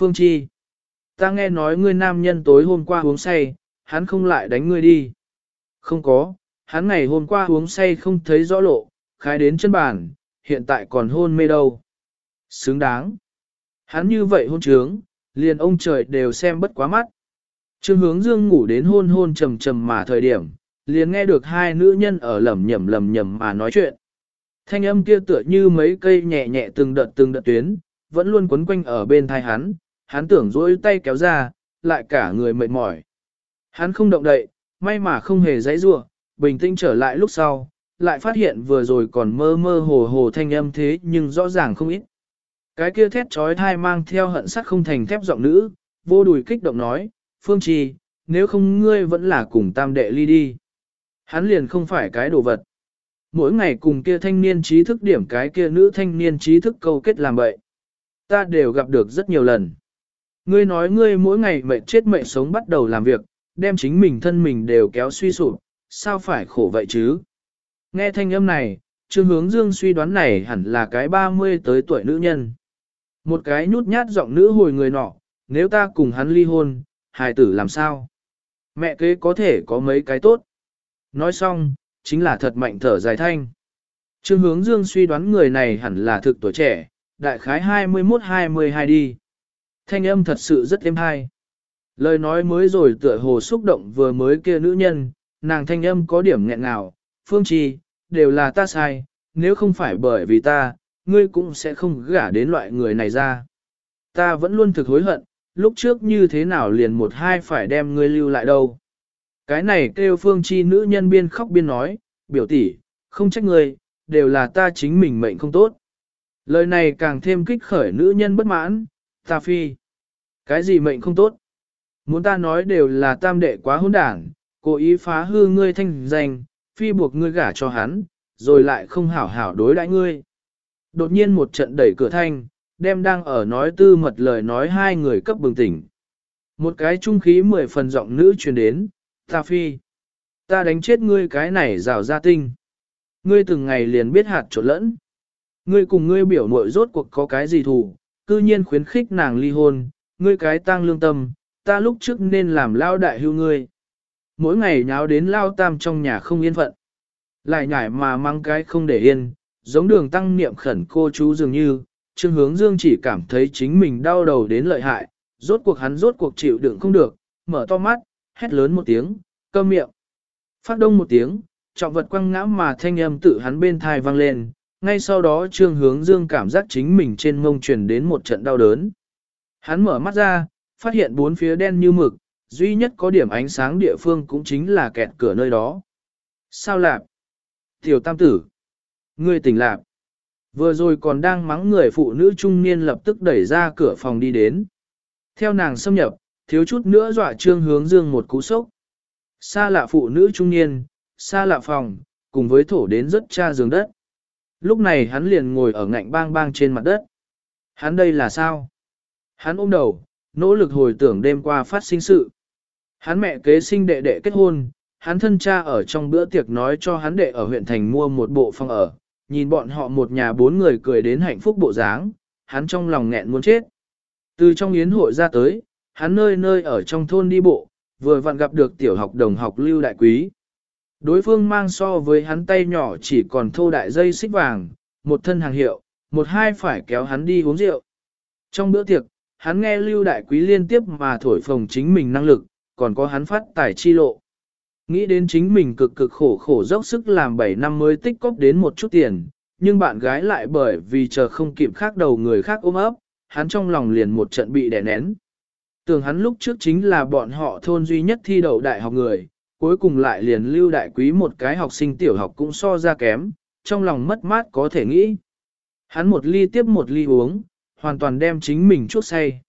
Phương Chi, ta nghe nói ngươi nam nhân tối hôm qua uống say, hắn không lại đánh ngươi đi. Không có, hắn ngày hôm qua uống say không thấy rõ lộ, khái đến chân bàn, hiện tại còn hôn mê đâu. Xứng đáng. Hắn như vậy hôn trướng, liền ông trời đều xem bất quá mắt. Trương hướng dương ngủ đến hôn hôn trầm trầm mà thời điểm, liền nghe được hai nữ nhân ở lầm nhầm lầm nhầm mà nói chuyện. Thanh âm kia tựa như mấy cây nhẹ nhẹ từng đợt từng đợt tuyến, vẫn luôn quấn quanh ở bên thai hắn, hắn tưởng dỗi tay kéo ra, lại cả người mệt mỏi. Hắn không động đậy, may mà không hề dãy rua, bình tĩnh trở lại lúc sau, lại phát hiện vừa rồi còn mơ mơ hồ hồ thanh âm thế nhưng rõ ràng không ít. Cái kia thét trói thai mang theo hận sắc không thành thép giọng nữ, vô đùi kích động nói, Phương Trì, nếu không ngươi vẫn là cùng tam đệ ly đi. Hắn liền không phải cái đồ vật. Mỗi ngày cùng kia thanh niên trí thức điểm cái kia nữ thanh niên trí thức câu kết làm vậy. Ta đều gặp được rất nhiều lần. Ngươi nói ngươi mỗi ngày mệt chết mệt sống bắt đầu làm việc, đem chính mình thân mình đều kéo suy sụp, sao phải khổ vậy chứ? Nghe thanh âm này, Trương Hướng Dương suy đoán này hẳn là cái 30 tới tuổi nữ nhân. Một cái nhút nhát giọng nữ hồi người nọ, nếu ta cùng hắn ly hôn, hài tử làm sao? Mẹ kế có thể có mấy cái tốt. Nói xong, chính là thật mạnh thở dài thanh. Trương hướng dương suy đoán người này hẳn là thực tuổi trẻ, đại khái 21-22 đi. Thanh âm thật sự rất êm hay. Lời nói mới rồi tựa hồ xúc động vừa mới kia nữ nhân, nàng thanh âm có điểm nghẹn ngào, phương trì, đều là ta sai, nếu không phải bởi vì ta, ngươi cũng sẽ không gả đến loại người này ra. Ta vẫn luôn thực hối hận, lúc trước như thế nào liền một hai phải đem ngươi lưu lại đâu. Cái này kêu phương chi nữ nhân biên khóc biên nói, biểu tỷ, không trách ngươi, đều là ta chính mình mệnh không tốt. Lời này càng thêm kích khởi nữ nhân bất mãn, ta phi. Cái gì mệnh không tốt? Muốn ta nói đều là tam đệ quá hỗn đảng, cố ý phá hư ngươi thanh danh, phi buộc ngươi gả cho hắn, rồi lại không hảo hảo đối đãi ngươi. Đột nhiên một trận đẩy cửa thanh, đem đang ở nói tư mật lời nói hai người cấp bừng tỉnh. Một cái trung khí mười phần giọng nữ truyền đến, ta phi. Ta đánh chết ngươi cái này rào ra tinh. Ngươi từng ngày liền biết hạt trộn lẫn. Ngươi cùng ngươi biểu muội rốt cuộc có cái gì thù, cư nhiên khuyến khích nàng ly hôn, ngươi cái tang lương tâm, ta lúc trước nên làm lao đại hưu ngươi. Mỗi ngày nháo đến lao tam trong nhà không yên phận. Lại nhảy mà mang cái không để yên, giống đường tăng niệm khẩn cô chú dường như, Trương Hướng Dương chỉ cảm thấy chính mình đau đầu đến lợi hại, rốt cuộc hắn rốt cuộc chịu đựng không được, mở to mắt, hét lớn một tiếng, câm miệng. Phát đông một tiếng, trọng vật quăng ngã mà thanh âm tự hắn bên thai vang lên, ngay sau đó Trương Hướng Dương cảm giác chính mình trên mông truyền đến một trận đau đớn. Hắn mở mắt ra, phát hiện bốn phía đen như mực, duy nhất có điểm ánh sáng địa phương cũng chính là kẹt cửa nơi đó. Sao lạp? Tiểu tam tử. Ngươi tỉnh lạp. Vừa rồi còn đang mắng người phụ nữ trung niên lập tức đẩy ra cửa phòng đi đến. Theo nàng xâm nhập, thiếu chút nữa dọa trương hướng dương một cú sốc. Xa lạ phụ nữ trung niên, xa lạ phòng, cùng với thổ đến rất cha giường đất. Lúc này hắn liền ngồi ở ngạnh bang bang trên mặt đất. Hắn đây là sao? Hắn ôm đầu, nỗ lực hồi tưởng đêm qua phát sinh sự. Hắn mẹ kế sinh đệ đệ kết hôn, hắn thân cha ở trong bữa tiệc nói cho hắn đệ ở huyện thành mua một bộ phòng ở, nhìn bọn họ một nhà bốn người cười đến hạnh phúc bộ dáng, hắn trong lòng nghẹn muốn chết. Từ trong yến hội ra tới, hắn nơi nơi ở trong thôn đi bộ, vừa vặn gặp được tiểu học đồng học Lưu Đại Quý. Đối phương mang so với hắn tay nhỏ chỉ còn thô đại dây xích vàng, một thân hàng hiệu, một hai phải kéo hắn đi uống rượu. Trong bữa tiệc, hắn nghe Lưu Đại Quý liên tiếp mà thổi phồng chính mình năng lực, còn có hắn phát tài chi lộ. Nghĩ đến chính mình cực cực khổ khổ dốc sức làm 7 năm mới tích cóp đến một chút tiền, nhưng bạn gái lại bởi vì chờ không kịp khác đầu người khác ôm ấp, hắn trong lòng liền một trận bị đè nén. Tưởng hắn lúc trước chính là bọn họ thôn duy nhất thi đậu đại học người, cuối cùng lại liền lưu đại quý một cái học sinh tiểu học cũng so ra kém, trong lòng mất mát có thể nghĩ. Hắn một ly tiếp một ly uống, hoàn toàn đem chính mình chuốc say.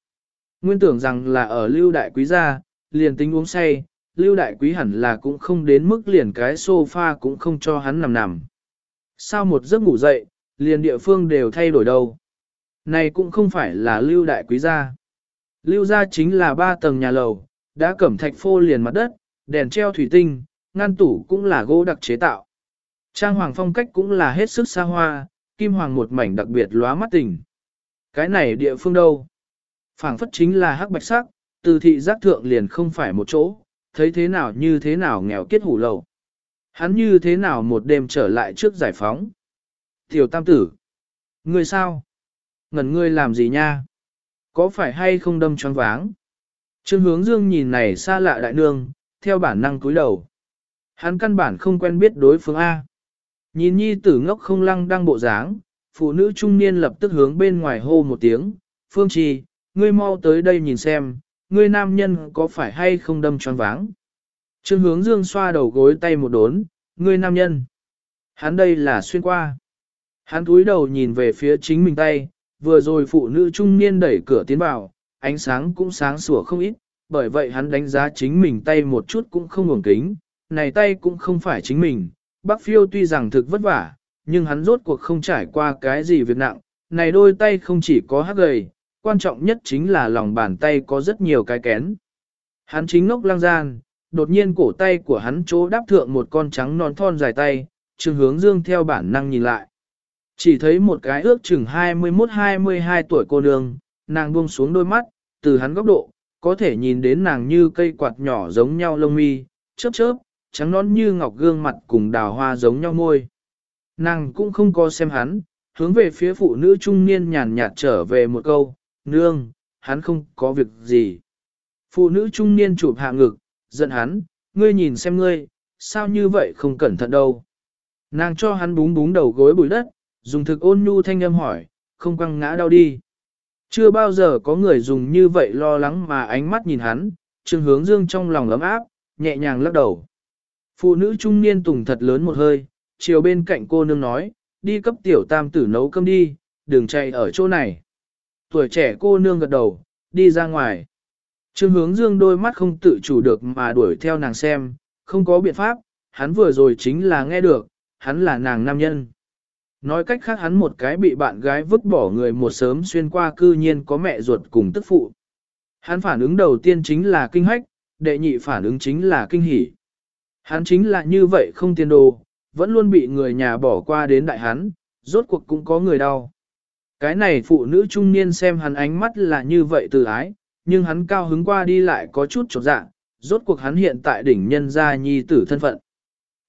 Nguyên tưởng rằng là ở lưu đại quý gia, liền tính uống say, lưu đại quý hẳn là cũng không đến mức liền cái sofa cũng không cho hắn nằm nằm. Sao một giấc ngủ dậy, liền địa phương đều thay đổi đâu. Này cũng không phải là lưu đại quý gia. Lưu gia chính là ba tầng nhà lầu, đã cẩm thạch phô liền mặt đất, đèn treo thủy tinh, ngăn tủ cũng là gỗ đặc chế tạo. Trang hoàng phong cách cũng là hết sức xa hoa, kim hoàng một mảnh đặc biệt lóa mắt tình. Cái này địa phương đâu? phảng phất chính là hắc bạch sắc, từ thị giác thượng liền không phải một chỗ, thấy thế nào như thế nào nghèo kết hủ lầu. Hắn như thế nào một đêm trở lại trước giải phóng. Tiểu tam tử. Ngươi sao? Ngẩn ngươi làm gì nha? Có phải hay không đâm choáng váng? Trương hướng dương nhìn này xa lạ đại nương, theo bản năng cúi đầu. Hắn căn bản không quen biết đối phương A. Nhìn nhi tử ngốc không lăng đang bộ dáng, phụ nữ trung niên lập tức hướng bên ngoài hô một tiếng, Phương Trì, ngươi mau tới đây nhìn xem, ngươi nam nhân có phải hay không đâm tròn váng. Trương hướng dương xoa đầu gối tay một đốn, ngươi nam nhân. Hắn đây là xuyên qua. Hắn cúi đầu nhìn về phía chính mình tay, vừa rồi phụ nữ trung niên đẩy cửa tiến vào, ánh sáng cũng sáng sủa không ít, bởi vậy hắn đánh giá chính mình tay một chút cũng không ngủng kính, này tay cũng không phải chính mình. Bác phiêu tuy rằng thực vất vả, nhưng hắn rốt cuộc không trải qua cái gì việc nặng, này đôi tay không chỉ có hắc gầy, quan trọng nhất chính là lòng bàn tay có rất nhiều cái kén. Hắn chính ngốc lang gian, đột nhiên cổ tay của hắn chỗ đáp thượng một con trắng non thon dài tay, trường hướng dương theo bản năng nhìn lại. Chỉ thấy một cái ước chừng 21-22 tuổi cô nương, nàng buông xuống đôi mắt, từ hắn góc độ, có thể nhìn đến nàng như cây quạt nhỏ giống nhau lông mi, chớp chớp, trắng nón như ngọc gương mặt cùng đào hoa giống nhau môi. Nàng cũng không có xem hắn, hướng về phía phụ nữ trung niên nhàn nhạt trở về một câu, nương, hắn không có việc gì. Phụ nữ trung niên chụp hạ ngực, giận hắn, ngươi nhìn xem ngươi, sao như vậy không cẩn thận đâu. Nàng cho hắn búng búng đầu gối bụi đất, dùng thực ôn nhu thanh âm hỏi, không quăng ngã đau đi. Chưa bao giờ có người dùng như vậy lo lắng mà ánh mắt nhìn hắn, trương hướng dương trong lòng ấm áp, nhẹ nhàng lắc đầu. Phụ nữ trung niên tùng thật lớn một hơi, chiều bên cạnh cô nương nói, đi cấp tiểu tam tử nấu cơm đi, đừng chạy ở chỗ này. Tuổi trẻ cô nương gật đầu, đi ra ngoài. Trương hướng dương đôi mắt không tự chủ được mà đuổi theo nàng xem, không có biện pháp, hắn vừa rồi chính là nghe được, hắn là nàng nam nhân. Nói cách khác hắn một cái bị bạn gái vứt bỏ người một sớm xuyên qua cư nhiên có mẹ ruột cùng tức phụ. Hắn phản ứng đầu tiên chính là kinh hách, đệ nhị phản ứng chính là kinh hỉ. Hắn chính là như vậy không tiền đồ, vẫn luôn bị người nhà bỏ qua đến đại hắn, rốt cuộc cũng có người đau. Cái này phụ nữ trung niên xem hắn ánh mắt là như vậy từ ái, nhưng hắn cao hứng qua đi lại có chút trột dạ, rốt cuộc hắn hiện tại đỉnh nhân gia nhi tử thân phận.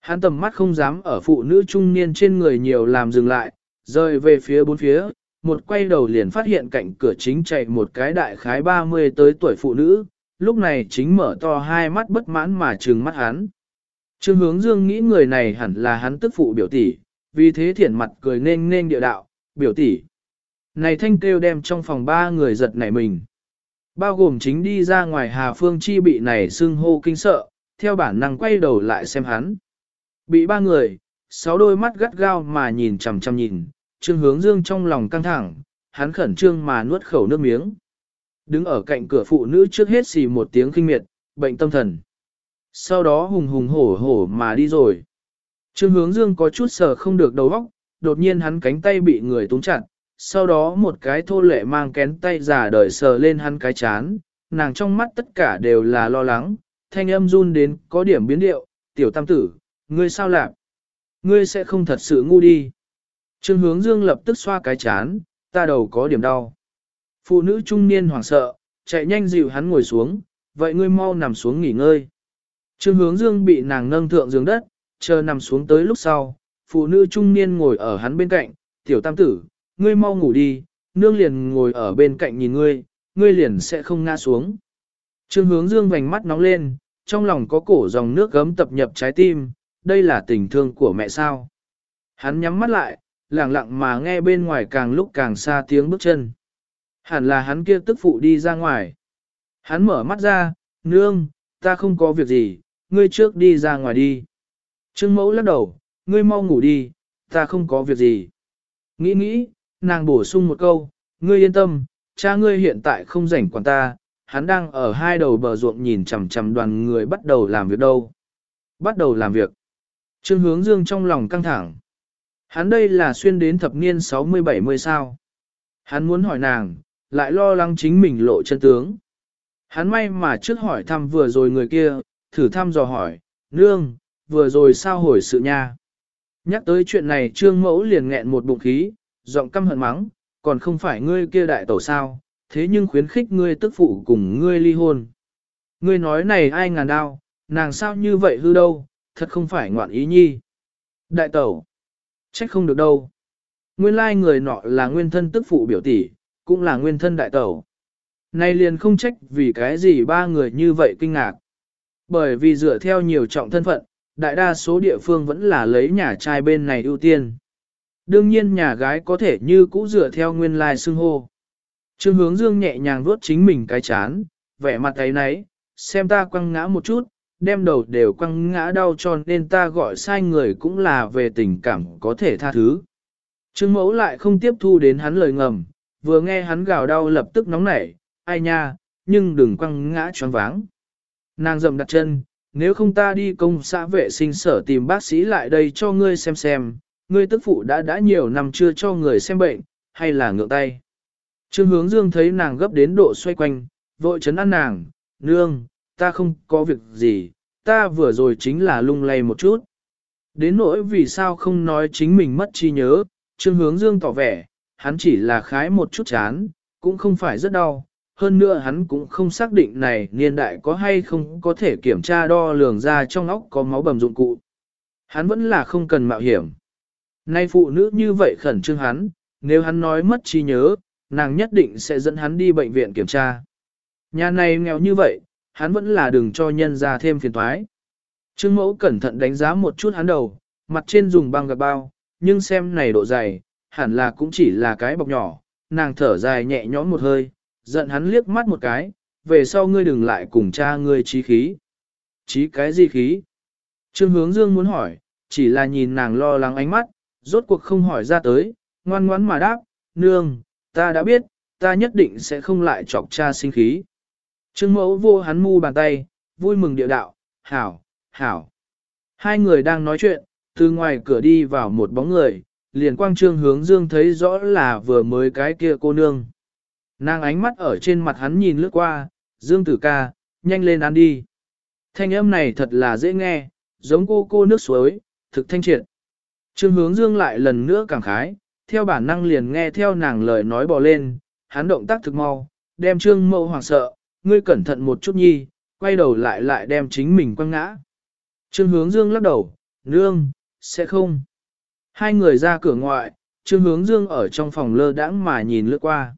Hắn tầm mắt không dám ở phụ nữ trung niên trên người nhiều làm dừng lại, rời về phía bốn phía, một quay đầu liền phát hiện cạnh cửa chính chạy một cái đại khái 30 tới tuổi phụ nữ, lúc này chính mở to hai mắt bất mãn mà trừng mắt hắn. Trương hướng dương nghĩ người này hẳn là hắn tức phụ biểu tỷ, vì thế thiển mặt cười nên nên địa đạo, biểu tỷ. Này thanh kêu đem trong phòng ba người giật nảy mình. Bao gồm chính đi ra ngoài Hà Phương Chi bị này xưng hô kinh sợ, theo bản năng quay đầu lại xem hắn. Bị ba người, sáu đôi mắt gắt gao mà nhìn chằm chằm nhìn, Trương Hướng Dương trong lòng căng thẳng, hắn khẩn trương mà nuốt khẩu nước miếng. Đứng ở cạnh cửa phụ nữ trước hết xì một tiếng kinh miệt, bệnh tâm thần. Sau đó hùng hùng hổ hổ mà đi rồi. Trương Hướng Dương có chút sờ không được đầu óc, đột nhiên hắn cánh tay bị người túng chặt, sau đó một cái thô lệ mang kén tay giả đời sờ lên hắn cái chán, nàng trong mắt tất cả đều là lo lắng, thanh âm run đến có điểm biến điệu, tiểu tam tử, ngươi sao lạc? Ngươi sẽ không thật sự ngu đi. Trương hướng dương lập tức xoa cái chán, ta đầu có điểm đau. Phụ nữ trung niên hoảng sợ, chạy nhanh dịu hắn ngồi xuống, vậy ngươi mau nằm xuống nghỉ ngơi. Trương hướng dương bị nàng nâng thượng giường đất, chờ nằm xuống tới lúc sau, phụ nữ trung niên ngồi ở hắn bên cạnh, tiểu tam tử, ngươi mau ngủ đi, nương liền ngồi ở bên cạnh nhìn ngươi, ngươi liền sẽ không ngã xuống. Trương hướng dương vành mắt nóng lên, trong lòng có cổ dòng nước gấm tập nhập trái tim, đây là tình thương của mẹ sao. Hắn nhắm mắt lại, lặng lặng mà nghe bên ngoài càng lúc càng xa tiếng bước chân. Hẳn là hắn kia tức phụ đi ra ngoài. Hắn mở mắt ra, nương, ta không có việc gì, ngươi trước đi ra ngoài đi. Trương mẫu lắc đầu, ngươi mau ngủ đi, ta không có việc gì. Nghĩ nghĩ, nàng bổ sung một câu, ngươi yên tâm, cha ngươi hiện tại không rảnh quản ta, hắn đang ở hai đầu bờ ruộng nhìn chằm chằm đoàn người bắt đầu làm việc đâu. Bắt đầu làm việc. Trương hướng dương trong lòng căng thẳng. Hắn đây là xuyên đến thập niên 60-70 sao. Hắn muốn hỏi nàng, lại lo lắng chính mình lộ chân tướng. Hắn may mà trước hỏi thăm vừa rồi người kia, thử thăm dò hỏi, nương, vừa rồi sao hồi sự nha. Nhắc tới chuyện này trương mẫu liền nghẹn một bụng khí, giọng căm hận mắng, còn không phải ngươi kia đại tổ sao, thế nhưng khuyến khích ngươi tức phụ cùng ngươi ly hôn. Ngươi nói này ai ngàn đao, nàng sao như vậy hư đâu, thật không phải ngoạn ý nhi. Đại tẩu, trách không được đâu. Nguyên lai người nọ là nguyên thân tức phụ biểu tỷ, cũng là nguyên thân đại tẩu. Nay liền không trách vì cái gì ba người như vậy kinh ngạc. Bởi vì dựa theo nhiều trọng thân phận, đại đa số địa phương vẫn là lấy nhà trai bên này ưu tiên. Đương nhiên nhà gái có thể như cũ dựa theo nguyên lai xưng hô. Trương hướng dương nhẹ nhàng vuốt chính mình cái chán, vẻ mặt ấy nấy, xem ta quăng ngã một chút, đem đầu đều quăng ngã đau cho nên ta gọi sai người cũng là về tình cảm có thể tha thứ. Trương mẫu lại không tiếp thu đến hắn lời ngầm, vừa nghe hắn gào đau lập tức nóng nảy, ai nha, nhưng đừng quăng ngã choáng váng. Nàng dầm đặt chân, nếu không ta đi công xã vệ sinh sở tìm bác sĩ lại đây cho ngươi xem xem, ngươi tức phụ đã đã nhiều năm chưa cho người xem bệnh, hay là ngượng tay. Trương hướng dương thấy nàng gấp đến độ xoay quanh, vội chấn an nàng, nương, ta không có việc gì, ta vừa rồi chính là lung lay một chút. Đến nỗi vì sao không nói chính mình mất trí nhớ, Trương hướng dương tỏ vẻ, hắn chỉ là khái một chút chán, cũng không phải rất đau. Hơn nữa hắn cũng không xác định này niên đại có hay không có thể kiểm tra đo lường ra trong óc có máu bầm dụng cụ. Hắn vẫn là không cần mạo hiểm. Nay phụ nữ như vậy khẩn trương hắn, nếu hắn nói mất trí nhớ, nàng nhất định sẽ dẫn hắn đi bệnh viện kiểm tra. Nhà này nghèo như vậy, hắn vẫn là đừng cho nhân ra thêm phiền toái. Trương mẫu cẩn thận đánh giá một chút hắn đầu, mặt trên dùng băng gạc bao, nhưng xem này độ dày, hẳn là cũng chỉ là cái bọc nhỏ, nàng thở dài nhẹ nhõm một hơi, giận hắn liếc mắt một cái, về sau ngươi đừng lại cùng cha ngươi trí khí. Trí cái gì khí? Trương hướng dương muốn hỏi, chỉ là nhìn nàng lo lắng ánh mắt, rốt cuộc không hỏi ra tới, ngoan ngoãn mà đáp, nương, ta đã biết, ta nhất định sẽ không lại chọc cha sinh khí. Trương mẫu vô hắn mu bàn tay, vui mừng điệu đạo, hảo, hảo. Hai người đang nói chuyện, từ ngoài cửa đi vào một bóng người, liền quang trương hướng dương thấy rõ là vừa mới cái kia cô nương. Nàng ánh mắt ở trên mặt hắn nhìn lướt qua, dương tử ca, nhanh lên ăn đi. Thanh âm này thật là dễ nghe, giống cô cô nước suối, thực thanh triệt. Trương hướng dương lại lần nữa cảm khái, theo bản năng liền nghe theo nàng lời nói bò lên, hắn động tác thực mau, đem trương mẫu hoảng sợ, ngươi cẩn thận một chút nhi, quay đầu lại lại đem chính mình quăng ngã. Trương hướng dương lắc đầu, nương, sẽ không. Hai người ra cửa ngoại, Trương Hướng Dương ở trong phòng lơ đãng mà nhìn lướt qua.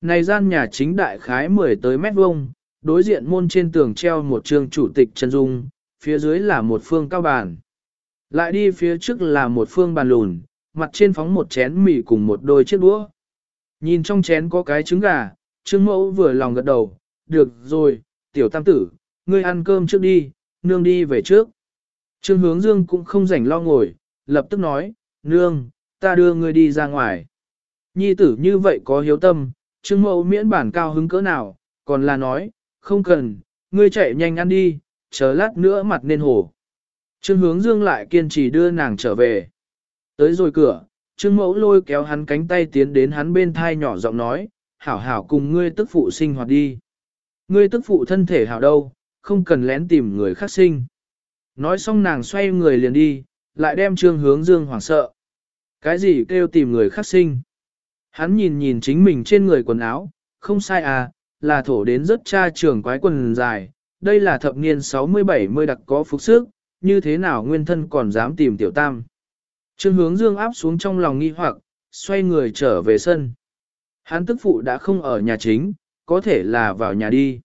Này gian nhà chính đại khái 10 tới mét vuông, đối diện môn trên tường treo một trường chủ tịch chân dung, phía dưới là một phương cao bàn. Lại đi phía trước là một phương bàn lùn, mặt trên phóng một chén mì cùng một đôi chiếc đũa. Nhìn trong chén có cái trứng gà, Trương Mẫu vừa lòng gật đầu, được rồi, tiểu tam tử, ngươi ăn cơm trước đi, nương đi về trước. Trương Hướng Dương cũng không rảnh lo ngồi, lập tức nói, nương, ta đưa ngươi đi ra ngoài. Nhi tử như vậy có hiếu tâm, trương mẫu miễn bản cao hứng cỡ nào, còn là nói, không cần, ngươi chạy nhanh ăn đi, chờ lát nữa mặt nên hổ. Trương hướng dương lại kiên trì đưa nàng trở về. Tới rồi cửa, trương mẫu lôi kéo hắn cánh tay tiến đến hắn bên thai nhỏ giọng nói, hảo hảo cùng ngươi tức phụ sinh hoạt đi. Ngươi tức phụ thân thể hảo đâu, không cần lén tìm người khác sinh. Nói xong nàng xoay người liền đi, lại đem trương hướng dương hoảng sợ. Cái gì kêu tìm người khác sinh? Hắn nhìn nhìn chính mình trên người quần áo, không sai à, là thổ đến rất cha trường quái quần dài, đây là thập niên 60-70 đặc có phục sức, như thế nào nguyên thân còn dám tìm tiểu tam. Trương hướng dương áp xuống trong lòng nghi hoặc, xoay người trở về sân. Hắn tức phụ đã không ở nhà chính, có thể là vào nhà đi.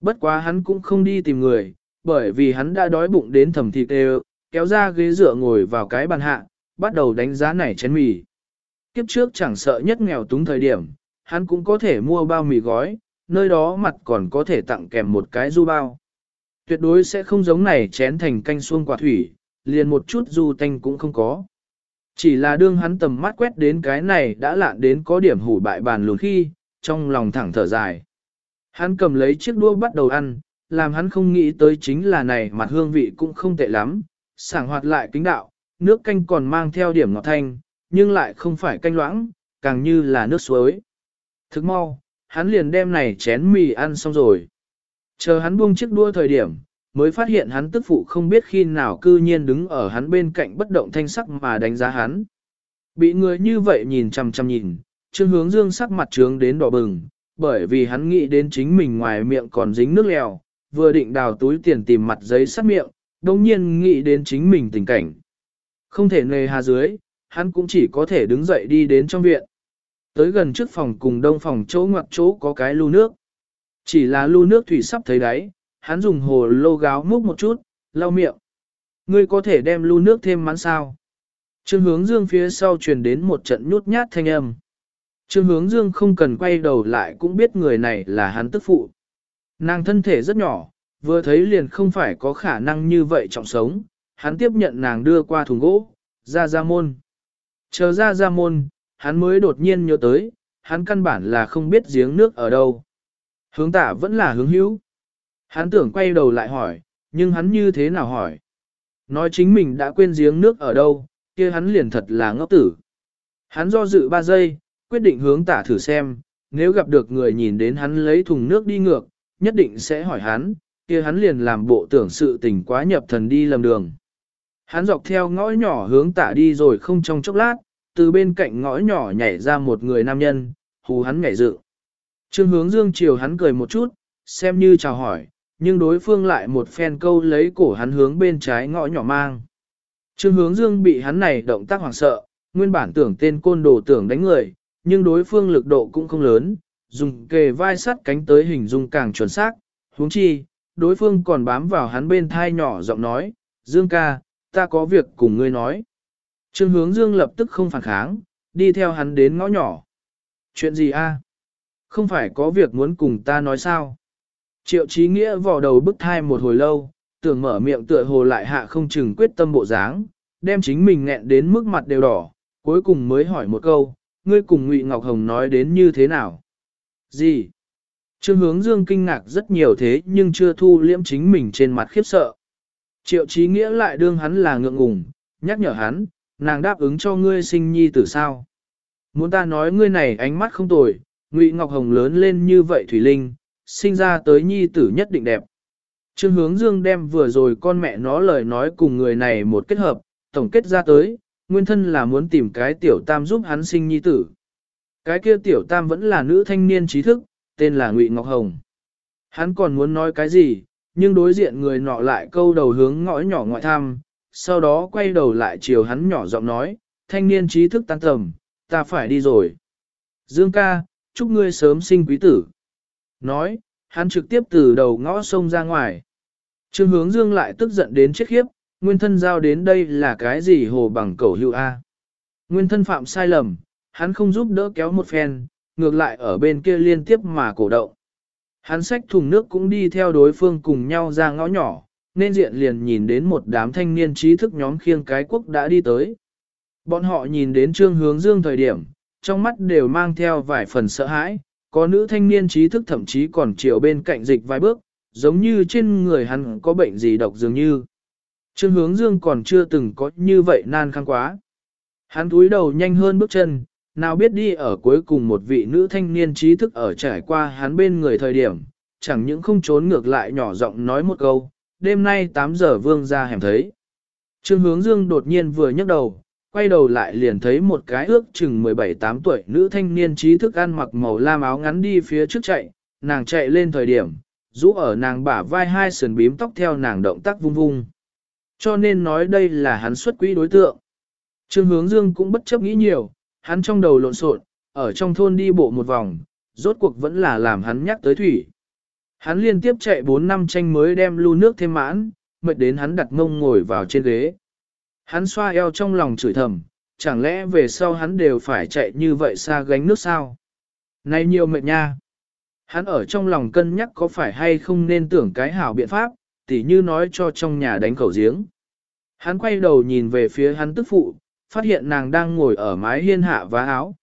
Bất quá hắn cũng không đi tìm người, bởi vì hắn đã đói bụng đến thầm thịt đều, kéo ra ghế dựa ngồi vào cái bàn hạ, bắt đầu đánh giá nảy chén mì. Kiếp trước chẳng sợ nhất nghèo túng thời điểm, hắn cũng có thể mua bao mì gói, nơi đó mặt còn có thể tặng kèm một cái du bao. Tuyệt đối sẽ không giống này chén thành canh xuông quả thủy, liền một chút du tanh cũng không có. Chỉ là đương hắn tầm mắt quét đến cái này đã lạn đến có điểm hủ bại bàn lùn khi, trong lòng thẳng thở dài. Hắn cầm lấy chiếc đũa bắt đầu ăn, làm hắn không nghĩ tới chính là này mặt hương vị cũng không tệ lắm, sảng hoạt lại kính đạo, nước canh còn mang theo điểm ngọt thanh, nhưng lại không phải canh loãng, càng như là nước suối. Thức mau, hắn liền đem này chén mì ăn xong rồi. Chờ hắn buông chiếc đua thời điểm, mới phát hiện hắn tức phụ không biết khi nào cư nhiên đứng ở hắn bên cạnh bất động thanh sắc mà đánh giá hắn. Bị người như vậy nhìn chằm chằm nhìn, Trương Hướng Dương sắc mặt trướng đến đỏ bừng, bởi vì hắn nghĩ đến chính mình ngoài miệng còn dính nước lèo, vừa định đào túi tiền tìm mặt giấy sát miệng, đồng nhiên nghĩ đến chính mình tình cảnh. Không thể nề hà dưới, hắn cũng chỉ có thể đứng dậy đi đến trong viện. Tới gần trước phòng cùng đông phòng chỗ ngoặt chỗ có cái lưu nước. Chỉ là lưu nước thủy sắp thấy đáy, hắn dùng hồ lô gáo múc một chút, lau miệng. Ngươi có thể đem lưu nước thêm mắn sao? Trương hướng dương phía sau truyền đến một trận nhút nhát thanh âm. Trương hướng dương không cần quay đầu lại cũng biết người này là hắn tức phụ. Nàng thân thể rất nhỏ, vừa thấy liền không phải có khả năng như vậy trọng sống, hắn tiếp nhận nàng đưa qua thùng gỗ, ra ra môn. Chờ ra ra môn, hắn mới đột nhiên nhớ tới, hắn căn bản là không biết giếng nước ở đâu. Hướng tả vẫn là hướng hữu. Hắn tưởng quay đầu lại hỏi, nhưng hắn như thế nào hỏi? Nói chính mình đã quên giếng nước ở đâu, kia hắn liền thật là ngốc tử. Hắn do dự ba giây, quyết định hướng tả thử xem, nếu gặp được người nhìn đến hắn lấy thùng nước đi ngược, nhất định sẽ hỏi hắn, kia hắn liền làm bộ tưởng sự tình quá nhập thần đi lầm đường. Hắn dọc theo ngõ nhỏ hướng tả đi rồi không trong chốc lát, từ bên cạnh ngõ nhỏ nhảy ra một người nam nhân, hù hắn nhảy dự. Trương hướng dương chiều hắn cười một chút, xem như chào hỏi, nhưng đối phương lại một phen câu lấy cổ hắn hướng bên trái ngõ nhỏ mang. Trương hướng dương bị hắn này động tác hoảng sợ, nguyên bản tưởng tên côn đồ tưởng đánh người, nhưng đối phương lực độ cũng không lớn, dùng kề vai sắt cánh tới hình dung càng chuẩn xác, huống chi, đối phương còn bám vào hắn bên thai nhỏ giọng nói, Dương ca, ta có việc cùng ngươi nói. Trương hướng Dương lập tức không phản kháng, đi theo hắn đến ngõ nhỏ. Chuyện gì a? Không phải có việc muốn cùng ta nói sao? Triệu trí nghĩa vò đầu bức thai một hồi lâu, tưởng mở miệng tựa hồ lại hạ không chừng quyết tâm bộ dáng, đem chính mình nghẹn đến mức mặt đều đỏ, cuối cùng mới hỏi một câu, ngươi cùng Ngụy Ngọc Hồng nói đến như thế nào? Gì? Trương hướng dương kinh ngạc rất nhiều thế nhưng chưa thu liễm chính mình trên mặt khiếp sợ. Triệu trí nghĩa lại đương hắn là ngượng ngùng, nhắc nhở hắn, nàng đáp ứng cho ngươi sinh nhi tử sao. Muốn ta nói ngươi này ánh mắt không tồi, Ngụy Ngọc Hồng lớn lên như vậy Thủy Linh, sinh ra tới nhi tử nhất định đẹp. Trương hướng dương đem vừa rồi con mẹ nó lời nói cùng người này một kết hợp, tổng kết ra tới, nguyên thân là muốn tìm cái tiểu tam giúp hắn sinh nhi tử. Cái kia tiểu tam vẫn là nữ thanh niên trí thức, tên là Ngụy Ngọc Hồng. Hắn còn muốn nói cái gì, nhưng đối diện người nọ lại câu đầu hướng ngõ nhỏ ngoại tham, sau đó quay đầu lại chiều hắn nhỏ giọng nói, thanh niên trí thức tan tầm, ta phải đi rồi. Dương ca, chúc ngươi sớm sinh quý tử. Nói, hắn trực tiếp từ đầu ngõ sông ra ngoài. Trương hướng dương lại tức giận đến chết khiếp, nguyên thân giao đến đây là cái gì hồ bằng cầu hữu A. Nguyên thân phạm sai lầm, hắn không giúp đỡ kéo một phen, ngược lại ở bên kia liên tiếp mà cổ động. Hắn xách thùng nước cũng đi theo đối phương cùng nhau ra ngõ nhỏ, nên diện liền nhìn đến một đám thanh niên trí thức nhóm khiêng cái quốc đã đi tới. Bọn họ nhìn đến trương hướng dương thời điểm, trong mắt đều mang theo vài phần sợ hãi, có nữ thanh niên trí thức thậm chí còn chiều bên cạnh dịch vài bước, giống như trên người hắn có bệnh gì độc dường như. Trương hướng dương còn chưa từng có như vậy nan khăn quá. Hắn túi đầu nhanh hơn bước chân, nào biết đi ở cuối cùng một vị nữ thanh niên trí thức ở trải qua hắn bên người thời điểm, chẳng những không trốn ngược lại nhỏ giọng nói một câu, đêm nay 8 giờ vương ra hẻm thấy. Trương hướng dương đột nhiên vừa nhấc đầu, quay đầu lại liền thấy một cái ước chừng 17-8 tuổi nữ thanh niên trí thức ăn mặc màu lam áo ngắn đi phía trước chạy, nàng chạy lên thời điểm, rũ ở nàng bả vai hai sườn bím tóc theo nàng động tác vung vung. Cho nên nói đây là hắn xuất quỹ đối tượng. Trương hướng dương cũng bất chấp nghĩ nhiều, hắn trong đầu lộn xộn, ở trong thôn đi bộ một vòng, rốt cuộc vẫn là làm hắn nhắc tới thủy. Hắn liên tiếp chạy 4 năm tranh mới đem lưu nước thêm mãn, mệt đến hắn đặt mông ngồi vào trên ghế. Hắn xoa eo trong lòng chửi thầm, chẳng lẽ về sau hắn đều phải chạy như vậy xa gánh nước sao? Này nhiều mệt nha! Hắn ở trong lòng cân nhắc có phải hay không nên tưởng cái hảo biện pháp, tỉ như nói cho trong nhà đánh khẩu giếng. Hắn quay đầu nhìn về phía hắn tức phụ, phát hiện nàng đang ngồi ở mái hiên hạ vá áo.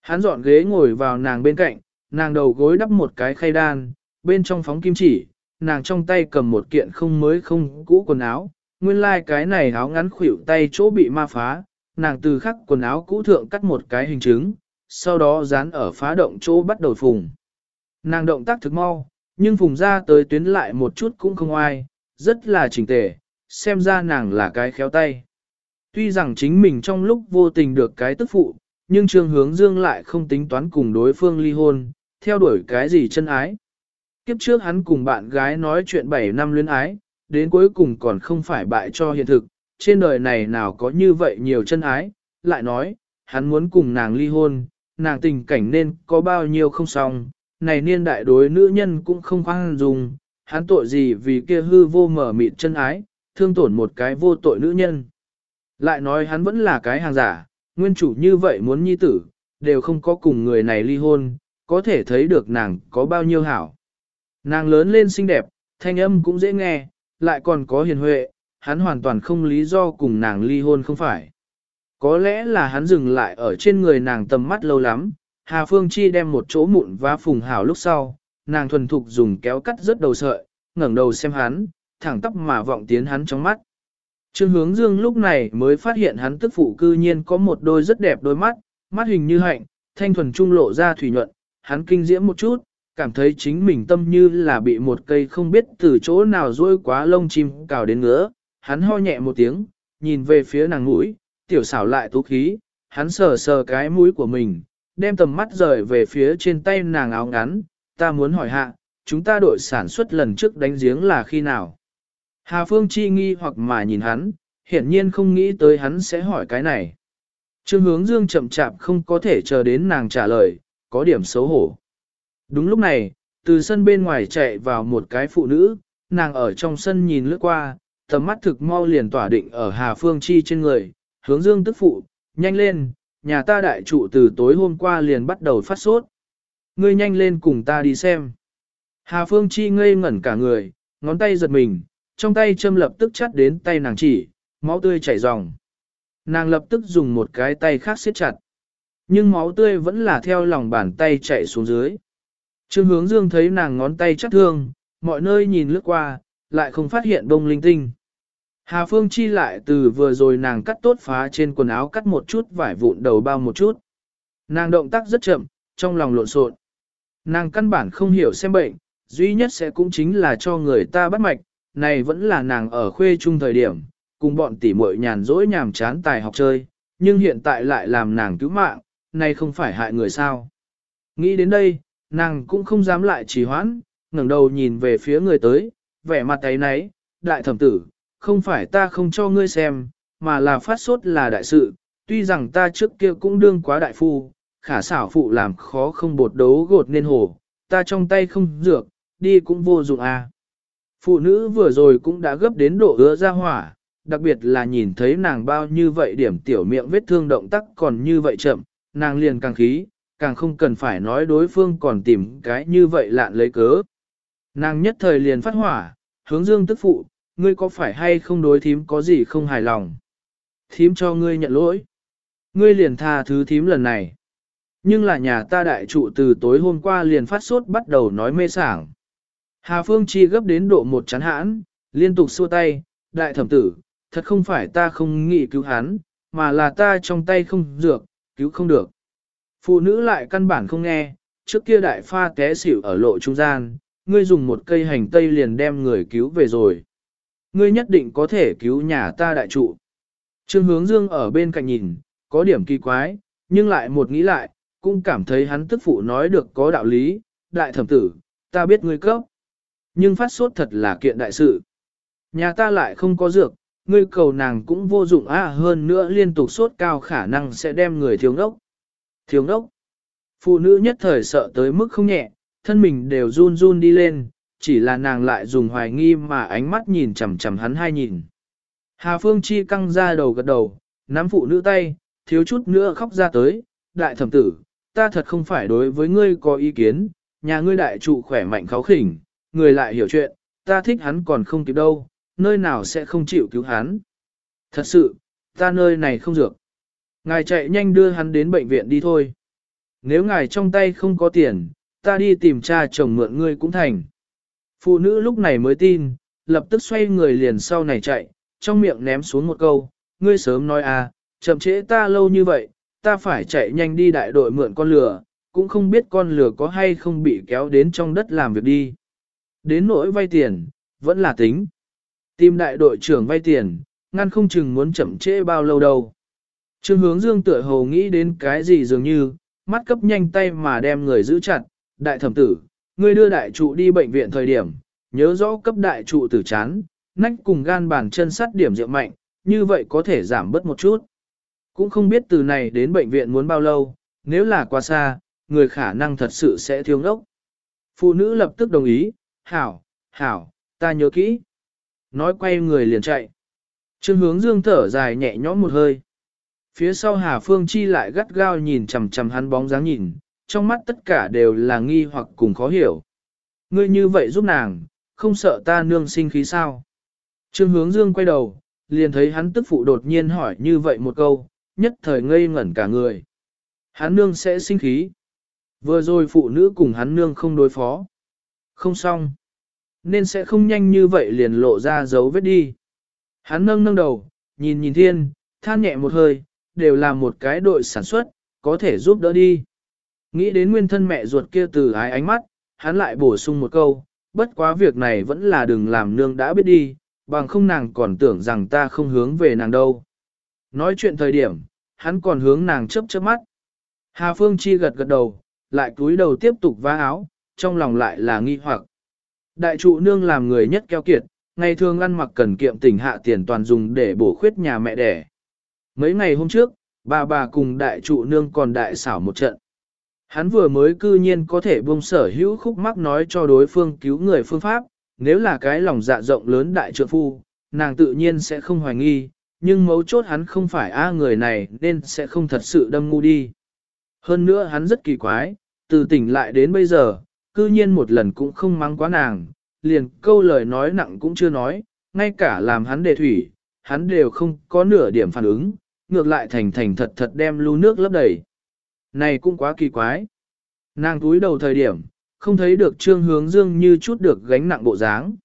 Hắn dọn ghế ngồi vào nàng bên cạnh, nàng đầu gối đắp một cái khay đan, bên trong phóng kim chỉ, nàng trong tay cầm một kiện không mới không cũ quần áo, nguyên lai like cái này áo ngắn khuỷu tay chỗ bị ma phá, nàng từ khắc quần áo cũ thượng cắt một cái hình chứng, sau đó dán ở phá động chỗ bắt đầu phùng. Nàng động tác thực mau, nhưng phùng ra tới tuyến lại một chút cũng không ai, rất là chỉnh tề, xem ra nàng là cái khéo tay. Tuy rằng chính mình trong lúc vô tình được cái tức phụ, nhưng trương hướng dương lại không tính toán cùng đối phương ly hôn, theo đuổi cái gì chân ái. Kiếp trước hắn cùng bạn gái nói chuyện 7 năm luyến ái, đến cuối cùng còn không phải bại cho hiện thực, trên đời này nào có như vậy nhiều chân ái, lại nói, hắn muốn cùng nàng ly hôn, nàng tình cảnh nên có bao nhiêu không xong, này niên đại đối nữ nhân cũng không khoan dung, hắn tội gì vì kia hư vô mở mịt chân ái, thương tổn một cái vô tội nữ nhân. Lại nói hắn vẫn là cái hàng giả, nguyên chủ như vậy muốn nhi tử, đều không có cùng người này ly hôn, có thể thấy được nàng có bao nhiêu hảo. Nàng lớn lên xinh đẹp, thanh âm cũng dễ nghe, lại còn có hiền huệ, hắn hoàn toàn không lý do cùng nàng ly hôn không phải. Có lẽ là hắn dừng lại ở trên người nàng tầm mắt lâu lắm, Hà Phương Chi đem một chỗ mụn và phùng hảo lúc sau, nàng thuần thục dùng kéo cắt rất đầu sợi, ngẩng đầu xem hắn, thẳng tóc mà vọng tiến hắn trong mắt. Trương hướng dương lúc này mới phát hiện hắn tức phụ cư nhiên có một đôi rất đẹp đôi mắt, mắt hình như hạnh, thanh thuần trung lộ ra thủy nhuận, hắn kinh diễm một chút, cảm thấy chính mình tâm như là bị một cây không biết từ chỗ nào rôi quá lông chim cào đến ngứa, hắn ho nhẹ một tiếng, nhìn về phía nàng mũi, tiểu xảo lại tú khí, hắn sờ sờ cái mũi của mình, đem tầm mắt rời về phía trên tay nàng áo ngắn, ta muốn hỏi hạ, chúng ta đội sản xuất lần trước đánh giếng là khi nào? Hà Phương chi nghi hoặc mà nhìn hắn, hiển nhiên không nghĩ tới hắn sẽ hỏi cái này. Trương hướng dương chậm chạp không có thể chờ đến nàng trả lời, có điểm xấu hổ. Đúng lúc này, từ sân bên ngoài chạy vào một cái phụ nữ, nàng ở trong sân nhìn lướt qua, tầm mắt thực mau liền tỏa định ở Hà Phương Chi trên người, hướng dương tức phụ, nhanh lên, nhà ta đại trụ từ tối hôm qua liền bắt đầu phát sốt. Ngươi nhanh lên cùng ta đi xem. Hà Phương Chi ngây ngẩn cả người, ngón tay giật mình, trong tay châm lập tức chắt đến tay nàng chỉ, máu tươi chảy ròng. Nàng lập tức dùng một cái tay khác siết chặt. Nhưng máu tươi vẫn là theo lòng bàn tay chạy xuống dưới. Trương hướng dương thấy nàng ngón tay chắc thương, mọi nơi nhìn lướt qua, lại không phát hiện bông linh tinh. Hà Phương Chi lại từ vừa rồi nàng cắt tốt phá trên quần áo cắt một chút vải vụn đầu bao một chút. Nàng động tác rất chậm, trong lòng lộn xộn. Nàng căn bản không hiểu xem bệnh, duy nhất sẽ cũng chính là cho người ta bắt mạch, này vẫn là nàng ở khuê trung thời điểm, cùng bọn tỷ muội nhàn rỗi nhàm chán tài học chơi, nhưng hiện tại lại làm nàng cứu mạng, này không phải hại người sao. Nghĩ đến đây, nàng cũng không dám lại trì hoãn, ngẩng đầu nhìn về phía người tới, vẻ mặt ấy nấy, đại thẩm tử, không phải ta không cho ngươi xem, mà là phát sốt là đại sự, tuy rằng ta trước kia cũng đương quá đại phu, khả xảo phụ làm khó không bột đấu gột nên hồ, ta trong tay không dược, đi cũng vô dụng à. Phụ nữ vừa rồi cũng đã gấp đến độ ứa ra hỏa, đặc biệt là nhìn thấy nàng bao như vậy điểm tiểu miệng vết thương động tác còn như vậy chậm, nàng liền càng khí, càng không cần phải nói đối phương còn tìm cái như vậy lạn lấy cớ. Nàng nhất thời liền phát hỏa, hướng dương tức phụ, ngươi có phải hay không đối thím có gì không hài lòng? Thím cho ngươi nhận lỗi. Ngươi liền tha thứ thím lần này. Nhưng là nhà ta đại trụ từ tối hôm qua liền phát sốt bắt đầu nói mê sảng. Hà Phương Chi gấp đến độ một chán hãn, liên tục xua tay, đại thẩm tử, thật không phải ta không nghĩ cứu hắn, mà là ta trong tay không dược, cứu không được. Phụ nữ lại căn bản không nghe, trước kia đại pha té xỉu ở lộ trung gian, ngươi dùng một cây hành tây liền đem người cứu về rồi. Ngươi nhất định có thể cứu nhà ta đại trụ. Trương hướng dương ở bên cạnh nhìn, có điểm kỳ quái, nhưng lại một nghĩ lại, cũng cảm thấy hắn tức phụ nói được có đạo lý, đại thẩm tử, ta biết ngươi cấp. Nhưng phát sốt thật là kiện đại sự. Nhà ta lại không có dược, ngươi cầu nàng cũng vô dụng á hơn nữa liên tục sốt cao khả năng sẽ đem người thiếu ngốc. Thiếu ngốc. Phụ nữ nhất thời sợ tới mức không nhẹ, thân mình đều run run đi lên, chỉ là nàng lại dùng hoài nghi mà ánh mắt nhìn chằm chằm hắn hai nhìn. Hà Phương Chi căng ra đầu gật đầu, nắm phụ nữ tay, thiếu chút nữa khóc ra tới, đại thẩm tử, ta thật không phải đối với ngươi có ý kiến, nhà ngươi đại trụ khỏe mạnh kháo khỉnh, người lại hiểu chuyện, ta thích hắn còn không kịp đâu, nơi nào sẽ không chịu cứu hắn. Thật sự, ta nơi này không dược. Ngài chạy nhanh đưa hắn đến bệnh viện đi thôi. Nếu ngài trong tay không có tiền, ta đi tìm cha chồng mượn ngươi cũng thành. Phụ nữ lúc này mới tin, lập tức xoay người liền sau này chạy, trong miệng ném xuống một câu, ngươi sớm nói à, chậm trễ ta lâu như vậy, ta phải chạy nhanh đi đại đội mượn con lửa, cũng không biết con lửa có hay không bị kéo đến trong đất làm việc đi. Đến nỗi vay tiền, vẫn là tính. Tìm đại đội trưởng vay tiền, ngăn không chừng muốn chậm trễ bao lâu đâu. Trương hướng dương tựa hồ nghĩ đến cái gì dường như, mắt cấp nhanh tay mà đem người giữ chặt, đại thẩm tử, ngươi đưa đại trụ đi bệnh viện thời điểm, nhớ rõ cấp đại trụ tử chán, nách cùng gan bàn chân sắt điểm rượu mạnh, như vậy có thể giảm bớt một chút. Cũng không biết từ này đến bệnh viện muốn bao lâu, nếu là quá xa, người khả năng thật sự sẽ thiếu ngốc. Phụ nữ lập tức đồng ý, hảo, hảo, ta nhớ kỹ. Nói quay người liền chạy. Trương hướng dương thở dài nhẹ nhõm một hơi. Phía sau Hà Phương Chi lại gắt gao nhìn chằm chằm hắn bóng dáng nhìn, trong mắt tất cả đều là nghi hoặc cùng khó hiểu. Ngươi như vậy giúp nàng, không sợ ta nương sinh khí sao? Trương hướng dương quay đầu, liền thấy hắn tức phụ đột nhiên hỏi như vậy một câu, nhất thời ngây ngẩn cả người. Hắn nương sẽ sinh khí. Vừa rồi phụ nữ cùng hắn nương không đối phó. Không xong. Nên sẽ không nhanh như vậy liền lộ ra dấu vết đi. Hắn nâng nâng đầu, nhìn nhìn thiên, than nhẹ một hơi, đều là một cái đội sản xuất, có thể giúp đỡ đi. Nghĩ đến nguyên thân mẹ ruột kia từ ái ánh mắt, hắn lại bổ sung một câu, bất quá việc này vẫn là đừng làm nương đã biết đi, bằng không nàng còn tưởng rằng ta không hướng về nàng đâu. Nói chuyện thời điểm, hắn còn hướng nàng chớp chớp mắt. Hà Phương Chi gật gật đầu, lại cúi đầu tiếp tục vá áo, trong lòng lại là nghi hoặc. Đại trụ nương làm người nhất keo kiệt, ngày thường ăn mặc cần kiệm tỉnh hạ tiền toàn dùng để bổ khuyết nhà mẹ đẻ. Mấy ngày hôm trước, bà bà cùng đại trụ nương còn đại xảo một trận. Hắn vừa mới cư nhiên có thể buông sở hữu khúc mắc nói cho đối phương cứu người phương pháp, nếu là cái lòng dạ rộng lớn đại trượng phu, nàng tự nhiên sẽ không hoài nghi, nhưng mấu chốt hắn không phải a người này nên sẽ không thật sự đâm ngu đi. Hơn nữa hắn rất kỳ quái, từ tỉnh lại đến bây giờ, cư nhiên một lần cũng không mắng quá nàng, liền câu lời nói nặng cũng chưa nói, ngay cả làm hắn đề thủy, hắn đều không có nửa điểm phản ứng, ngược lại thành thành thật thật đem lưu nước lấp đầy. Này cũng quá kỳ quái. Nàng túi đầu thời điểm, không thấy được trương hướng dương như chút được gánh nặng bộ dáng.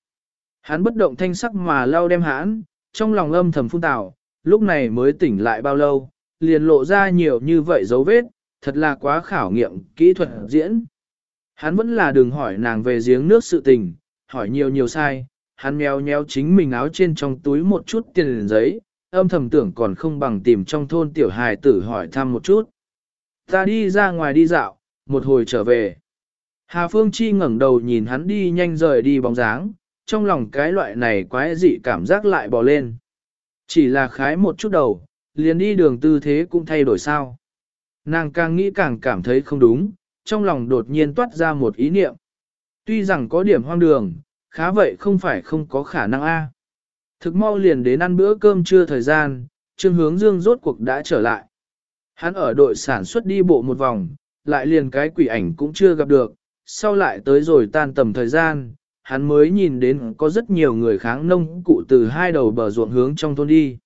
Hắn bất động thanh sắc mà lau đem hãn, trong lòng âm thầm phun tào, lúc này mới tỉnh lại bao lâu, liền lộ ra nhiều như vậy dấu vết, thật là quá khảo nghiệm kỹ thuật diễn. Hắn vẫn là đừng hỏi nàng về giếng nước sự tình, hỏi nhiều nhiều sai, hắn mèo nheo chính mình áo trên trong túi một chút tiền giấy, âm thầm tưởng còn không bằng tìm trong thôn tiểu hài tử hỏi thăm một chút. Ta đi ra ngoài đi dạo, một hồi trở về. Hà Phương Chi ngẩng đầu nhìn hắn đi nhanh rời đi bóng dáng, trong lòng cái loại này quái dị cảm giác lại bò lên. Chỉ là khái một chút đầu, liền đi đường tư thế cũng thay đổi sao. Nàng càng nghĩ càng cảm thấy không đúng, trong lòng đột nhiên toát ra một ý niệm. Tuy rằng có điểm hoang đường, khá vậy không phải không có khả năng a. Thực mau liền đến ăn bữa cơm trưa thời gian, Trương Hướng Dương rốt cuộc đã trở lại. Hắn ở đội sản xuất đi bộ một vòng, lại liền cái quỷ ảnh cũng chưa gặp được, sau lại tới rồi tan tầm thời gian, hắn mới nhìn đến có rất nhiều người kháng nông cụ từ hai đầu bờ ruộng hướng trong thôn đi.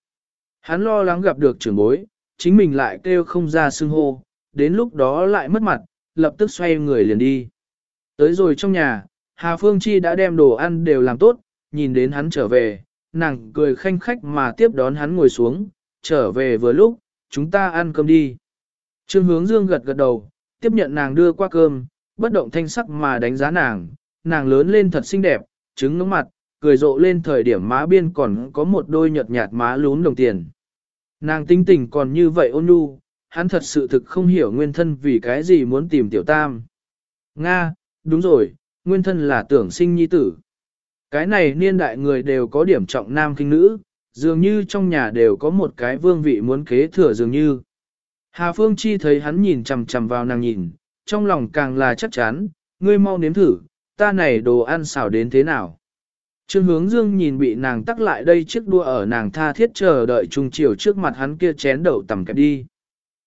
Hắn lo lắng gặp được trưởng bối, chính mình lại kêu không ra xưng hô, đến lúc đó lại mất mặt, lập tức xoay người liền đi. Tới rồi trong nhà, Hà Phương Chi đã đem đồ ăn đều làm tốt, nhìn đến hắn trở về, nàng cười khanh khách mà tiếp đón hắn ngồi xuống, trở về vừa lúc, chúng ta ăn cơm đi. Trương hướng dương gật gật đầu, tiếp nhận nàng đưa qua cơm, bất động thanh sắc mà đánh giá nàng, nàng lớn lên thật xinh đẹp, trứng ngưỡng mặt, cười rộ lên thời điểm má biên còn có một đôi nhợt nhạt má lún đồng tiền. Nàng tinh tình còn như vậy ôn nhu, hắn thật sự thực không hiểu nguyên thân vì cái gì muốn tìm tiểu tam. Nga, đúng rồi, nguyên thân là tưởng sinh nhi tử. Cái này niên đại người đều có điểm trọng nam kinh nữ, dường như trong nhà đều có một cái vương vị muốn kế thừa dường như. Hà Phương Chi thấy hắn nhìn chằm chằm vào nàng nhìn, trong lòng càng là chắc chắn, ngươi mau nếm thử, ta này đồ ăn xào đến thế nào. Trương hướng dương nhìn bị nàng tắc lại đây chiếc đua ở nàng tha thiết chờ đợi trung chiều trước mặt hắn kia chén đậu tầm kẹp đi.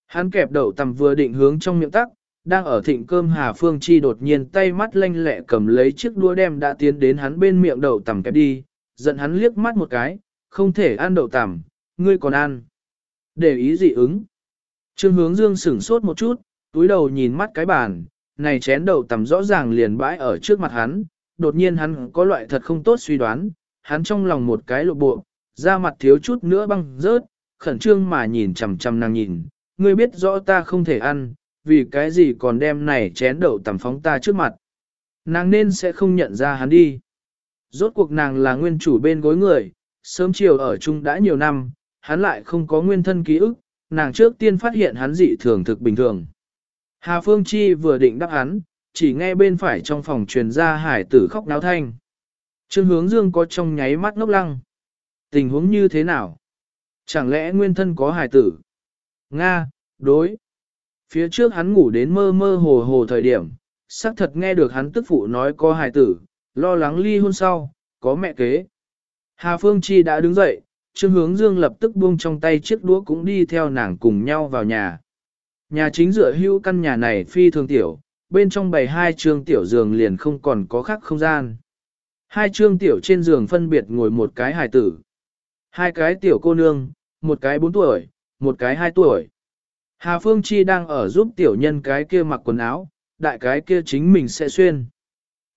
Hắn kẹp đậu tầm vừa định hướng trong miệng tắc, đang ở thịnh cơm Hà Phương Chi đột nhiên tay mắt lanh lẹ cầm lấy chiếc đũa đem đã tiến đến hắn bên miệng đậu tầm kẹp đi, giận hắn liếc mắt một cái, không thể ăn đậu tằm, ngươi còn ăn. Để ý dị ứng. Trương hướng dương sửng sốt một chút, túi đầu nhìn mắt cái bàn, này chén đậu tằm rõ ràng liền bãi ở trước mặt hắn, đột nhiên hắn có loại thật không tốt suy đoán, hắn trong lòng một cái lộ bộ, da mặt thiếu chút nữa băng rớt, khẩn trương mà nhìn chằm chằm nàng nhìn, ngươi biết rõ ta không thể ăn, vì cái gì còn đem này chén đậu tằm phóng ta trước mặt. Nàng nên sẽ không nhận ra hắn đi. Rốt cuộc nàng là nguyên chủ bên gối người, sớm chiều ở chung đã nhiều năm, hắn lại không có nguyên thân ký ức, nàng trước tiên phát hiện hắn dị thường thực bình thường. Hà Phương Chi vừa định đáp hắn, chỉ nghe bên phải trong phòng truyền ra hải tử khóc náo thanh. Trương hướng dương có trong nháy mắt ngốc lăng. Tình huống như thế nào? Chẳng lẽ nguyên thân có hải tử? Nga, đối. Phía trước hắn ngủ đến mơ mơ hồ hồ thời điểm, xác thật nghe được hắn tức phụ nói có hải tử, lo lắng ly hôn sau, có mẹ kế. Hà Phương Chi đã đứng dậy, Trương Hướng Dương lập tức buông trong tay chiếc đũa cũng đi theo nàng cùng nhau vào nhà. Nhà chính dựa hữu căn nhà này phi thường tiểu, bên trong bày hai trương tiểu giường liền không còn có khác không gian. Hai trương tiểu trên giường phân biệt ngồi một cái hài tử. Hai cái tiểu cô nương, một cái bốn tuổi, một cái hai tuổi. Hà Phương Chi đang ở giúp tiểu nhân cái kia mặc quần áo, đại cái kia chính mình sẽ xuyên.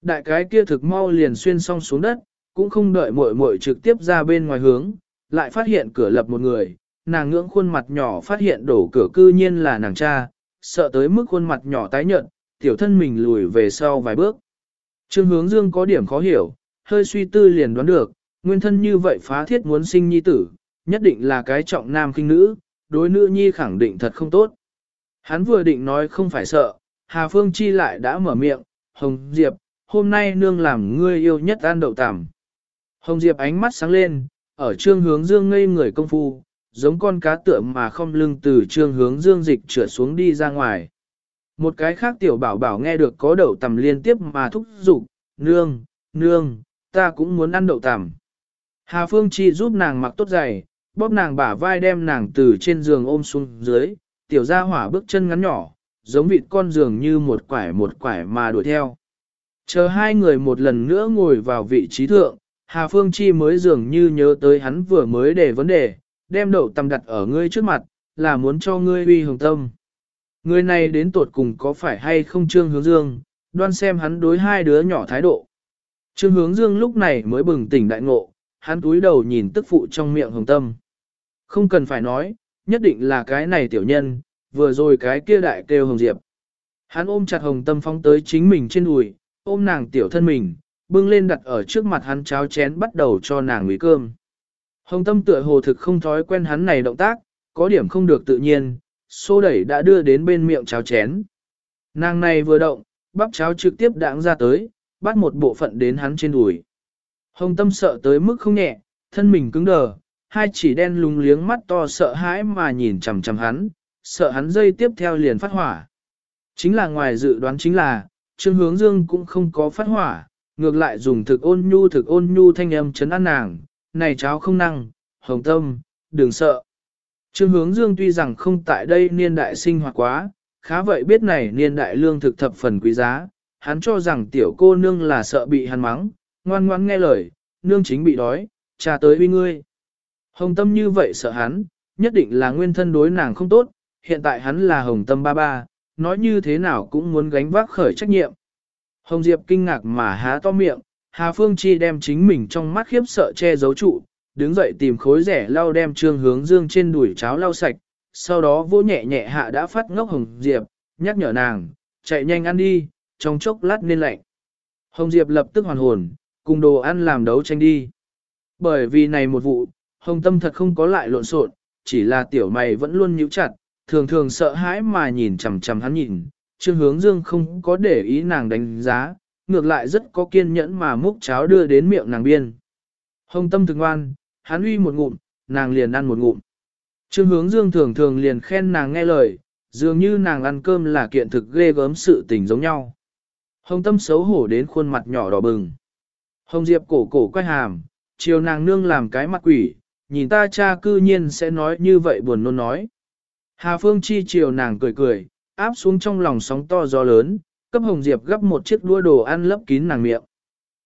Đại cái kia thực mau liền xuyên xong xuống đất, cũng không đợi muội muội trực tiếp ra bên ngoài hướng, lại phát hiện cửa lập một người, nàng ngưỡng khuôn mặt nhỏ phát hiện đổ cửa cư nhiên là nàng cha, sợ tới mức khuôn mặt nhỏ tái nhợt, tiểu thân mình lùi về sau vài bước. Trương hướng dương có điểm khó hiểu, hơi suy tư liền đoán được, nguyên thân như vậy phá thiết muốn sinh nhi tử, nhất định là cái trọng nam kinh nữ, đối nữ nhi khẳng định thật không tốt. Hắn vừa định nói không phải sợ, Hà Phương Chi lại đã mở miệng, Hồng Diệp, hôm nay nương làm ngươi yêu nhất ăn đậu tằm. Hồng Diệp ánh mắt sáng lên, ở trương hướng dương ngây người công phu, giống con cá tượng mà không lưng từ trương hướng dương dịch trượt xuống đi ra ngoài. Một cái khác tiểu bảo bảo nghe được có đậu tằm liên tiếp mà thúc giục, nương, nương, ta cũng muốn ăn đậu tằm. Hà Phương Chi giúp nàng mặc tốt giày, bóp nàng bả vai đem nàng từ trên giường ôm xuống dưới, tiểu gia hỏa bước chân ngắn nhỏ, giống vịt con giường như một quải một quải mà đuổi theo. Chờ hai người một lần nữa ngồi vào vị trí thượng, Hà Phương Chi mới dường như nhớ tới hắn vừa mới để vấn đề, đem đậu tầm đặt ở ngươi trước mặt, là muốn cho ngươi uy hồng tâm. Người này đến tột cùng có phải hay không Trương Hướng Dương, đoan xem hắn đối hai đứa nhỏ thái độ. Trương Hướng Dương lúc này mới bừng tỉnh đại ngộ, hắn túi đầu nhìn tức phụ trong miệng hồng tâm. Không cần phải nói, nhất định là cái này tiểu nhân, vừa rồi cái kia đại kêu hồng diệp. Hắn ôm chặt hồng tâm phóng tới chính mình trên đùi, ôm nàng tiểu thân mình, bưng lên đặt ở trước mặt hắn cháo chén bắt đầu cho nàng nguy cơm. Hồng tâm tựa hồ thực không thói quen hắn này động tác, có điểm không được tự nhiên, xô đẩy đã đưa đến bên miệng cháo chén. Nàng này vừa động, bắp cháo trực tiếp đãng ra tới, bắt một bộ phận đến hắn trên đùi. Hồng tâm sợ tới mức không nhẹ, thân mình cứng đờ, hai chỉ đen lúng liếng mắt to sợ hãi mà nhìn chằm chằm hắn, sợ hắn dây tiếp theo liền phát hỏa. Chính là ngoài dự đoán chính là, Trương Hướng Dương cũng không có phát hỏa, ngược lại dùng thực ôn nhu thực ôn nhu thanh âm chấn an nàng, này cháu không năng, hồng tâm, đừng sợ. Trương hướng dương tuy rằng không tại đây niên đại sinh hoạt quá, khá vậy biết này niên đại lương thực thập phần quý giá, hắn cho rằng tiểu cô nương là sợ bị hắn mắng, ngoan ngoan nghe lời, nương chính bị đói, cha tới uy ngươi. Hồng tâm như vậy sợ hắn, nhất định là nguyên thân đối nàng không tốt, hiện tại hắn là hồng tâm ba ba, nói như thế nào cũng muốn gánh vác khởi trách nhiệm. Hồng Diệp kinh ngạc mà há to miệng, Hà Phương Chi đem chính mình trong mắt khiếp sợ che giấu trụ, đứng dậy tìm khối rẻ lau đem trương hướng dương trên đùi cháo lau sạch, sau đó vỗ nhẹ nhẹ hạ đã phát ngốc Hồng Diệp, nhắc nhở nàng, chạy nhanh ăn đi, trong chốc lát nên lạnh. Hồng Diệp lập tức hoàn hồn, cùng đồ ăn làm đấu tranh đi. Bởi vì này một vụ, Hồng Tâm thật không có lại lộn xộn, chỉ là tiểu mày vẫn luôn nhíu chặt, thường thường sợ hãi mà nhìn chằm chằm hắn nhìn, Trương Hướng Dương không có để ý nàng đánh giá, ngược lại rất có kiên nhẫn mà múc cháo đưa đến miệng nàng biên. Hồng tâm thực ngoan, hắn uy một ngụm, nàng liền ăn một ngụm. Trương Hướng Dương thường thường liền khen nàng nghe lời, dường như nàng ăn cơm là kiện thực ghê gớm sự tình giống nhau. Hồng tâm xấu hổ đến khuôn mặt nhỏ đỏ bừng. Hồng Diệp cổ cổ quay hàm, chiều nàng nương làm cái mặt quỷ, nhìn ta cha cư nhiên sẽ nói như vậy buồn nôn nói. Hà Phương Chi chiều nàng cười cười, áp xuống trong lòng sóng to gió lớn, cấp Hồng Diệp gấp một chiếc đua đồ ăn lấp kín nàng miệng.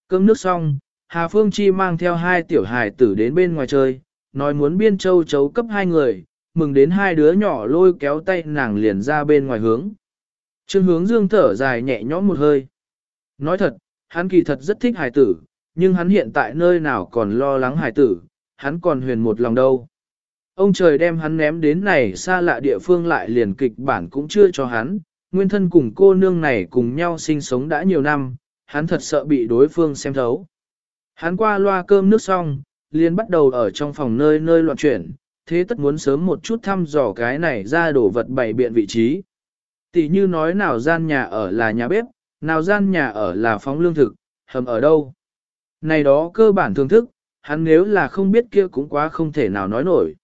Cơm nước xong, Hà Phương Chi mang theo hai tiểu hài tử đến bên ngoài chơi, nói muốn biên châu chấu cấp hai người, mừng đến hai đứa nhỏ lôi kéo tay nàng liền ra bên ngoài hướng. Trương hướng dương thở dài nhẹ nhõm một hơi. Nói thật, hắn kỳ thật rất thích hài tử, nhưng hắn hiện tại nơi nào còn lo lắng hài tử, hắn còn huyền một lòng đâu. Ông trời đem hắn ném đến này xa lạ địa phương lại liền kịch bản cũng chưa cho hắn, nguyên thân cùng cô nương này cùng nhau sinh sống đã nhiều năm, hắn thật sợ bị đối phương xem thấu. Hắn qua loa cơm nước xong, liền bắt đầu ở trong phòng nơi nơi loạn chuyển, thế tất muốn sớm một chút thăm dò cái này ra đổ vật bày biện vị trí. Tỷ như nói nào gian nhà ở là nhà bếp, nào gian nhà ở là phóng lương thực, hầm ở đâu. Này đó cơ bản thưởng thức, hắn nếu là không biết kia cũng quá không thể nào nói nổi.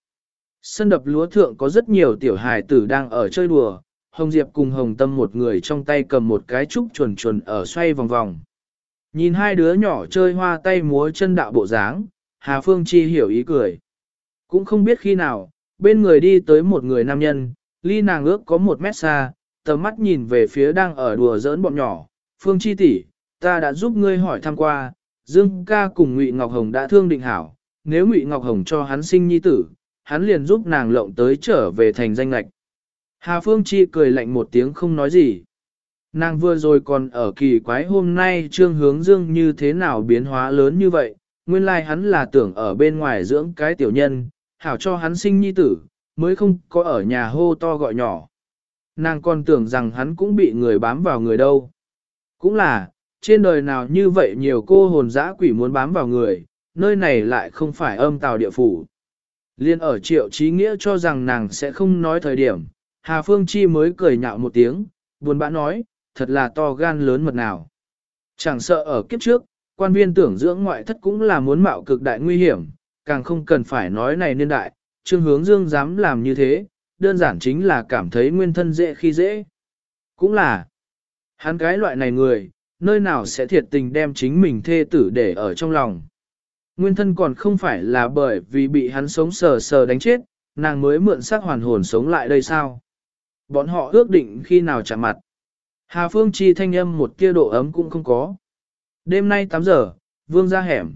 Sân đập lúa thượng có rất nhiều tiểu hài tử đang ở chơi đùa, Hồng Diệp cùng Hồng Tâm một người trong tay cầm một cái trúc chuồn chuồn ở xoay vòng vòng. Nhìn hai đứa nhỏ chơi hoa tay múa chân đạo bộ dáng, Hà Phương Chi hiểu ý cười. Cũng không biết khi nào, bên người đi tới một người nam nhân, ly nàng ước có một mét xa, tầm mắt nhìn về phía đang ở đùa giỡn bọn nhỏ. Phương Chi tỷ, ta đã giúp ngươi hỏi thăm qua, Dương ca cùng Ngụy Ngọc Hồng đã thương định hảo, nếu Ngụy Ngọc Hồng cho hắn sinh nhi tử, hắn liền giúp nàng lộng tới trở về thành danh lạch. Hà Phương Chi cười lạnh một tiếng không nói gì. Nàng vừa rồi còn ở kỳ quái hôm nay trương hướng dương như thế nào biến hóa lớn như vậy, nguyên lai like hắn là tưởng ở bên ngoài dưỡng cái tiểu nhân, hảo cho hắn sinh nhi tử, mới không có ở nhà hô to gọi nhỏ. Nàng còn tưởng rằng hắn cũng bị người bám vào người đâu. Cũng là, trên đời nào như vậy nhiều cô hồn dã quỷ muốn bám vào người, nơi này lại không phải âm tào địa phủ. Liên ở triệu trí nghĩa cho rằng nàng sẽ không nói thời điểm, Hà Phương Chi mới cười nhạo một tiếng, buồn bã nói, thật là to gan lớn mật nào. Chẳng sợ ở kiếp trước, quan viên tưởng dưỡng ngoại thất cũng là muốn mạo cực đại nguy hiểm, càng không cần phải nói này niên đại, Trương Hướng Dương dám làm như thế, đơn giản chính là cảm thấy nguyên thân dễ khi dễ. Cũng là, hắn cái loại này người, nơi nào sẽ thiệt tình đem chính mình thê tử để ở trong lòng. Nguyên thân còn không phải là bởi vì bị hắn sống sờ sờ đánh chết, nàng mới mượn xác hoàn hồn sống lại đây sao. Bọn họ ước định khi nào chạm mặt. Hà Phương Chi thanh âm một kia độ ấm cũng không có. Đêm nay 8 giờ, vương ra hẻm.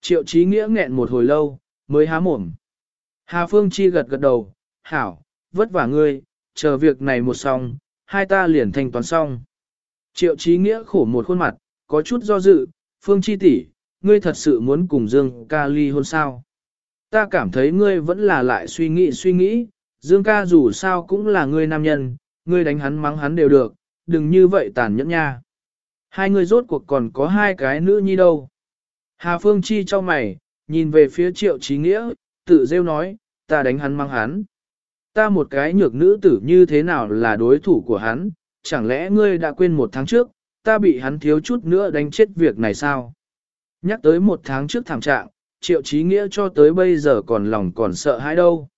Triệu Chí nghĩa nghẹn một hồi lâu, mới há mồm. Hà Phương Chi gật gật đầu, hảo, vất vả ngươi, chờ việc này một xong, hai ta liền thanh toán xong. Triệu Chí nghĩa khổ một khuôn mặt, có chút do dự, Phương Chi tỷ, ngươi thật sự muốn cùng Dương ca ly hôn sao? Ta cảm thấy ngươi vẫn là lại suy nghĩ suy nghĩ, Dương ca dù sao cũng là ngươi nam nhân, ngươi đánh hắn mắng hắn đều được, đừng như vậy tàn nhẫn nha. Hai người rốt cuộc còn có hai cái nữ nhi đâu. Hà Phương Chi cho mày, nhìn về phía triệu trí nghĩa, tự rêu nói, ta đánh hắn mang hắn. Ta một cái nhược nữ tử như thế nào là đối thủ của hắn, chẳng lẽ ngươi đã quên một tháng trước, ta bị hắn thiếu chút nữa đánh chết việc này sao? Nhắc tới một tháng trước thảm trạng, triệu trí nghĩa cho tới bây giờ còn lòng còn sợ hãi đâu.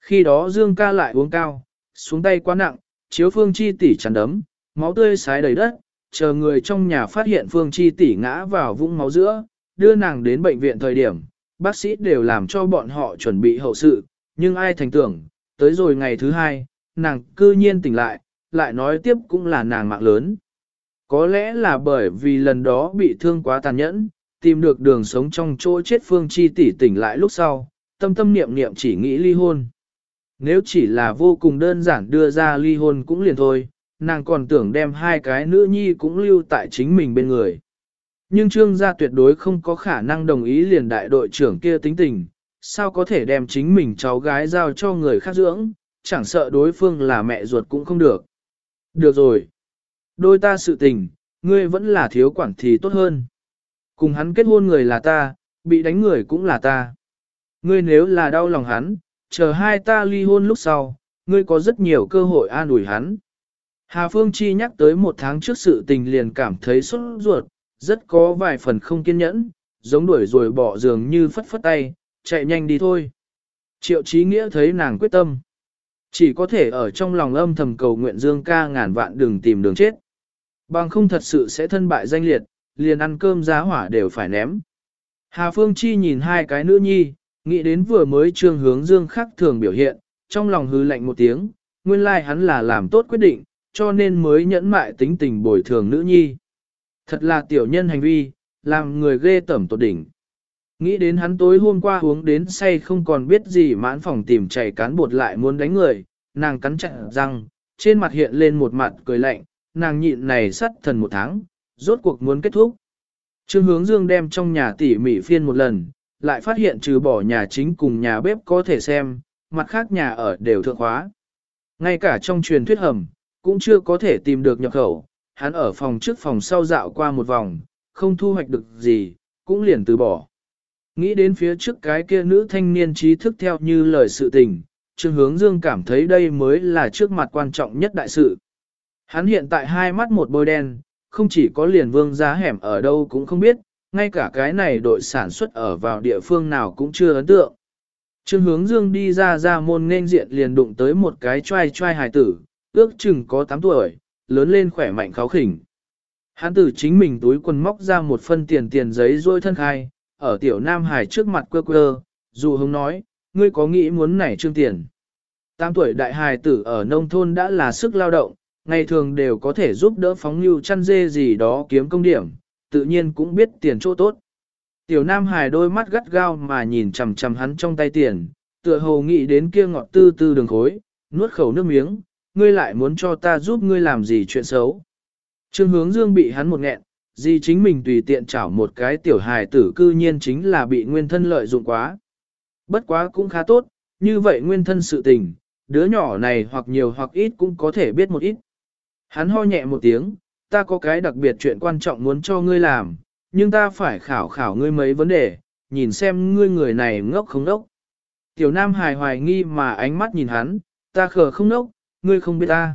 Khi đó Dương ca lại uống cao, xuống tay quá nặng, chiếu phương chi tỷ chắn đấm, máu tươi sái đầy đất, chờ người trong nhà phát hiện phương chi tỷ ngã vào vũng máu giữa, đưa nàng đến bệnh viện thời điểm, bác sĩ đều làm cho bọn họ chuẩn bị hậu sự, nhưng ai thành tưởng, tới rồi ngày thứ hai, nàng cư nhiên tỉnh lại, lại nói tiếp cũng là nàng mạng lớn. Có lẽ là bởi vì lần đó bị thương quá tàn nhẫn, tìm được đường sống trong chỗ chết phương chi tỷ tỉnh lại lúc sau, tâm tâm niệm niệm chỉ nghĩ ly hôn. Nếu chỉ là vô cùng đơn giản đưa ra ly hôn cũng liền thôi, nàng còn tưởng đem hai cái nữ nhi cũng lưu tại chính mình bên người. Nhưng trương gia tuyệt đối không có khả năng đồng ý liền đại đội trưởng kia tính tình, sao có thể đem chính mình cháu gái giao cho người khác dưỡng, chẳng sợ đối phương là mẹ ruột cũng không được. Được rồi. Đôi ta sự tình, ngươi vẫn là thiếu quản thì tốt hơn. Cùng hắn kết hôn người là ta, bị đánh người cũng là ta. Ngươi nếu là đau lòng hắn, chờ hai ta ly hôn lúc sau, ngươi có rất nhiều cơ hội an ủi hắn. Hà Phương Chi nhắc tới một tháng trước sự tình liền cảm thấy sốt ruột, rất có vài phần không kiên nhẫn, giống đuổi rồi bỏ giường như phất phất tay, chạy nhanh đi thôi. Triệu Chí Nghĩa thấy nàng quyết tâm. Chỉ có thể ở trong lòng âm thầm cầu nguyện Dương ca ngàn vạn đừng tìm đường chết. Bằng không thật sự sẽ thân bại danh liệt, liền ăn cơm giá hỏa đều phải ném. Hà Phương Chi nhìn hai cái nữ nhi, nghĩ đến vừa mới trương hướng Dương khắc thường biểu hiện, trong lòng hư lạnh một tiếng, nguyên lai like hắn là làm tốt quyết định, cho nên mới nhẫn mại tính tình bồi thường nữ nhi. Thật là tiểu nhân hành vi, làm người ghê tẩm tột đỉnh. Nghĩ đến hắn tối hôm qua uống đến say không còn biết gì mãn phòng tìm chảy cán bột lại muốn đánh người, nàng cắn chặt răng, trên mặt hiện lên một mặt cười lạnh, nàng nhịn này sắt thần một tháng, rốt cuộc muốn kết thúc. Trương hướng dương đem trong nhà tỉ mỉ phiên một lần, lại phát hiện trừ bỏ nhà chính cùng nhà bếp có thể xem, mặt khác nhà ở đều thượng khóa. Ngay cả trong truyền thuyết hầm, cũng chưa có thể tìm được nhập khẩu, hắn ở phòng trước phòng sau dạo qua một vòng, không thu hoạch được gì, cũng liền từ bỏ. Nghĩ đến phía trước cái kia nữ thanh niên trí thức theo như lời sự tình, Trương Hướng Dương cảm thấy đây mới là trước mặt quan trọng nhất đại sự. Hắn hiện tại hai mắt một bôi đen, không chỉ có liền vương giá hẻm ở đâu cũng không biết, ngay cả cái này đội sản xuất ở vào địa phương nào cũng chưa ấn tượng. Trương hướng dương đi ra ra môn nên diện liền đụng tới một cái trai trai hài tử, ước chừng có 8 tuổi, lớn lên khỏe mạnh kháo khỉnh. Hán tử chính mình túi quần móc ra một phân tiền tiền giấy rôi thân khai, ở tiểu nam hải trước mặt quơ quơ, dù hướng nói, ngươi có nghĩ muốn nảy trương tiền. 8 tuổi đại hài tử ở nông thôn đã là sức lao động, ngày thường đều có thể giúp đỡ phóng lưu chăn dê gì đó kiếm công điểm, tự nhiên cũng biết tiền chỗ tốt. Tiểu Nam Hải đôi mắt gắt gao mà nhìn chằm chằm hắn trong tay tiền, tựa hồ nghĩ đến kia ngọt tư tư đường khối, nuốt khẩu nước miếng, ngươi lại muốn cho ta giúp ngươi làm gì chuyện xấu. Trương hướng dương bị hắn một nghẹn, gì chính mình tùy tiện chảo một cái tiểu hài tử cư nhiên chính là bị nguyên thân lợi dụng quá. Bất quá cũng khá tốt, như vậy nguyên thân sự tình, đứa nhỏ này hoặc nhiều hoặc ít cũng có thể biết một ít. Hắn ho nhẹ một tiếng, ta có cái đặc biệt chuyện quan trọng muốn cho ngươi làm, nhưng ta phải khảo khảo ngươi mấy vấn đề, nhìn xem ngươi người này ngốc không ngốc. Tiểu Nam hài hoài nghi mà ánh mắt nhìn hắn, ta khờ không ngốc, ngươi không biết ta.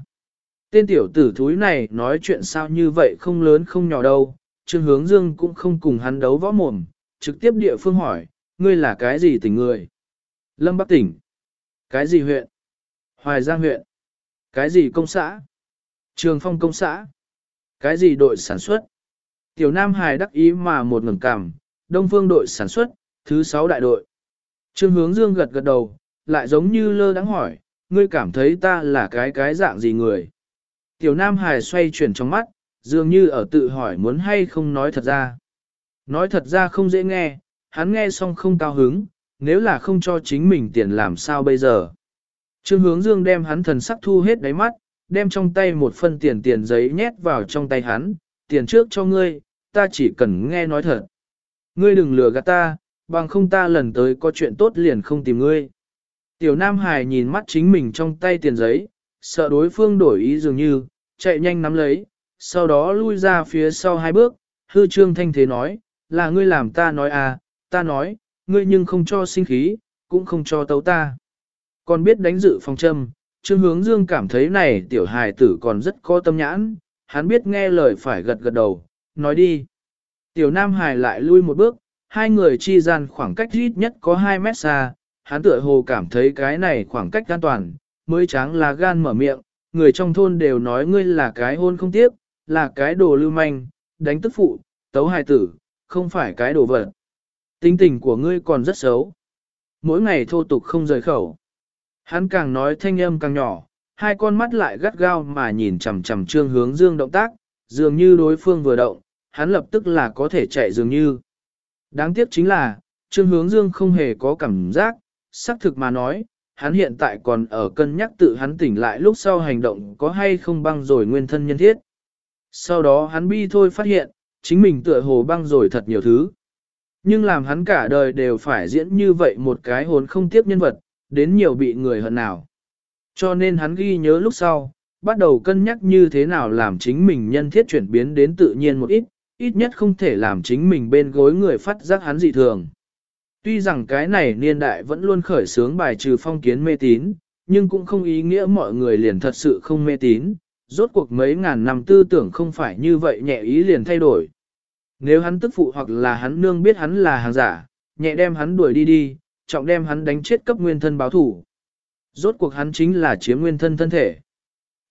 Tên tiểu tử thúi này nói chuyện sao như vậy không lớn không nhỏ đâu, Trương Hướng Dương cũng không cùng hắn đấu võ mồm, trực tiếp địa phương hỏi, ngươi là cái gì tỉnh người? Lâm Bắc tỉnh. Cái gì huyện? Hoài Giang huyện. Cái gì công xã? Trường Phong công xã. Cái gì đội sản xuất? Tiểu Nam Hải đắc ý mà một ngừng cằm, Đông Phương đội sản xuất, thứ sáu đại đội. Trương Hướng Dương gật gật đầu, lại giống như lơ đắng hỏi, ngươi cảm thấy ta là cái cái dạng gì người? Tiểu Nam Hải xoay chuyển trong mắt, dường như ở tự hỏi muốn hay không nói thật ra. Nói thật ra không dễ nghe, hắn nghe xong không cao hứng, nếu là không cho chính mình tiền làm sao bây giờ. Trương hướng dương đem hắn thần sắc thu hết đáy mắt, đem trong tay một phân tiền tiền giấy nhét vào trong tay hắn, tiền trước cho ngươi, ta chỉ cần nghe nói thật. Ngươi đừng lừa gạt ta, bằng không ta lần tới có chuyện tốt liền không tìm ngươi. Tiểu Nam Hải nhìn mắt chính mình trong tay tiền giấy, sợ đối phương đổi ý dường như, chạy nhanh nắm lấy, sau đó lui ra phía sau hai bước, hư trương thanh thế nói, là ngươi làm ta nói à, ta nói, ngươi nhưng không cho sinh khí, cũng không cho tấu ta. Còn biết đánh dự phòng châm, Trương Hướng Dương cảm thấy này tiểu hài tử còn rất có tâm nhãn, hắn biết nghe lời phải gật gật đầu, nói đi. Tiểu Nam Hải lại lui một bước, hai người chi gian khoảng cách ít nhất có 2 mét xa, hắn tựa hồ cảm thấy cái này khoảng cách an toàn, mới tráng là gan mở miệng, người trong thôn đều nói ngươi là cái hôn không tiếp, là cái đồ lưu manh, đánh tức phụ, tấu hài tử, không phải cái đồ vật. Tính tình của ngươi còn rất xấu. Mỗi ngày thô tục không rời khẩu. Hắn càng nói thanh âm càng nhỏ, hai con mắt lại gắt gao mà nhìn chằm chằm trương hướng dương động tác, dường như đối phương vừa động, hắn lập tức là có thể chạy dường như. Đáng tiếc chính là, trương hướng dương không hề có cảm giác, xác thực mà nói, hắn hiện tại còn ở cân nhắc tự hắn tỉnh lại lúc sau hành động có hay không băng rồi nguyên thân nhân thiết. Sau đó hắn bi thôi phát hiện, chính mình tựa hồ băng rồi thật nhiều thứ. Nhưng làm hắn cả đời đều phải diễn như vậy một cái hồn không tiếp nhân vật, đến nhiều bị người hận nào. Cho nên hắn ghi nhớ lúc sau, bắt đầu cân nhắc như thế nào làm chính mình nhân thiết chuyển biến đến tự nhiên một ít, ít nhất không thể làm chính mình bên gối người phát giác hắn dị thường. Tuy rằng cái này niên đại vẫn luôn khởi sướng bài trừ phong kiến mê tín, nhưng cũng không ý nghĩa mọi người liền thật sự không mê tín, rốt cuộc mấy ngàn năm tư tưởng không phải như vậy nhẹ ý liền thay đổi. Nếu hắn tức phụ hoặc là hắn nương biết hắn là hàng giả, nhẹ đem hắn đuổi đi đi, trọng đem hắn đánh chết cấp nguyên thân báo thủ. Rốt cuộc hắn chính là chiếm nguyên thân thân thể.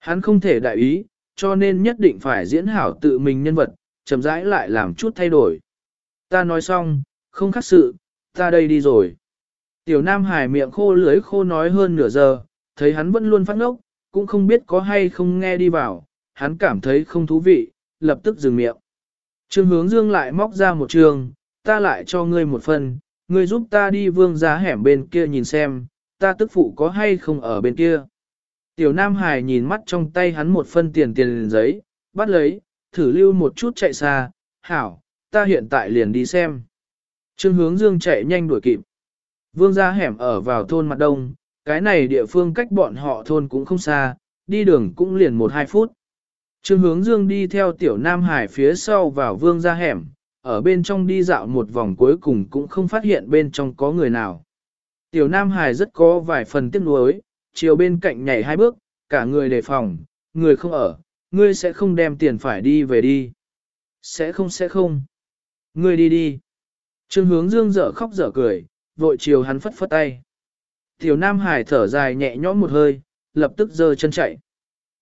Hắn không thể đại ý, cho nên nhất định phải diễn hảo tự mình nhân vật, chậm rãi lại làm chút thay đổi. Ta nói xong, không khác sự, ta đây đi rồi. Tiểu Nam Hải miệng khô lưới khô nói hơn nửa giờ, thấy hắn vẫn luôn phát ngốc, cũng không biết có hay không nghe đi vào, hắn cảm thấy không thú vị, lập tức dừng miệng. Trương hướng dương lại móc ra một trường, ta lại cho ngươi một phần, ngươi giúp ta đi vương giá hẻm bên kia nhìn xem, ta tức phụ có hay không ở bên kia. Tiểu Nam Hải nhìn mắt trong tay hắn một phân tiền tiền giấy, bắt lấy, thử lưu một chút chạy xa, hảo, ta hiện tại liền đi xem. Trương hướng dương chạy nhanh đuổi kịp. Vương gia hẻm ở vào thôn mặt đông, cái này địa phương cách bọn họ thôn cũng không xa, đi đường cũng liền một hai phút. Trương hướng dương đi theo tiểu Nam Hải phía sau vào vương gia hẻm, ở bên trong đi dạo một vòng cuối cùng cũng không phát hiện bên trong có người nào. Tiểu Nam Hải rất có vài phần tiếc nuối, chiều bên cạnh nhảy hai bước, cả người đề phòng, người không ở, ngươi sẽ không đem tiền phải đi về đi. Sẽ không sẽ không. Ngươi đi đi. Trương hướng dương dở khóc dở cười, vội chiều hắn phất phất tay. Tiểu Nam Hải thở dài nhẹ nhõm một hơi, lập tức giơ chân chạy.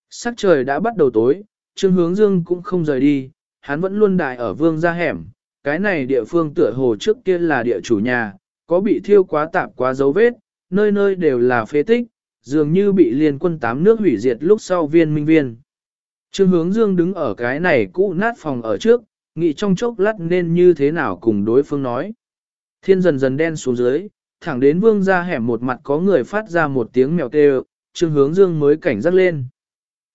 Sắc trời đã bắt đầu tối, Trương Hướng Dương cũng không rời đi, hắn vẫn luôn đại ở vương gia hẻm. Cái này địa phương tựa hồ trước kia là địa chủ nhà, có bị thiêu quá tạp quá dấu vết, nơi nơi đều là phế tích, dường như bị liên quân tám nước hủy diệt lúc sau viên minh viên. Trương Hướng Dương đứng ở cái này cũ nát phòng ở trước, nghĩ trong chốc lát nên như thế nào cùng đối phương nói. Thiên dần dần đen xuống dưới, thẳng đến vương ra hẻm một mặt có người phát ra một tiếng mèo kêu, Trương Hướng Dương mới cảnh giác lên.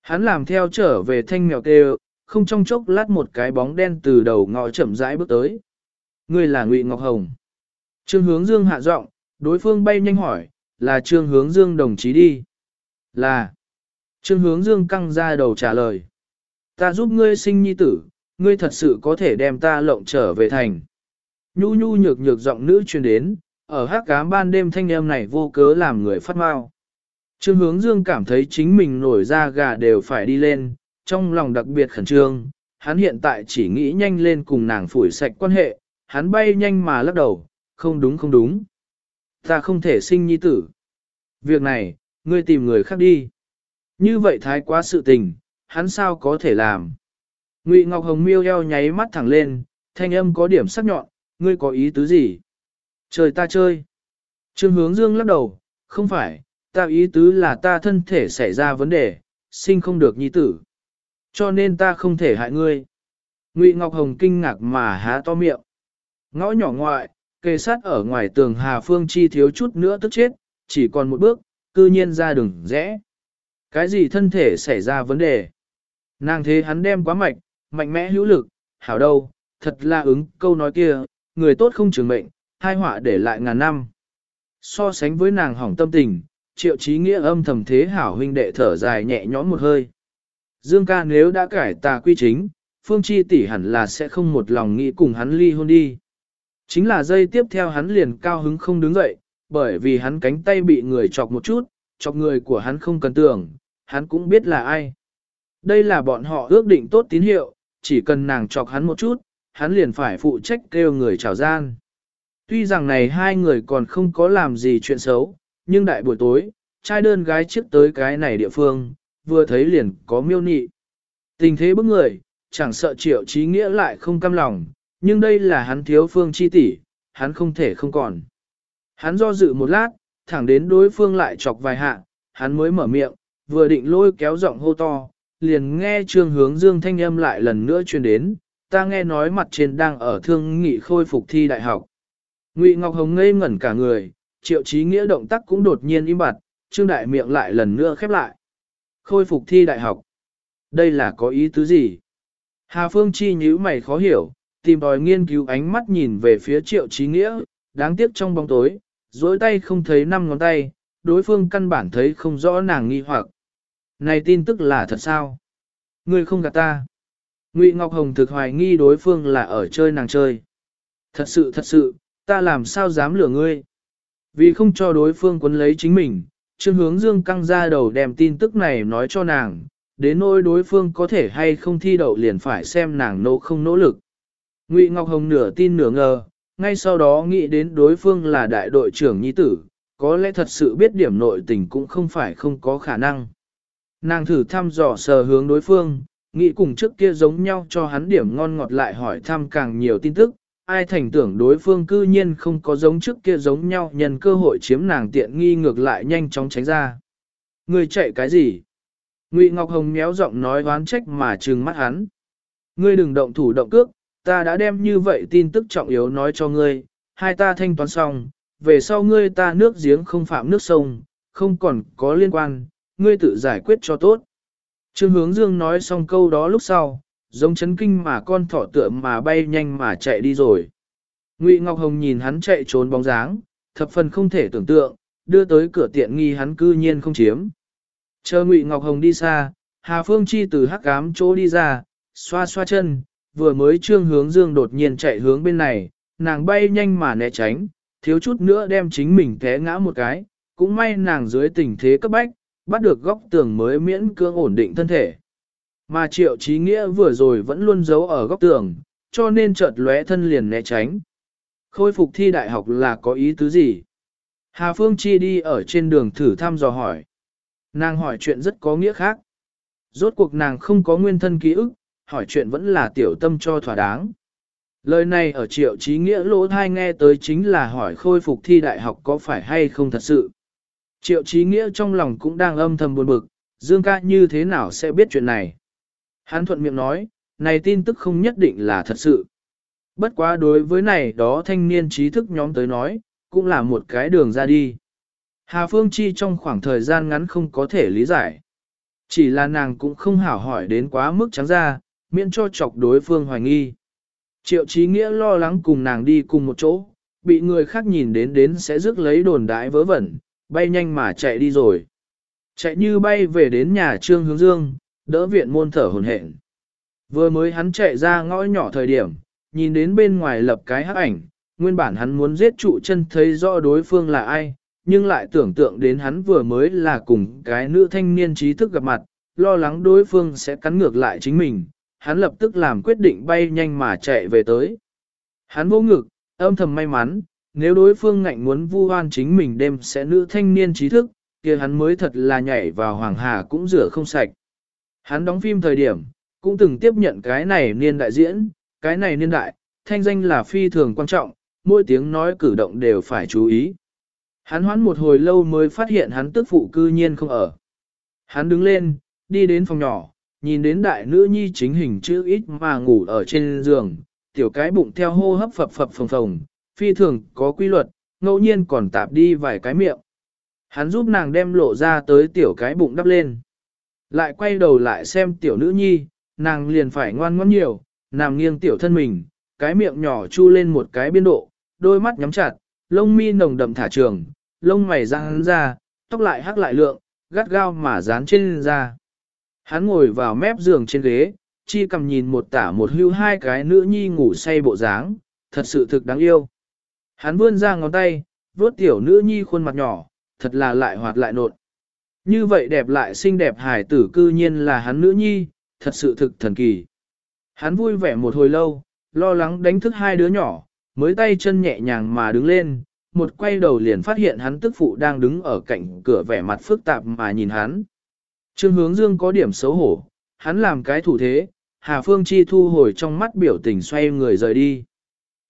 Hắn làm theo trở về thanh mèo kêu, không trong chốc lát một cái bóng đen từ đầu ngõ chậm rãi bước tới. Ngươi là Ngụy Ngọc Hồng. Trương Hướng Dương hạ giọng, đối phương bay nhanh hỏi, là Trương Hướng Dương đồng chí đi. Là. Trương Hướng Dương căng ra đầu trả lời. Ta giúp ngươi sinh nhi tử, ngươi thật sự có thể đem ta lộng trở về thành. Nhu nhu nhược nhược giọng nữ truyền đến, ở hát cám ban đêm thanh em này vô cớ làm người phát mau. Trương hướng dương cảm thấy chính mình nổi da gà đều phải đi lên, trong lòng đặc biệt khẩn trương, hắn hiện tại chỉ nghĩ nhanh lên cùng nàng phủi sạch quan hệ, hắn bay nhanh mà lắc đầu, không đúng không đúng. Ta không thể sinh nhi tử. Việc này, ngươi tìm người khác đi. Như vậy thái quá sự tình, hắn sao có thể làm. Ngụy Ngọc Hồng miêu eo nháy mắt thẳng lên, thanh âm có điểm sắc nhọn, ngươi có ý tứ gì? Trời ta chơi. Trương hướng dương lắc đầu, không phải, ta ý tứ là ta thân thể xảy ra vấn đề, sinh không được nhi tử. Cho nên ta không thể hại ngươi. Ngụy Ngọc Hồng kinh ngạc mà há to miệng. Ngõ nhỏ ngoại, kề sát ở ngoài tường Hà Phương Chi thiếu chút nữa tức chết, chỉ còn một bước, cư nhiên ra đường rẽ. Cái gì thân thể xảy ra vấn đề? Nàng thế hắn đem quá mạnh, mạnh mẽ hữu lực, hảo đâu, thật là ứng câu nói kia, người tốt không trường mệnh, hai họa để lại ngàn năm. So sánh với nàng hỏng tâm tình, triệu trí nghĩa âm thầm thế hảo huynh đệ thở dài nhẹ nhõm một hơi. Dương ca nếu đã cải tà quy chính, phương chi tỷ hẳn là sẽ không một lòng nghĩ cùng hắn ly hôn đi. Chính là dây tiếp theo hắn liền cao hứng không đứng dậy, bởi vì hắn cánh tay bị người chọc một chút, chọc người của hắn không cần tưởng, hắn cũng biết là ai. Đây là bọn họ ước định tốt tín hiệu, chỉ cần nàng chọc hắn một chút, hắn liền phải phụ trách kêu người chào gian. Tuy rằng này hai người còn không có làm gì chuyện xấu, nhưng đại buổi tối, trai đơn gái trước tới cái này địa phương, vừa thấy liền có miêu nị. Tình thế bức người, chẳng sợ triệu trí nghĩa lại không cam lòng, nhưng đây là hắn thiếu phương chi tỷ, hắn không thể không còn. Hắn do dự một lát, thẳng đến đối phương lại chọc vài hạ, hắn mới mở miệng, vừa định lôi kéo giọng hô to, liền nghe trương hướng dương thanh âm lại lần nữa truyền đến, ta nghe nói mặt trên đang ở thương nghị khôi phục thi đại học. Ngụy Ngọc Hồng ngây ngẩn cả người, triệu trí nghĩa động tác cũng đột nhiên im bặt, trương đại miệng lại lần nữa khép lại. Khôi phục thi đại học. Đây là có ý tứ gì? Hà Phương Chi nhíu mày khó hiểu, tìm đòi nghiên cứu ánh mắt nhìn về phía triệu trí nghĩa, đáng tiếc trong bóng tối, dối tay không thấy năm ngón tay, đối phương căn bản thấy không rõ nàng nghi hoặc. Này tin tức là thật sao? Ngươi không gạt ta. Ngụy Ngọc Hồng thực hoài nghi đối phương là ở chơi nàng chơi. Thật sự thật sự, ta làm sao dám lừa ngươi. Vì không cho đối phương quấn lấy chính mình, Trương Hướng Dương căng ra đầu đem tin tức này nói cho nàng, đến nỗi đối phương có thể hay không thi đậu liền phải xem nàng nỗ không nỗ lực. Ngụy Ngọc Hồng nửa tin nửa ngờ, ngay sau đó nghĩ đến đối phương là đại đội trưởng nhi tử, có lẽ thật sự biết điểm nội tình cũng không phải không có khả năng. Nàng thử thăm dò sờ hướng đối phương, nghĩ cùng trước kia giống nhau cho hắn điểm ngon ngọt lại hỏi thăm càng nhiều tin tức, ai thành tưởng đối phương cư nhiên không có giống trước kia giống nhau nhân cơ hội chiếm nàng tiện nghi ngược lại nhanh chóng tránh ra. Người chạy cái gì? Ngụy Ngọc Hồng méo giọng nói oán trách mà trừng mắt hắn. Ngươi đừng động thủ động cước, ta đã đem như vậy tin tức trọng yếu nói cho ngươi, hai ta thanh toán xong, về sau ngươi ta nước giếng không phạm nước sông, không còn có liên quan, ngươi tự giải quyết cho tốt. Trương hướng dương nói xong câu đó lúc sau, giống chấn kinh mà con thỏ tựa mà bay nhanh mà chạy đi rồi. Ngụy Ngọc Hồng nhìn hắn chạy trốn bóng dáng, thập phần không thể tưởng tượng, đưa tới cửa tiện nghi hắn cư nhiên không chiếm. Chờ Ngụy Ngọc Hồng đi xa, Hà Phương Chi từ hắc ám chỗ đi ra, xoa xoa chân, vừa mới trương hướng dương đột nhiên chạy hướng bên này, nàng bay nhanh mà né tránh, thiếu chút nữa đem chính mình té ngã một cái, cũng may nàng dưới tình thế cấp bách, bắt được góc tường mới miễn cưỡng ổn định thân thể. Mà triệu trí nghĩa vừa rồi vẫn luôn giấu ở góc tường, cho nên chợt lóe thân liền né tránh. Khôi phục thi đại học là có ý tứ gì? Hà Phương Chi đi ở trên đường thử thăm dò hỏi. Nàng hỏi chuyện rất có nghĩa khác. Rốt cuộc nàng không có nguyên thân ký ức, hỏi chuyện vẫn là tiểu tâm cho thỏa đáng. Lời này ở triệu trí nghĩa lỗ thai nghe tới chính là hỏi khôi phục thi đại học có phải hay không thật sự. Triệu trí nghĩa trong lòng cũng đang âm thầm buồn bực, Dương ca như thế nào sẽ biết chuyện này. Hắn thuận miệng nói, này tin tức không nhất định là thật sự. Bất quá đối với này đó thanh niên trí thức nhóm tới nói, cũng là một cái đường ra đi. Hà Phương Chi trong khoảng thời gian ngắn không có thể lý giải. Chỉ là nàng cũng không hảo hỏi đến quá mức trắng ra, miễn cho chọc đối phương hoài nghi. Triệu Chí Nghĩa lo lắng cùng nàng đi cùng một chỗ, bị người khác nhìn đến đến sẽ rước lấy đồn đãi vớ vẩn, bay nhanh mà chạy đi rồi. Chạy như bay về đến nhà Trương Hướng Dương, đỡ viện môn thở hồn hển. Vừa mới hắn chạy ra ngõ nhỏ thời điểm, nhìn đến bên ngoài lập cái hắc ảnh, nguyên bản hắn muốn giết trụ chân thấy rõ đối phương là ai, nhưng lại tưởng tượng đến hắn vừa mới là cùng cái nữ thanh niên trí thức gặp mặt, lo lắng đối phương sẽ cắn ngược lại chính mình, hắn lập tức làm quyết định bay nhanh mà chạy về tới. Hắn vô ngực, âm thầm may mắn, nếu đối phương ngạnh muốn vu oan chính mình đêm sẽ nữ thanh niên trí thức, kia hắn mới thật là nhảy vào hoàng hà cũng rửa không sạch. Hắn đóng phim thời điểm, cũng từng tiếp nhận cái này niên đại diễn, cái này niên đại, thanh danh là phi thường quan trọng, mỗi tiếng nói cử động đều phải chú ý. Hắn hoán một hồi lâu mới phát hiện hắn tức phụ cư nhiên không ở. Hắn đứng lên, đi đến phòng nhỏ, nhìn đến đại nữ nhi chính hình chữ ít mà ngủ ở trên giường, tiểu cái bụng theo hô hấp phập phập phồng phồng, phi thường có quy luật, ngẫu nhiên còn tạp đi vài cái miệng. Hắn giúp nàng đem lộ ra tới tiểu cái bụng đắp lên. Lại quay đầu lại xem tiểu nữ nhi, nàng liền phải ngoan ngoãn nhiều, nằm nghiêng tiểu thân mình, cái miệng nhỏ chu lên một cái biên độ, đôi mắt nhắm chặt, lông mi nồng đậm thả trường, lông mày răng ra, tóc lại hắc lại lượng, gắt gao mà dán trên da. Hắn ngồi vào mép giường trên ghế, chi cầm nhìn một tả một hưu hai cái nữ nhi ngủ say bộ dáng, thật sự thực đáng yêu. Hắn vươn ra ngón tay, vuốt tiểu nữ nhi khuôn mặt nhỏ, thật là lại hoạt lại nộn. Như vậy đẹp lại xinh đẹp hài tử cư nhiên là hắn nữ nhi, thật sự thực thần kỳ. Hắn vui vẻ một hồi lâu, lo lắng đánh thức hai đứa nhỏ, mới tay chân nhẹ nhàng mà đứng lên, một quay đầu liền phát hiện hắn tức phụ đang đứng ở cạnh cửa vẻ mặt phức tạp mà nhìn hắn. Trương hướng dương có điểm xấu hổ, hắn làm cái thủ thế, Hà Phương Chi thu hồi trong mắt biểu tình xoay người rời đi.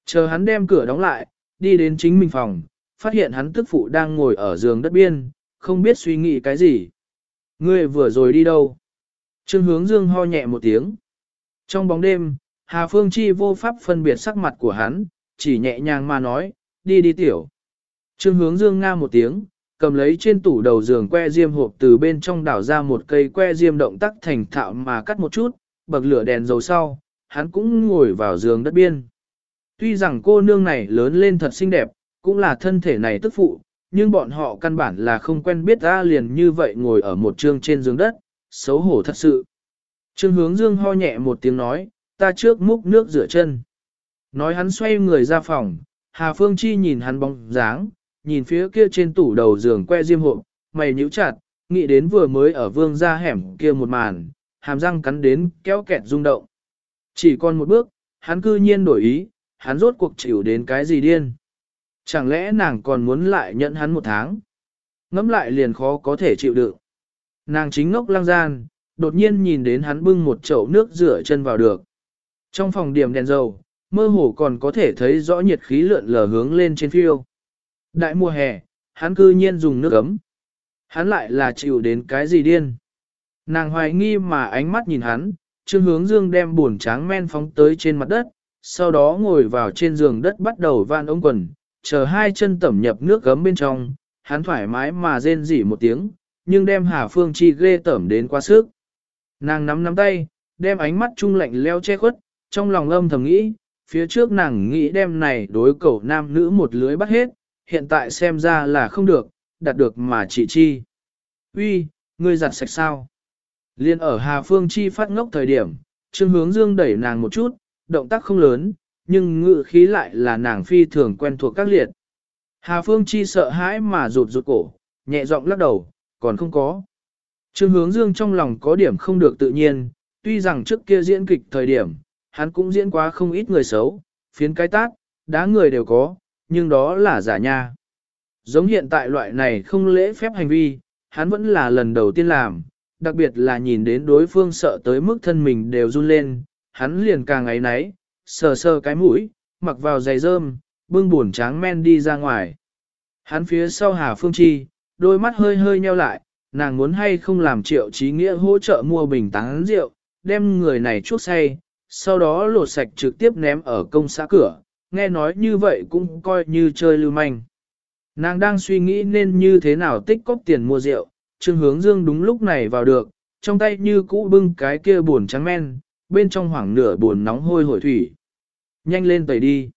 Chờ hắn đem cửa đóng lại, đi đến chính mình phòng, phát hiện hắn tức phụ đang ngồi ở giường đất biên, không biết suy nghĩ cái gì. Ngươi vừa rồi đi đâu? Trương hướng dương ho nhẹ một tiếng. Trong bóng đêm, Hà Phương Chi vô pháp phân biệt sắc mặt của hắn, chỉ nhẹ nhàng mà nói, đi đi tiểu. Trương hướng dương nga một tiếng, cầm lấy trên tủ đầu giường que diêm hộp từ bên trong đảo ra một cây que diêm động tác thành thạo mà cắt một chút, bậc lửa đèn dầu sau, hắn cũng ngồi vào giường đất biên. Tuy rằng cô nương này lớn lên thật xinh đẹp, cũng là thân thể này tức phụ, nhưng bọn họ căn bản là không quen biết ra liền như vậy ngồi ở một trương trên giường đất, xấu hổ thật sự. Trương hướng dương ho nhẹ một tiếng nói, ta trước múc nước rửa chân. Nói hắn xoay người ra phòng, Hà Phương Chi nhìn hắn bóng dáng, nhìn phía kia trên tủ đầu giường que diêm hộ, mày nhíu chặt, nghĩ đến vừa mới ở vương ra hẻm kia một màn, hàm răng cắn đến kéo kẹt rung động. Chỉ còn một bước, hắn cư nhiên đổi ý, hắn rốt cuộc chịu đến cái gì điên. Chẳng lẽ nàng còn muốn lại nhận hắn một tháng? Ngắm lại liền khó có thể chịu đựng. Nàng chính ngốc lang gian, đột nhiên nhìn đến hắn bưng một chậu nước rửa chân vào được. Trong phòng điểm đèn dầu, mơ hồ còn có thể thấy rõ nhiệt khí lượn lờ hướng lên trên phiêu. Đại mùa hè, hắn cư nhiên dùng nước ấm. Hắn lại là chịu đến cái gì điên. Nàng hoài nghi mà ánh mắt nhìn hắn, Trương Hướng Dương đem buồn tráng men phóng tới trên mặt đất, sau đó ngồi vào trên giường đất bắt đầu van ống quần, chờ hai chân tẩm nhập nước gấm bên trong, hắn thoải mái mà rên rỉ một tiếng, nhưng đem Hà Phương Chi ghê tẩm đến quá sức. Nàng nắm nắm tay, đem ánh mắt trung lạnh leo che khuất, trong lòng âm thầm nghĩ, phía trước nàng nghĩ đem này đối cầu nam nữ một lưới bắt hết, hiện tại xem ra là không được, đạt được mà chỉ chi. Uy, ngươi giặt sạch sao? Liên ở Hà Phương Chi phát ngốc thời điểm, Trương Hướng Dương đẩy nàng một chút, động tác không lớn, nhưng ngự khí lại là nàng phi thường quen thuộc các liệt. Hà Phương Chi sợ hãi mà rụt rụt cổ, nhẹ giọng lắc đầu, còn không có. Trương Hướng Dương trong lòng có điểm không được tự nhiên, tuy rằng trước kia diễn kịch thời điểm, hắn cũng diễn quá không ít người xấu, phiến cái tát, đá người đều có, nhưng đó là giả nha. Giống hiện tại loại này không lễ phép hành vi, hắn vẫn là lần đầu tiên làm, đặc biệt là nhìn đến đối phương sợ tới mức thân mình đều run lên, hắn liền càng ấy náy, sờ sờ cái mũi, mặc vào giày rơm, bưng buồn tráng men đi ra ngoài. Hắn phía sau Hà Phương Chi, đôi mắt hơi hơi nheo lại, nàng muốn hay không làm triệu trí nghĩa hỗ trợ mua bình táng rượu, đem người này chuốc say, sau đó lột sạch trực tiếp ném ở công xã cửa, nghe nói như vậy cũng coi như chơi lưu manh. Nàng đang suy nghĩ nên như thế nào tích cóp tiền mua rượu, Trương Hướng Dương đúng lúc này vào được, trong tay như cũ bưng cái kia buồn trắng men, bên trong khoảng nửa buồn nóng hôi hổi thủy. Nhanh lên tẩy đi.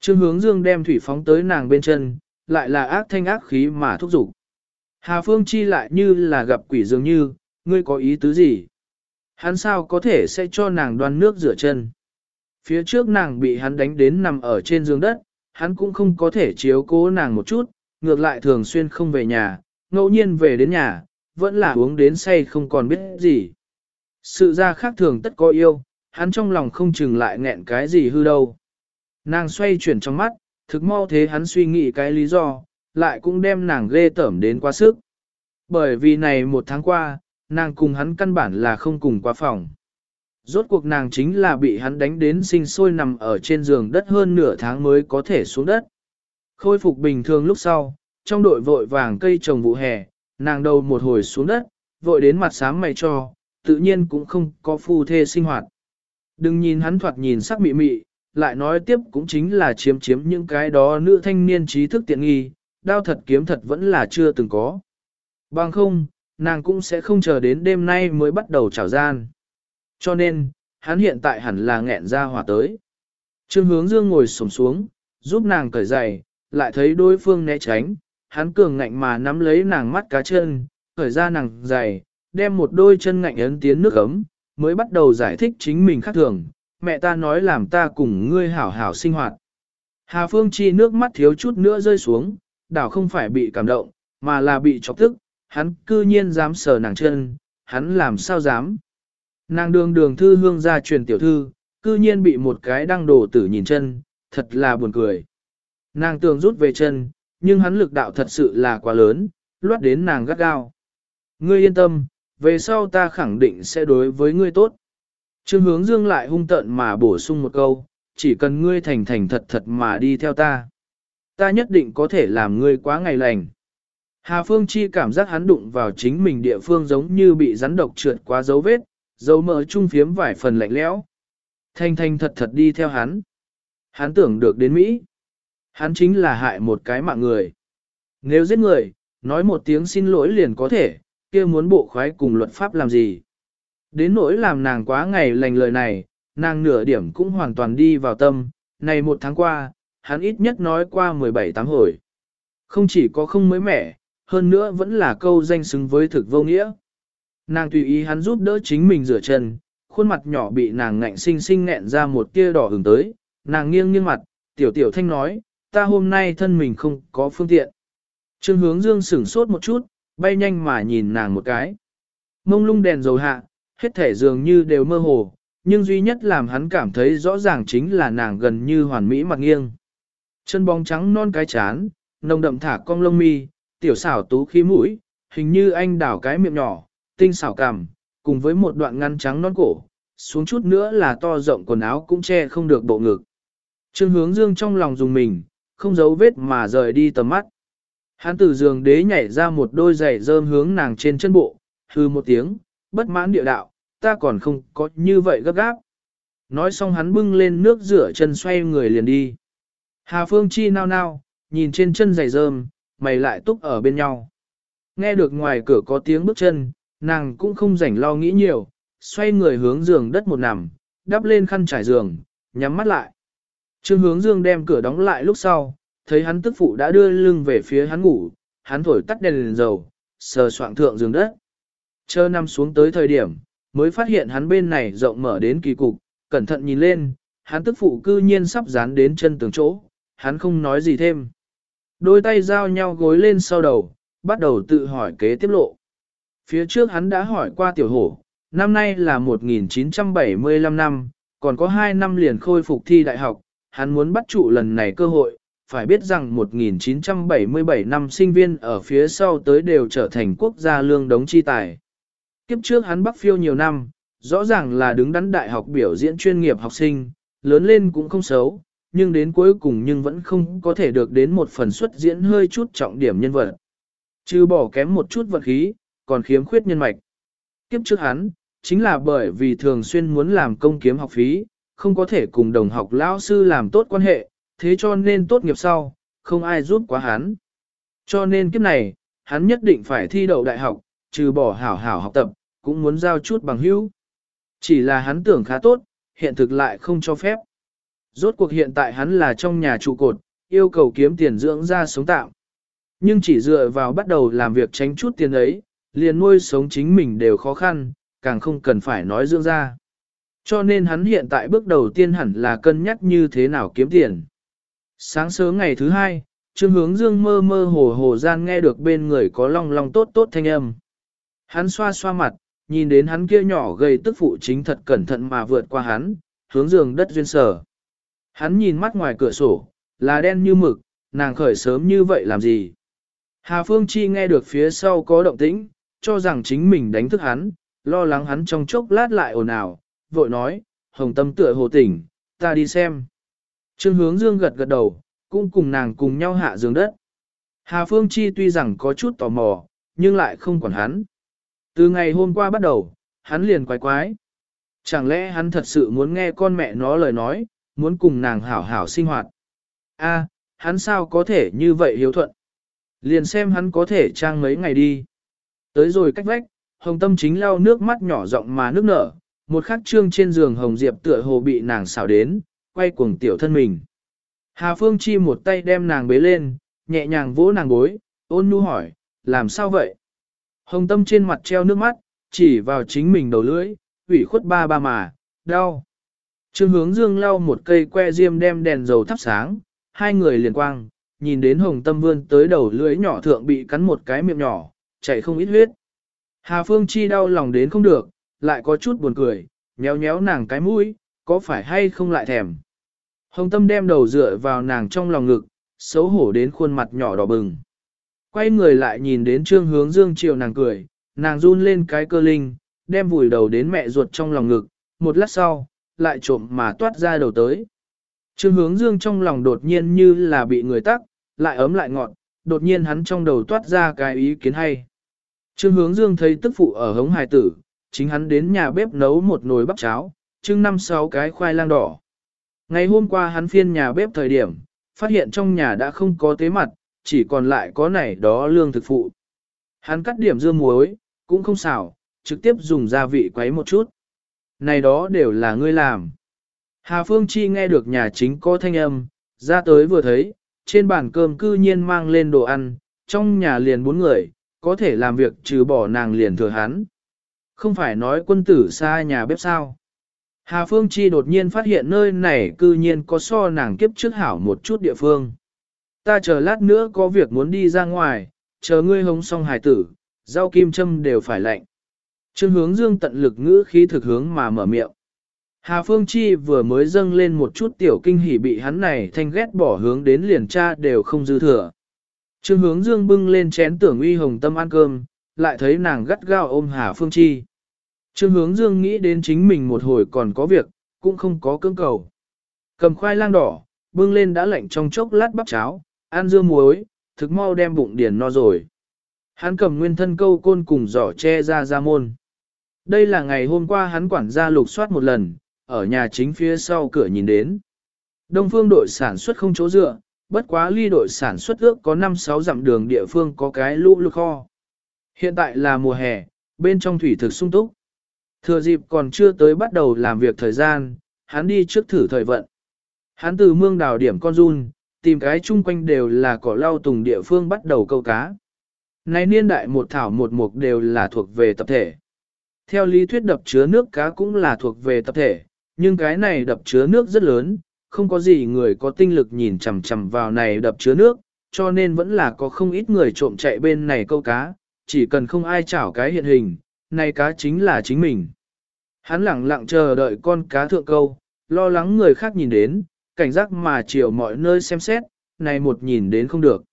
Trương Hướng Dương đem thủy phóng tới nàng bên chân, lại là ác thanh ác khí mà thúc giục. Hà Phương Chi lại như là gặp quỷ dường như, ngươi có ý tứ gì? Hắn sao có thể sẽ cho nàng đoan nước rửa chân? Phía trước nàng bị hắn đánh đến nằm ở trên giường đất, hắn cũng không có thể chiếu cố nàng một chút, ngược lại thường xuyên không về nhà, ngẫu nhiên về đến nhà, vẫn là uống đến say không còn biết gì. Sự ra khác thường tất có yêu, hắn trong lòng không chừng lại nghẹn cái gì hư đâu. Nàng xoay chuyển trong mắt, thực mau thế hắn suy nghĩ cái lý do, lại cũng đem nàng ghê tởm đến quá sức. Bởi vì này một tháng qua, nàng cùng hắn căn bản là không cùng qua phòng. Rốt cuộc nàng chính là bị hắn đánh đến sinh sôi nằm ở trên giường đất hơn nửa tháng mới có thể xuống đất. Khôi phục bình thường lúc sau, trong đội vội vàng cây trồng vụ hè, nàng đầu một hồi xuống đất, vội đến mặt sáng mày cho, tự nhiên cũng không có phu thê sinh hoạt. Đừng nhìn hắn thoạt nhìn sắc mị mị, lại nói tiếp cũng chính là chiếm chiếm những cái đó nữ thanh niên trí thức tiện nghi, đao thật kiếm thật vẫn là chưa từng có. Bằng không, nàng cũng sẽ không chờ đến đêm nay mới bắt đầu trào gian. Cho nên, hắn hiện tại hẳn là nghẹn ra hỏa tới. Trương hướng dương ngồi sổng xuống, giúp nàng cởi giày, lại thấy đối phương né tránh, hắn cường ngạnh mà nắm lấy nàng mắt cá chân, cởi ra nàng giày, đem một đôi chân ngạnh ấn tiến nước ấm, mới bắt đầu giải thích chính mình khác thường, mẹ ta nói làm ta cùng ngươi hảo hảo sinh hoạt. Hà Phương Chi nước mắt thiếu chút nữa rơi xuống, đảo không phải bị cảm động, mà là bị chọc tức, hắn cư nhiên dám sờ nàng chân, hắn làm sao dám. Nàng đường đường thư hương ra truyền tiểu thư, cư nhiên bị một cái đăng đồ tử nhìn chân, thật là buồn cười. Nàng tường rút về chân, nhưng hắn lực đạo thật sự là quá lớn, loát đến nàng gắt gao. Ngươi yên tâm, về sau ta khẳng định sẽ đối với ngươi tốt. Trương hướng dương lại hung tận mà bổ sung một câu, chỉ cần ngươi thành thành thật thật mà đi theo ta. Ta nhất định có thể làm ngươi quá ngày lành. Hà Phương Chi cảm giác hắn đụng vào chính mình địa phương giống như bị rắn độc trượt qua dấu vết, dấu mỡ trung phiếm vài phần lạnh lẽo. Thanh thanh thật thật đi theo hắn. Hắn tưởng được đến Mỹ. Hắn chính là hại một cái mạng người. Nếu giết người, nói một tiếng xin lỗi liền có thể, kia muốn bộ khoái cùng luật pháp làm gì. Đến nỗi làm nàng quá ngày lành lời này, nàng nửa điểm cũng hoàn toàn đi vào tâm, này một tháng qua, hắn ít nhất nói qua 17 tám hồi. Không chỉ có không mới mẻ, hơn nữa vẫn là câu danh xứng với thực vô nghĩa. Nàng tùy ý hắn giúp đỡ chính mình rửa chân, khuôn mặt nhỏ bị nàng ngạnh sinh sinh nghẹn ra một tia đỏ hứng tới, nàng nghiêng nghiêng mặt, tiểu tiểu thanh nói, ta hôm nay thân mình không có phương tiện. Trương hướng dương sửng sốt một chút, bay nhanh mà nhìn nàng một cái. Mông lung đèn dầu hạ, hết thể dường như đều mơ hồ, nhưng duy nhất làm hắn cảm thấy rõ ràng chính là nàng gần như hoàn mỹ mặt nghiêng. Chân bóng trắng non cái chán, nồng đậm thả cong lông mi, tiểu xảo tú khí mũi, hình như anh đảo cái miệng nhỏ, tinh xảo cằm, cùng với một đoạn ngăn trắng non cổ, xuống chút nữa là to rộng quần áo cũng che không được bộ ngực. Trương hướng dương trong lòng dùng mình, không giấu vết mà rời đi tầm mắt. Hắn từ giường đế nhảy ra một đôi giày rơm hướng nàng trên chân bộ, hư một tiếng, bất mãn địa đạo, ta còn không có như vậy gấp gáp. Nói xong hắn bưng lên nước rửa chân xoay người liền đi. Hà Phương Chi nao nao, nhìn trên chân giày rơm, mày lại túc ở bên nhau. Nghe được ngoài cửa có tiếng bước chân, nàng cũng không rảnh lo nghĩ nhiều, xoay người hướng giường đất một nằm, đắp lên khăn trải giường, nhắm mắt lại. Trương hướng dương đem cửa đóng lại lúc sau, thấy hắn tức phụ đã đưa lưng về phía hắn ngủ, hắn thổi tắt đèn, đèn dầu, sờ soạng thượng giường đất. Chờ nằm xuống tới thời điểm, mới phát hiện hắn bên này rộng mở đến kỳ cục, cẩn thận nhìn lên, hắn tức phụ cư nhiên sắp dán đến chân tường chỗ, hắn không nói gì thêm. Đôi tay giao nhau gối lên sau đầu, bắt đầu tự hỏi kế tiếp lộ. Phía trước hắn đã hỏi qua tiểu hổ, năm nay là 1975 năm, còn có 2 năm liền khôi phục thi đại học, hắn muốn bắt trụ lần này cơ hội, phải biết rằng 1977 năm sinh viên ở phía sau tới đều trở thành quốc gia lương đống chi tài. Kiếp trước hắn bắc phiêu nhiều năm, rõ ràng là đứng đắn đại học biểu diễn chuyên nghiệp học sinh, lớn lên cũng không xấu, nhưng đến cuối cùng nhưng vẫn không có thể được đến một phần xuất diễn hơi chút trọng điểm nhân vật. Chứ bỏ kém một chút vật khí, còn khiếm khuyết nhân mạch. Kiếp trước hắn, chính là bởi vì thường xuyên muốn làm công kiếm học phí, không có thể cùng đồng học lão sư làm tốt quan hệ, thế cho nên tốt nghiệp sau, không ai giúp quá hắn. Cho nên kiếp này, hắn nhất định phải thi đậu đại học, trừ bỏ hảo hảo học tập, cũng muốn giao chút bằng hữu. Chỉ là hắn tưởng khá tốt, hiện thực lại không cho phép. Rốt cuộc hiện tại hắn là trong nhà trụ cột, yêu cầu kiếm tiền dưỡng ra sống tạm. Nhưng chỉ dựa vào bắt đầu làm việc tránh chút tiền ấy, liền nuôi sống chính mình đều khó khăn, càng không cần phải nói dưỡng ra. Cho nên hắn hiện tại bước đầu tiên hẳn là cân nhắc như thế nào kiếm tiền. Sáng sớm ngày thứ hai, Trương Hướng Dương mơ mơ hồ hồ gian nghe được bên người có long long tốt tốt thanh âm. Hắn xoa xoa mặt, nhìn đến hắn kia nhỏ gầy tức phụ chính thật cẩn thận mà vượt qua hắn, hướng giường đất duyên sở. Hắn nhìn mắt ngoài cửa sổ, là đen như mực, nàng khởi sớm như vậy làm gì? Hà Phương Chi nghe được phía sau có động tĩnh, cho rằng chính mình đánh thức hắn, lo lắng hắn trong chốc lát lại ồn ào, vội nói, hồng tâm tựa hồ tỉnh, ta đi xem. Trương hướng dương gật gật đầu, cũng cùng nàng cùng nhau hạ giường đất. Hà Phương Chi tuy rằng có chút tò mò, nhưng lại không quản hắn. Từ ngày hôm qua bắt đầu, hắn liền quái quái. Chẳng lẽ hắn thật sự muốn nghe con mẹ nó lời nói, muốn cùng nàng hảo hảo sinh hoạt. A, hắn sao có thể như vậy hiếu thuận. Liền xem hắn có thể trang mấy ngày đi. Tới rồi cách vách, hồng tâm chính lau nước mắt nhỏ rộng mà nước nở, một khắc trương trên giường hồng diệp tựa hồ bị nàng xảo đến, quay cuồng tiểu thân mình. Hà Phương Chi một tay đem nàng bế lên, nhẹ nhàng vỗ nàng gối, ôn nhu hỏi, làm sao vậy? Hồng tâm trên mặt treo nước mắt, chỉ vào chính mình đầu lưỡi, ủy khuất ba ba mà, đau. Trương hướng dương lau một cây que diêm đem đèn dầu thắp sáng, hai người liền quang, nhìn đến hồng tâm vươn tới đầu lưỡi nhỏ thượng bị cắn một cái miệng nhỏ, chảy không ít huyết. Hà Phương Chi đau lòng đến không được, lại có chút buồn cười, nhéo nhéo nàng cái mũi, có phải hay không lại thèm. Hồng tâm đem đầu dựa vào nàng trong lòng ngực, xấu hổ đến khuôn mặt nhỏ đỏ bừng. Quay người lại nhìn đến trương hướng dương chiều nàng cười, nàng run lên cái cơ linh, đem vùi đầu đến mẹ ruột trong lòng ngực, một lát sau, lại trộm mà toát ra đầu tới. Trương hướng dương trong lòng đột nhiên như là bị người tắc, lại ấm lại ngọn, đột nhiên hắn trong đầu toát ra cái ý kiến hay. Trương hướng dương thấy tức phụ ở hống hài tử, chính hắn đến nhà bếp nấu một nồi bắp cháo, trưng năm sáu cái khoai lang đỏ. Ngày hôm qua hắn phiên nhà bếp thời điểm, phát hiện trong nhà đã không có tế mặt, chỉ còn lại có này đó lương thực phụ. Hắn cắt điểm dưa muối, cũng không xảo, trực tiếp dùng gia vị quấy một chút. Này đó đều là ngươi làm. Hà Phương Chi nghe được nhà chính có thanh âm, ra tới vừa thấy, trên bàn cơm cư nhiên mang lên đồ ăn, trong nhà liền bốn người, có thể làm việc trừ bỏ nàng liền thừa hắn. Không phải nói quân tử xa nhà bếp sao. Hà Phương Chi đột nhiên phát hiện nơi này cư nhiên có so nàng kiếp trước hảo một chút địa phương. Ta chờ lát nữa có việc muốn đi ra ngoài, chờ ngươi hống xong hài tử, rau kim châm đều phải lạnh. Trương hướng dương tận lực ngữ khí thực hướng mà mở miệng. Hà Phương Chi vừa mới dâng lên một chút tiểu kinh hỉ bị hắn này thanh ghét bỏ hướng đến liền cha đều không dư thừa. Trương hướng dương bưng lên chén tưởng uy hồng tâm ăn cơm, lại thấy nàng gắt gao ôm Hà Phương Chi. Trương hướng dương nghĩ đến chính mình một hồi còn có việc, cũng không có cưỡng cầu. Cầm khoai lang đỏ, bưng lên đã lạnh trong chốc lát bắp cháo, ăn dưa muối, thực mau đem bụng điền no rồi. Hắn cầm nguyên thân câu côn cùng giỏ che ra ra môn. Đây là ngày hôm qua hắn quản gia lục soát một lần, ở nhà chính phía sau cửa nhìn đến. Đông phương đội sản xuất không chỗ dựa, bất quá ly đội sản xuất ước có 5-6 dặm đường địa phương có cái lũ lụt kho. Hiện tại là mùa hè, bên trong thủy thực sung túc. Thừa dịp còn chưa tới bắt đầu làm việc thời gian, hắn đi trước thử thời vận. Hắn từ mương đào điểm con run, tìm cái chung quanh đều là cỏ lau tùng địa phương bắt đầu câu cá. Này niên đại một thảo một mục đều là thuộc về tập thể. Theo lý thuyết đập chứa nước cá cũng là thuộc về tập thể, nhưng cái này đập chứa nước rất lớn, không có gì người có tinh lực nhìn chằm chằm vào này đập chứa nước, cho nên vẫn là có không ít người trộm chạy bên này câu cá, chỉ cần không ai chảo cái hiện hình, này cá chính là chính mình. Hắn lẳng lặng chờ đợi con cá thượng câu, lo lắng người khác nhìn đến, cảnh giác mà chiều mọi nơi xem xét, này một nhìn đến không được.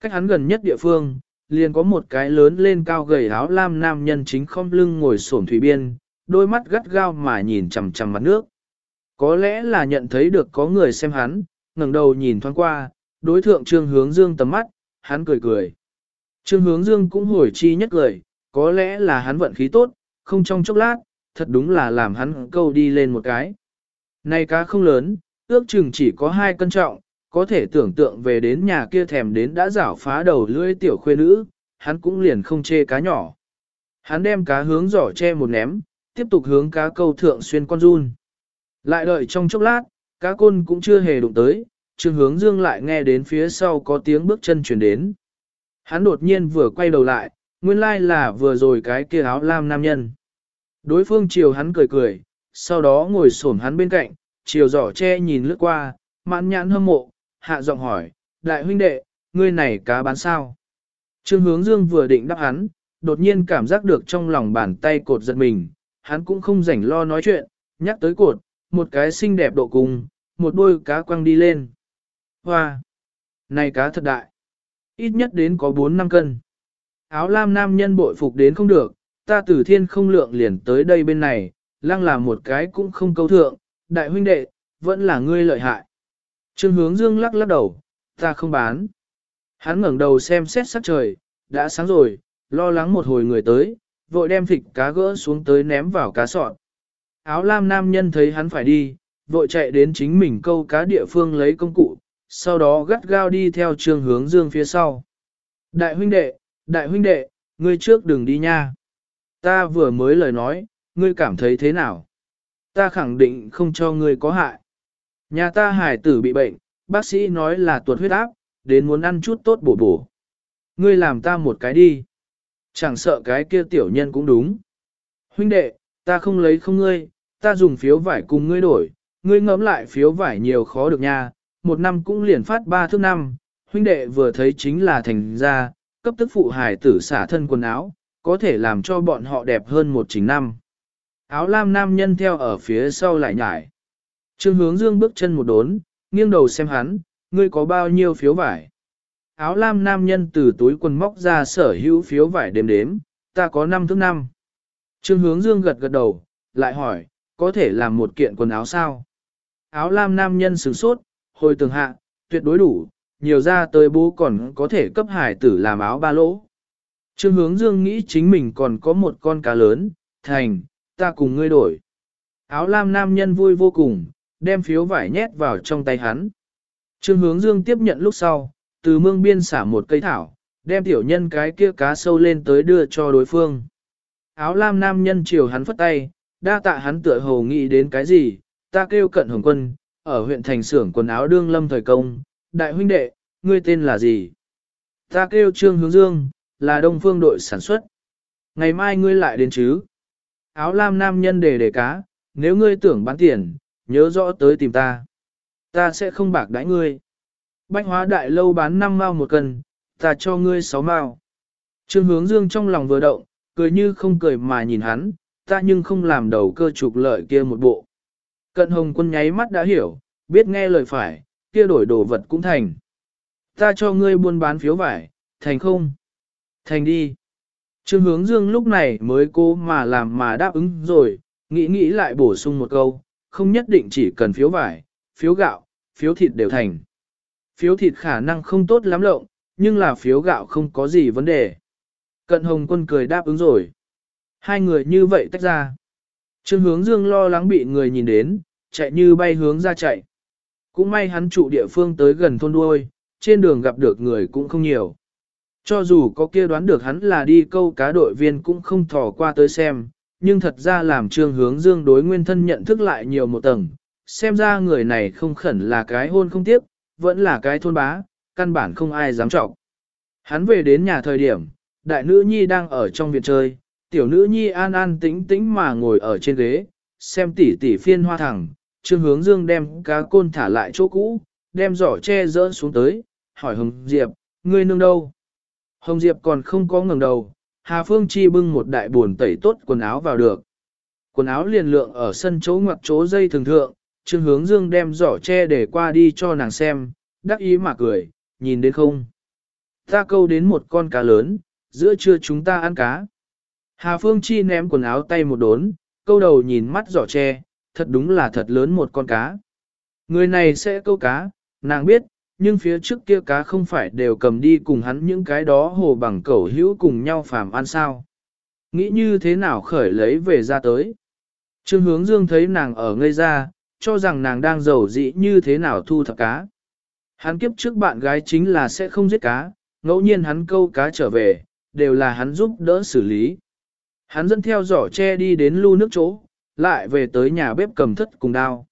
Cách hắn gần nhất địa phương, liền có một cái lớn lên cao gầy áo lam nam nhân chính không lưng ngồi xổm thủy biên, đôi mắt gắt gao mà nhìn chằm chằm mặt nước. Có lẽ là nhận thấy được có người xem hắn, ngẩng đầu nhìn thoáng qua, đối thượng trương hướng dương tầm mắt, hắn cười cười. Trương hướng dương cũng hồi chi nhất cười, có lẽ là hắn vận khí tốt, không trong chốc lát, thật đúng là làm hắn câu đi lên một cái. Này cá không lớn, ước chừng chỉ có hai cân trọng, có thể tưởng tượng về đến nhà kia thèm đến đã rảo phá đầu lưỡi tiểu khuê nữ, hắn cũng liền không chê cá nhỏ. Hắn đem cá hướng giỏ che một ném, tiếp tục hướng cá câu thượng xuyên con run. Lại đợi trong chốc lát, cá côn cũng chưa hề đụng tới, trương hướng dương lại nghe đến phía sau có tiếng bước chân chuyển đến. Hắn đột nhiên vừa quay đầu lại, nguyên lai là vừa rồi cái kia áo lam nam nhân. Đối phương chiều hắn cười cười, sau đó ngồi xổm hắn bên cạnh, chiều giỏ che nhìn lướt qua, mãn nhãn hâm mộ, hạ giọng hỏi, đại huynh đệ, ngươi này cá bán sao? Trương hướng dương vừa định đáp hắn, đột nhiên cảm giác được trong lòng bàn tay cột giật mình, hắn cũng không rảnh lo nói chuyện, nhắc tới cột, một cái xinh đẹp độ cùng, một đôi cá quăng đi lên. Hoa! Này cá thật đại! Ít nhất đến có 4 năm cân. Áo lam nam nhân bội phục đến không được, ta từ thiên không lượng liền tới đây bên này, lăng là một cái cũng không câu thượng, đại huynh đệ, vẫn là ngươi lợi hại. Trương hướng dương lắc lắc đầu, ta không bán. Hắn ngẩng đầu xem xét sắc trời, đã sáng rồi, lo lắng một hồi người tới, vội đem thịt cá gỡ xuống tới ném vào cá sọt. Áo lam nam nhân thấy hắn phải đi, vội chạy đến chính mình câu cá địa phương lấy công cụ, sau đó gắt gao đi theo trường hướng dương phía sau. Đại huynh đệ, đại huynh đệ, ngươi trước đừng đi nha. Ta vừa mới lời nói, ngươi cảm thấy thế nào? Ta khẳng định không cho ngươi có hại. Nhà ta hải tử bị bệnh, bác sĩ nói là tuột huyết áp, đến muốn ăn chút tốt bổ bổ. Ngươi làm ta một cái đi. Chẳng sợ cái kia tiểu nhân cũng đúng. Huynh đệ, ta không lấy không ngươi, ta dùng phiếu vải cùng ngươi đổi, ngươi ngẫm lại phiếu vải nhiều khó được nha, một năm cũng liền phát ba thước năm, huynh đệ vừa thấy chính là thành ra, cấp tức phụ hài tử xả thân quần áo, có thể làm cho bọn họ đẹp hơn một chính năm. Áo lam nam nhân theo ở phía sau lại nhải. Trương hướng dương bước chân một đốn, nghiêng đầu xem hắn, ngươi có bao nhiêu phiếu vải. Áo lam nam nhân từ túi quần móc ra sở hữu phiếu vải đếm đếm, ta có 5 thước năm. Trương hướng dương gật gật đầu, lại hỏi, có thể làm một kiện quần áo sao? Áo lam nam nhân sửng sốt, hồi tường hạ, tuyệt đối đủ, nhiều ra tới bố còn có thể cấp hải tử làm áo ba lỗ. Trương hướng dương nghĩ chính mình còn có một con cá lớn, thành, ta cùng ngươi đổi. Áo lam nam nhân vui vô cùng, đem phiếu vải nhét vào trong tay hắn. Trương hướng dương tiếp nhận lúc sau, từ mương biên xả một cây thảo, đem tiểu nhân cái kia cá sâu lên tới đưa cho đối phương. Áo lam nam nhân chiều hắn phất tay, đa tạ hắn tựa hồ nghĩ đến cái gì, ta kêu cận hồng quân, ở huyện thành xưởng quần áo đương lâm thời công, đại huynh đệ, ngươi tên là gì? Ta kêu trương hướng dương, là đông phương đội sản xuất. Ngày mai ngươi lại đến chứ? Áo lam nam nhân để để cá, nếu ngươi tưởng bán tiền, nhớ rõ tới tìm ta. Ta sẽ không bạc đãi ngươi. Bách hóa đại lâu bán 5 mao một cân, ta cho ngươi 6 mao. Trương hướng dương trong lòng vừa động, cười như không cười mà nhìn hắn, ta nhưng không làm đầu cơ trục lợi kia một bộ. Cận hồng quân nháy mắt đã hiểu, biết nghe lời phải, kia đổi đồ vật cũng thành. Ta cho ngươi buôn bán phiếu vải, thành không? Thành đi. Trương hướng dương lúc này mới cố mà làm mà đáp ứng rồi, nghĩ nghĩ lại bổ sung một câu, không nhất định chỉ cần phiếu vải, phiếu gạo, phiếu thịt đều thành. Phiếu thịt khả năng không tốt lắm lộng, nhưng là phiếu gạo không có gì vấn đề. Cận hồng quân cười đáp ứng rồi. Hai người như vậy tách ra. Trương hướng dương lo lắng bị người nhìn đến, chạy như bay hướng ra chạy. Cũng may hắn trụ địa phương tới gần thôn đuôi, trên đường gặp được người cũng không nhiều. Cho dù có kia đoán được hắn là đi câu cá đội viên cũng không thò qua tới xem, nhưng thật ra làm trương hướng dương đối nguyên thân nhận thức lại nhiều một tầng. Xem ra người này không khẩn là cái hôn không tiếp, vẫn là cái thôn bá, căn bản không ai dám trọng. Hắn về đến nhà thời điểm, đại nữ nhi đang ở trong viện chơi, tiểu nữ nhi an an tĩnh tĩnh mà ngồi ở trên ghế, xem tỉ tỉ phiên hoa thẳng, trương hướng dương đem cá côn thả lại chỗ cũ, đem giỏ che dỡ xuống tới, hỏi Hồng Diệp, ngươi nương đâu? Hồng Diệp còn không có ngẩng đầu, Hà Phương Chi bưng một đại buồn tẩy tốt quần áo vào được. Quần áo liền lượng ở sân chỗ ngoặc chỗ dây thường thượng, Trương Hướng Dương đem giỏ che để qua đi cho nàng xem, đắc ý mà cười, nhìn đến không. Ta câu đến một con cá lớn, giữa trưa chúng ta ăn cá. Hà Phương Chi ném quần áo tay một đốn, câu đầu nhìn mắt giỏ tre, thật đúng là thật lớn một con cá. Người này sẽ câu cá, nàng biết, nhưng phía trước kia cá không phải đều cầm đi cùng hắn những cái đó hồ bằng cẩu hữu cùng nhau phàm ăn sao. Nghĩ như thế nào khởi lấy về ra tới. Trương hướng dương thấy nàng ở ngây ra, cho rằng nàng đang giàu dị như thế nào thu thập cá. Hắn kiếp trước bạn gái chính là sẽ không giết cá, ngẫu nhiên hắn câu cá trở về, đều là hắn giúp đỡ xử lý. Hắn dẫn theo giỏ tre đi đến lưu nước chỗ, lại về tới nhà bếp cầm thất cùng đao.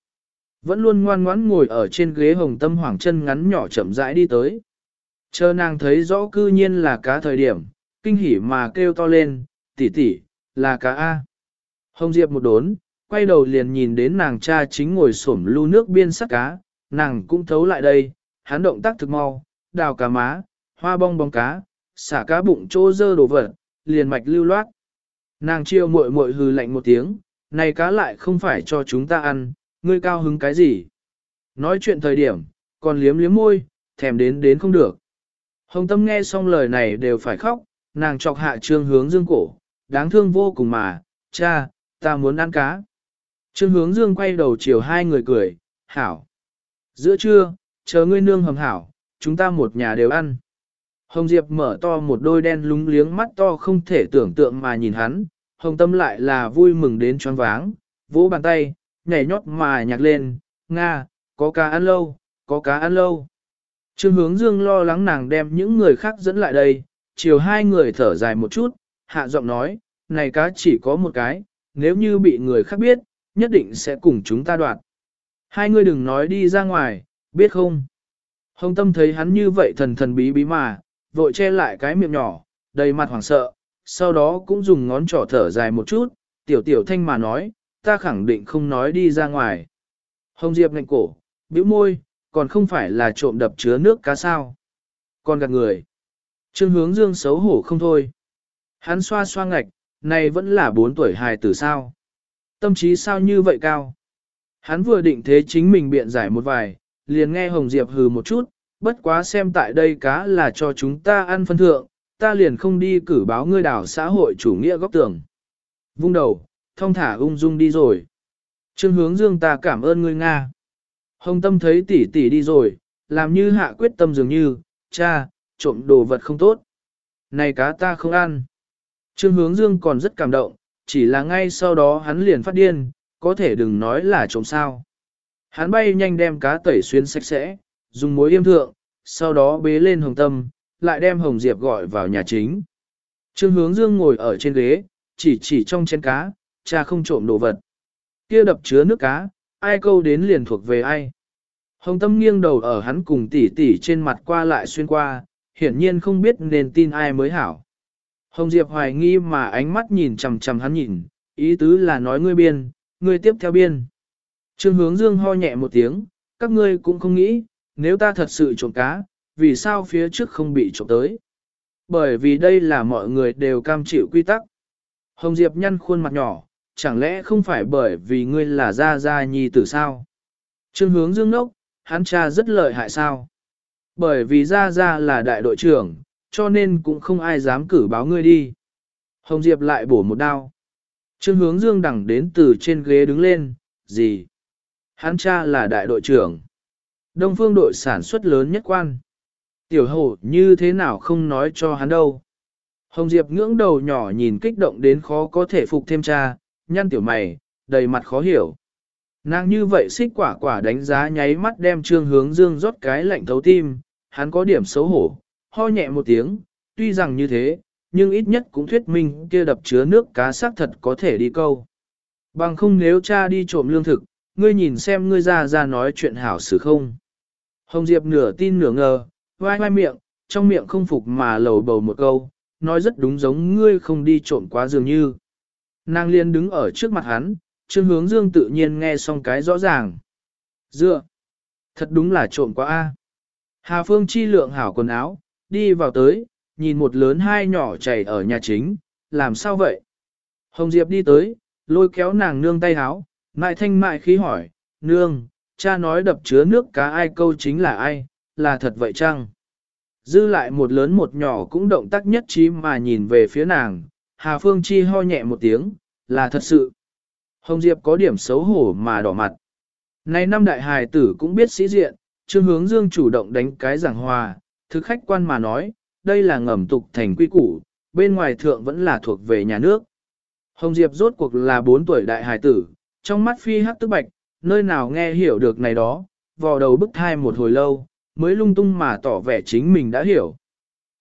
Vẫn luôn ngoan ngoãn ngồi ở trên ghế hồng tâm hoảng chân ngắn nhỏ chậm rãi đi tới. Chờ nàng thấy rõ cư nhiên là cá thời điểm, kinh hỉ mà kêu to lên, tỷ tỷ, là cá A. Hồng Diệp một đốn, quay đầu liền nhìn đến nàng cha chính ngồi xổm lưu nước biên sắt cá, nàng cũng thấu lại đây, hắn động tác thực mau, đào cá má, hoa bong bóng cá, xả cá bụng trô dơ đổ vật, liền mạch lưu loát. Nàng chiêu muội muội hừ lạnh một tiếng, này cá lại không phải cho chúng ta ăn, ngươi cao hứng cái gì? Nói chuyện thời điểm, còn liếm liếm môi, thèm đến đến không được. Hồng Tâm nghe xong lời này đều phải khóc, nàng chọc hạ trương hướng dương cổ, đáng thương vô cùng mà, cha, ta muốn ăn cá. Trương hướng dương quay đầu chiều hai người cười, hảo. Giữa trưa, chờ ngươi nương hầm hảo, chúng ta một nhà đều ăn. Hồng Diệp mở to một đôi đen lúng liếng mắt to không thể tưởng tượng mà nhìn hắn, Hồng Tâm lại là vui mừng đến choáng váng, vỗ bàn tay, nhảy nhót mà nhạc lên, Nga, có cá ăn lâu, có cá ăn lâu. Trương hướng dương lo lắng nàng đem những người khác dẫn lại đây, chiều hai người thở dài một chút, hạ giọng nói, này cá chỉ có một cái, nếu như bị người khác biết, nhất định sẽ cùng chúng ta đoạt. Hai người đừng nói đi ra ngoài, biết không? Hồng tâm thấy hắn như vậy thần thần bí bí mà, vội che lại cái miệng nhỏ, đầy mặt hoảng sợ, sau đó cũng dùng ngón trỏ thở dài một chút, tiểu tiểu thanh mà nói, ta khẳng định không nói đi ra ngoài. Hồng Diệp ngạnh cổ, bĩu môi, còn không phải là trộm đập chứa nước cá sao. Còn gạt người. Trương hướng dương xấu hổ không thôi. Hắn xoa xoa ngạch, này vẫn là bốn tuổi hài tử sao. Tâm trí sao như vậy cao. Hắn vừa định thế chính mình biện giải một vài, liền nghe Hồng Diệp hừ một chút, bất quá xem tại đây cá là cho chúng ta ăn phân thượng, ta liền không đi cử báo ngươi đảo xã hội chủ nghĩa góc tường. Vung đầu, thông thả ung dung đi rồi. Trương hướng dương ta cảm ơn ngươi Nga. Hồng tâm thấy tỷ tỷ đi rồi, làm như hạ quyết tâm dường như, cha, trộm đồ vật không tốt. Này cá ta không ăn. Trương hướng dương còn rất cảm động, chỉ là ngay sau đó hắn liền phát điên, có thể đừng nói là trộm sao. Hắn bay nhanh đem cá tẩy xuyên sạch sẽ, dùng muối yêm thượng, sau đó bế lên hồng tâm, lại đem hồng diệp gọi vào nhà chính. Trương hướng dương ngồi ở trên ghế, chỉ chỉ trong chén cá, cha không trộm đồ vật. Kia đập chứa nước cá, ai câu đến liền thuộc về ai. Hồng tâm nghiêng đầu ở hắn cùng tỉ tỉ trên mặt qua lại xuyên qua, hiển nhiên không biết nên tin ai mới hảo. Hồng Diệp hoài nghi mà ánh mắt nhìn chằm chằm hắn nhìn, ý tứ là nói ngươi biên, ngươi tiếp theo biên. Trương hướng dương ho nhẹ một tiếng, các ngươi cũng không nghĩ, nếu ta thật sự trộm cá, vì sao phía trước không bị trộm tới? Bởi vì đây là mọi người đều cam chịu quy tắc. Hồng Diệp nhăn khuôn mặt nhỏ, chẳng lẽ không phải bởi vì ngươi là gia gia nhi tử sao? Trương hướng dương nốc, hắn cha rất lợi hại sao? Bởi vì gia gia là đại đội trưởng, cho nên cũng không ai dám cử báo ngươi đi. Hồng Diệp lại bổ một đao. Trương hướng dương đẳng đến từ trên ghế đứng lên, gì? Hắn cha là đại đội trưởng. Đông phương đội sản xuất lớn nhất quan. Tiểu hổ như thế nào không nói cho hắn đâu. Hồng Diệp ngưỡng đầu nhỏ nhìn kích động đến khó có thể phục thêm cha, nhăn tiểu mày, đầy mặt khó hiểu. Nàng như vậy xích quả quả đánh giá nháy mắt đem trương hướng dương rót cái lạnh thấu tim, hắn có điểm xấu hổ, ho nhẹ một tiếng, tuy rằng như thế, nhưng ít nhất cũng thuyết minh kia đập chứa nước cá xác thật có thể đi câu. Bằng không nếu cha đi trộm lương thực, ngươi nhìn xem ngươi ra ra nói chuyện hảo xử không. Hồng Diệp nửa tin nửa ngờ, vai vai miệng, trong miệng không phục mà lầu bầu một câu, nói rất đúng giống ngươi không đi trộm quá dường như. Nàng liên đứng ở trước mặt hắn, Trương Hướng Dương tự nhiên nghe xong cái rõ ràng. Dựa, thật đúng là trộm quá a. Hà Phương chi lượng hảo quần áo, đi vào tới, nhìn một lớn hai nhỏ chảy ở nhà chính, làm sao vậy? Hồng Diệp đi tới, lôi kéo nàng nương tay háo, mại thanh mại khí hỏi, nương, cha nói đập chứa nước cá ai câu chính là ai, là thật vậy chăng? Dư lại một lớn một nhỏ cũng động tác nhất trí mà nhìn về phía nàng, Hà Phương Chi ho nhẹ một tiếng, là thật sự. Hồng Diệp có điểm xấu hổ mà đỏ mặt. Này năm đại hài tử cũng biết sĩ diện, Trương Hướng Dương chủ động đánh cái giảng hòa, thực khách quan mà nói, đây là ngầm tục thành quy củ, bên ngoài thượng vẫn là thuộc về nhà nước. Hồng Diệp rốt cuộc là 4 tuổi đại hài tử, trong mắt phi hắc tức bạch, nơi nào nghe hiểu được này đó, vò đầu bức thai một hồi lâu, mới lung tung mà tỏ vẻ chính mình đã hiểu.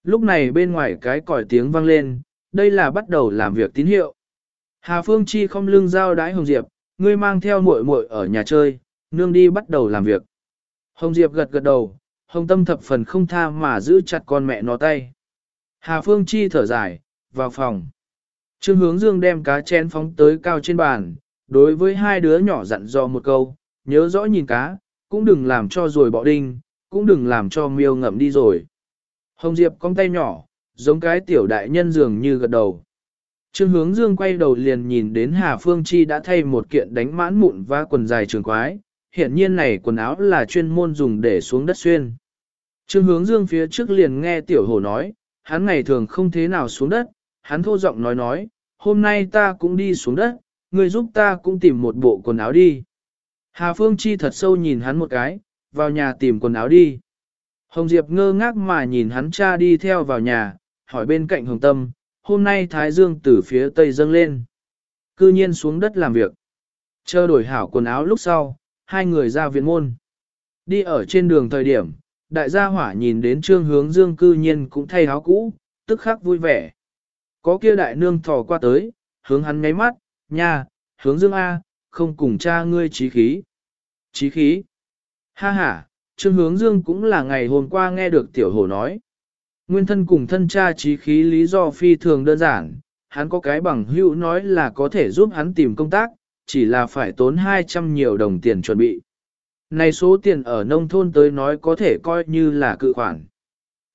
Lúc này bên ngoài cái còi tiếng vang lên, đây là bắt đầu làm việc tín hiệu. Hà Phương Chi không lưng giao đái Hồng Diệp, ngươi mang theo muội muội ở nhà chơi, nương đi bắt đầu làm việc. Hồng Diệp gật gật đầu, Hồng Tâm thập phần không tha mà giữ chặt con mẹ nó tay. Hà Phương Chi thở dài, vào phòng. Trương hướng dương đem cá chén phóng tới cao trên bàn, đối với hai đứa nhỏ dặn dò một câu, nhớ rõ nhìn cá, cũng đừng làm cho rồi bỏ đinh, cũng đừng làm cho miêu ngậm đi rồi. Hồng Diệp cong tay nhỏ, giống cái tiểu đại nhân dường như gật đầu. Trương hướng dương quay đầu liền nhìn đến Hà Phương Chi đã thay một kiện đánh mãn mụn và quần dài trường quái, hiện nhiên này quần áo là chuyên môn dùng để xuống đất xuyên. Trương hướng dương phía trước liền nghe tiểu hổ nói, hắn ngày thường không thế nào xuống đất, hắn thô giọng nói nói, hôm nay ta cũng đi xuống đất, người giúp ta cũng tìm một bộ quần áo đi. Hà Phương Chi thật sâu nhìn hắn một cái, vào nhà tìm quần áo đi. Hồng Diệp ngơ ngác mà nhìn hắn cha đi theo vào nhà, hỏi bên cạnh Hồng Tâm, hôm nay Thái Dương từ phía tây dâng lên. Cư nhiên xuống đất làm việc. Chờ đổi hảo quần áo lúc sau, hai người ra viện môn. Đi ở trên đường thời điểm, đại gia hỏa nhìn đến trương hướng dương cư nhiên cũng thay áo cũ, tức khắc vui vẻ. Có kia đại nương thò qua tới, hướng hắn ngáy mắt, nha, hướng dương A, không cùng cha ngươi trí khí. Trí khí. Ha ha, trương hướng dương cũng là ngày hôm qua nghe được tiểu hổ nói. Nguyên thân cùng thân cha trí khí lý do phi thường đơn giản, hắn có cái bằng hữu nói là có thể giúp hắn tìm công tác, chỉ là phải tốn 200 nhiều đồng tiền chuẩn bị. Này số tiền ở nông thôn tới nói có thể coi như là cự khoản.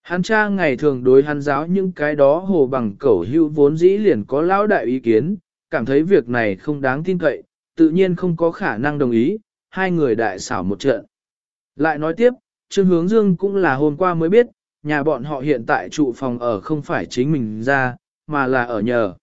Hắn cha ngày thường đối hắn giáo những cái đó hồ bằng cẩu hữu vốn dĩ liền có lão đại ý kiến, cảm thấy việc này không đáng tin cậy, tự nhiên không có khả năng đồng ý, hai người đại xảo một trận. Lại nói tiếp, Trương Hướng Dương cũng là hôm qua mới biết, nhà bọn họ hiện tại trụ phòng ở không phải chính mình ra, mà là ở nhờ.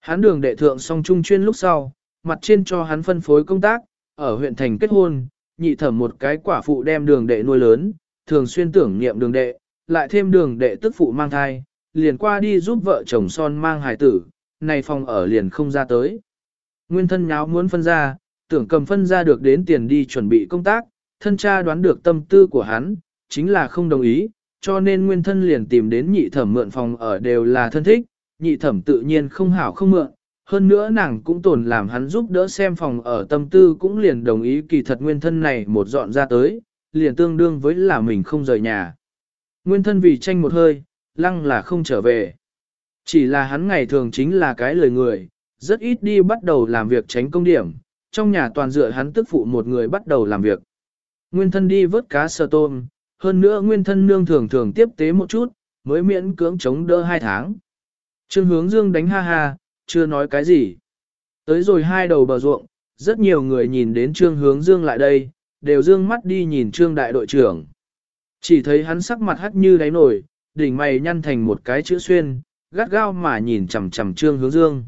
Hắn đường đệ thượng song trung chuyên lúc sau, mặt trên cho hắn phân phối công tác, ở huyện thành kết hôn, nhị thẩm một cái quả phụ đem đường đệ nuôi lớn, thường xuyên tưởng niệm đường đệ, lại thêm đường đệ tức phụ mang thai, liền qua đi giúp vợ chồng son mang hài tử, này phòng ở liền không ra tới. Nguyên thân nháo muốn phân ra, tưởng cầm phân ra được đến tiền đi chuẩn bị công tác, thân cha đoán được tâm tư của hắn, chính là không đồng ý, cho nên nguyên thân liền tìm đến nhị thẩm mượn phòng ở đều là thân thích, nhị thẩm tự nhiên không hảo không mượn, hơn nữa nàng cũng tồn làm hắn giúp đỡ xem phòng ở tâm tư cũng liền đồng ý kỳ thật nguyên thân này một dọn ra tới, liền tương đương với là mình không rời nhà. Nguyên thân vì tranh một hơi, lăng là không trở về. Chỉ là hắn ngày thường chính là cái lời người, rất ít đi bắt đầu làm việc tránh công điểm, trong nhà toàn dựa hắn tức phụ một người bắt đầu làm việc. Nguyên thân đi vớt cá sơ tôm, hơn nữa nguyên thân nương thường thường tiếp tế một chút, mới miễn cưỡng chống đỡ hai tháng. Trương hướng dương đánh ha ha, chưa nói cái gì. Tới rồi hai đầu bờ ruộng, rất nhiều người nhìn đến trương hướng dương lại đây, đều dương mắt đi nhìn trương đại đội trưởng. Chỉ thấy hắn sắc mặt hắt như đáy nổi, đỉnh mày nhăn thành một cái chữ xuyên, gắt gao mà nhìn chằm chằm trương hướng dương.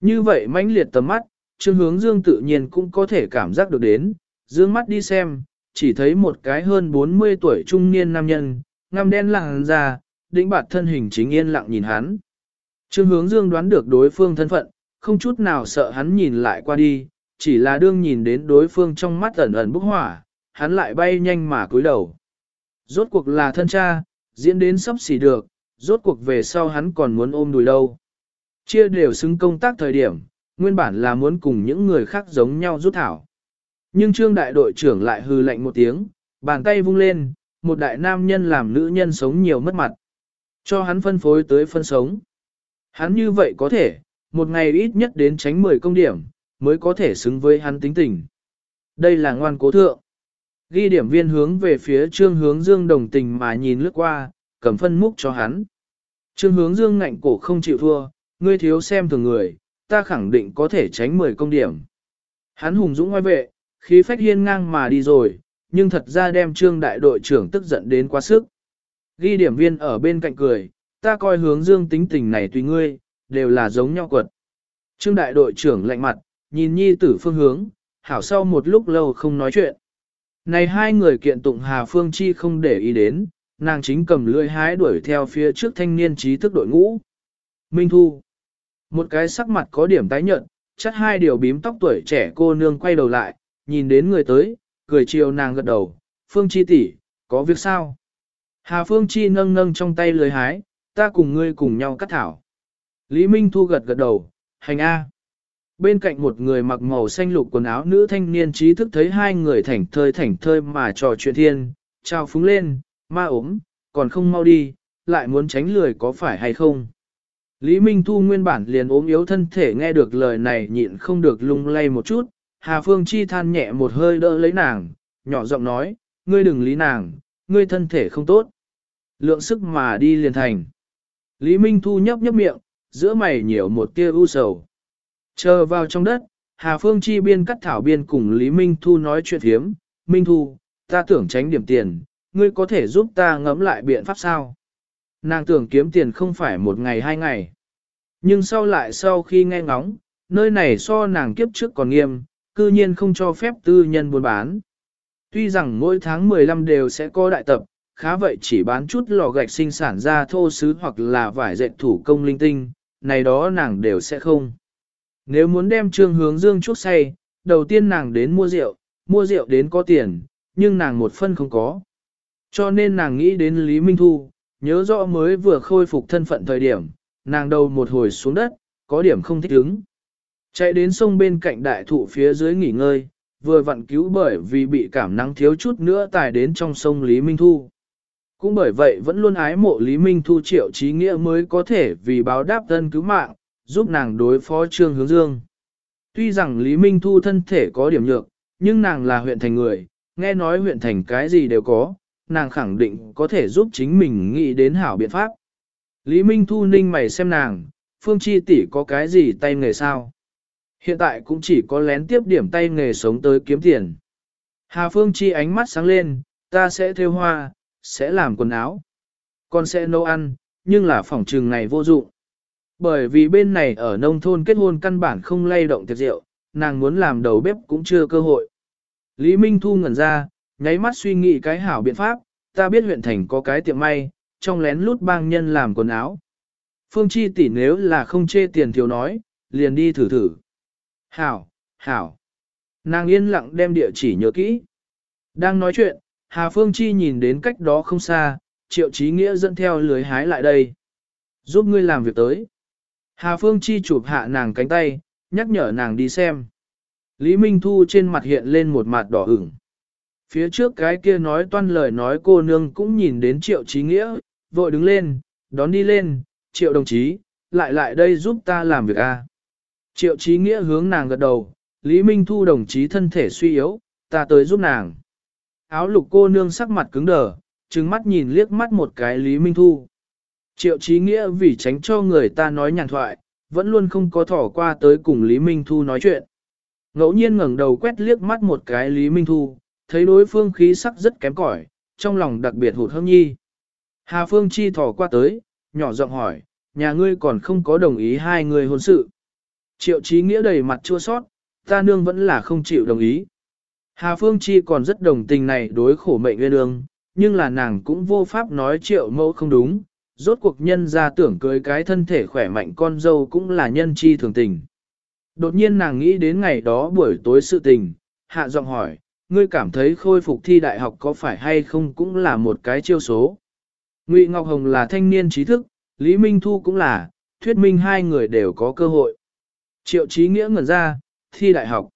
Như vậy mãnh liệt tầm mắt, trương hướng dương tự nhiên cũng có thể cảm giác được đến, dương mắt đi xem, chỉ thấy một cái hơn 40 tuổi trung niên nam nhân, ngăm đen làng ra, đĩnh bạt thân hình chính yên lặng nhìn hắn. Trương hướng dương đoán được đối phương thân phận, không chút nào sợ hắn nhìn lại qua đi, chỉ là đương nhìn đến đối phương trong mắt ẩn ẩn bốc hỏa, hắn lại bay nhanh mà cúi đầu. Rốt cuộc là thân cha, diễn đến sắp xỉ được, rốt cuộc về sau hắn còn muốn ôm đùi đâu. Chia đều xứng công tác thời điểm, nguyên bản là muốn cùng những người khác giống nhau rút thảo. Nhưng trương đại đội trưởng lại hư lạnh một tiếng, bàn tay vung lên, một đại nam nhân làm nữ nhân sống nhiều mất mặt. Cho hắn phân phối tới phân sống. Hắn như vậy có thể, một ngày ít nhất đến tránh 10 công điểm, mới có thể xứng với hắn tính tình. Đây là ngoan cố thượng. Ghi điểm viên hướng về phía trương hướng dương đồng tình mà nhìn lướt qua, cầm phân múc cho hắn. Trương hướng dương ngạnh cổ không chịu thua, ngươi thiếu xem thường người, ta khẳng định có thể tránh 10 công điểm. Hắn hùng dũng ngoài vệ, khí phách hiên ngang mà đi rồi, nhưng thật ra đem trương đại đội trưởng tức giận đến quá sức. Ghi điểm viên ở bên cạnh cười, ta coi hướng dương tính tình này tùy ngươi, đều là giống nhau quật. Trương đại đội trưởng lạnh mặt, nhìn nhi tử phương hướng, hảo sau một lúc lâu không nói chuyện. Này hai người kiện tụng Hà Phương Chi không để ý đến, nàng chính cầm lưỡi hái đuổi theo phía trước thanh niên trí thức đội ngũ. Minh Thu. Một cái sắc mặt có điểm tái nhợt, chắc hai điều bím tóc tuổi trẻ cô nương quay đầu lại, nhìn đến người tới, cười chiều nàng gật đầu, Phương Chi tỷ, có việc sao? Hà Phương Chi nâng nâng trong tay lưới hái, ta cùng ngươi cùng nhau cắt thảo. Lý Minh Thu gật gật đầu, hành A. Bên cạnh một người mặc màu xanh lục quần áo nữ thanh niên trí thức thấy hai người thảnh thơi thảnh thơi mà trò chuyện thiên, trao phúng lên, ma ốm, còn không mau đi, lại muốn tránh lười có phải hay không. Lý Minh Thu nguyên bản liền ốm yếu thân thể nghe được lời này nhịn không được lung lay một chút, Hà Phương Chi than nhẹ một hơi đỡ lấy nàng, nhỏ giọng nói, ngươi đừng lý nàng, ngươi thân thể không tốt. Lượng sức mà đi liền thành. Lý Minh Thu nhấp nhấp miệng, giữa mày nhiều một tia u sầu. Chờ vào trong đất, Hà Phương Chi biên cắt thảo biên cùng Lý Minh Thu nói chuyện thiếm, Minh Thu, ta tưởng tránh điểm tiền, ngươi có thể giúp ta ngẫm lại biện pháp sao? Nàng tưởng kiếm tiền không phải một ngày hai ngày. Nhưng sau lại sau khi nghe ngóng, nơi này so nàng kiếp trước còn nghiêm, cư nhiên không cho phép tư nhân buôn bán. Tuy rằng mỗi tháng 15 đều sẽ có đại tập, khá vậy chỉ bán chút lò gạch sinh sản ra thô sứ hoặc là vải dệt thủ công linh tinh, này đó nàng đều sẽ không. Nếu muốn đem trương hướng dương chút say, đầu tiên nàng đến mua rượu, mua rượu đến có tiền, nhưng nàng một phân không có. Cho nên nàng nghĩ đến Lý Minh Thu, nhớ rõ mới vừa khôi phục thân phận thời điểm, nàng đầu một hồi xuống đất, có điểm không thích ứng. Chạy đến sông bên cạnh đại thụ phía dưới nghỉ ngơi, vừa vặn cứu bởi vì bị cảm nắng thiếu chút nữa tài đến trong sông Lý Minh Thu. Cũng bởi vậy vẫn luôn ái mộ Lý Minh Thu triệu trí nghĩa mới có thể vì báo đáp thân cứu mạng, giúp nàng đối phó Trương Hướng Dương. Tuy rằng Lý Minh Thu thân thể có điểm nhược, nhưng nàng là huyện thành người, nghe nói huyện thành cái gì đều có, nàng khẳng định có thể giúp chính mình nghĩ đến hảo biện pháp. Lý Minh Thu ninh mày xem nàng, Phương Chi tỷ có cái gì tay nghề sao? Hiện tại cũng chỉ có lén tiếp điểm tay nghề sống tới kiếm tiền. Hà Phương Chi ánh mắt sáng lên, ta sẽ thêu hoa, sẽ làm quần áo. Con sẽ nấu ăn, nhưng là phòng trường này vô dụng. Bởi vì bên này ở nông thôn kết hôn căn bản không lay động tiệc rượu, nàng muốn làm đầu bếp cũng chưa cơ hội. Lý Minh Thu ngẩn ra, nháy mắt suy nghĩ cái hảo biện pháp, ta biết huyện thành có cái tiệm may, trong lén lút bang nhân làm quần áo. Phương Chi tỷ nếu là không chê tiền thiếu nói, liền đi thử thử. Hảo, hảo. Nàng yên lặng đem địa chỉ nhớ kỹ. Đang nói chuyện, Hà Phương Chi nhìn đến cách đó không xa, triệu trí nghĩa dẫn theo lưới hái lại đây. Giúp ngươi làm việc tới. Hà Phương Chi chụp hạ nàng cánh tay, nhắc nhở nàng đi xem. Lý Minh Thu trên mặt hiện lên một mặt đỏ ửng. Phía trước cái kia nói toan lời nói cô nương cũng nhìn đến triệu trí nghĩa, vội đứng lên, đón đi lên, triệu đồng chí, lại lại đây giúp ta làm việc a. Triệu Chí nghĩa hướng nàng gật đầu, Lý Minh Thu đồng chí thân thể suy yếu, ta tới giúp nàng. Áo lục cô nương sắc mặt cứng đờ, trừng mắt nhìn liếc mắt một cái Lý Minh Thu. Triệu Chí nghĩa vì tránh cho người ta nói nhàn thoại, vẫn luôn không có thỏ qua tới cùng Lý Minh Thu nói chuyện. Ngẫu nhiên ngẩng đầu quét liếc mắt một cái Lý Minh Thu, thấy đối phương khí sắc rất kém cỏi, trong lòng đặc biệt hụt hâm nhi. Hà Phương Chi thỏ qua tới, nhỏ giọng hỏi, nhà ngươi còn không có đồng ý hai người hôn sự. Triệu trí nghĩa đầy mặt chua sót, ta nương vẫn là không chịu đồng ý. Hà Phương Chi còn rất đồng tình này đối khổ mệnh nguyên ương, nhưng là nàng cũng vô pháp nói triệu mẫu không đúng, rốt cuộc nhân ra tưởng cưới cái thân thể khỏe mạnh con dâu cũng là nhân chi thường tình. Đột nhiên nàng nghĩ đến ngày đó buổi tối sự tình, hạ giọng hỏi, ngươi cảm thấy khôi phục thi đại học có phải hay không cũng là một cái chiêu số. Ngụy Ngọc Hồng là thanh niên trí thức, Lý Minh Thu cũng là, thuyết minh hai người đều có cơ hội. Triệu Chí Nghĩa ngẩn ra, thi đại học.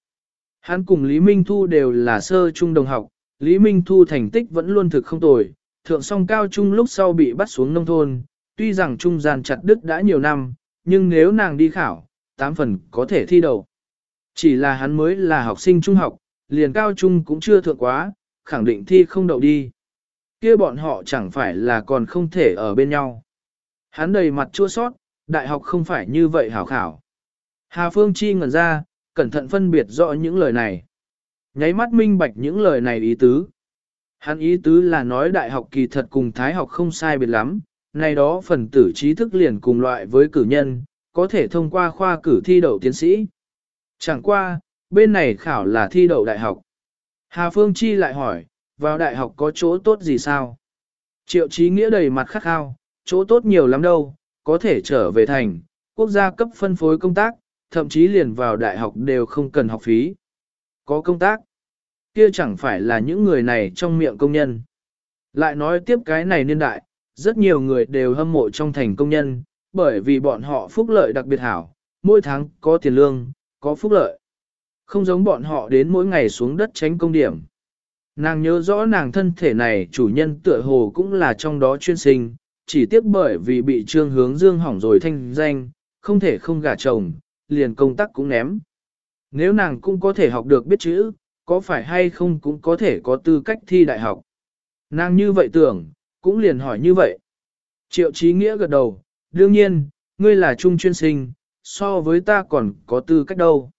Hắn cùng Lý Minh Thu đều là sơ trung đồng học, Lý Minh Thu thành tích vẫn luôn thực không tồi, thượng song cao trung lúc sau bị bắt xuống nông thôn, tuy rằng trung gian chặt Đức đã nhiều năm, nhưng nếu nàng đi khảo, tám phần có thể thi đầu. Chỉ là hắn mới là học sinh trung học, liền cao trung cũng chưa thượng quá, khẳng định thi không đậu đi. kia bọn họ chẳng phải là còn không thể ở bên nhau. Hắn đầy mặt chua sót, đại học không phải như vậy hảo khảo. Hà Phương Chi ngẩn ra, cẩn thận phân biệt rõ những lời này. Nháy mắt minh bạch những lời này ý tứ. Hắn ý tứ là nói đại học kỳ thật cùng thái học không sai biệt lắm, này đó phần tử trí thức liền cùng loại với cử nhân, có thể thông qua khoa cử thi đậu tiến sĩ. Chẳng qua, bên này khảo là thi đậu đại học. Hà Phương Chi lại hỏi, vào đại học có chỗ tốt gì sao? Triệu trí nghĩa đầy mặt khắc khao, chỗ tốt nhiều lắm đâu, có thể trở về thành, quốc gia cấp phân phối công tác, thậm chí liền vào đại học đều không cần học phí. Có công tác, kia chẳng phải là những người này trong miệng công nhân. Lại nói tiếp cái này niên đại, rất nhiều người đều hâm mộ trong thành công nhân, bởi vì bọn họ phúc lợi đặc biệt hảo, mỗi tháng có tiền lương, có phúc lợi. Không giống bọn họ đến mỗi ngày xuống đất tránh công điểm. Nàng nhớ rõ nàng thân thể này chủ nhân tựa hồ cũng là trong đó chuyên sinh, chỉ tiếc bởi vì bị trương hướng dương hỏng rồi thanh danh, không thể không gả chồng, liền công tác cũng ném. Nếu nàng cũng có thể học được biết chữ, có phải hay không cũng có thể có tư cách thi đại học. Nàng như vậy tưởng, cũng liền hỏi như vậy. Triệu trí nghĩa gật đầu, đương nhiên, ngươi là trung chuyên sinh, so với ta còn có tư cách đâu.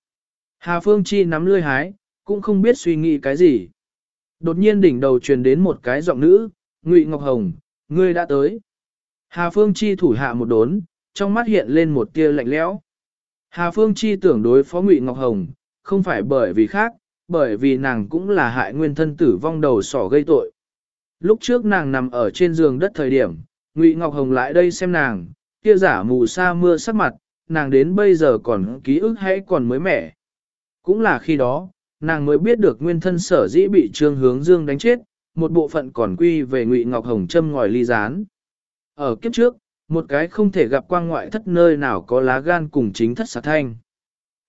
Hà Phương Chi nắm lươi hái, cũng không biết suy nghĩ cái gì. Đột nhiên đỉnh đầu truyền đến một cái giọng nữ, Ngụy Ngọc Hồng, ngươi đã tới. Hà Phương Chi thủ hạ một đốn, trong mắt hiện lên một tia lạnh lẽo. Hà Phương Chi tưởng đối phó Ngụy Ngọc Hồng, không phải bởi vì khác, bởi vì nàng cũng là hại nguyên thân tử vong đầu sỏ gây tội. Lúc trước nàng nằm ở trên giường đất thời điểm, Ngụy Ngọc Hồng lại đây xem nàng, kia giả mù sa mưa sắc mặt, nàng đến bây giờ còn ký ức hay còn mới mẻ. Cũng là khi đó, nàng mới biết được nguyên thân sở dĩ bị Trương Hướng Dương đánh chết, một bộ phận còn quy về Ngụy Ngọc Hồng châm ngòi ly gián. Ở kiếp trước, một cái không thể gặp quang ngoại thất nơi nào có lá gan cùng chính thất sát thanh.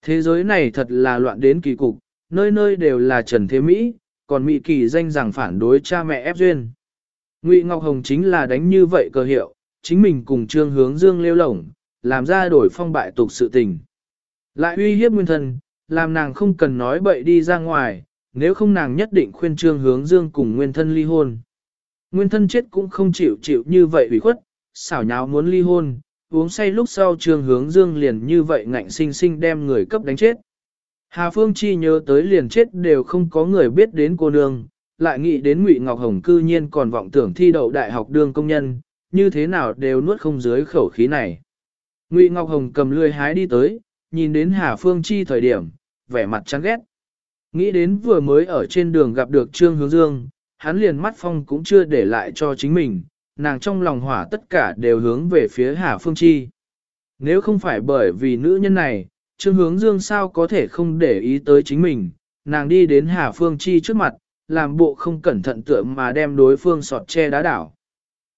Thế giới này thật là loạn đến kỳ cục, nơi nơi đều là Trần Thế Mỹ, còn Mỹ kỳ danh rằng phản đối cha mẹ ép duyên. Ngụy Ngọc Hồng chính là đánh như vậy cơ hiệu, chính mình cùng Trương Hướng Dương lêu lổng, làm ra đổi phong bại tục sự tình. Lại uy hiếp nguyên thân, làm nàng không cần nói bậy đi ra ngoài, nếu không nàng nhất định khuyên Trương Hướng Dương cùng nguyên thân ly hôn. Nguyên thân chết cũng không chịu chịu như vậy ủy khuất, xảo nháo muốn ly hôn, uống say lúc sau Trương Hướng Dương liền như vậy ngạnh sinh sinh đem người cấp đánh chết. Hà Phương Chi nhớ tới liền chết đều không có người biết đến cô nương, lại nghĩ đến Ngụy Ngọc Hồng cư nhiên còn vọng tưởng thi đậu đại học đương công nhân, như thế nào đều nuốt không dưới khẩu khí này. Ngụy Ngọc Hồng cầm lươi hái đi tới, nhìn đến Hà Phương Chi thời điểm, vẻ mặt chán ghét. Nghĩ đến vừa mới ở trên đường gặp được Trương Hướng Dương, hắn liền mắt phong cũng chưa để lại cho chính mình, nàng trong lòng hỏa tất cả đều hướng về phía Hà Phương Chi. Nếu không phải bởi vì nữ nhân này, Trương Hướng Dương sao có thể không để ý tới chính mình, nàng đi đến Hà Phương Chi trước mặt, làm bộ không cẩn thận tượng mà đem đối phương sọt che đá đảo.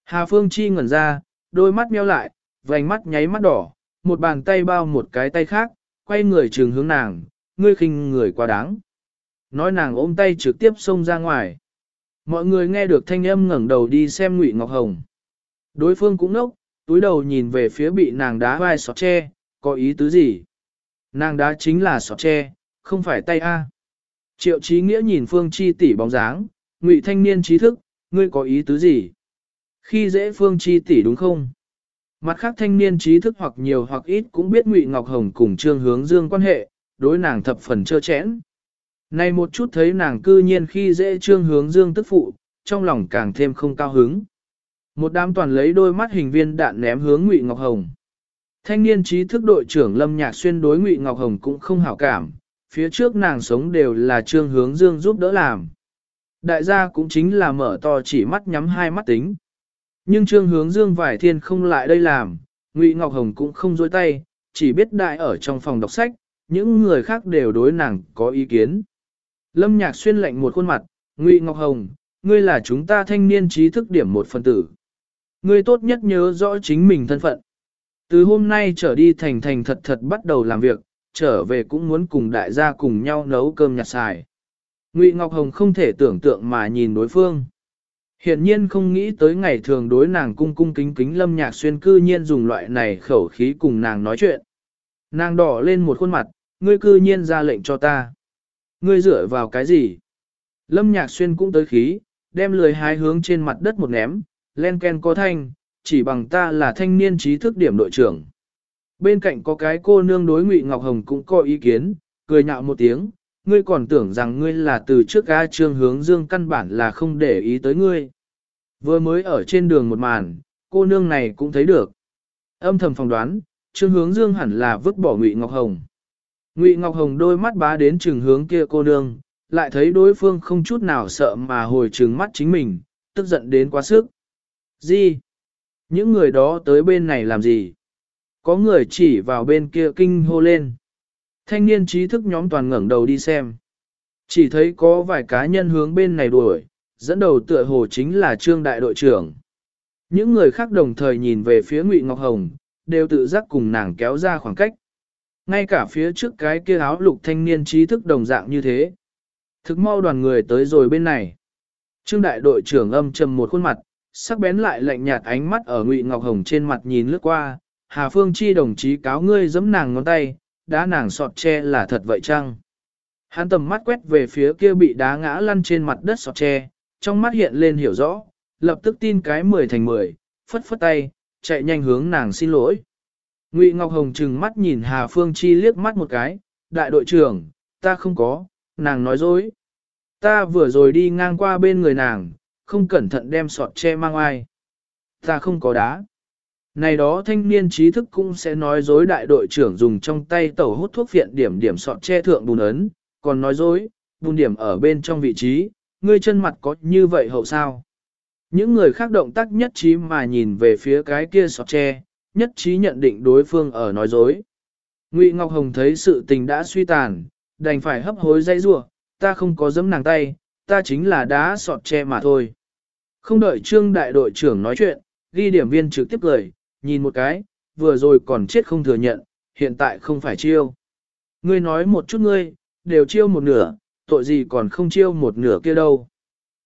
Hà Phương Chi ngẩn ra, đôi mắt meo lại, vành mắt nháy mắt đỏ, một bàn tay bao một cái tay khác, quay người trường hướng nàng, ngươi khinh người quá đáng. Nói nàng ôm tay trực tiếp xông ra ngoài. Mọi người nghe được thanh âm ngẩng đầu đi xem Ngụy Ngọc Hồng. Đối phương cũng nốc, túi đầu nhìn về phía bị nàng đá vai sọt tre, có ý tứ gì? Nàng đá chính là sọt tre, không phải tay A. Triệu trí nghĩa nhìn Phương Chi tỷ bóng dáng, Ngụy thanh niên trí thức, ngươi có ý tứ gì? Khi dễ Phương Chi tỷ đúng không? Mặt khác thanh niên trí thức hoặc nhiều hoặc ít cũng biết Ngụy Ngọc Hồng cùng Trương Hướng Dương quan hệ, đối nàng thập phần trơ chẽn. Này một chút thấy nàng cư nhiên khi dễ trương hướng dương tức phụ, trong lòng càng thêm không cao hứng. Một đám toàn lấy đôi mắt hình viên đạn ném hướng Ngụy Ngọc Hồng. Thanh niên trí thức đội trưởng Lâm Nhạc Xuyên đối Ngụy Ngọc Hồng cũng không hảo cảm, phía trước nàng sống đều là trương hướng dương giúp đỡ làm. Đại gia cũng chính là mở to chỉ mắt nhắm hai mắt tính. Nhưng trương hướng dương vải thiên không lại đây làm, Ngụy Ngọc Hồng cũng không dối tay, chỉ biết đại ở trong phòng đọc sách, những người khác đều đối nàng có ý kiến. Lâm Nhạc xuyên lệnh một khuôn mặt, Ngụy Ngọc Hồng, ngươi là chúng ta thanh niên trí thức điểm một phần tử. Ngươi tốt nhất nhớ rõ chính mình thân phận. Từ hôm nay trở đi thành thành thật thật bắt đầu làm việc, trở về cũng muốn cùng đại gia cùng nhau nấu cơm nhặt xài. Ngụy Ngọc Hồng không thể tưởng tượng mà nhìn đối phương. Hiện nhiên không nghĩ tới ngày thường đối nàng cung cung kính kính lâm nhạc xuyên cư nhiên dùng loại này khẩu khí cùng nàng nói chuyện. Nàng đỏ lên một khuôn mặt, ngươi cư nhiên ra lệnh cho ta. Ngươi dựa vào cái gì? Lâm Nhạc Xuyên cũng tới khí, đem lười hái hướng trên mặt đất một ném, len ken có thanh, chỉ bằng ta là thanh niên trí thức điểm đội trưởng. Bên cạnh có cái cô nương đối Ngụy Ngọc Hồng cũng có ý kiến, cười nhạo một tiếng, ngươi còn tưởng rằng ngươi là từ trước ga trương hướng dương căn bản là không để ý tới ngươi. Vừa mới ở trên đường một màn, cô nương này cũng thấy được. Âm thầm phỏng đoán, trương hướng dương hẳn là vứt bỏ Ngụy Ngọc Hồng. Ngụy Ngọc Hồng đôi mắt bá đến trừng hướng kia cô nương, lại thấy đối phương không chút nào sợ mà hồi trừng mắt chính mình, tức giận đến quá sức. Gì? Những người đó tới bên này làm gì? Có người chỉ vào bên kia kinh hô lên. Thanh niên trí thức nhóm toàn ngẩng đầu đi xem. Chỉ thấy có vài cá nhân hướng bên này đuổi, dẫn đầu tựa hồ chính là trương đại đội trưởng. Những người khác đồng thời nhìn về phía Ngụy Ngọc Hồng, đều tự giác cùng nàng kéo ra khoảng cách. Ngay cả phía trước cái kia áo lục thanh niên trí thức đồng dạng như thế. Thực mau đoàn người tới rồi bên này. Trương đại đội trưởng âm trầm một khuôn mặt, sắc bén lại lạnh nhạt ánh mắt ở Ngụy Ngọc Hồng trên mặt nhìn lướt qua, Hà Phương Chi đồng chí cáo ngươi giẫm nàng ngón tay, đá nàng sọt tre là thật vậy chăng? Hắn tầm mắt quét về phía kia bị đá ngã lăn trên mặt đất sọt tre, trong mắt hiện lên hiểu rõ, lập tức tin cái 10 thành 10, phất phất tay, chạy nhanh hướng nàng xin lỗi. Ngụy Ngọc Hồng trừng mắt nhìn Hà Phương Chi liếc mắt một cái, đại đội trưởng, ta không có, nàng nói dối. Ta vừa rồi đi ngang qua bên người nàng, không cẩn thận đem sọt che mang ai. Ta không có đá. Này đó thanh niên trí thức cũng sẽ nói dối đại đội trưởng dùng trong tay tẩu hút thuốc viện điểm điểm sọt che thượng bùn ấn, còn nói dối, bùn điểm ở bên trong vị trí, ngươi chân mặt có như vậy hậu sao? Những người khác động tác nhất trí mà nhìn về phía cái kia sọt che, nhất trí nhận định đối phương ở nói dối. Ngụy Ngọc Hồng thấy sự tình đã suy tàn, đành phải hấp hối dây rủa, ta không có giẫm nàng tay, ta chính là đá sọt che mà thôi. Không đợi trương đại đội trưởng nói chuyện, ghi điểm viên trực tiếp cười, nhìn một cái, vừa rồi còn chết không thừa nhận, hiện tại không phải chiêu. Ngươi nói một chút ngươi, đều chiêu một nửa, tội gì còn không chiêu một nửa kia đâu.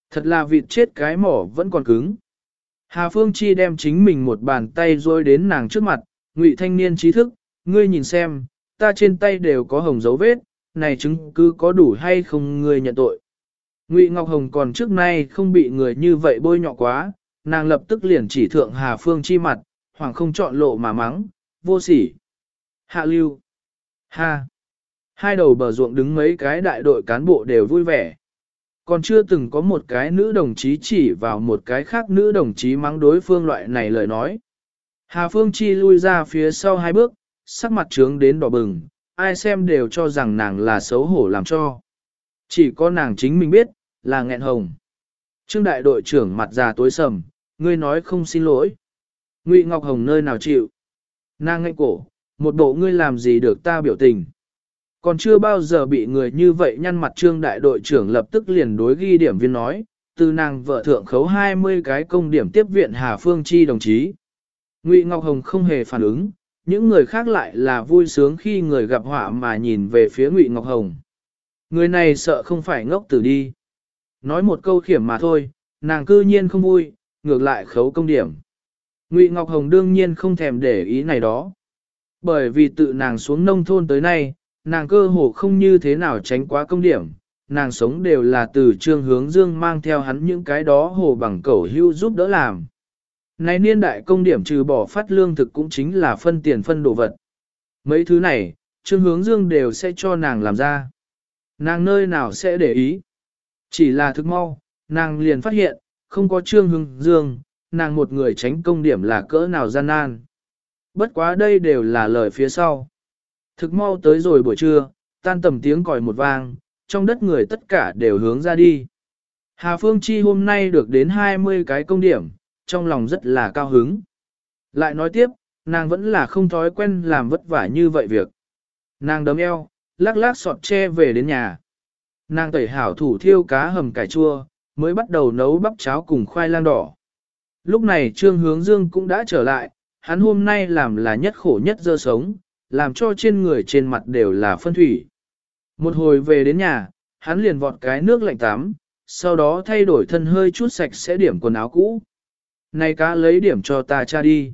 Thật là vịt chết cái mỏ vẫn còn cứng. Hà Phương Chi đem chính mình một bàn tay rôi đến nàng trước mặt, ngụy thanh niên trí thức, ngươi nhìn xem, ta trên tay đều có hồng dấu vết, này chứng cứ có đủ hay không ngươi nhận tội. Ngụy Ngọc Hồng còn trước nay không bị người như vậy bôi nhọ quá, nàng lập tức liền chỉ thượng Hà Phương Chi mặt, hoàng không chọn lộ mà mắng, vô sỉ. Hạ lưu. Ha. Hai đầu bờ ruộng đứng mấy cái đại đội cán bộ đều vui vẻ. Còn chưa từng có một cái nữ đồng chí chỉ vào một cái khác nữ đồng chí mắng đối phương loại này lời nói. Hà Phương Chi lui ra phía sau hai bước, sắc mặt trướng đến đỏ bừng, ai xem đều cho rằng nàng là xấu hổ làm cho. Chỉ có nàng chính mình biết, là nghẹn hồng. Trương đại đội trưởng mặt già tối sầm, ngươi nói không xin lỗi. Ngụy Ngọc Hồng nơi nào chịu. Nàng ngạnh cổ, một bộ ngươi làm gì được ta biểu tình. Còn chưa bao giờ bị người như vậy nhăn mặt trương đại đội trưởng lập tức liền đối ghi điểm viên nói, từ nàng vợ thượng khấu 20 cái công điểm tiếp viện Hà Phương Chi đồng chí. Ngụy Ngọc Hồng không hề phản ứng, những người khác lại là vui sướng khi người gặp họa mà nhìn về phía Ngụy Ngọc Hồng. Người này sợ không phải ngốc tử đi. Nói một câu khiểm mà thôi, nàng cư nhiên không vui, ngược lại khấu công điểm. Ngụy Ngọc Hồng đương nhiên không thèm để ý này đó. Bởi vì tự nàng xuống nông thôn tới nay, nàng cơ hồ không như thế nào tránh quá công điểm, nàng sống đều là từ trương hướng dương mang theo hắn những cái đó hồ bằng cẩu hưu giúp đỡ làm. Này niên đại công điểm trừ bỏ phát lương thực cũng chính là phân tiền phân đồ vật. Mấy thứ này, trương hướng dương đều sẽ cho nàng làm ra. Nàng nơi nào sẽ để ý. Chỉ là thức mau, nàng liền phát hiện, không có trương hướng dương, nàng một người tránh công điểm là cỡ nào gian nan. Bất quá đây đều là lời phía sau. Thực mau tới rồi buổi trưa, tan tầm tiếng còi một vang, trong đất người tất cả đều hướng ra đi. Hà Phương Chi hôm nay được đến 20 cái công điểm, trong lòng rất là cao hứng. Lại nói tiếp, nàng vẫn là không thói quen làm vất vả như vậy việc. Nàng đấm eo, lắc lắc sọt tre về đến nhà. Nàng tẩy hảo thủ thiêu cá hầm cải chua, mới bắt đầu nấu bắp cháo cùng khoai lang đỏ. Lúc này Trương Hướng Dương cũng đã trở lại, hắn hôm nay làm là nhất khổ nhất dơ sống, làm cho trên người trên mặt đều là phân thủy. Một hồi về đến nhà, hắn liền vọt cái nước lạnh tắm, sau đó thay đổi thân hơi chút sạch sẽ điểm quần áo cũ. Này cá lấy điểm cho ta cha đi.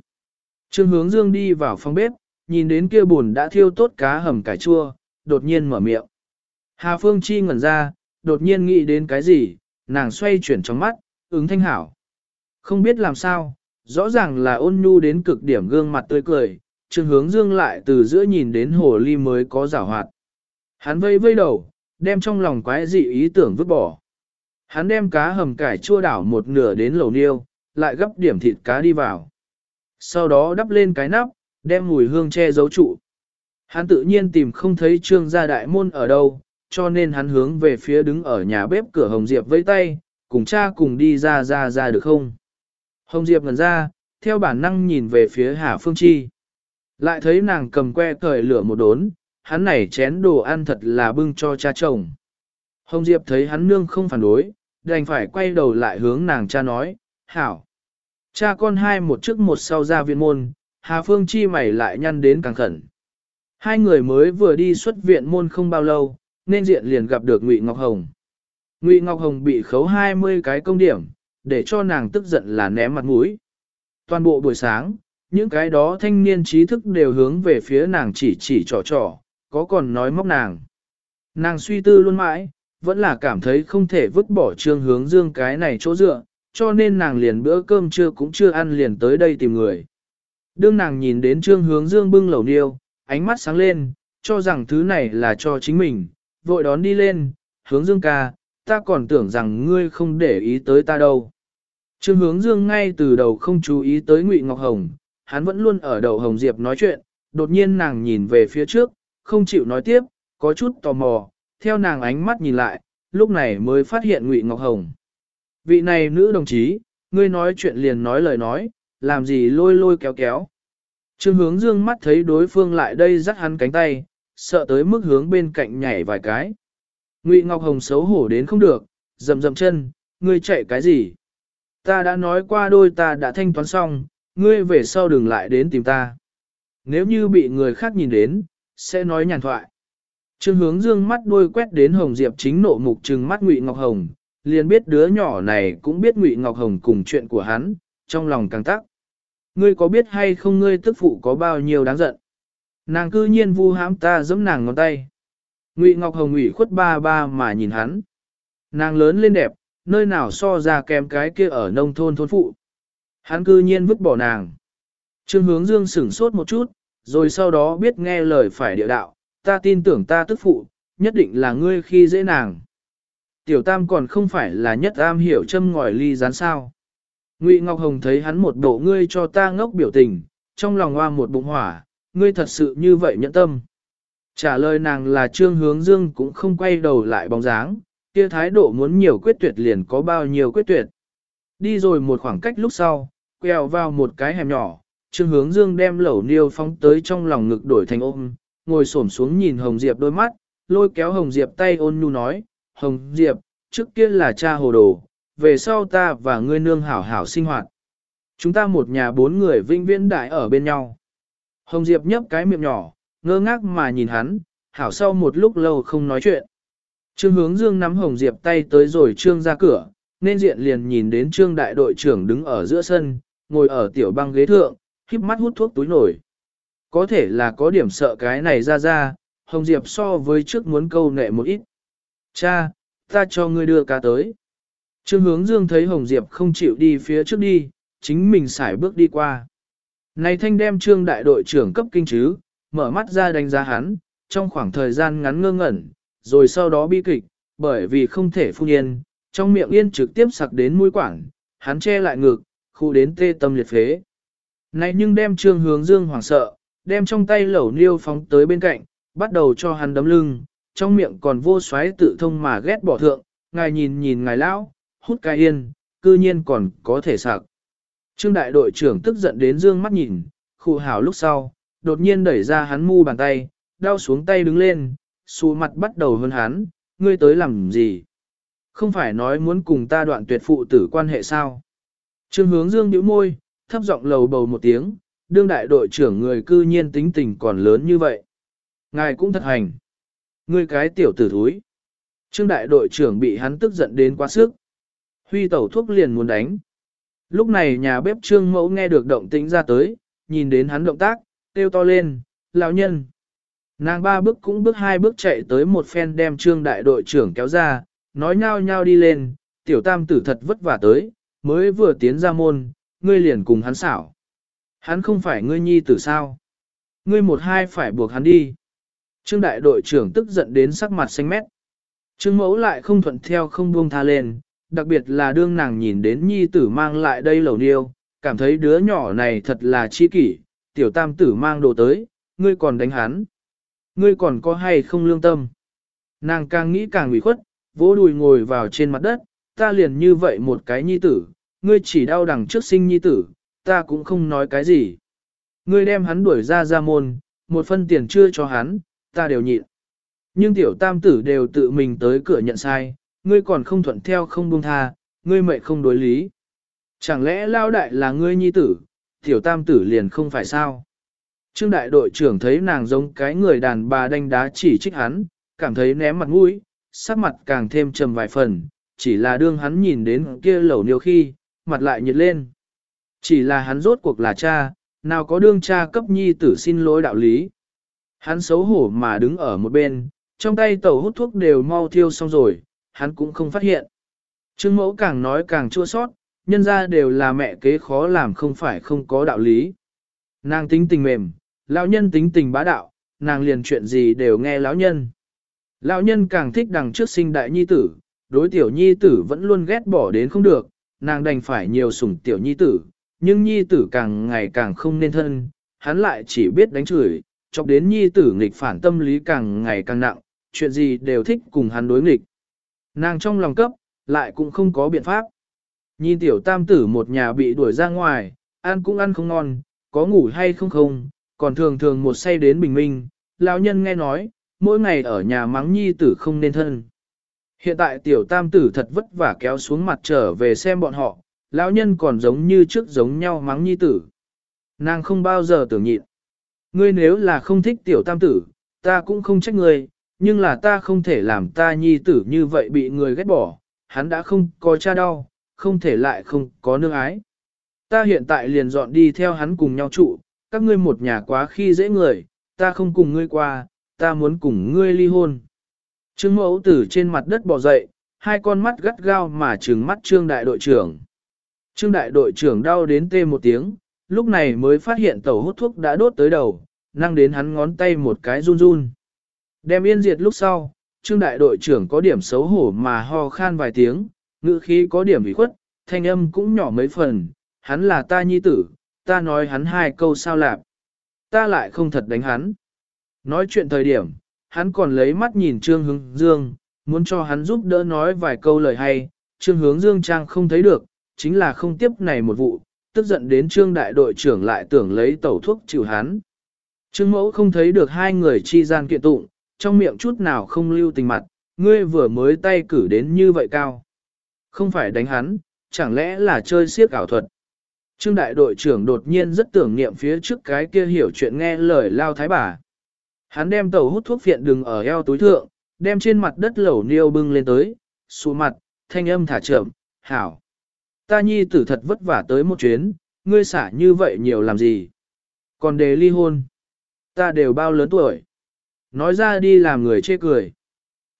Trương hướng dương đi vào phòng bếp, nhìn đến kia buồn đã thiêu tốt cá hầm cải chua, đột nhiên mở miệng. Hà Phương Chi ngẩn ra, đột nhiên nghĩ đến cái gì, nàng xoay chuyển trong mắt, ứng thanh hảo. Không biết làm sao, rõ ràng là ôn nhu đến cực điểm gương mặt tươi cười, Trương hướng dương lại từ giữa nhìn đến hồ ly mới có giảo hoạt. Hắn vây vây đầu, đem trong lòng quái dị ý tưởng vứt bỏ. Hắn đem cá hầm cải chua đảo một nửa đến lẩu niêu, lại gấp điểm thịt cá đi vào. Sau đó đắp lên cái nắp, đem mùi hương che giấu trụ. Hắn tự nhiên tìm không thấy trương gia đại môn ở đâu, cho nên hắn hướng về phía đứng ở nhà bếp cửa Hồng Diệp vẫy tay, cùng cha cùng đi ra ra ra được không? Hồng Diệp ngần ra, theo bản năng nhìn về phía Hà Phương Chi. Lại thấy nàng cầm que cởi lửa một đốn, hắn này chén đồ ăn thật là bưng cho cha chồng. Hồng Diệp thấy hắn nương không phản đối, đành phải quay đầu lại hướng nàng cha nói, hảo. Cha con hai một trước một sau ra viện môn, Hà Phương Chi mày lại nhăn đến càng khẩn. Hai người mới vừa đi xuất viện môn không bao lâu, nên diện liền gặp được Ngụy Ngọc Hồng. Ngụy Ngọc Hồng bị khấu 20 cái công điểm, để cho nàng tức giận là ném mặt mũi. Toàn bộ buổi sáng, những cái đó thanh niên trí thức đều hướng về phía nàng chỉ chỉ trò trò, có còn nói móc nàng. Nàng suy tư luôn mãi, vẫn là cảm thấy không thể vứt bỏ trương hướng dương cái này chỗ dựa, cho nên nàng liền bữa cơm trưa cũng chưa ăn liền tới đây tìm người. Đương nàng nhìn đến trương hướng dương bưng lẩu niêu, ánh mắt sáng lên, cho rằng thứ này là cho chính mình, vội đón đi lên, hướng dương ca, ta còn tưởng rằng ngươi không để ý tới ta đâu. Trương hướng dương ngay từ đầu không chú ý tới Ngụy Ngọc Hồng, hắn vẫn luôn ở đầu Hồng Diệp nói chuyện, đột nhiên nàng nhìn về phía trước, không chịu nói tiếp, có chút tò mò, theo nàng ánh mắt nhìn lại, lúc này mới phát hiện Ngụy Ngọc Hồng. Vị này nữ đồng chí, ngươi nói chuyện liền nói lời nói, làm gì lôi lôi kéo kéo. Trương hướng dương mắt thấy đối phương lại đây dắt hắn cánh tay, sợ tới mức hướng bên cạnh nhảy vài cái. Ngụy Ngọc Hồng xấu hổ đến không được, dầm dầm chân, ngươi chạy cái gì? Ta đã nói qua đôi ta đã thanh toán xong, ngươi về sau đừng lại đến tìm ta. Nếu như bị người khác nhìn đến, sẽ nói nhàn thoại. Trương hướng dương mắt đôi quét đến Hồng Diệp chính nộ mục trừng mắt Ngụy Ngọc Hồng, liền biết đứa nhỏ này cũng biết Ngụy Ngọc Hồng cùng chuyện của hắn, trong lòng càng tắc. Ngươi có biết hay không ngươi tức phụ có bao nhiêu đáng giận? Nàng cư nhiên vu hãm ta giẫm nàng ngón tay. Ngụy Ngọc Hồng ủy khuất ba ba mà nhìn hắn. Nàng lớn lên đẹp, nơi nào so ra kém cái kia ở nông thôn thôn phụ. Hắn cư nhiên vứt bỏ nàng. Trương hướng dương sửng sốt một chút, rồi sau đó biết nghe lời phải địa đạo, ta tin tưởng ta tức phụ, nhất định là ngươi khi dễ nàng. Tiểu tam còn không phải là nhất am hiểu châm ngòi ly rán sao. Ngụy Ngọc Hồng thấy hắn một bộ ngươi cho ta ngốc biểu tình, trong lòng hoa một bụng hỏa, ngươi thật sự như vậy nhẫn tâm. Trả lời nàng là Trương Hướng Dương cũng không quay đầu lại bóng dáng, kia thái độ muốn nhiều quyết tuyệt liền có bao nhiêu quyết tuyệt. Đi rồi một khoảng cách lúc sau, quẹo vào một cái hẻm nhỏ, Trương Hướng Dương đem lẩu niêu phóng tới trong lòng ngực đổi thành ôm, ngồi xổm xuống nhìn Hồng Diệp đôi mắt, lôi kéo Hồng Diệp tay ôn nhu nói, Hồng Diệp, trước kia là cha hồ đồ, về sau ta và ngươi nương hảo hảo sinh hoạt. Chúng ta một nhà bốn người vinh viễn đại ở bên nhau. Hồng Diệp nhấp cái miệng nhỏ, ngơ ngác mà nhìn hắn, hảo sau một lúc lâu không nói chuyện. Trương hướng dương nắm Hồng Diệp tay tới rồi Trương ra cửa, nên diện liền nhìn đến Trương đại đội trưởng đứng ở giữa sân, ngồi ở tiểu băng ghế thượng, híp mắt hút thuốc túi nổi. Có thể là có điểm sợ cái này ra ra, Hồng Diệp so với trước muốn câu nệ một ít. Cha, ta cho ngươi đưa cá tới. Trương hướng dương thấy Hồng Diệp không chịu đi phía trước đi, chính mình xài bước đi qua. Này thanh đem trương đại đội trưởng cấp kinh chứ, mở mắt ra đánh giá hắn, trong khoảng thời gian ngắn ngơ ngẩn, rồi sau đó bi kịch, bởi vì không thể phun yên, trong miệng yên trực tiếp sặc đến mũi quảng, hắn che lại ngực, khu đến tê tâm liệt phế. Này nhưng đem trương hướng dương hoảng sợ, đem trong tay lẩu niêu phóng tới bên cạnh, bắt đầu cho hắn đấm lưng, trong miệng còn vô xoáy tự thông mà ghét bỏ thượng, ngài nhìn nhìn ngài lão, hút cai yên, cư nhiên còn có thể sạc. Trương đại đội trưởng tức giận đến dương mắt nhìn, khu hảo lúc sau, đột nhiên đẩy ra hắn mu bàn tay, đau xuống tay đứng lên, xù mặt bắt đầu hơn hắn, ngươi tới làm gì? Không phải nói muốn cùng ta đoạn tuyệt phụ tử quan hệ sao? Trương hướng dương nhíu môi, thấp giọng lầu bầu một tiếng, đương đại đội trưởng người cư nhiên tính tình còn lớn như vậy. Ngài cũng thật hành. Ngươi cái tiểu tử thúi. Trương đại đội trưởng bị hắn tức giận đến quá sức. Huy tẩu thuốc liền muốn đánh. Lúc này nhà bếp trương mẫu nghe được động tĩnh ra tới, nhìn đến hắn động tác, kêu to lên, lão nhân. Nàng ba bước cũng bước hai bước chạy tới một phen đem trương đại đội trưởng kéo ra, nói nhao nhao đi lên, tiểu tam tử thật vất vả tới, mới vừa tiến ra môn, ngươi liền cùng hắn xảo. Hắn không phải ngươi nhi tử sao. Ngươi một hai phải buộc hắn đi. Trương đại đội trưởng tức giận đến sắc mặt xanh mét. Trương mẫu lại không thuận theo không buông tha lên, đặc biệt là đương nàng nhìn đến nhi tử mang lại đây lầu niêu, cảm thấy đứa nhỏ này thật là chi kỷ, tiểu tam tử mang đồ tới, ngươi còn đánh hắn. Ngươi còn có hay không lương tâm. Nàng càng nghĩ càng ủy khuất, vỗ đùi ngồi vào trên mặt đất, ta liền như vậy một cái nhi tử, ngươi chỉ đau đằng trước sinh nhi tử, ta cũng không nói cái gì. Ngươi đem hắn đuổi ra ra môn, một phân tiền chưa cho hắn, ta đều nhịn. Nhưng tiểu tam tử đều tự mình tới cửa nhận sai, ngươi còn không thuận theo không buông tha, ngươi mệnh không đối lý. Chẳng lẽ lao đại là ngươi nhi tử, tiểu tam tử liền không phải sao? Trương đại đội trưởng thấy nàng giống cái người đàn bà đánh đá chỉ trích hắn, cảm thấy ném mặt mũi, sắc mặt càng thêm trầm vài phần, chỉ là đương hắn nhìn đến kia lẩu niêu khi, mặt lại nhiệt lên. Chỉ là hắn rốt cuộc là cha, nào có đương cha cấp nhi tử xin lỗi đạo lý. Hắn xấu hổ mà đứng ở một bên, trong tay tàu hút thuốc đều mau thiêu xong rồi, hắn cũng không phát hiện. Trương mẫu càng nói càng chua sót, nhân ra đều là mẹ kế khó làm không phải không có đạo lý. Nàng tính tình mềm, lão nhân tính tình bá đạo, nàng liền chuyện gì đều nghe lão nhân. Lão nhân càng thích đằng trước sinh đại nhi tử, đối tiểu nhi tử vẫn luôn ghét bỏ đến không được, nàng đành phải nhiều sủng tiểu nhi tử, nhưng nhi tử càng ngày càng không nên thân, hắn lại chỉ biết đánh chửi, chọc đến nhi tử nghịch phản tâm lý càng ngày càng nặng, chuyện gì đều thích cùng hắn đối nghịch. Nàng trong lòng cấp, lại cũng không có biện pháp. Nhìn tiểu tam tử một nhà bị đuổi ra ngoài, ăn cũng ăn không ngon, có ngủ hay không không, còn thường thường một say đến bình minh, lão nhân nghe nói, mỗi ngày ở nhà mắng nhi tử không nên thân. Hiện tại tiểu tam tử thật vất vả kéo xuống mặt trở về xem bọn họ, lão nhân còn giống như trước giống nhau mắng nhi tử. Nàng không bao giờ tưởng nhịn. Ngươi nếu là không thích tiểu tam tử, ta cũng không trách ngươi, nhưng là ta không thể làm ta nhi tử như vậy bị người ghét bỏ, hắn đã không có cha đau, không thể lại không có nương ái. Ta hiện tại liền dọn đi theo hắn cùng nhau trụ, các ngươi một nhà quá khi dễ người, ta không cùng ngươi qua, ta muốn cùng ngươi ly hôn. Trương mẫu tử trên mặt đất bò dậy, hai con mắt gắt gao mà trừng mắt trương đại đội trưởng. Trương đại đội trưởng đau đến tê một tiếng, lúc này mới phát hiện tàu hút thuốc đã đốt tới đầu, năng đến hắn ngón tay một cái run run. Đem yên diệt lúc sau, trương đại đội trưởng có điểm xấu hổ mà ho khan vài tiếng, ngữ khí có điểm bị khuất, thanh âm cũng nhỏ mấy phần, hắn là ta nhi tử, ta nói hắn hai câu sao lạp. Ta lại không thật đánh hắn. Nói chuyện thời điểm, hắn còn lấy mắt nhìn Trương Hướng Dương, muốn cho hắn giúp đỡ nói vài câu lời hay, Trương Hướng Dương Trang không thấy được, chính là không tiếp này một vụ, tức giận đến Trương Đại đội trưởng lại tưởng lấy tẩu thuốc chịu hắn. Trương Mẫu không thấy được hai người chi gian kiện tụng, trong miệng chút nào không lưu tình mặt, ngươi vừa mới tay cử đến như vậy cao. Không phải đánh hắn, chẳng lẽ là chơi siếc ảo thuật. Trương đại đội trưởng đột nhiên rất tưởng niệm phía trước cái kia hiểu chuyện nghe lời lao thái bà. Hắn đem tàu hút thuốc phiện đừng ở eo túi thượng, đem trên mặt đất lẩu niêu bưng lên tới, xuống mặt, thanh âm thả chậm, hảo. Ta nhi tử thật vất vả tới một chuyến, ngươi xả như vậy nhiều làm gì? Còn đề ly hôn, ta đều bao lớn tuổi. Nói ra đi làm người chê cười.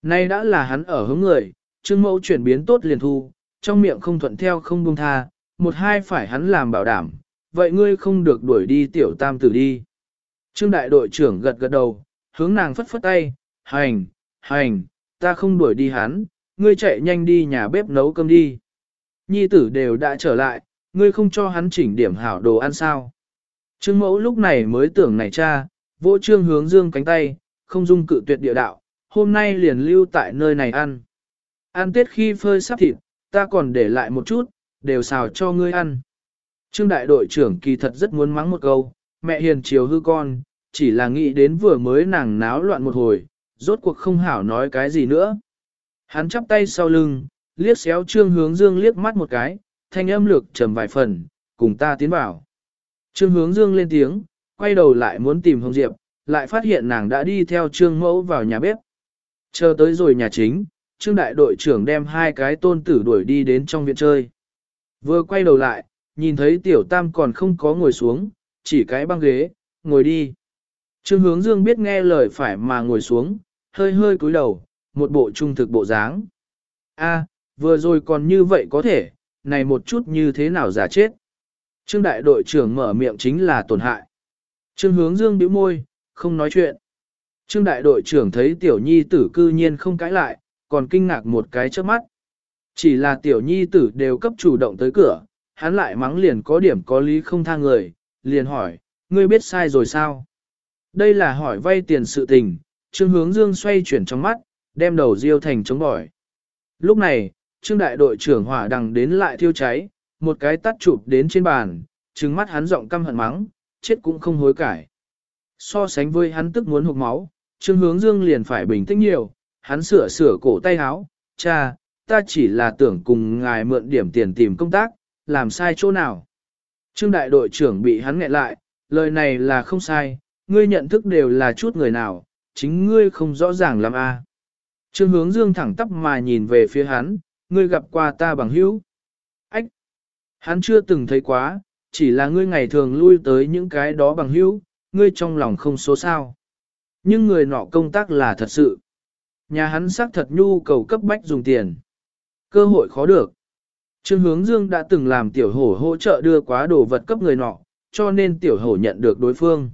Nay đã là hắn ở hướng người, trương mẫu chuyển biến tốt liền thu, trong miệng không thuận theo không buông tha, một hai phải hắn làm bảo đảm, vậy ngươi không được đuổi đi tiểu tam tử đi. Trương đại đội trưởng gật gật đầu, hướng nàng phất phất tay, hành, hành, ta không đuổi đi hắn, ngươi chạy nhanh đi nhà bếp nấu cơm đi. Nhi tử đều đã trở lại, ngươi không cho hắn chỉnh điểm hảo đồ ăn sao. Trương mẫu lúc này mới tưởng này cha, vỗ trương hướng dương cánh tay, không dung cự tuyệt địa đạo, hôm nay liền lưu tại nơi này ăn. Ăn tết khi phơi sắp thịt, ta còn để lại một chút, đều xào cho ngươi ăn. Trương đại đội trưởng kỳ thật rất muốn mắng một câu, mẹ hiền chiều hư con, chỉ là nghĩ đến vừa mới nàng náo loạn một hồi, rốt cuộc không hảo nói cái gì nữa. Hắn chắp tay sau lưng, liếc xéo trương hướng dương liếc mắt một cái, thanh âm lược trầm vài phần, cùng ta tiến vào. Trương hướng dương lên tiếng, quay đầu lại muốn tìm Hồng Diệp, lại phát hiện nàng đã đi theo trương mẫu vào nhà bếp. Chờ tới rồi nhà chính, trương đại đội trưởng đem hai cái tôn tử đuổi đi đến trong viện chơi. Vừa quay đầu lại, nhìn thấy tiểu tam còn không có ngồi xuống, chỉ cái băng ghế, ngồi đi. Trương hướng dương biết nghe lời phải mà ngồi xuống, hơi hơi cúi đầu, một bộ trung thực bộ dáng. A, vừa rồi còn như vậy có thể, này một chút như thế nào giả chết. Trương đại đội trưởng mở miệng chính là tổn hại. Trương hướng dương bĩu môi, không nói chuyện. Trương đại đội trưởng thấy tiểu nhi tử cư nhiên không cãi lại, còn kinh ngạc một cái trước mắt. Chỉ là tiểu nhi tử đều cấp chủ động tới cửa, hắn lại mắng liền có điểm có lý không tha người, liền hỏi, ngươi biết sai rồi sao? Đây là hỏi vay tiền sự tình, Trương Hướng Dương xoay chuyển trong mắt, đem đầu diêu thành chống bỏi. Lúc này, Trương đại đội trưởng hỏa đằng đến lại thiêu cháy, một cái tắt chụp đến trên bàn, trừng mắt hắn giọng căm hận mắng, chết cũng không hối cải. So sánh với hắn tức muốn hụt máu, Trương Hướng Dương liền phải bình tĩnh nhiều, hắn sửa sửa cổ tay áo, cha, ta chỉ là tưởng cùng ngài mượn điểm tiền tìm công tác, làm sai chỗ nào. Trương đại đội trưởng bị hắn nghẹn lại, lời này là không sai, ngươi nhận thức đều là chút người nào, chính ngươi không rõ ràng lắm a. À. Trương hướng dương thẳng tắp mà nhìn về phía hắn, ngươi gặp qua ta bằng hữu. Ách! Hắn chưa từng thấy quá, chỉ là ngươi ngày thường lui tới những cái đó bằng hữu, ngươi trong lòng không số sao. Nhưng người nọ công tác là thật sự. Nhà hắn xác thật nhu cầu cấp bách dùng tiền. Cơ hội khó được. Trương Hướng Dương đã từng làm tiểu hổ hỗ trợ đưa quá đồ vật cấp người nọ, cho nên tiểu hổ nhận được đối phương.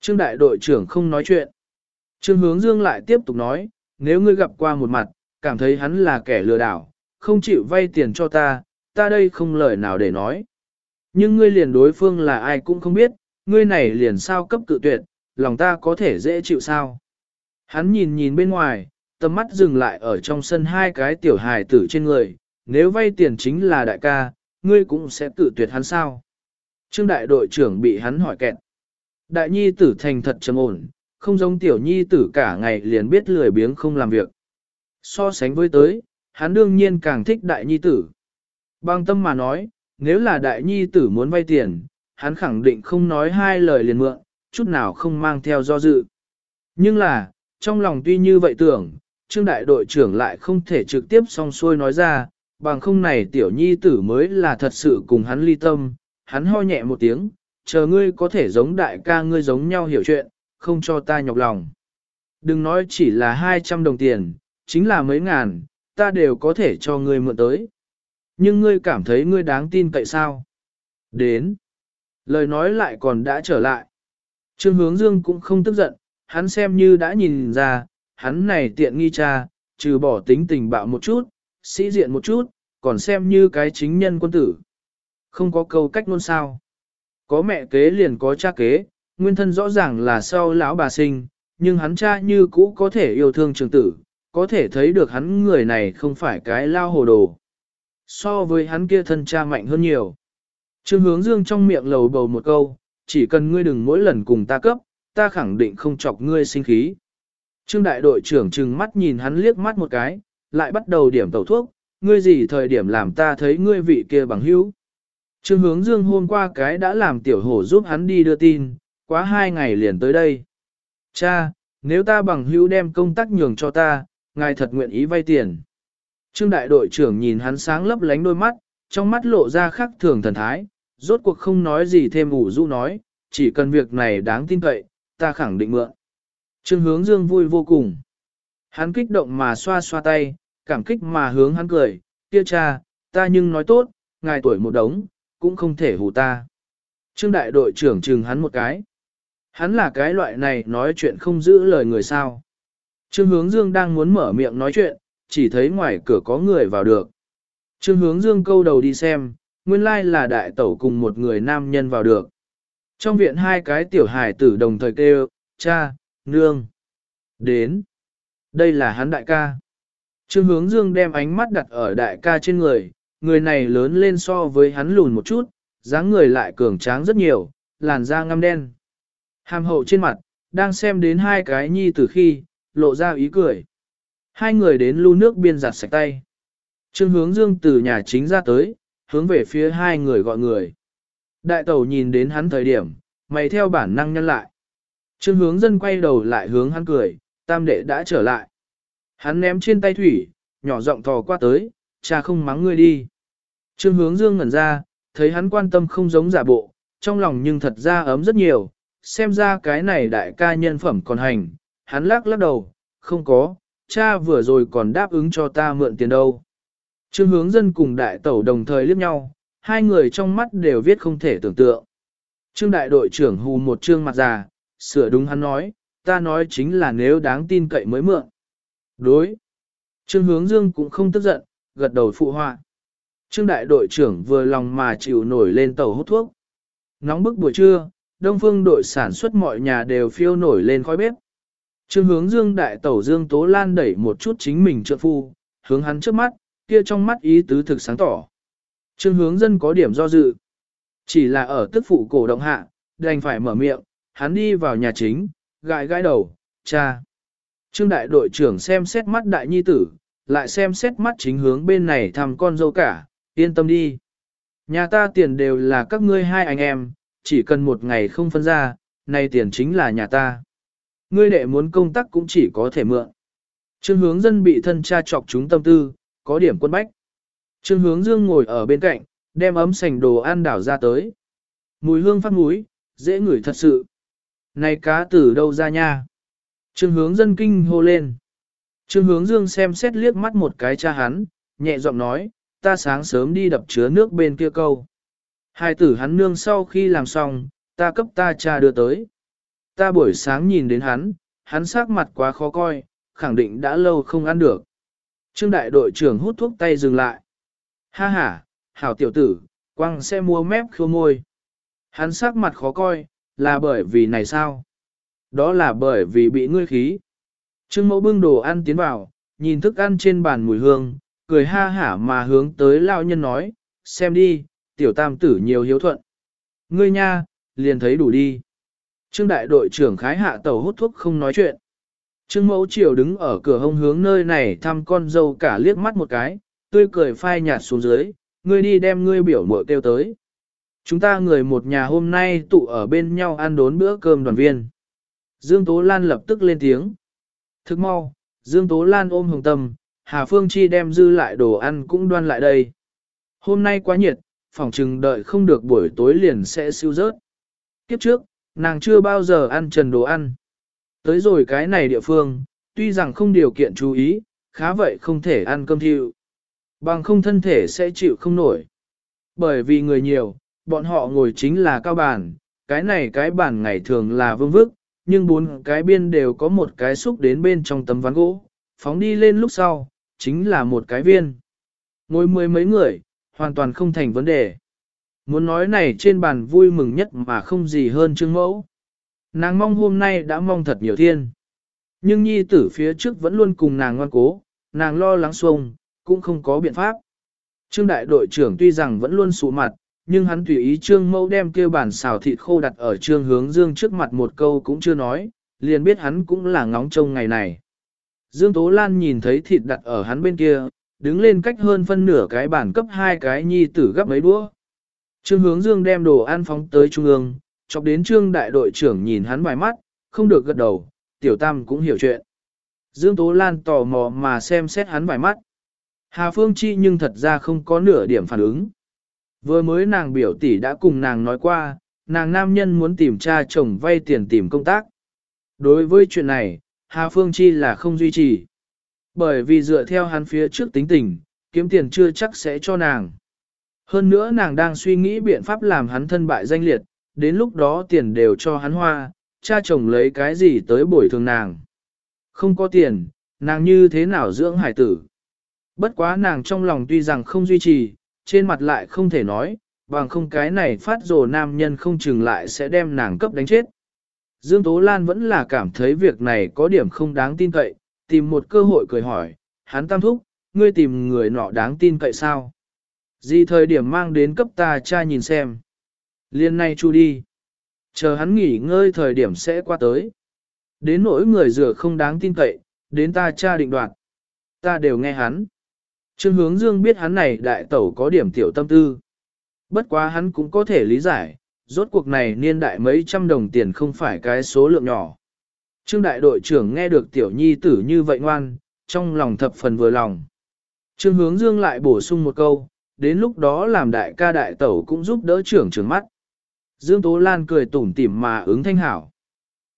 Trương đại đội trưởng không nói chuyện. Trương Hướng Dương lại tiếp tục nói, nếu ngươi gặp qua một mặt, cảm thấy hắn là kẻ lừa đảo, không chịu vay tiền cho ta, ta đây không lời nào để nói. Nhưng ngươi liền đối phương là ai cũng không biết, ngươi này liền sao cấp cự tuyệt, lòng ta có thể dễ chịu sao. Hắn nhìn nhìn bên ngoài, tầm mắt dừng lại ở trong sân hai cái tiểu hài tử trên người, nếu vay tiền chính là đại ca, ngươi cũng sẽ tự tuyệt hắn sao. Trương đại đội trưởng bị hắn hỏi kẹt. Đại nhi tử thành thật trầm ổn, không giống tiểu nhi tử cả ngày liền biết lười biếng không làm việc. So sánh với tới, hắn đương nhiên càng thích đại nhi tử. Bằng tâm mà nói, nếu là đại nhi tử muốn vay tiền, hắn khẳng định không nói hai lời liền mượn, chút nào không mang theo do dự. Nhưng là, trong lòng tuy như vậy tưởng, trương đại đội trưởng lại không thể trực tiếp song xuôi nói ra, bằng không này tiểu nhi tử mới là thật sự cùng hắn ly tâm, hắn ho nhẹ một tiếng, chờ ngươi có thể giống đại ca ngươi giống nhau hiểu chuyện, không cho ta nhọc lòng. Đừng nói chỉ là 200 đồng tiền, chính là mấy ngàn, ta đều có thể cho ngươi mượn tới. Nhưng ngươi cảm thấy ngươi đáng tin cậy sao? Đến. Lời nói lại còn đã trở lại. Trương hướng dương cũng không tức giận, hắn xem như đã nhìn ra, hắn này tiện nghi cha, trừ bỏ tính tình bạo một chút, sĩ diện một chút, còn xem như cái chính nhân quân tử. Không có câu cách luôn sao. Có mẹ kế liền có cha kế, nguyên thân rõ ràng là sau lão bà sinh, nhưng hắn cha như cũ có thể yêu thương trường tử, có thể thấy được hắn người này không phải cái lao hồ đồ. So với hắn kia thân cha mạnh hơn nhiều. Trương hướng dương trong miệng lầu bầu một câu, chỉ cần ngươi đừng mỗi lần cùng ta cấp, ta khẳng định không chọc ngươi sinh khí. Trương đại đội trưởng trừng mắt nhìn hắn liếc mắt một cái, lại bắt đầu điểm tẩu thuốc, ngươi gì thời điểm làm ta thấy ngươi vị kia bằng hữu. Trương hướng dương hôm qua cái đã làm tiểu hổ giúp hắn đi đưa tin, quá hai ngày liền tới đây. Cha, nếu ta bằng hữu đem công tác nhường cho ta, ngài thật nguyện ý vay tiền. Trương đại đội trưởng nhìn hắn sáng lấp lánh đôi mắt, trong mắt lộ ra khắc thường thần thái, rốt cuộc không nói gì thêm ủ rũ nói, chỉ cần việc này đáng tin cậy, ta khẳng định mượn. Trương hướng dương vui vô cùng. Hắn kích động mà xoa xoa tay, cảm kích mà hướng hắn cười, kia cha, ta nhưng nói tốt, ngài tuổi một đống, cũng không thể hù ta. Trương đại đội trưởng trừng hắn một cái. Hắn là cái loại này nói chuyện không giữ lời người sao. Trương hướng dương đang muốn mở miệng nói chuyện, chỉ thấy ngoài cửa có người vào được. Trương hướng dương câu đầu đi xem, nguyên lai là đại tẩu cùng một người nam nhân vào được. Trong viện hai cái tiểu hải tử đồng thời kêu, cha, nương. Đến. Đây là hắn đại ca. Trương hướng dương đem ánh mắt đặt ở đại ca trên người, người này lớn lên so với hắn lùn một chút, dáng người lại cường tráng rất nhiều, làn da ngăm đen. Hàm hậu trên mặt, đang xem đến hai cái nhi từ khi, lộ ra ý cười. Hai người đến lưu nước biên giặt sạch tay. Trương hướng dương từ nhà chính ra tới, hướng về phía hai người gọi người. Đại tẩu nhìn đến hắn thời điểm, mày theo bản năng nhân lại. Trương hướng dân quay đầu lại hướng hắn cười, tam đệ đã trở lại. Hắn ném trên tay thủy, nhỏ giọng thò qua tới, cha không mắng ngươi đi. Trương hướng dương ngẩn ra, thấy hắn quan tâm không giống giả bộ, trong lòng nhưng thật ra ấm rất nhiều, xem ra cái này đại ca nhân phẩm còn hành, hắn lắc lắc đầu, không có, cha vừa rồi còn đáp ứng cho ta mượn tiền đâu. Trương hướng dân cùng đại tẩu đồng thời liếc nhau, hai người trong mắt đều viết không thể tưởng tượng. Trương đại đội trưởng hù một trương mặt già, sửa đúng hắn nói, ta nói chính là nếu đáng tin cậy mới mượn. Đối. Trương hướng dương cũng không tức giận, gật đầu phụ họa. Trương đại đội trưởng vừa lòng mà chịu nổi lên tàu hút thuốc. Nóng bức buổi trưa, đông phương đội sản xuất mọi nhà đều phiêu nổi lên khói bếp. Trương hướng dương đại tẩu dương tố lan đẩy một chút chính mình trợ phu, hướng hắn trước mắt, kia trong mắt ý tứ thực sáng tỏ. Trương hướng dân có điểm do dự. Chỉ là ở tức phụ cổ động hạ, đành phải mở miệng, hắn đi vào nhà chính, gãi gãi đầu, cha. Trương đại đội trưởng xem xét mắt đại nhi tử, lại xem xét mắt chính hướng bên này thăm con dâu cả, yên tâm đi. Nhà ta tiền đều là các ngươi hai anh em, chỉ cần một ngày không phân ra, nay tiền chính là nhà ta. Ngươi đệ muốn công tác cũng chỉ có thể mượn. Trương hướng dân bị thân cha chọc chúng tâm tư, có điểm quân bách. Trương hướng dương ngồi ở bên cạnh, đem ấm sành đồ ăn đảo ra tới. Mùi hương phát mũi, dễ ngửi thật sự. Này cá từ đâu ra nha? Trương hướng dân kinh hô lên. Trương hướng dương xem xét liếc mắt một cái cha hắn, nhẹ giọng nói, ta sáng sớm đi đập chứa nước bên kia câu. Hai tử hắn nương sau khi làm xong, ta cấp ta cha đưa tới. Ta buổi sáng nhìn đến hắn, hắn sắc mặt quá khó coi, khẳng định đã lâu không ăn được. Trương đại đội trưởng hút thuốc tay dừng lại. Ha ha, hảo tiểu tử, quăng sẽ mua mép khô môi. Hắn sắc mặt khó coi, là bởi vì này sao? Đó là bởi vì bị ngươi khí. Trương mẫu bưng đồ ăn tiến vào, nhìn thức ăn trên bàn mùi hương, cười ha hả mà hướng tới lao nhân nói, xem đi, tiểu tam tử nhiều hiếu thuận. Ngươi nha, liền thấy đủ đi. Trương đại đội trưởng khái hạ tàu hút thuốc không nói chuyện. Trương mẫu triều đứng ở cửa hông hướng nơi này thăm con dâu cả liếc mắt một cái, tươi cười phai nhạt xuống dưới, ngươi đi đem ngươi biểu muội kêu tới. Chúng ta người một nhà hôm nay tụ ở bên nhau ăn đốn bữa cơm đoàn viên. Dương Tố Lan lập tức lên tiếng. Thức mau, Dương Tố Lan ôm hồng tâm, Hà Phương Chi đem dư lại đồ ăn cũng đoan lại đây. Hôm nay quá nhiệt, phòng trừng đợi không được buổi tối liền sẽ siêu rớt. Kiếp trước, nàng chưa bao giờ ăn trần đồ ăn. Tới rồi cái này địa phương, tuy rằng không điều kiện chú ý, khá vậy không thể ăn cơm thiệu. Bằng không thân thể sẽ chịu không nổi. Bởi vì người nhiều, bọn họ ngồi chính là cao bàn, cái này cái bàn ngày thường là vương vức, nhưng bốn cái biên đều có một cái xúc đến bên trong tấm ván gỗ, phóng đi lên lúc sau, chính là một cái viên. Ngồi mười mấy người, hoàn toàn không thành vấn đề. Muốn nói này trên bàn vui mừng nhất mà không gì hơn trương mẫu. Nàng mong hôm nay đã mong thật nhiều thiên. Nhưng nhi tử phía trước vẫn luôn cùng nàng ngoan cố, nàng lo lắng xuông, cũng không có biện pháp. Trương đại đội trưởng tuy rằng vẫn luôn sụ mặt, nhưng hắn tùy ý trương mẫu đem kêu bản xào thịt khô đặt ở trương hướng dương trước mặt một câu cũng chưa nói, liền biết hắn cũng là ngóng trông ngày này. Dương Tố Lan nhìn thấy thịt đặt ở hắn bên kia, đứng lên cách hơn phân nửa cái bản cấp hai cái nhi tử gấp mấy đũa. Trương hướng dương đem đồ ăn phóng tới trung ương, chọc đến trương đại đội trưởng nhìn hắn vài mắt, không được gật đầu, tiểu tam cũng hiểu chuyện. Dương Tố Lan tò mò mà xem xét hắn vài mắt. Hà Phương Chi nhưng thật ra không có nửa điểm phản ứng. Vừa mới nàng biểu tỷ đã cùng nàng nói qua, nàng nam nhân muốn tìm cha chồng vay tiền tìm công tác. Đối với chuyện này, Hà Phương Chi là không duy trì. Bởi vì dựa theo hắn phía trước tính tình, kiếm tiền chưa chắc sẽ cho nàng. Hơn nữa nàng đang suy nghĩ biện pháp làm hắn thân bại danh liệt, đến lúc đó tiền đều cho hắn hoa, cha chồng lấy cái gì tới bồi thường nàng. Không có tiền, nàng như thế nào dưỡng hải tử. Bất quá nàng trong lòng tuy rằng không duy trì, trên mặt lại không thể nói, bằng không cái này phát rồ nam nhân không chừng lại sẽ đem nàng cấp đánh chết. Dương Tố Lan vẫn là cảm thấy việc này có điểm không đáng tin cậy, tìm một cơ hội cười hỏi, hắn tam thúc, ngươi tìm người nọ đáng tin cậy sao? Gì thời điểm mang đến cấp ta cha nhìn xem. Liên này chu đi. Chờ hắn nghỉ ngơi thời điểm sẽ qua tới. Đến nỗi người rửa không đáng tin cậy, đến ta cha định đoạt. Ta đều nghe hắn. Trương hướng dương biết hắn này đại tẩu có điểm tiểu tâm tư. Bất quá hắn cũng có thể lý giải, rốt cuộc này niên đại mấy trăm đồng tiền không phải cái số lượng nhỏ. Trương đại đội trưởng nghe được tiểu nhi tử như vậy ngoan, trong lòng thập phần vừa lòng. Trương hướng dương lại bổ sung một câu, đến lúc đó làm đại ca đại tẩu cũng giúp đỡ trưởng trưởng mắt. Dương Tố Lan cười tủm tỉm mà ứng thanh hảo.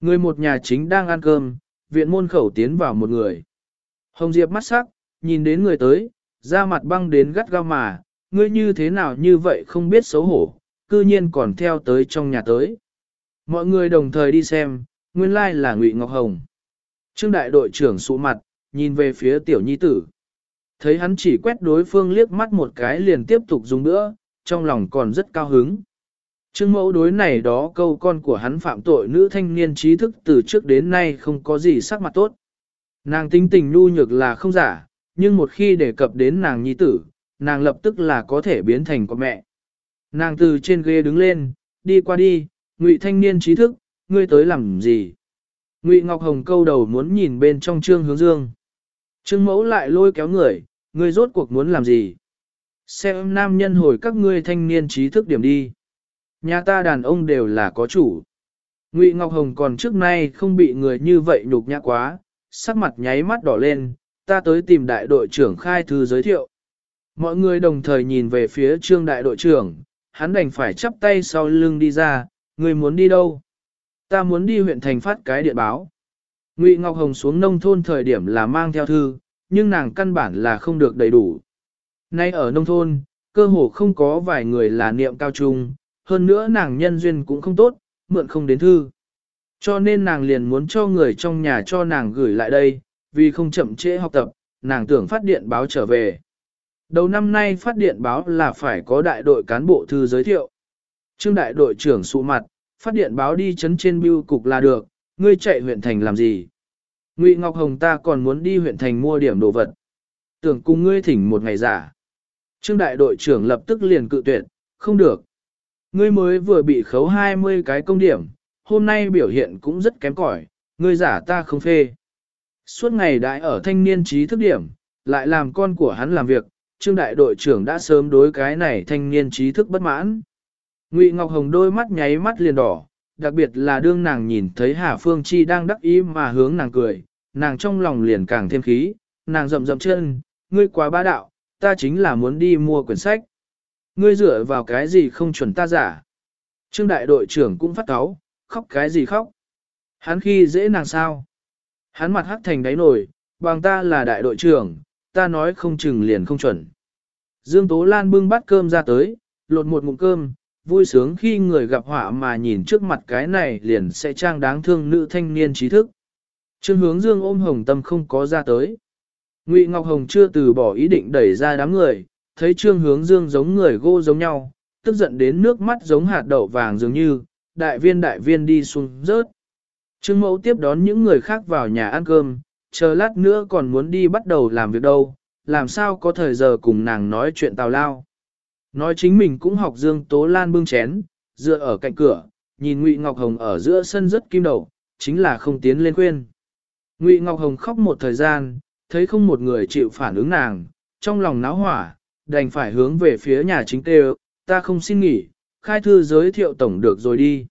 Người một nhà chính đang ăn cơm, viện môn khẩu tiến vào một người. Hồng Diệp mắt sắc, nhìn đến người tới, da mặt băng đến gắt gao mà, ngươi như thế nào như vậy không biết xấu hổ, cư nhiên còn theo tới trong nhà tới. Mọi người đồng thời đi xem, nguyên lai là Ngụy Ngọc Hồng. Trương đại đội trưởng sụ mặt, nhìn về phía tiểu nhi tử. Thấy hắn chỉ quét đối phương liếc mắt một cái liền tiếp tục dùng nữa, trong lòng còn rất cao hứng. Trương mẫu đối này đó câu con của hắn phạm tội nữ thanh niên trí thức từ trước đến nay không có gì sắc mặt tốt. Nàng tính tình nhu nhược là không giả, nhưng một khi đề cập đến nàng nhi tử, nàng lập tức là có thể biến thành con mẹ. Nàng từ trên ghế đứng lên, đi qua đi, ngụy thanh niên trí thức, ngươi tới làm gì? Ngụy Ngọc Hồng câu đầu muốn nhìn bên trong trương hướng dương. Trương mẫu lại lôi kéo người, ngươi rốt cuộc muốn làm gì? Xem nam nhân hồi các ngươi thanh niên trí thức điểm đi. Nhà ta đàn ông đều là có chủ. Ngụy Ngọc Hồng còn trước nay không bị người như vậy nhục nhã quá, sắc mặt nháy mắt đỏ lên, ta tới tìm đại đội trưởng khai thư giới thiệu. Mọi người đồng thời nhìn về phía trương đại đội trưởng, hắn đành phải chắp tay sau lưng đi ra, người muốn đi đâu? Ta muốn đi huyện thành phát cái điện báo. Ngụy Ngọc Hồng xuống nông thôn thời điểm là mang theo thư, nhưng nàng căn bản là không được đầy đủ. Nay ở nông thôn, cơ hồ không có vài người là niệm cao trung, hơn nữa nàng nhân duyên cũng không tốt, mượn không đến thư. Cho nên nàng liền muốn cho người trong nhà cho nàng gửi lại đây, vì không chậm trễ học tập, nàng tưởng phát điện báo trở về. Đầu năm nay phát điện báo là phải có đại đội cán bộ thư giới thiệu. Trương đại đội trưởng sụ mặt, phát điện báo đi chấn trên bưu cục là được, ngươi chạy huyện thành làm gì? Ngụy Ngọc Hồng ta còn muốn đi huyện thành mua điểm đồ vật. Tưởng cùng ngươi thỉnh một ngày giả. Trương đại đội trưởng lập tức liền cự tuyệt, không được. Ngươi mới vừa bị khấu 20 cái công điểm, hôm nay biểu hiện cũng rất kém cỏi, ngươi giả ta không phê. Suốt ngày đại ở thanh niên trí thức điểm, lại làm con của hắn làm việc, trương đại đội trưởng đã sớm đối cái này thanh niên trí thức bất mãn. Ngụy Ngọc Hồng đôi mắt nháy mắt liền đỏ, đặc biệt là đương nàng nhìn thấy Hà Phương Chi đang đắc ý mà hướng nàng cười, nàng trong lòng liền càng thêm khí, nàng rậm rậm chân, ngươi quá ba đạo, ta chính là muốn đi mua quyển sách. Ngươi dựa vào cái gì không chuẩn ta giả. Trương đại đội trưởng cũng phát cáu, khóc cái gì khóc. Hắn khi dễ nàng sao. Hắn mặt hắc thành đáy nổi, bằng ta là đại đội trưởng, ta nói không chừng liền không chuẩn. Dương Tố Lan bưng bát cơm ra tới, lột một ngụm cơm, vui sướng khi người gặp họa mà nhìn trước mặt cái này liền sẽ trang đáng thương nữ thanh niên trí thức. Trương hướng Dương ôm hồng tâm không có ra tới. Ngụy Ngọc Hồng chưa từ bỏ ý định đẩy ra đám người, thấy trương hướng Dương giống người gô giống nhau, tức giận đến nước mắt giống hạt đậu vàng dường như, đại viên đại viên đi xuống rớt. Trương mẫu tiếp đón những người khác vào nhà ăn cơm, chờ lát nữa còn muốn đi bắt đầu làm việc đâu, làm sao có thời giờ cùng nàng nói chuyện tào lao. Nói chính mình cũng học Dương Tố Lan bưng chén, dựa ở cạnh cửa, nhìn Ngụy Ngọc Hồng ở giữa sân rất kim đầu, chính là không tiến lên khuyên. Ngụy Ngọc Hồng khóc một thời gian, thấy không một người chịu phản ứng nàng, trong lòng náo hỏa, đành phải hướng về phía nhà chính tê ta không xin nghỉ, khai thư giới thiệu tổng được rồi đi.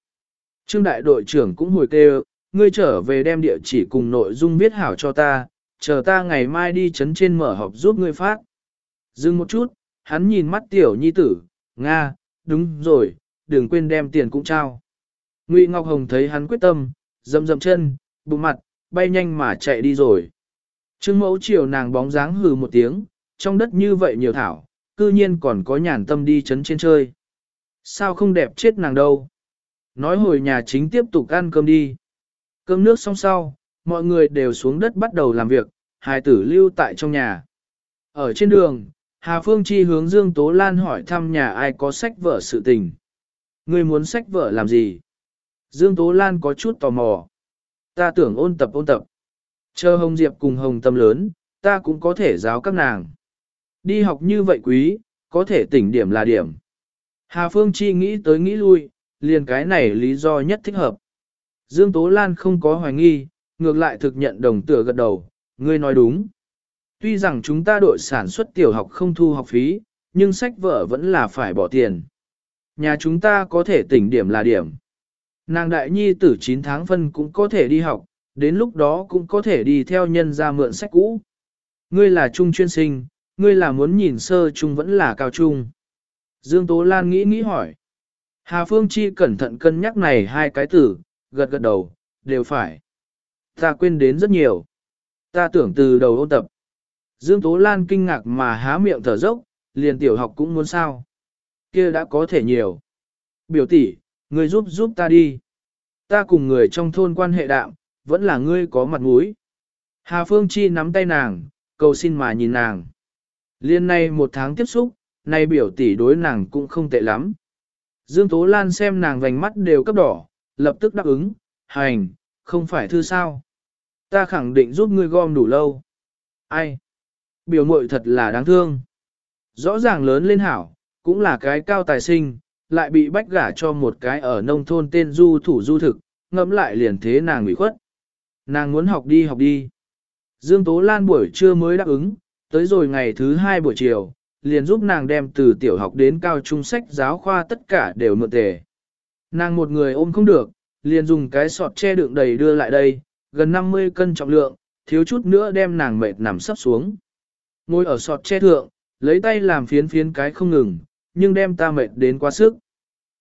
Trương đại đội trưởng cũng hồi tê ngươi trở về đem địa chỉ cùng nội dung viết hảo cho ta, chờ ta ngày mai đi chấn trên mở họp giúp ngươi phát. Dừng một chút, hắn nhìn mắt tiểu nhi tử, Nga, đúng rồi, đừng quên đem tiền cũng trao. Ngụy Ngọc Hồng thấy hắn quyết tâm, dầm dầm chân, bụng mặt, bay nhanh mà chạy đi rồi. Trương mẫu chiều nàng bóng dáng hừ một tiếng, trong đất như vậy nhiều thảo, cư nhiên còn có nhàn tâm đi chấn trên chơi. Sao không đẹp chết nàng đâu. Nói hồi nhà chính tiếp tục ăn cơm đi. Cơm nước xong sau, mọi người đều xuống đất bắt đầu làm việc, hài tử lưu tại trong nhà. Ở trên đường, Hà Phương Chi hướng Dương Tố Lan hỏi thăm nhà ai có sách vở sự tình. Người muốn sách vở làm gì? Dương Tố Lan có chút tò mò. Ta tưởng ôn tập ôn tập. Chờ Hồng Diệp cùng Hồng Tâm lớn, ta cũng có thể giáo các nàng. Đi học như vậy quý, có thể tỉnh điểm là điểm. Hà Phương Chi nghĩ tới nghĩ lui, liền cái này lý do nhất thích hợp. Dương Tố Lan không có hoài nghi, ngược lại thực nhận đồng tựa gật đầu, ngươi nói đúng. Tuy rằng chúng ta đội sản xuất tiểu học không thu học phí, nhưng sách vở vẫn là phải bỏ tiền. Nhà chúng ta có thể tỉnh điểm là điểm. Nàng đại nhi tử 9 tháng phân cũng có thể đi học, đến lúc đó cũng có thể đi theo nhân ra mượn sách cũ. Ngươi là trung chuyên sinh, ngươi là muốn nhìn sơ trung vẫn là cao trung. Dương Tố Lan nghĩ nghĩ hỏi. Hà Phương Chi cẩn thận cân nhắc này hai cái tử gật gật đầu, đều phải. Ta quên đến rất nhiều. Ta tưởng từ đầu ôn tập. Dương Tố Lan kinh ngạc mà há miệng thở dốc, liền tiểu học cũng muốn sao. kia đã có thể nhiều. Biểu tỷ, ngươi giúp giúp ta đi. Ta cùng người trong thôn quan hệ đạm, vẫn là ngươi có mặt mũi. Hà Phương Chi nắm tay nàng, cầu xin mà nhìn nàng. Liên này một tháng tiếp xúc, nay biểu tỷ đối nàng cũng không tệ lắm. Dương Tố Lan xem nàng vành mắt đều cấp đỏ, lập tức đáp ứng, hành, không phải thư sao. Ta khẳng định giúp ngươi gom đủ lâu. Ai? Biểu muội thật là đáng thương. Rõ ràng lớn lên hảo, cũng là cái cao tài sinh, lại bị bách gả cho một cái ở nông thôn tên du thủ du thực, ngẫm lại liền thế nàng ủy khuất. Nàng muốn học đi học đi. Dương Tố Lan buổi trưa mới đáp ứng, tới rồi ngày thứ hai buổi chiều, liền giúp nàng đem từ tiểu học đến cao trung sách giáo khoa tất cả đều mượn tề. Nàng một người ôm không được, liền dùng cái sọt che đựng đầy đưa lại đây, gần 50 cân trọng lượng, thiếu chút nữa đem nàng mệt nằm sắp xuống. Ngồi ở sọt che thượng, lấy tay làm phiến phiến cái không ngừng, nhưng đem ta mệt đến quá sức.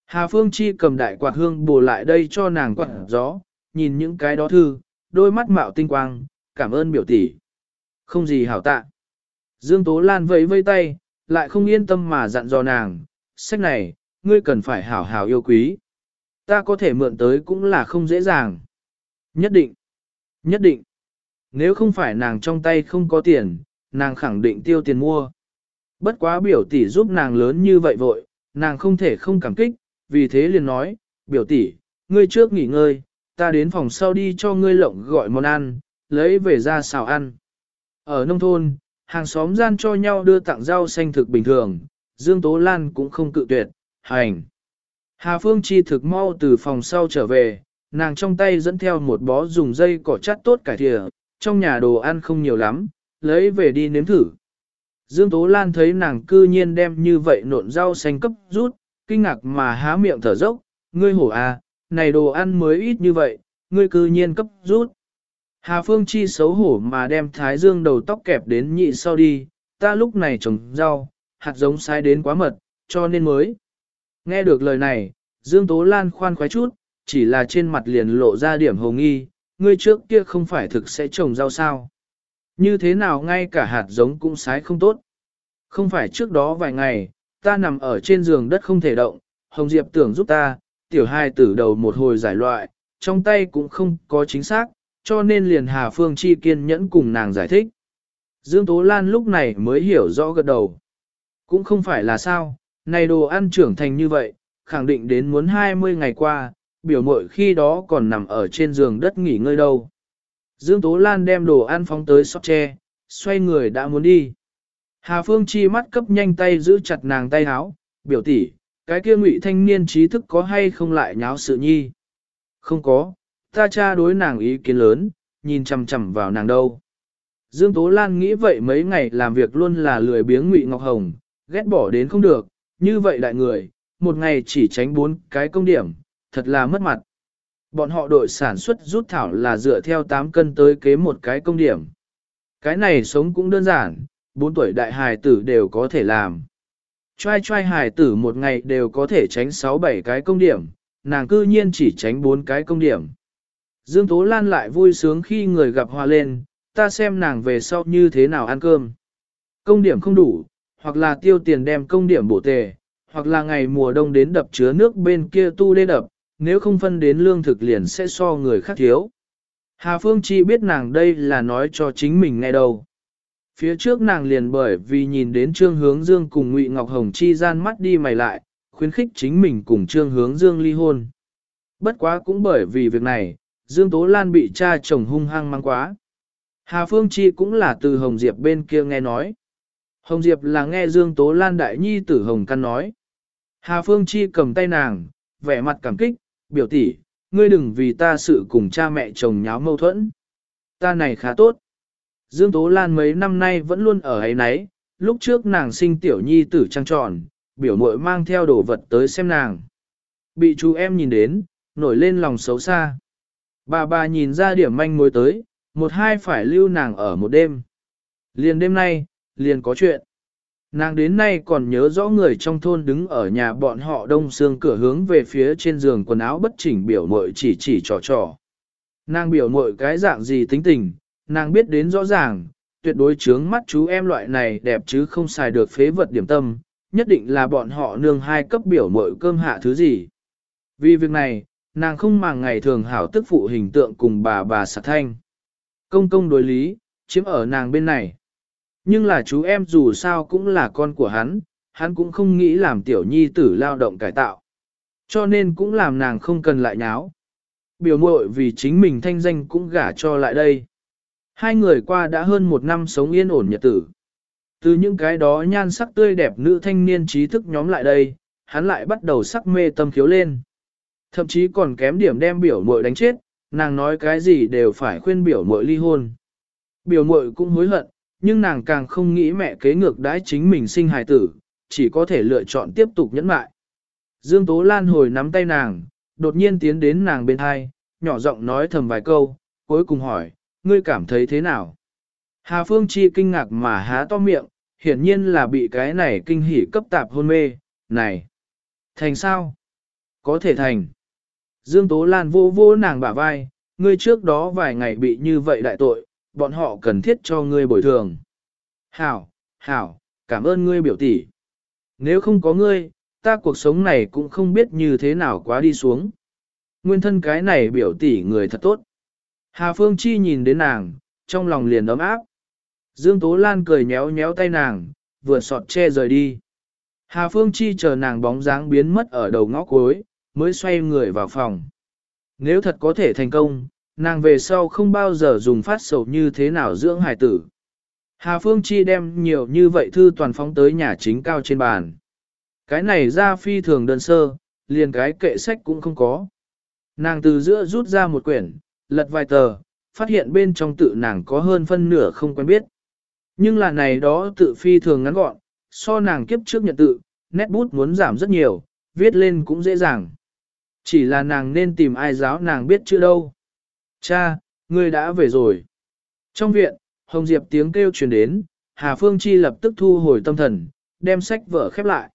Hà Phương Chi cầm đại quạt hương bổ lại đây cho nàng quạt gió, nhìn những cái đó thư, đôi mắt mạo tinh quang, cảm ơn biểu tỷ. Không gì hảo tạ. Dương Tố Lan vẫy vây tay, lại không yên tâm mà dặn dò nàng, sách này, ngươi cần phải hảo hảo yêu quý. Ta có thể mượn tới cũng là không dễ dàng. Nhất định. Nhất định. Nếu không phải nàng trong tay không có tiền, nàng khẳng định tiêu tiền mua. Bất quá biểu tỷ giúp nàng lớn như vậy vội, nàng không thể không cảm kích, vì thế liền nói, biểu tỷ, ngươi trước nghỉ ngơi, ta đến phòng sau đi cho ngươi lộng gọi món ăn, lấy về ra xào ăn. Ở nông thôn, hàng xóm gian cho nhau đưa tặng rau xanh thực bình thường, Dương Tố Lan cũng không cự tuyệt, hành. Hà Phương Chi thực mau từ phòng sau trở về, nàng trong tay dẫn theo một bó dùng dây cỏ chắt tốt cải thìa, trong nhà đồ ăn không nhiều lắm, lấy về đi nếm thử. Dương Tố Lan thấy nàng cư nhiên đem như vậy nộn rau xanh cấp rút, kinh ngạc mà há miệng thở dốc, ngươi hổ à, này đồ ăn mới ít như vậy, ngươi cư nhiên cấp rút. Hà Phương Chi xấu hổ mà đem thái dương đầu tóc kẹp đến nhị sau đi, ta lúc này trồng rau, hạt giống sai đến quá mật, cho nên mới. Nghe được lời này, Dương Tố Lan khoan khoái chút, chỉ là trên mặt liền lộ ra điểm hồng nghi, ngươi trước kia không phải thực sẽ trồng rau sao. Như thế nào ngay cả hạt giống cũng sái không tốt. Không phải trước đó vài ngày, ta nằm ở trên giường đất không thể động, Hồng Diệp tưởng giúp ta, tiểu hai tử đầu một hồi giải loại, trong tay cũng không có chính xác, cho nên liền Hà Phương Chi kiên nhẫn cùng nàng giải thích. Dương Tố Lan lúc này mới hiểu rõ gật đầu. Cũng không phải là sao, này đồ ăn trưởng thành như vậy, khẳng định đến muốn 20 ngày qua, biểu mội khi đó còn nằm ở trên giường đất nghỉ ngơi đâu. Dương Tố Lan đem đồ ăn phóng tới sóc tre, xoay người đã muốn đi. Hà Phương Chi mắt cấp nhanh tay giữ chặt nàng tay háo, biểu tỷ, cái kia ngụy thanh niên trí thức có hay không lại nháo sự nhi? Không có, ta cha đối nàng ý kiến lớn, nhìn chằm chằm vào nàng đâu. Dương Tố Lan nghĩ vậy mấy ngày làm việc luôn là lười biếng ngụy Ngọc Hồng, ghét bỏ đến không được, như vậy đại người, một ngày chỉ tránh bốn cái công điểm, thật là mất mặt. Bọn họ đội sản xuất rút thảo là dựa theo 8 cân tới kế một cái công điểm. Cái này sống cũng đơn giản, 4 tuổi đại hài tử đều có thể làm. Trai trai hài tử một ngày đều có thể tránh 6-7 cái công điểm, nàng cư nhiên chỉ tránh 4 cái công điểm. Dương Tố Lan lại vui sướng khi người gặp hoa lên, ta xem nàng về sau như thế nào ăn cơm. Công điểm không đủ, hoặc là tiêu tiền đem công điểm bổ tề, hoặc là ngày mùa đông đến đập chứa nước bên kia tu đê đập, nếu không phân đến lương thực liền sẽ so người khác thiếu. Hà Phương Chi biết nàng đây là nói cho chính mình ngay đâu. Phía trước nàng liền bởi vì nhìn đến Trương Hướng Dương cùng Ngụy Ngọc Hồng Chi gian mắt đi mày lại, khuyến khích chính mình cùng Trương Hướng Dương ly hôn. Bất quá cũng bởi vì việc này, Dương Tố Lan bị cha chồng hung hăng mang quá. Hà Phương Chi cũng là từ Hồng Diệp bên kia nghe nói. Hồng Diệp là nghe Dương Tố Lan đại nhi tử Hồng Căn nói. Hà Phương Chi cầm tay nàng, vẻ mặt cảm kích, biểu tỷ, ngươi đừng vì ta sự cùng cha mẹ chồng nháo mâu thuẫn. Ta này khá tốt. Dương Tố Lan mấy năm nay vẫn luôn ở ấy nấy, lúc trước nàng sinh tiểu nhi tử trăng tròn, biểu muội mang theo đồ vật tới xem nàng. Bị chú em nhìn đến, nổi lên lòng xấu xa. Bà bà nhìn ra điểm manh mối tới, một hai phải lưu nàng ở một đêm. Liền đêm nay, liền có chuyện. Nàng đến nay còn nhớ rõ người trong thôn đứng ở nhà bọn họ đông xương cửa hướng về phía trên giường quần áo bất chỉnh biểu mội chỉ chỉ trò trò. Nàng biểu mội cái dạng gì tính tình, nàng biết đến rõ ràng, tuyệt đối chướng mắt chú em loại này đẹp chứ không xài được phế vật điểm tâm, nhất định là bọn họ nương hai cấp biểu mội cơm hạ thứ gì. Vì việc này, nàng không màng ngày thường hảo tức phụ hình tượng cùng bà bà sạc thanh. Công công đối lý, chiếm ở nàng bên này. Nhưng là chú em dù sao cũng là con của hắn, hắn cũng không nghĩ làm tiểu nhi tử lao động cải tạo. Cho nên cũng làm nàng không cần lại nháo. Biểu muội vì chính mình thanh danh cũng gả cho lại đây. Hai người qua đã hơn một năm sống yên ổn nhật tử. Từ những cái đó nhan sắc tươi đẹp nữ thanh niên trí thức nhóm lại đây, hắn lại bắt đầu sắc mê tâm khiếu lên. Thậm chí còn kém điểm đem biểu muội đánh chết, nàng nói cái gì đều phải khuyên biểu muội ly hôn. Biểu muội cũng hối hận, nhưng nàng càng không nghĩ mẹ kế ngược đãi chính mình sinh hài tử, chỉ có thể lựa chọn tiếp tục nhẫn mại. Dương Tố Lan hồi nắm tay nàng, đột nhiên tiến đến nàng bên hai, nhỏ giọng nói thầm vài câu, cuối cùng hỏi, ngươi cảm thấy thế nào? Hà Phương Chi kinh ngạc mà há to miệng, hiển nhiên là bị cái này kinh hỉ cấp tạp hôn mê, này. Thành sao? Có thể thành. Dương Tố Lan vô vô nàng bả vai, ngươi trước đó vài ngày bị như vậy đại tội, bọn họ cần thiết cho ngươi bồi thường. Hảo, hảo, cảm ơn ngươi biểu tỷ. Nếu không có ngươi, ta cuộc sống này cũng không biết như thế nào quá đi xuống. Nguyên thân cái này biểu tỷ người thật tốt. Hà Phương Chi nhìn đến nàng, trong lòng liền ấm áp. Dương Tố Lan cười nhéo nhéo tay nàng, vừa sọt che rời đi. Hà Phương Chi chờ nàng bóng dáng biến mất ở đầu ngõ cuối, mới xoay người vào phòng. Nếu thật có thể thành công, nàng về sau không bao giờ dùng phát sầu như thế nào dưỡng hải tử. Hà Phương Chi đem nhiều như vậy thư toàn phóng tới nhà chính cao trên bàn. Cái này ra phi thường đơn sơ, liền cái kệ sách cũng không có. Nàng từ giữa rút ra một quyển, lật vài tờ, phát hiện bên trong tự nàng có hơn phân nửa không quen biết. Nhưng là này đó tự phi thường ngắn gọn, so nàng kiếp trước nhận tự, nét bút muốn giảm rất nhiều, viết lên cũng dễ dàng. Chỉ là nàng nên tìm ai giáo nàng biết chữ đâu. Cha, ngươi đã về rồi. Trong viện, Hồng Diệp tiếng kêu truyền đến, Hà Phương Chi lập tức thu hồi tâm thần, đem sách vở khép lại.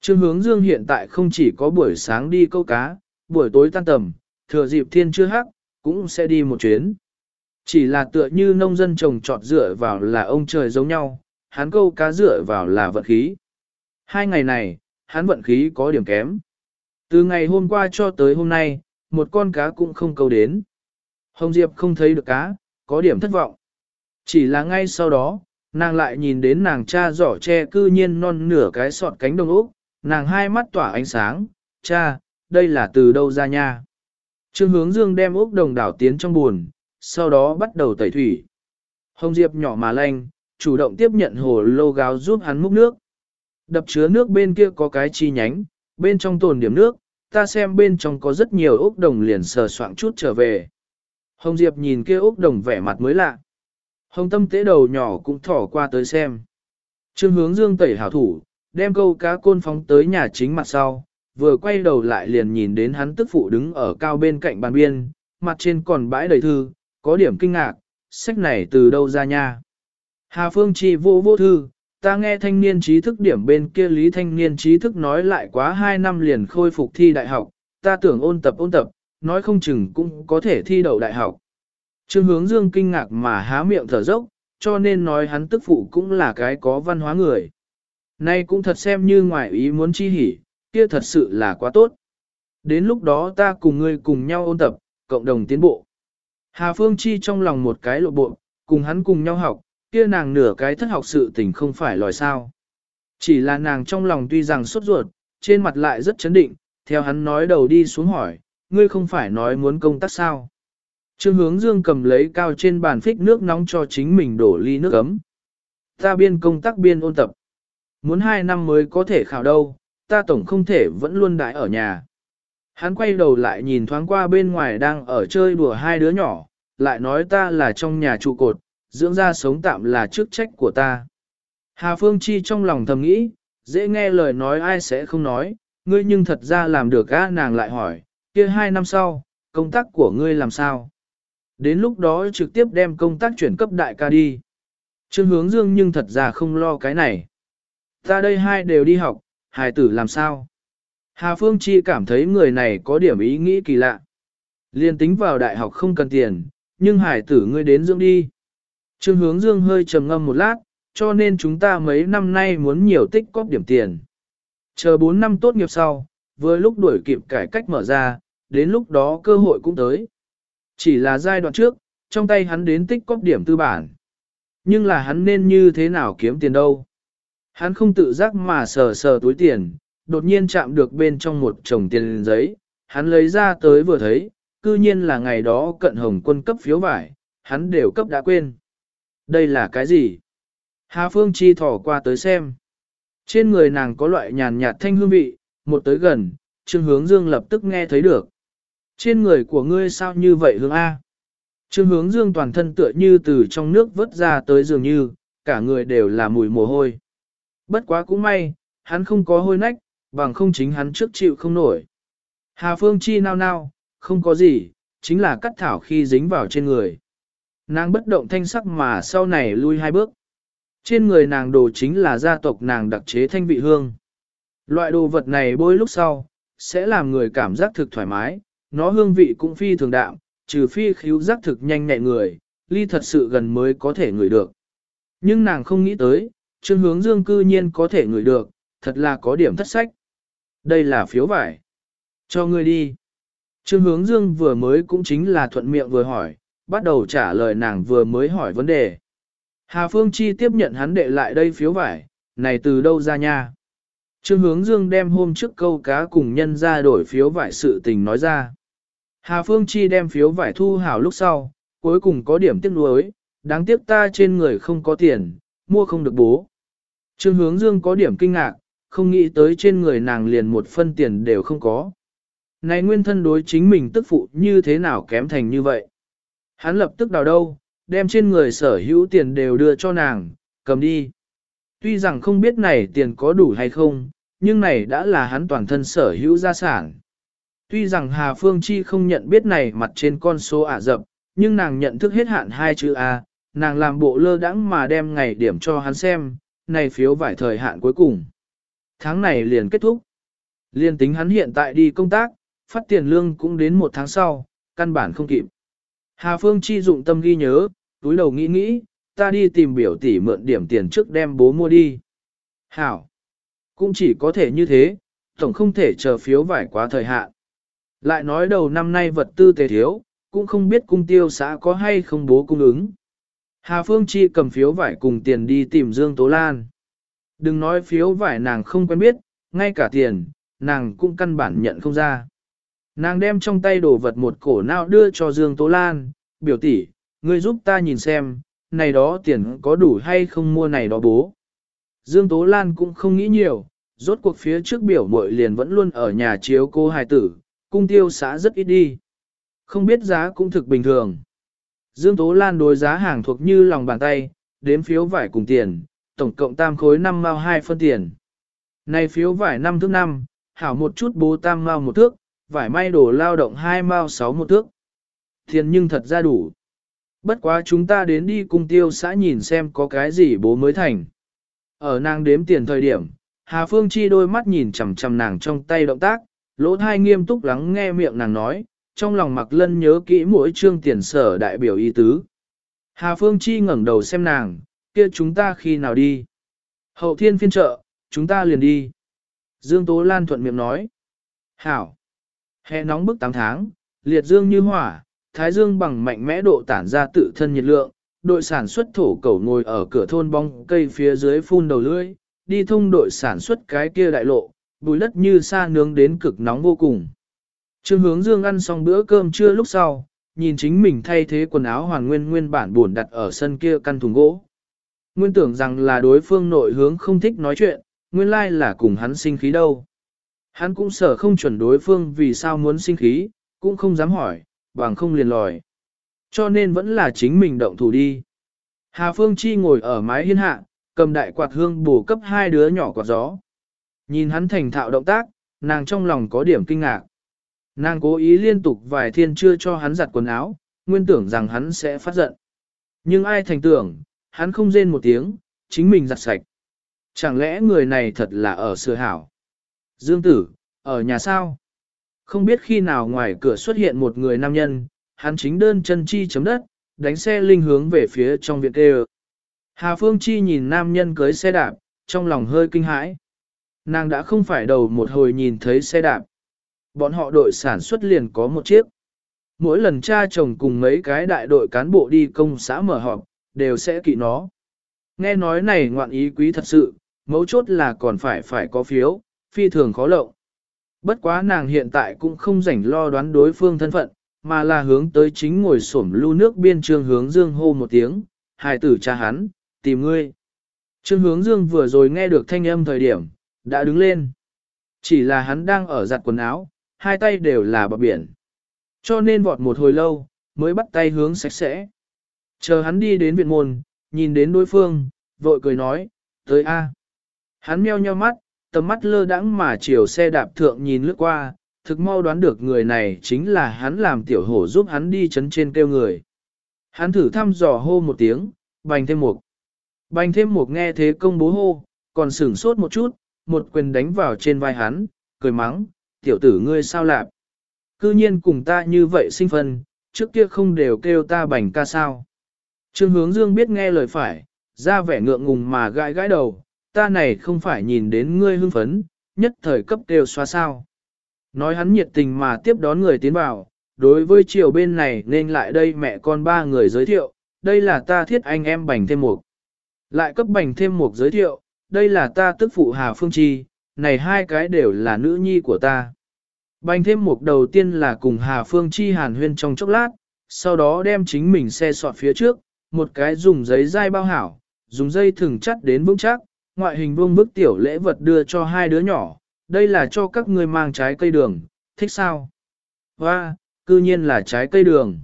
Trương hướng dương hiện tại không chỉ có buổi sáng đi câu cá, buổi tối tan tầm, thừa dịp thiên chưa hắc, cũng sẽ đi một chuyến. Chỉ là tựa như nông dân trồng trọt dựa vào là ông trời giống nhau, hắn câu cá dựa vào là vận khí. Hai ngày này, hắn vận khí có điểm kém. Từ ngày hôm qua cho tới hôm nay, một con cá cũng không câu đến. Hồng Diệp không thấy được cá, có điểm thất vọng. Chỉ là ngay sau đó, nàng lại nhìn đến nàng cha giỏ che cư nhiên non nửa cái sọt cánh đồng ốc, nàng hai mắt tỏa ánh sáng, cha, đây là từ đâu ra nha. Trương hướng dương đem ốc đồng đảo tiến trong buồn, sau đó bắt đầu tẩy thủy. Hồng Diệp nhỏ mà lanh, chủ động tiếp nhận hồ lô gáo giúp hắn múc nước. Đập chứa nước bên kia có cái chi nhánh, bên trong tồn điểm nước, ta xem bên trong có rất nhiều ốc đồng liền sờ soạng chút trở về. Hồng Diệp nhìn kia Úc đồng vẻ mặt mới lạ. Hồng tâm tế đầu nhỏ cũng thỏ qua tới xem. Trương hướng dương tẩy hảo thủ, đem câu cá côn phóng tới nhà chính mặt sau, vừa quay đầu lại liền nhìn đến hắn tức phụ đứng ở cao bên cạnh bàn biên, mặt trên còn bãi đầy thư, có điểm kinh ngạc, sách này từ đâu ra nha. Hà Phương Chi vô vô thư, ta nghe thanh niên trí thức điểm bên kia lý thanh niên trí thức nói lại quá 2 năm liền khôi phục thi đại học, ta tưởng ôn tập ôn tập, nói không chừng cũng có thể thi đậu đại học. Trương hướng dương kinh ngạc mà há miệng thở dốc, cho nên nói hắn tức phụ cũng là cái có văn hóa người. Nay cũng thật xem như ngoài ý muốn chi hỉ, kia thật sự là quá tốt. Đến lúc đó ta cùng ngươi cùng nhau ôn tập, cộng đồng tiến bộ. Hà Phương Chi trong lòng một cái lộ bộ, cùng hắn cùng nhau học, kia nàng nửa cái thất học sự tình không phải lòi sao. Chỉ là nàng trong lòng tuy rằng sốt ruột, trên mặt lại rất chấn định, theo hắn nói đầu đi xuống hỏi, ngươi không phải nói muốn công tác sao. Trương hướng dương cầm lấy cao trên bàn phích nước nóng cho chính mình đổ ly nước ấm. Ta biên công tác biên ôn tập. Muốn hai năm mới có thể khảo đâu, ta tổng không thể vẫn luôn đãi ở nhà. Hắn quay đầu lại nhìn thoáng qua bên ngoài đang ở chơi đùa hai đứa nhỏ, lại nói ta là trong nhà trụ cột, dưỡng ra sống tạm là chức trách của ta. Hà Phương Chi trong lòng thầm nghĩ, dễ nghe lời nói ai sẽ không nói, ngươi nhưng thật ra làm được á nàng lại hỏi, kia hai năm sau, công tác của ngươi làm sao? Đến lúc đó trực tiếp đem công tác chuyển cấp đại ca đi. Trương hướng dương nhưng thật ra không lo cái này. Ta đây hai đều đi học, hài tử làm sao? Hà Phương Chi cảm thấy người này có điểm ý nghĩ kỳ lạ. Liên tính vào đại học không cần tiền, nhưng hải tử ngươi đến dưỡng đi. Trương hướng dương hơi trầm ngâm một lát, cho nên chúng ta mấy năm nay muốn nhiều tích cóp điểm tiền. Chờ 4 năm tốt nghiệp sau, vừa lúc đuổi kịp cải cách mở ra, đến lúc đó cơ hội cũng tới. Chỉ là giai đoạn trước, trong tay hắn đến tích cóp điểm tư bản. Nhưng là hắn nên như thế nào kiếm tiền đâu? Hắn không tự giác mà sờ sờ túi tiền, đột nhiên chạm được bên trong một chồng tiền giấy, hắn lấy ra tới vừa thấy, cư nhiên là ngày đó cận hồng quân cấp phiếu vải, hắn đều cấp đã quên. Đây là cái gì? Hà Phương Chi thỏ qua tới xem. Trên người nàng có loại nhàn nhạt thanh hương vị, một tới gần, Trương Hướng Dương lập tức nghe thấy được. Trên người của ngươi sao như vậy hướng A? Trương Hướng Dương toàn thân tựa như từ trong nước vớt ra tới dường như, cả người đều là mùi mồ hôi. Bất quá cũng may, hắn không có hôi nách, bằng không chính hắn trước chịu không nổi. Hà Phương Chi nao nao, không có gì, chính là cắt thảo khi dính vào trên người. Nàng bất động thanh sắc mà sau này lui hai bước. Trên người nàng đồ chính là gia tộc nàng đặc chế thanh vị hương. Loại đồ vật này bôi lúc sau, sẽ làm người cảm giác thực thoải mái, nó hương vị cũng phi thường đạm, trừ phi khíu giác thực nhanh nhẹ người, ly thật sự gần mới có thể ngửi được. Nhưng nàng không nghĩ tới, Trương hướng dương cư nhiên có thể ngửi được, thật là có điểm thất sách. Đây là phiếu vải. Cho ngươi đi. Trương hướng dương vừa mới cũng chính là thuận miệng vừa hỏi, bắt đầu trả lời nàng vừa mới hỏi vấn đề. Hà Phương Chi tiếp nhận hắn đệ lại đây phiếu vải, này từ đâu ra nha? Trương hướng dương đem hôm trước câu cá cùng nhân ra đổi phiếu vải sự tình nói ra. Hà Phương Chi đem phiếu vải thu hảo lúc sau, cuối cùng có điểm tiếc nuối, đáng tiếc ta trên người không có tiền, mua không được bố. Trương hướng dương có điểm kinh ngạc, không nghĩ tới trên người nàng liền một phân tiền đều không có. Này nguyên thân đối chính mình tức phụ như thế nào kém thành như vậy? Hắn lập tức đào đâu, đem trên người sở hữu tiền đều đưa cho nàng, cầm đi. Tuy rằng không biết này tiền có đủ hay không, nhưng này đã là hắn toàn thân sở hữu gia sản. Tuy rằng Hà Phương Chi không nhận biết này mặt trên con số ả dập, nhưng nàng nhận thức hết hạn hai chữ A, nàng làm bộ lơ đãng mà đem ngày điểm cho hắn xem, này phiếu vải thời hạn cuối cùng. Tháng này liền kết thúc. Liên tính hắn hiện tại đi công tác, phát tiền lương cũng đến một tháng sau, căn bản không kịp. Hà Phương Chi dụng tâm ghi nhớ, túi đầu nghĩ nghĩ, ta đi tìm biểu tỷ mượn điểm tiền trước đem bố mua đi. Hảo! Cũng chỉ có thể như thế, tổng không thể chờ phiếu vải quá thời hạn. Lại nói đầu năm nay vật tư tề thiếu, cũng không biết cung tiêu xã có hay không bố cung ứng. Hà Phương Chi cầm phiếu vải cùng tiền đi tìm Dương Tố Lan. Đừng nói phiếu vải nàng không quen biết, ngay cả tiền, nàng cũng căn bản nhận không ra. Nàng đem trong tay đồ vật một cổ nào đưa cho Dương Tố Lan, biểu tỷ, ngươi giúp ta nhìn xem, này đó tiền có đủ hay không mua này đó bố. Dương Tố Lan cũng không nghĩ nhiều, rốt cuộc phía trước biểu muội liền vẫn luôn ở nhà chiếu cô hài tử, cung tiêu xã rất ít đi. Không biết giá cũng thực bình thường. Dương Tố Lan đối giá hàng thuộc như lòng bàn tay, đếm phiếu vải cùng tiền, tổng cộng tam khối 5 mao 2 phân tiền. Này phiếu vải 5 thước 5, hảo một chút bố tam mao một thước, vải may đồ lao động 2 mao 6 một thước. Tiền nhưng thật ra đủ. Bất quá chúng ta đến đi cung tiêu xã nhìn xem có cái gì bố mới thành. Ở nàng đếm tiền thời điểm, Hà Phương Chi đôi mắt nhìn chằm chằm nàng trong tay động tác, lỗ thai nghiêm túc lắng nghe miệng nàng nói, trong lòng mặc lân nhớ kỹ mỗi chương tiền sở đại biểu y tứ. Hà Phương Chi ngẩng đầu xem nàng, kia chúng ta khi nào đi? Hậu thiên phiên trợ, chúng ta liền đi. Dương Tố Lan thuận miệng nói. Hảo. Hè nóng bức 8 tháng, liệt dương như hỏa, thái dương bằng mạnh mẽ độ tản ra tự thân nhiệt lượng, đội sản xuất thổ cẩu ngồi ở cửa thôn bong cây phía dưới phun đầu lưỡi, đi thông đội sản xuất cái kia đại lộ, bùi đất như sa nướng đến cực nóng vô cùng. Trương hướng dương ăn xong bữa cơm trưa lúc sau, nhìn chính mình thay thế quần áo hoàn nguyên nguyên bản buồn đặt ở sân kia căn thùng gỗ. Nguyên tưởng rằng là đối phương nội hướng không thích nói chuyện, nguyên lai là cùng hắn sinh khí đâu. Hắn cũng sợ không chuẩn đối phương vì sao muốn sinh khí, cũng không dám hỏi, bằng không liền lòi. Cho nên vẫn là chính mình động thủ đi. Hà Phương Chi ngồi ở mái hiên hạ, cầm đại quạt hương bổ cấp hai đứa nhỏ quạt gió. Nhìn hắn thành thạo động tác, nàng trong lòng có điểm kinh ngạc. Nàng cố ý liên tục vài thiên chưa cho hắn giặt quần áo, nguyên tưởng rằng hắn sẽ phát giận. Nhưng ai thành tưởng, hắn không rên một tiếng, chính mình giặt sạch. Chẳng lẽ người này thật là ở sửa hảo? Dương tử, ở nhà sao? Không biết khi nào ngoài cửa xuất hiện một người nam nhân, hắn chính đơn chân chi chấm đất, đánh xe linh hướng về phía trong viện kêu. Hà Phương Chi nhìn nam nhân cưới xe đạp, trong lòng hơi kinh hãi. Nàng đã không phải đầu một hồi nhìn thấy xe đạp. Bọn họ đội sản xuất liền có một chiếc. Mỗi lần cha chồng cùng mấy cái đại đội cán bộ đi công xã mở họp, đều sẽ kỵ nó. Nghe nói này ngoạn ý quý thật sự, mấu chốt là còn phải phải có phiếu, phi thường khó lộng. Bất quá nàng hiện tại cũng không rảnh lo đoán đối phương thân phận, mà là hướng tới chính ngồi xổm lưu nước biên trương hướng dương hô một tiếng, hài tử cha hắn, tìm ngươi. Trương hướng dương vừa rồi nghe được thanh âm thời điểm, đã đứng lên. Chỉ là hắn đang ở giặt quần áo, hai tay đều là bọc biển. Cho nên vọt một hồi lâu, mới bắt tay hướng sạch sẽ. Chờ hắn đi đến viện môn, nhìn đến đối phương, vội cười nói, tới A. Hắn meo nheo mắt, tầm mắt lơ đãng mà chiều xe đạp thượng nhìn lướt qua, thực mau đoán được người này chính là hắn làm tiểu hổ giúp hắn đi chấn trên kêu người. Hắn thử thăm dò hô một tiếng, bành thêm một. Bành thêm một nghe thế công bố hô, còn sửng sốt một chút, một quyền đánh vào trên vai hắn, cười mắng, tiểu tử ngươi sao lạp. Cư nhiên cùng ta như vậy sinh phân, trước kia không đều kêu ta bành ca sao. Trương hướng dương biết nghe lời phải, ra vẻ ngượng ngùng mà gãi gãi đầu, ta này không phải nhìn đến ngươi hưng phấn, nhất thời cấp đều xóa sao. Nói hắn nhiệt tình mà tiếp đón người tiến vào, đối với chiều bên này nên lại đây mẹ con ba người giới thiệu, đây là ta thiết anh em bành thêm một. Lại cấp bành thêm một giới thiệu, đây là ta tức phụ Hà Phương Chi, này hai cái đều là nữ nhi của ta. Bành thêm một đầu tiên là cùng Hà Phương Chi hàn huyên trong chốc lát, sau đó đem chính mình xe sọt phía trước, một cái dùng giấy dai bao hảo, dùng dây thừng chắt đến vững chắc, ngoại hình vương bức tiểu lễ vật đưa cho hai đứa nhỏ, đây là cho các ngươi mang trái cây đường, thích sao? Và, cư nhiên là trái cây đường.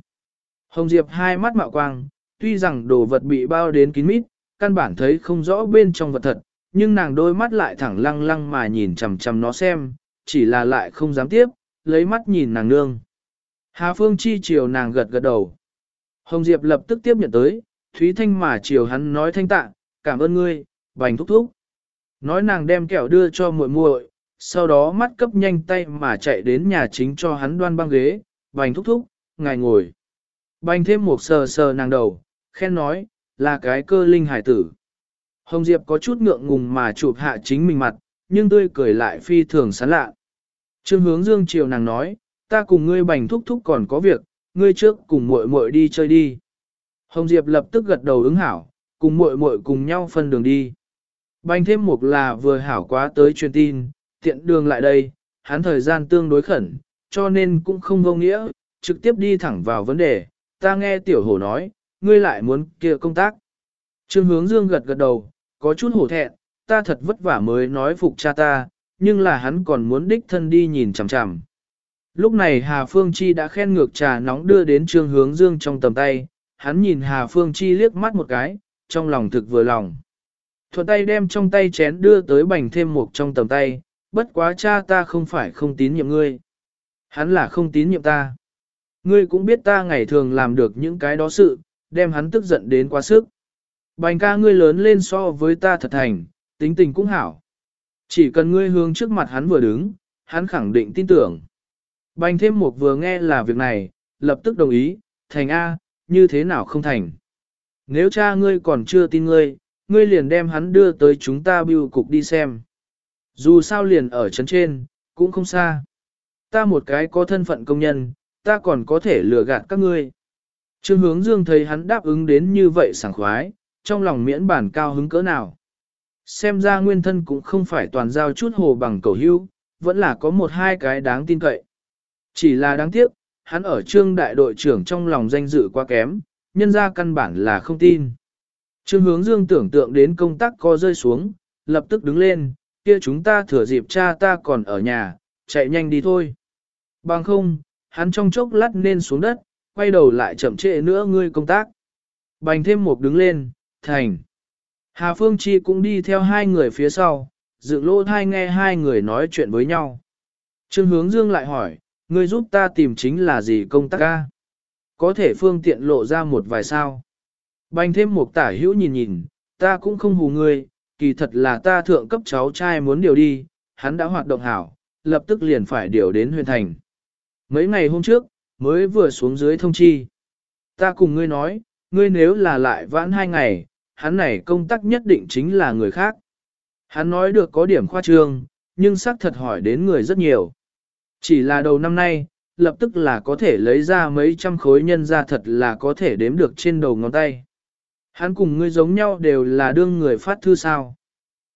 Hồng Diệp hai mắt mạo quang, tuy rằng đồ vật bị bao đến kín mít, căn bản thấy không rõ bên trong vật thật, nhưng nàng đôi mắt lại thẳng lăng lăng mà nhìn chằm chằm nó xem, chỉ là lại không dám tiếp, lấy mắt nhìn nàng nương. Hà Phương Chi chiều nàng gật gật đầu. Hồng Diệp lập tức tiếp nhận tới, Thúy Thanh mà chiều hắn nói thanh tạ, cảm ơn ngươi, bành thúc thúc. Nói nàng đem kẹo đưa cho muội muội, sau đó mắt cấp nhanh tay mà chạy đến nhà chính cho hắn đoan băng ghế, bành thúc thúc, ngài ngồi. Bành thêm một sờ sờ nàng đầu, khen nói, là cái cơ linh hải tử. Hồng Diệp có chút ngượng ngùng mà chụp hạ chính mình mặt, nhưng tươi cười lại phi thường sán lạ. Trương hướng dương chiều nàng nói, ta cùng ngươi bành thúc thúc còn có việc, ngươi trước cùng muội muội đi chơi đi. Hồng Diệp lập tức gật đầu ứng hảo, cùng muội muội cùng nhau phân đường đi. Bành thêm một là vừa hảo quá tới truyền tin, tiện đường lại đây, hắn thời gian tương đối khẩn, cho nên cũng không vô nghĩa, trực tiếp đi thẳng vào vấn đề, ta nghe tiểu hổ nói, ngươi lại muốn kia công tác. Trương hướng dương gật gật đầu, có chút hổ thẹn, ta thật vất vả mới nói phục cha ta, nhưng là hắn còn muốn đích thân đi nhìn chằm chằm. Lúc này Hà Phương Chi đã khen ngược trà nóng đưa đến trương hướng dương trong tầm tay, hắn nhìn Hà Phương Chi liếc mắt một cái, trong lòng thực vừa lòng. Thuận tay đem trong tay chén đưa tới bành thêm một trong tầm tay, bất quá cha ta không phải không tín nhiệm ngươi. Hắn là không tín nhiệm ta. Ngươi cũng biết ta ngày thường làm được những cái đó sự, đem hắn tức giận đến quá sức. Bành ca ngươi lớn lên so với ta thật thành, tính tình cũng hảo. Chỉ cần ngươi hướng trước mặt hắn vừa đứng, hắn khẳng định tin tưởng. Bành thêm một vừa nghe là việc này, lập tức đồng ý, thành A, như thế nào không thành. Nếu cha ngươi còn chưa tin ngươi, ngươi liền đem hắn đưa tới chúng ta bưu cục đi xem. Dù sao liền ở chấn trên, cũng không xa. Ta một cái có thân phận công nhân, ta còn có thể lừa gạt các ngươi. Trương hướng dương thấy hắn đáp ứng đến như vậy sảng khoái, trong lòng miễn bản cao hứng cỡ nào. Xem ra nguyên thân cũng không phải toàn giao chút hồ bằng cầu hưu, vẫn là có một hai cái đáng tin cậy. Chỉ là đáng tiếc, hắn ở trương đại đội trưởng trong lòng danh dự quá kém, nhân ra căn bản là không tin. Trương hướng dương tưởng tượng đến công tác co rơi xuống, lập tức đứng lên, kia chúng ta thừa dịp cha ta còn ở nhà, chạy nhanh đi thôi. Bằng không, hắn trong chốc lát nên xuống đất, quay đầu lại chậm trễ nữa ngươi công tác. Bành thêm một đứng lên, thành. Hà Phương Chi cũng đi theo hai người phía sau, dựng lô thai nghe hai người nói chuyện với nhau. Trương Hướng Dương lại hỏi, ngươi giúp ta tìm chính là gì công tác ca? Có thể phương tiện lộ ra một vài sao. Bành thêm một tả hữu nhìn nhìn, ta cũng không hù ngươi, kỳ thật là ta thượng cấp cháu trai muốn điều đi, hắn đã hoạt động hảo, lập tức liền phải điều đến huyền thành. Mấy ngày hôm trước, mới vừa xuống dưới thông chi. Ta cùng ngươi nói, ngươi nếu là lại vãn hai ngày, hắn này công tác nhất định chính là người khác. Hắn nói được có điểm khoa trương, nhưng xác thật hỏi đến người rất nhiều. Chỉ là đầu năm nay, lập tức là có thể lấy ra mấy trăm khối nhân ra thật là có thể đếm được trên đầu ngón tay. Hắn cùng ngươi giống nhau đều là đương người phát thư sao.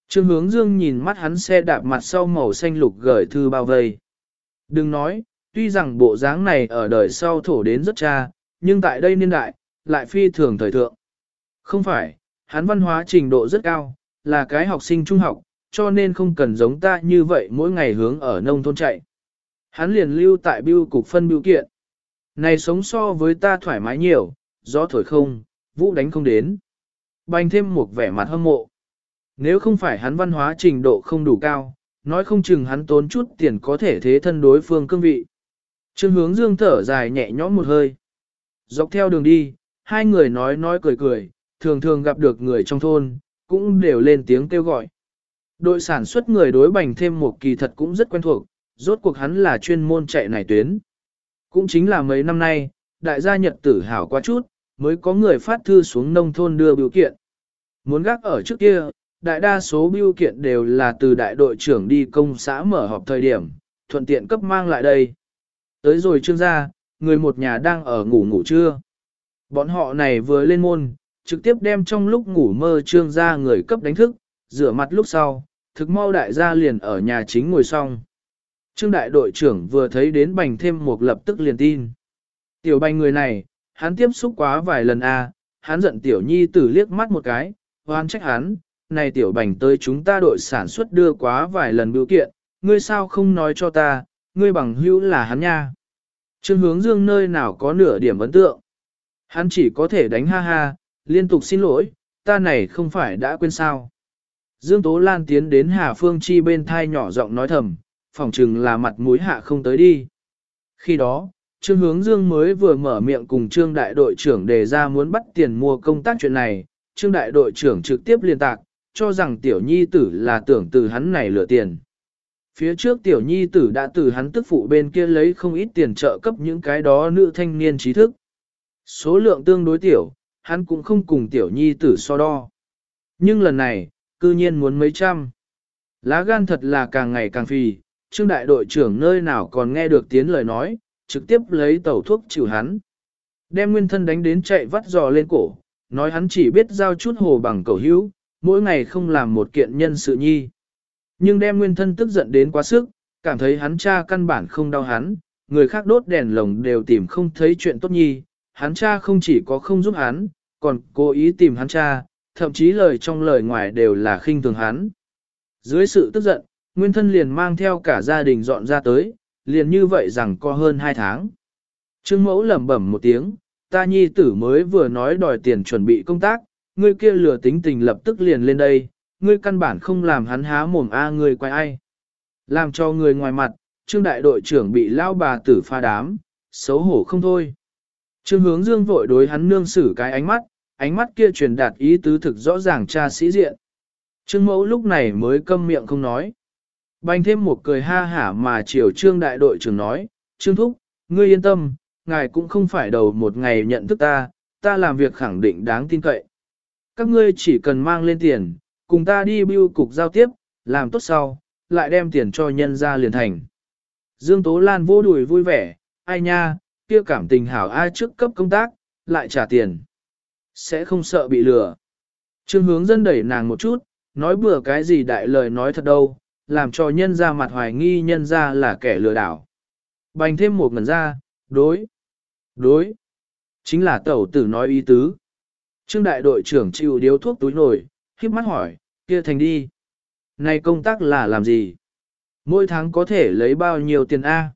Trương hướng dương nhìn mắt hắn xe đạp mặt sau màu xanh lục gửi thư bao vây. Đừng nói, tuy rằng bộ dáng này ở đời sau thổ đến rất cha, nhưng tại đây niên đại, lại phi thường thời thượng. Không phải, hắn văn hóa trình độ rất cao, là cái học sinh trung học, cho nên không cần giống ta như vậy mỗi ngày hướng ở nông thôn chạy. Hắn liền lưu tại biêu cục phân biêu kiện. Này sống so với ta thoải mái nhiều, gió thổi không, vũ đánh không đến. Bành thêm một vẻ mặt hâm mộ. Nếu không phải hắn văn hóa trình độ không đủ cao, nói không chừng hắn tốn chút tiền có thể thế thân đối phương cương vị. Trương hướng dương thở dài nhẹ nhõm một hơi. Dọc theo đường đi, hai người nói nói cười cười, thường thường gặp được người trong thôn, cũng đều lên tiếng kêu gọi. Đội sản xuất người đối bành thêm một kỳ thật cũng rất quen thuộc, rốt cuộc hắn là chuyên môn chạy này tuyến. Cũng chính là mấy năm nay, đại gia nhật tử hào quá chút, mới có người phát thư xuống nông thôn đưa biểu kiện. Muốn gác ở trước kia, đại đa số biểu kiện đều là từ đại đội trưởng đi công xã mở họp thời điểm, thuận tiện cấp mang lại đây. Tới rồi trương gia, người một nhà đang ở ngủ ngủ trưa. Bọn họ này vừa lên môn, trực tiếp đem trong lúc ngủ mơ trương gia người cấp đánh thức, rửa mặt lúc sau, thực mau đại gia liền ở nhà chính ngồi xong. Trương đại đội trưởng vừa thấy đến bành thêm một lập tức liền tin. Tiểu bành người này, hắn tiếp xúc quá vài lần a, à, hắn giận tiểu nhi tử liếc mắt một cái, hoan trách hắn, này tiểu bành tới chúng ta đội sản xuất đưa quá vài lần biểu kiện, ngươi sao không nói cho ta, ngươi bằng hữu là hắn nha. Trương hướng dương nơi nào có nửa điểm ấn tượng. Hắn chỉ có thể đánh ha ha, liên tục xin lỗi, ta này không phải đã quên sao. Dương Tố Lan tiến đến Hà Phương Chi bên thai nhỏ giọng nói thầm, phỏng chừng là mặt mũi hạ không tới đi. Khi đó, Trương Hướng Dương mới vừa mở miệng cùng Trương Đại đội trưởng đề ra muốn bắt tiền mua công tác chuyện này, Trương Đại đội trưởng trực tiếp liên tạc, cho rằng Tiểu Nhi Tử là tưởng từ hắn này lừa tiền. Phía trước Tiểu Nhi Tử đã từ hắn tức phụ bên kia lấy không ít tiền trợ cấp những cái đó nữ thanh niên trí thức. Số lượng tương đối tiểu, hắn cũng không cùng Tiểu Nhi Tử so đo. Nhưng lần này, cư nhiên muốn mấy trăm. Lá gan thật là càng ngày càng phì, Trương đại đội trưởng nơi nào còn nghe được tiếng lời nói, trực tiếp lấy tẩu thuốc chịu hắn. Đem nguyên thân đánh đến chạy vắt giò lên cổ, nói hắn chỉ biết giao chút hồ bằng cầu hữu, mỗi ngày không làm một kiện nhân sự nhi. Nhưng đem nguyên thân tức giận đến quá sức, cảm thấy hắn cha căn bản không đau hắn, người khác đốt đèn lồng đều tìm không thấy chuyện tốt nhi, hắn cha không chỉ có không giúp hắn, còn cố ý tìm hắn cha, thậm chí lời trong lời ngoài đều là khinh thường hắn. Dưới sự tức giận, nguyên thân liền mang theo cả gia đình dọn ra tới, liền như vậy rằng có hơn hai tháng. Trương mẫu lẩm bẩm một tiếng, ta nhi tử mới vừa nói đòi tiền chuẩn bị công tác, ngươi kia lừa tính tình lập tức liền lên đây, ngươi căn bản không làm hắn há mồm a à ngươi quay ai. Làm cho người ngoài mặt, trương đại đội trưởng bị lao bà tử pha đám, xấu hổ không thôi. Trương hướng dương vội đối hắn nương xử cái ánh mắt, ánh mắt kia truyền đạt ý tứ thực rõ ràng cha sĩ diện. Trương mẫu lúc này mới câm miệng không nói. Bành thêm một cười ha hả mà chiều trương đại đội trưởng nói, trương thúc, ngươi yên tâm, ngài cũng không phải đầu một ngày nhận thức ta, ta làm việc khẳng định đáng tin cậy. Các ngươi chỉ cần mang lên tiền, cùng ta đi bưu cục giao tiếp, làm tốt sau, lại đem tiền cho nhân ra liền thành. Dương Tố Lan vô đùi vui vẻ, ai nha, kia cảm tình hảo ai trước cấp công tác, lại trả tiền. Sẽ không sợ bị lừa. Trương hướng dân đẩy nàng một chút, nói bừa cái gì đại lời nói thật đâu, làm cho nhân ra mặt hoài nghi nhân ra là kẻ lừa đảo. Bành thêm một ngần ra, đối, đối, chính là tẩu tử nói ý tứ. Trương đại đội trưởng chịu điếu thuốc túi nổi, khiếp mắt hỏi, kia thành đi. Này công tác là làm gì? Mỗi tháng có thể lấy bao nhiêu tiền A?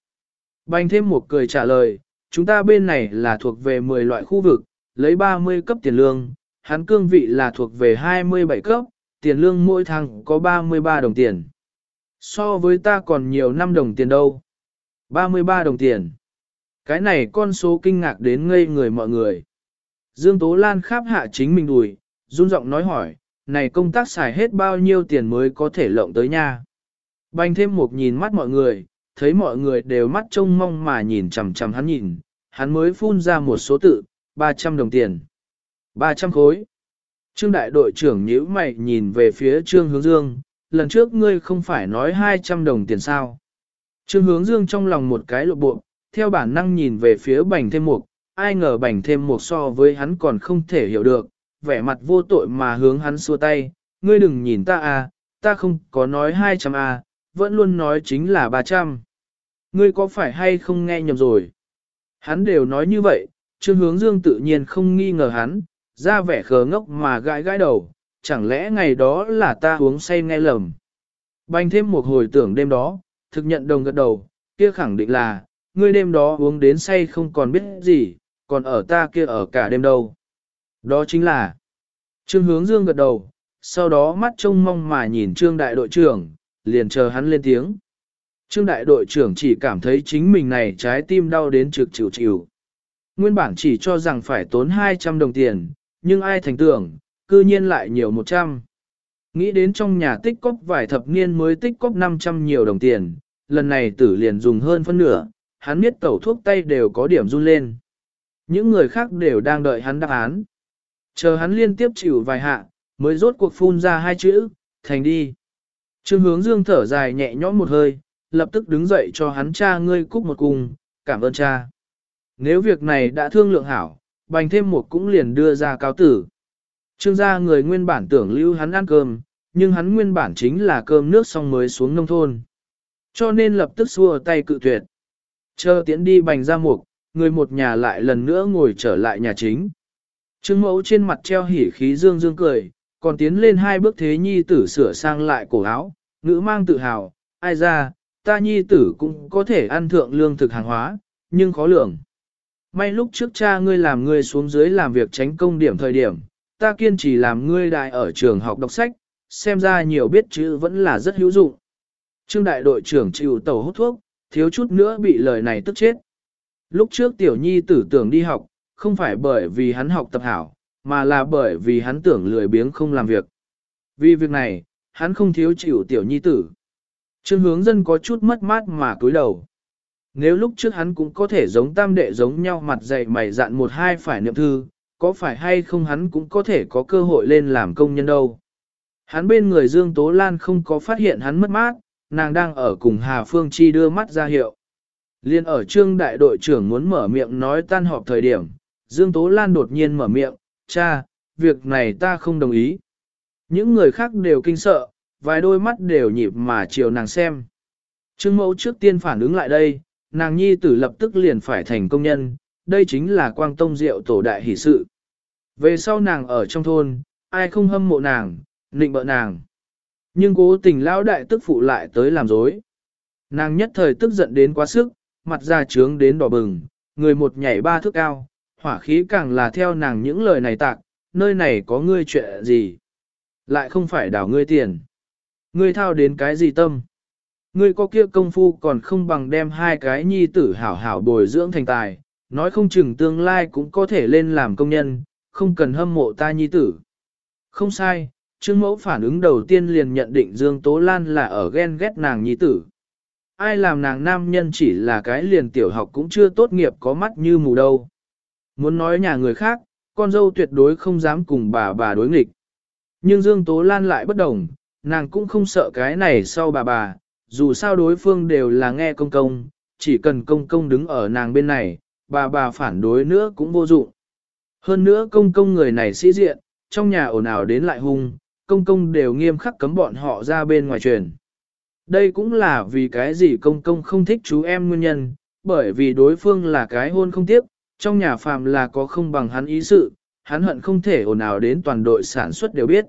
Bành thêm một cười trả lời, chúng ta bên này là thuộc về 10 loại khu vực, lấy 30 cấp tiền lương, hắn cương vị là thuộc về 27 cấp, tiền lương mỗi tháng có 33 đồng tiền. So với ta còn nhiều năm đồng tiền đâu. 33 đồng tiền. Cái này con số kinh ngạc đến ngây người mọi người. Dương Tố Lan kháp hạ chính mình đùi, run giọng nói hỏi, này công tác xài hết bao nhiêu tiền mới có thể lộng tới nha. Bành thêm một nhìn mắt mọi người, thấy mọi người đều mắt trông mong mà nhìn chằm chằm hắn nhìn, hắn mới phun ra một số tự, 300 đồng tiền. 300 khối. Trương đại đội trưởng nhíu mày nhìn về phía Trương Hướng Dương, lần trước ngươi không phải nói 200 đồng tiền sao. Trương hướng dương trong lòng một cái lộ bộ, theo bản năng nhìn về phía bành thêm mục, ai ngờ bành thêm mục so với hắn còn không thể hiểu được, vẻ mặt vô tội mà hướng hắn xua tay, ngươi đừng nhìn ta à, ta không có nói 200 à, vẫn luôn nói chính là 300. Ngươi có phải hay không nghe nhầm rồi? Hắn đều nói như vậy, Trương Hướng Dương tự nhiên không nghi ngờ hắn, ra vẻ khờ ngốc mà gãi gãi đầu, chẳng lẽ ngày đó là ta uống say nghe lầm. Banh thêm một hồi tưởng đêm đó, thực nhận đồng gật đầu, kia khẳng định là, ngươi đêm đó uống đến say không còn biết gì, còn ở ta kia ở cả đêm đâu. Đó chính là, Trương Hướng Dương gật đầu, sau đó mắt trông mong mà nhìn Trương Đại đội trưởng, liền chờ hắn lên tiếng. Trương Đại đội trưởng chỉ cảm thấy chính mình này trái tim đau đến trực chịu chịu. Nguyên bản chỉ cho rằng phải tốn 200 đồng tiền, nhưng ai thành tưởng, cư nhiên lại nhiều 100. Nghĩ đến trong nhà tích cóp vài thập niên mới tích cóp 500 nhiều đồng tiền, lần này tử liền dùng hơn phân nửa, hắn biết tẩu thuốc tay đều có điểm run lên. Những người khác đều đang đợi hắn đáp án. Chờ hắn liên tiếp chịu vài hạ, mới rốt cuộc phun ra hai chữ, thành đi. Trương hướng dương thở dài nhẹ nhõm một hơi, lập tức đứng dậy cho hắn cha ngươi cúc một cung, cảm ơn cha. Nếu việc này đã thương lượng hảo, bành thêm một cũng liền đưa ra cáo tử. Trương gia người nguyên bản tưởng lưu hắn ăn cơm, nhưng hắn nguyên bản chính là cơm nước xong mới xuống nông thôn. Cho nên lập tức xua tay cự tuyệt. Chờ tiễn đi bành ra mục, người một nhà lại lần nữa ngồi trở lại nhà chính. Trương mẫu trên mặt treo hỉ khí dương dương cười, còn tiến lên hai bước thế nhi tử sửa sang lại cổ áo, ngữ mang tự hào, ai ra, ta nhi tử cũng có thể ăn thượng lương thực hàng hóa, nhưng khó lượng May lúc trước cha ngươi làm ngươi xuống dưới làm việc tránh công điểm thời điểm, ta kiên trì làm ngươi đại ở trường học đọc sách, xem ra nhiều biết chữ vẫn là rất hữu dụng. Trương đại đội trưởng chịu tàu hút thuốc, thiếu chút nữa bị lời này tức chết. Lúc trước tiểu nhi tử tưởng đi học, không phải bởi vì hắn học tập hảo, mà là bởi vì hắn tưởng lười biếng không làm việc. Vì việc này, hắn không thiếu chịu tiểu nhi tử. Trương hướng dân có chút mất mát mà cúi đầu. Nếu lúc trước hắn cũng có thể giống tam đệ giống nhau mặt dày mày dạn một hai phải niệm thư, có phải hay không hắn cũng có thể có cơ hội lên làm công nhân đâu. Hắn bên người Dương Tố Lan không có phát hiện hắn mất mát, nàng đang ở cùng Hà Phương Chi đưa mắt ra hiệu. Liên ở trương đại đội trưởng muốn mở miệng nói tan họp thời điểm, Dương Tố Lan đột nhiên mở miệng, cha, việc này ta không đồng ý. Những người khác đều kinh sợ, vài đôi mắt đều nhịp mà chiều nàng xem. Trương mẫu trước tiên phản ứng lại đây, nàng nhi tử lập tức liền phải thành công nhân, đây chính là quang tông diệu tổ đại hỷ sự. Về sau nàng ở trong thôn, ai không hâm mộ nàng, nịnh bợ nàng. Nhưng cố tình lão đại tức phụ lại tới làm dối. Nàng nhất thời tức giận đến quá sức, mặt ra trướng đến đỏ bừng, người một nhảy ba thước cao, hỏa khí càng là theo nàng những lời này tạc, nơi này có ngươi chuyện gì. Lại không phải đảo ngươi tiền. Ngươi thao đến cái gì tâm. Ngươi có kia công phu còn không bằng đem hai cái nhi tử hảo hảo bồi dưỡng thành tài, nói không chừng tương lai cũng có thể lên làm công nhân, không cần hâm mộ ta nhi tử. Không sai, Trương Mẫu phản ứng đầu tiên liền nhận định Dương Tố Lan là ở ghen ghét nàng nhi tử. Ai làm nàng nam nhân chỉ là cái liền tiểu học cũng chưa tốt nghiệp có mắt như mù đâu. Muốn nói nhà người khác, con dâu tuyệt đối không dám cùng bà bà đối nghịch. Nhưng Dương Tố Lan lại bất đồng, nàng cũng không sợ cái này sau bà bà, dù sao đối phương đều là nghe công công, chỉ cần công công đứng ở nàng bên này, bà bà phản đối nữa cũng vô dụng. Hơn nữa công công người này sĩ diện, trong nhà ồn ào đến lại hung, công công đều nghiêm khắc cấm bọn họ ra bên ngoài truyền. Đây cũng là vì cái gì công công không thích chú em nguyên nhân, bởi vì đối phương là cái hôn không tiếp, trong nhà phàm là có không bằng hắn ý sự, hắn hận không thể ồn ào đến toàn đội sản xuất đều biết.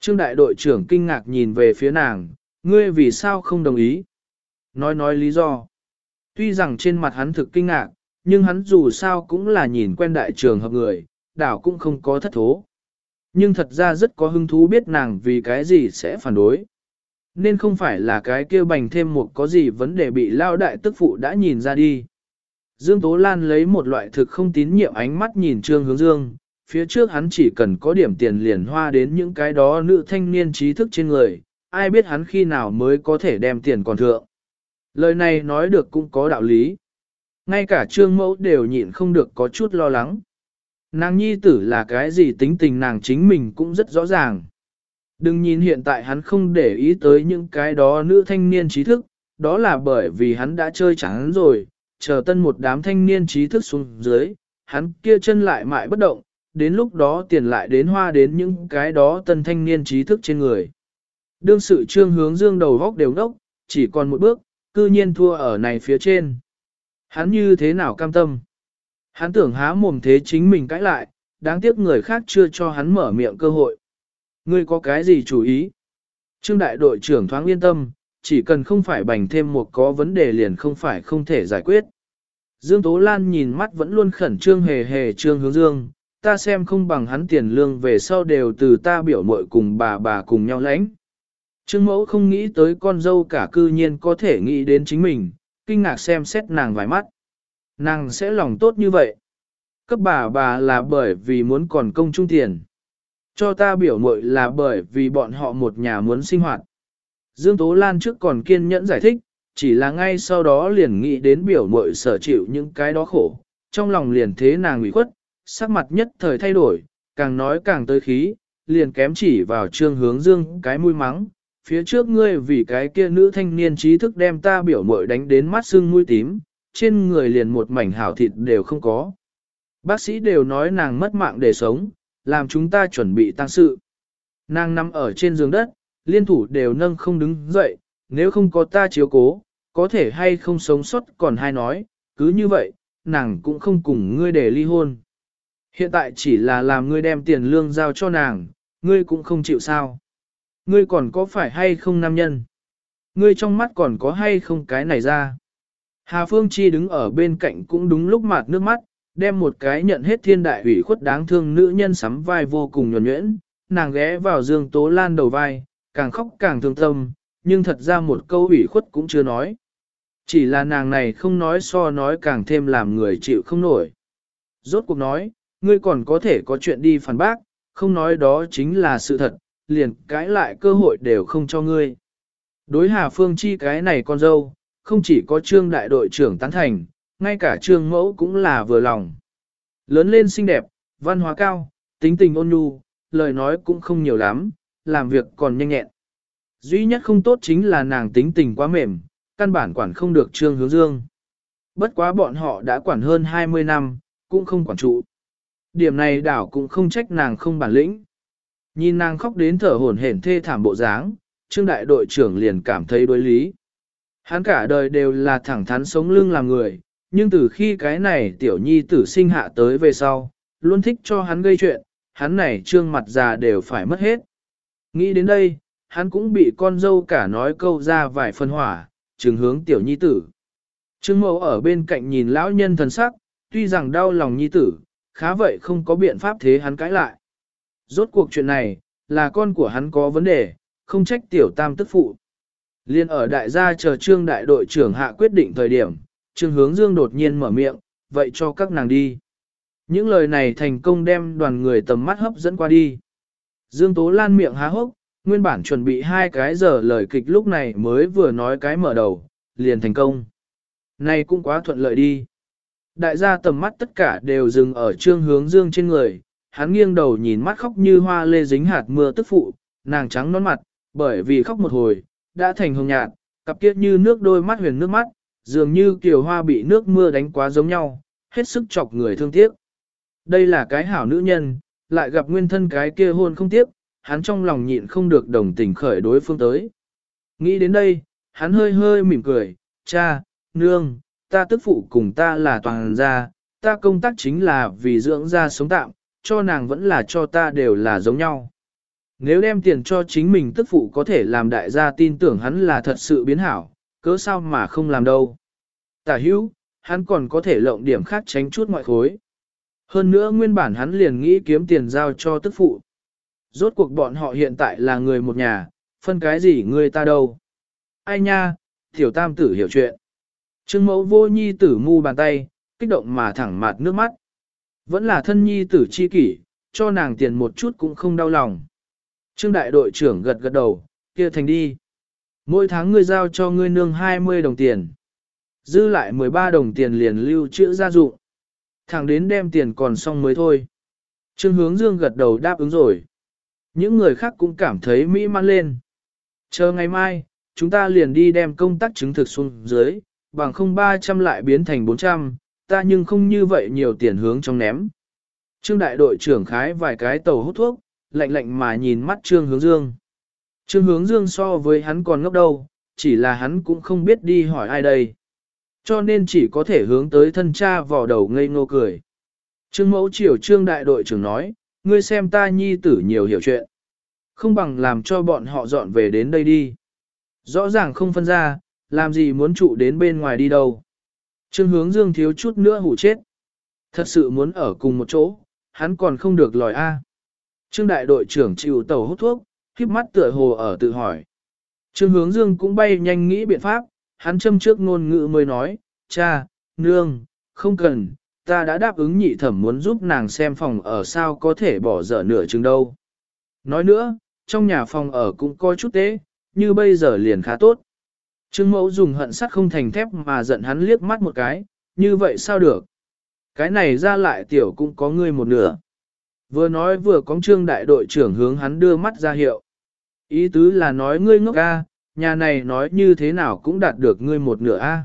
Trương đại đội trưởng kinh ngạc nhìn về phía nàng, ngươi vì sao không đồng ý? Nói nói lý do. Tuy rằng trên mặt hắn thực kinh ngạc, nhưng hắn dù sao cũng là nhìn quen đại trường hợp người, đảo cũng không có thất thố. Nhưng thật ra rất có hứng thú biết nàng vì cái gì sẽ phản đối. Nên không phải là cái kia bành thêm một có gì vấn đề bị lao đại tức phụ đã nhìn ra đi. Dương Tố Lan lấy một loại thực không tín nhiệm ánh mắt nhìn Trương Hướng Dương, phía trước hắn chỉ cần có điểm tiền liền hoa đến những cái đó nữ thanh niên trí thức trên người, ai biết hắn khi nào mới có thể đem tiền còn thượng. Lời này nói được cũng có đạo lý. Ngay cả Trương Mẫu đều nhịn không được có chút lo lắng. Nàng nhi tử là cái gì tính tình nàng chính mình cũng rất rõ ràng. Đừng nhìn hiện tại hắn không để ý tới những cái đó nữ thanh niên trí thức, đó là bởi vì hắn đã chơi chán rồi, chờ tân một đám thanh niên trí thức xuống dưới, hắn kia chân lại mại bất động, đến lúc đó tiền lại đến hoa đến những cái đó tân thanh niên trí thức trên người. Đương sự trương hướng dương đầu góc đều ngốc, chỉ còn một bước, cư nhiên thua ở này phía trên. Hắn như thế nào cam tâm? Hắn tưởng há mồm thế chính mình cãi lại, đáng tiếc người khác chưa cho hắn mở miệng cơ hội. Ngươi có cái gì chú ý? Trương đại đội trưởng thoáng yên tâm, chỉ cần không phải bành thêm một có vấn đề liền không phải không thể giải quyết. Dương Tố Lan nhìn mắt vẫn luôn khẩn trương hề hề trương hướng dương, ta xem không bằng hắn tiền lương về sau đều từ ta biểu muội cùng bà bà cùng nhau lãnh. Trương mẫu không nghĩ tới con dâu cả cư nhiên có thể nghĩ đến chính mình, kinh ngạc xem xét nàng vài mắt. Nàng sẽ lòng tốt như vậy. Cấp bà bà là bởi vì muốn còn công trung tiền. Cho ta biểu muội là bởi vì bọn họ một nhà muốn sinh hoạt. Dương Tố Lan trước còn kiên nhẫn giải thích, chỉ là ngay sau đó liền nghĩ đến biểu muội sở chịu những cái đó khổ, trong lòng liền thế nàng ủy khuất, sắc mặt nhất thời thay đổi, càng nói càng tới khí, liền kém chỉ vào trương hướng dương cái mũi mắng, phía trước ngươi vì cái kia nữ thanh niên trí thức đem ta biểu mội đánh đến mắt sưng mũi tím, trên người liền một mảnh hảo thịt đều không có. Bác sĩ đều nói nàng mất mạng để sống, làm chúng ta chuẩn bị tăng sự. Nàng nằm ở trên giường đất, liên thủ đều nâng không đứng dậy, nếu không có ta chiếu cố, có thể hay không sống sót còn hai nói, cứ như vậy, nàng cũng không cùng ngươi để ly hôn. Hiện tại chỉ là làm ngươi đem tiền lương giao cho nàng, ngươi cũng không chịu sao. Ngươi còn có phải hay không nam nhân? Ngươi trong mắt còn có hay không cái này ra? Hà Phương Chi đứng ở bên cạnh cũng đúng lúc mạt nước mắt, đem một cái nhận hết thiên đại ủy khuất đáng thương nữ nhân sắm vai vô cùng nhuẩn nhuyễn, nàng ghé vào Dương Tố Lan đầu vai, càng khóc càng thương tâm, nhưng thật ra một câu ủy khuất cũng chưa nói. Chỉ là nàng này không nói so nói càng thêm làm người chịu không nổi. Rốt cuộc nói, ngươi còn có thể có chuyện đi phản bác, không nói đó chính là sự thật, liền cãi lại cơ hội đều không cho ngươi. Đối Hà Phương Chi cái này con dâu, không chỉ có trương đại đội trưởng tán thành, ngay cả trương mẫu cũng là vừa lòng. Lớn lên xinh đẹp, văn hóa cao, tính tình ôn nhu, lời nói cũng không nhiều lắm, làm việc còn nhanh nhẹn. Duy nhất không tốt chính là nàng tính tình quá mềm, căn bản quản không được trương hướng dương. Bất quá bọn họ đã quản hơn 20 năm, cũng không quản trụ. Điểm này đảo cũng không trách nàng không bản lĩnh. Nhìn nàng khóc đến thở hổn hển thê thảm bộ dáng, trương đại đội trưởng liền cảm thấy đối lý. Hắn cả đời đều là thẳng thắn sống lưng làm người, nhưng từ khi cái này tiểu nhi tử sinh hạ tới về sau, luôn thích cho hắn gây chuyện, hắn này trương mặt già đều phải mất hết. Nghĩ đến đây, hắn cũng bị con dâu cả nói câu ra vài phân hỏa, trừng hướng tiểu nhi tử. Trương mẫu ở bên cạnh nhìn lão nhân thần sắc, tuy rằng đau lòng nhi tử, khá vậy không có biện pháp thế hắn cãi lại. Rốt cuộc chuyện này, là con của hắn có vấn đề, không trách tiểu tam tức phụ. Liên ở đại gia chờ trương đại đội trưởng hạ quyết định thời điểm, trương hướng dương đột nhiên mở miệng, vậy cho các nàng đi. Những lời này thành công đem đoàn người tầm mắt hấp dẫn qua đi. Dương Tố Lan miệng há hốc, nguyên bản chuẩn bị hai cái giờ lời kịch lúc này mới vừa nói cái mở đầu, liền thành công. Này cũng quá thuận lợi đi. Đại gia tầm mắt tất cả đều dừng ở trương hướng dương trên người, hắn nghiêng đầu nhìn mắt khóc như hoa lê dính hạt mưa tức phụ, nàng trắng nón mặt, bởi vì khóc một hồi, đã thành hồng nhạt, cặp kiết như nước đôi mắt huyền nước mắt, dường như kiều hoa bị nước mưa đánh quá giống nhau, hết sức chọc người thương tiếc. Đây là cái hảo nữ nhân, lại gặp nguyên thân cái kia hôn không tiếc, hắn trong lòng nhịn không được đồng tình khởi đối phương tới. Nghĩ đến đây, hắn hơi hơi mỉm cười, cha, nương, ta tức phụ cùng ta là toàn gia, ta công tác chính là vì dưỡng gia sống tạm, cho nàng vẫn là cho ta đều là giống nhau. Nếu đem tiền cho chính mình tức phụ có thể làm đại gia tin tưởng hắn là thật sự biến hảo, cớ sao mà không làm đâu. Tả hữu, hắn còn có thể lộng điểm khác tránh chút ngoại khối. Hơn nữa nguyên bản hắn liền nghĩ kiếm tiền giao cho tức phụ. Rốt cuộc bọn họ hiện tại là người một nhà, phân cái gì người ta đâu. Ai nha, tiểu tam tử hiểu chuyện. Trương mẫu vô nhi tử mu bàn tay, kích động mà thẳng mặt nước mắt. Vẫn là thân nhi tử chi kỷ, cho nàng tiền một chút cũng không đau lòng. Trương đại đội trưởng gật gật đầu, kia thành đi. Mỗi tháng ngươi giao cho ngươi nương 20 đồng tiền. Dư lại 13 đồng tiền liền lưu trữ gia dụng. Thẳng đến đem tiền còn xong mới thôi. Trương hướng dương gật đầu đáp ứng rồi. Những người khác cũng cảm thấy mỹ man lên. Chờ ngày mai, chúng ta liền đi đem công tác chứng thực xuống dưới, bằng không 300 lại biến thành 400, ta nhưng không như vậy nhiều tiền hướng trong ném. Trương đại đội trưởng khái vài cái tàu hút thuốc, lạnh lạnh mà nhìn mắt Trương Hướng Dương. Trương Hướng Dương so với hắn còn ngốc đâu, chỉ là hắn cũng không biết đi hỏi ai đây. Cho nên chỉ có thể hướng tới thân cha vò đầu ngây ngô cười. Trương mẫu triều trương đại đội trưởng nói, ngươi xem ta nhi tử nhiều hiểu chuyện. Không bằng làm cho bọn họ dọn về đến đây đi. Rõ ràng không phân ra, làm gì muốn trụ đến bên ngoài đi đâu. Trương hướng dương thiếu chút nữa hủ chết. Thật sự muốn ở cùng một chỗ, hắn còn không được lòi A. Trương đại đội trưởng chịu tàu hút thuốc, khiếp mắt tựa hồ ở tự hỏi. Trương hướng dương cũng bay nhanh nghĩ biện pháp, hắn châm trước ngôn ngữ mới nói, cha, nương, không cần, ta đã đáp ứng nhị thẩm muốn giúp nàng xem phòng ở sao có thể bỏ dở nửa chừng đâu. Nói nữa, trong nhà phòng ở cũng coi chút tế, như bây giờ liền khá tốt. Trương mẫu dùng hận sắt không thành thép mà giận hắn liếc mắt một cái, như vậy sao được? Cái này ra lại tiểu cũng có ngươi một nửa. Vừa nói vừa có trương đại đội trưởng hướng hắn đưa mắt ra hiệu. Ý tứ là nói ngươi ngốc ca, nhà này nói như thế nào cũng đạt được ngươi một nửa a.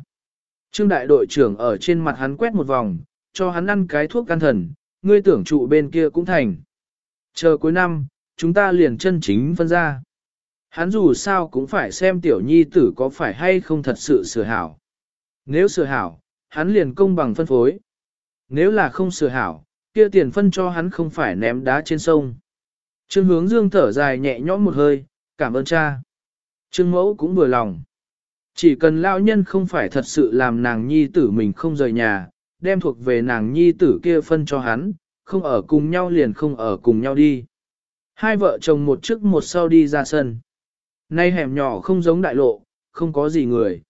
Trương đại đội trưởng ở trên mặt hắn quét một vòng, cho hắn ăn cái thuốc can thần, ngươi tưởng trụ bên kia cũng thành. Chờ cuối năm, chúng ta liền chân chính phân ra. Hắn dù sao cũng phải xem tiểu nhi tử có phải hay không thật sự sửa hảo. Nếu sửa hảo, hắn liền công bằng phân phối. Nếu là không sửa hảo, kia tiền phân cho hắn không phải ném đá trên sông. Trương hướng dương thở dài nhẹ nhõm một hơi, cảm ơn cha. Trương mẫu cũng vừa lòng. Chỉ cần lao nhân không phải thật sự làm nàng nhi tử mình không rời nhà, đem thuộc về nàng nhi tử kia phân cho hắn, không ở cùng nhau liền không ở cùng nhau đi. Hai vợ chồng một trước một sau đi ra sân. Nay hẻm nhỏ không giống đại lộ, không có gì người.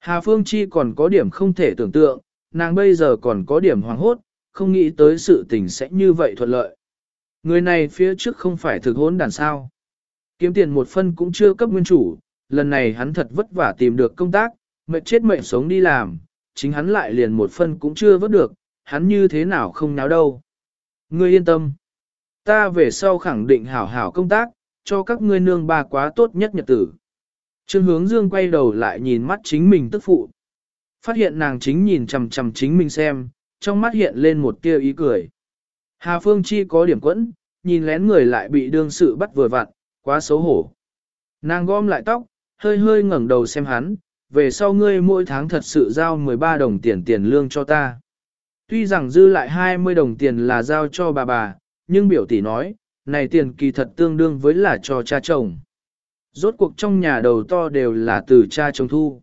Hà Phương Chi còn có điểm không thể tưởng tượng, nàng bây giờ còn có điểm hoàng hốt, không nghĩ tới sự tình sẽ như vậy thuận lợi. Người này phía trước không phải thực hốn đàn sao. Kiếm tiền một phân cũng chưa cấp nguyên chủ, lần này hắn thật vất vả tìm được công tác, mệt chết mệnh sống đi làm, chính hắn lại liền một phân cũng chưa vớt được, hắn như thế nào không náo đâu. Ngươi yên tâm. Ta về sau khẳng định hảo hảo công tác, cho các ngươi nương ba quá tốt nhất nhật tử. Trương hướng dương quay đầu lại nhìn mắt chính mình tức phụ. Phát hiện nàng chính nhìn chằm chằm chính mình xem, trong mắt hiện lên một tia ý cười. Hà Phương Chi có điểm quẫn, nhìn lén người lại bị đương sự bắt vừa vặn, quá xấu hổ. Nàng gom lại tóc, hơi hơi ngẩng đầu xem hắn, về sau ngươi mỗi tháng thật sự giao 13 đồng tiền tiền lương cho ta. Tuy rằng dư lại 20 đồng tiền là giao cho bà bà, nhưng biểu tỷ nói, này tiền kỳ thật tương đương với là cho cha chồng. Rốt cuộc trong nhà đầu to đều là từ cha chồng thu.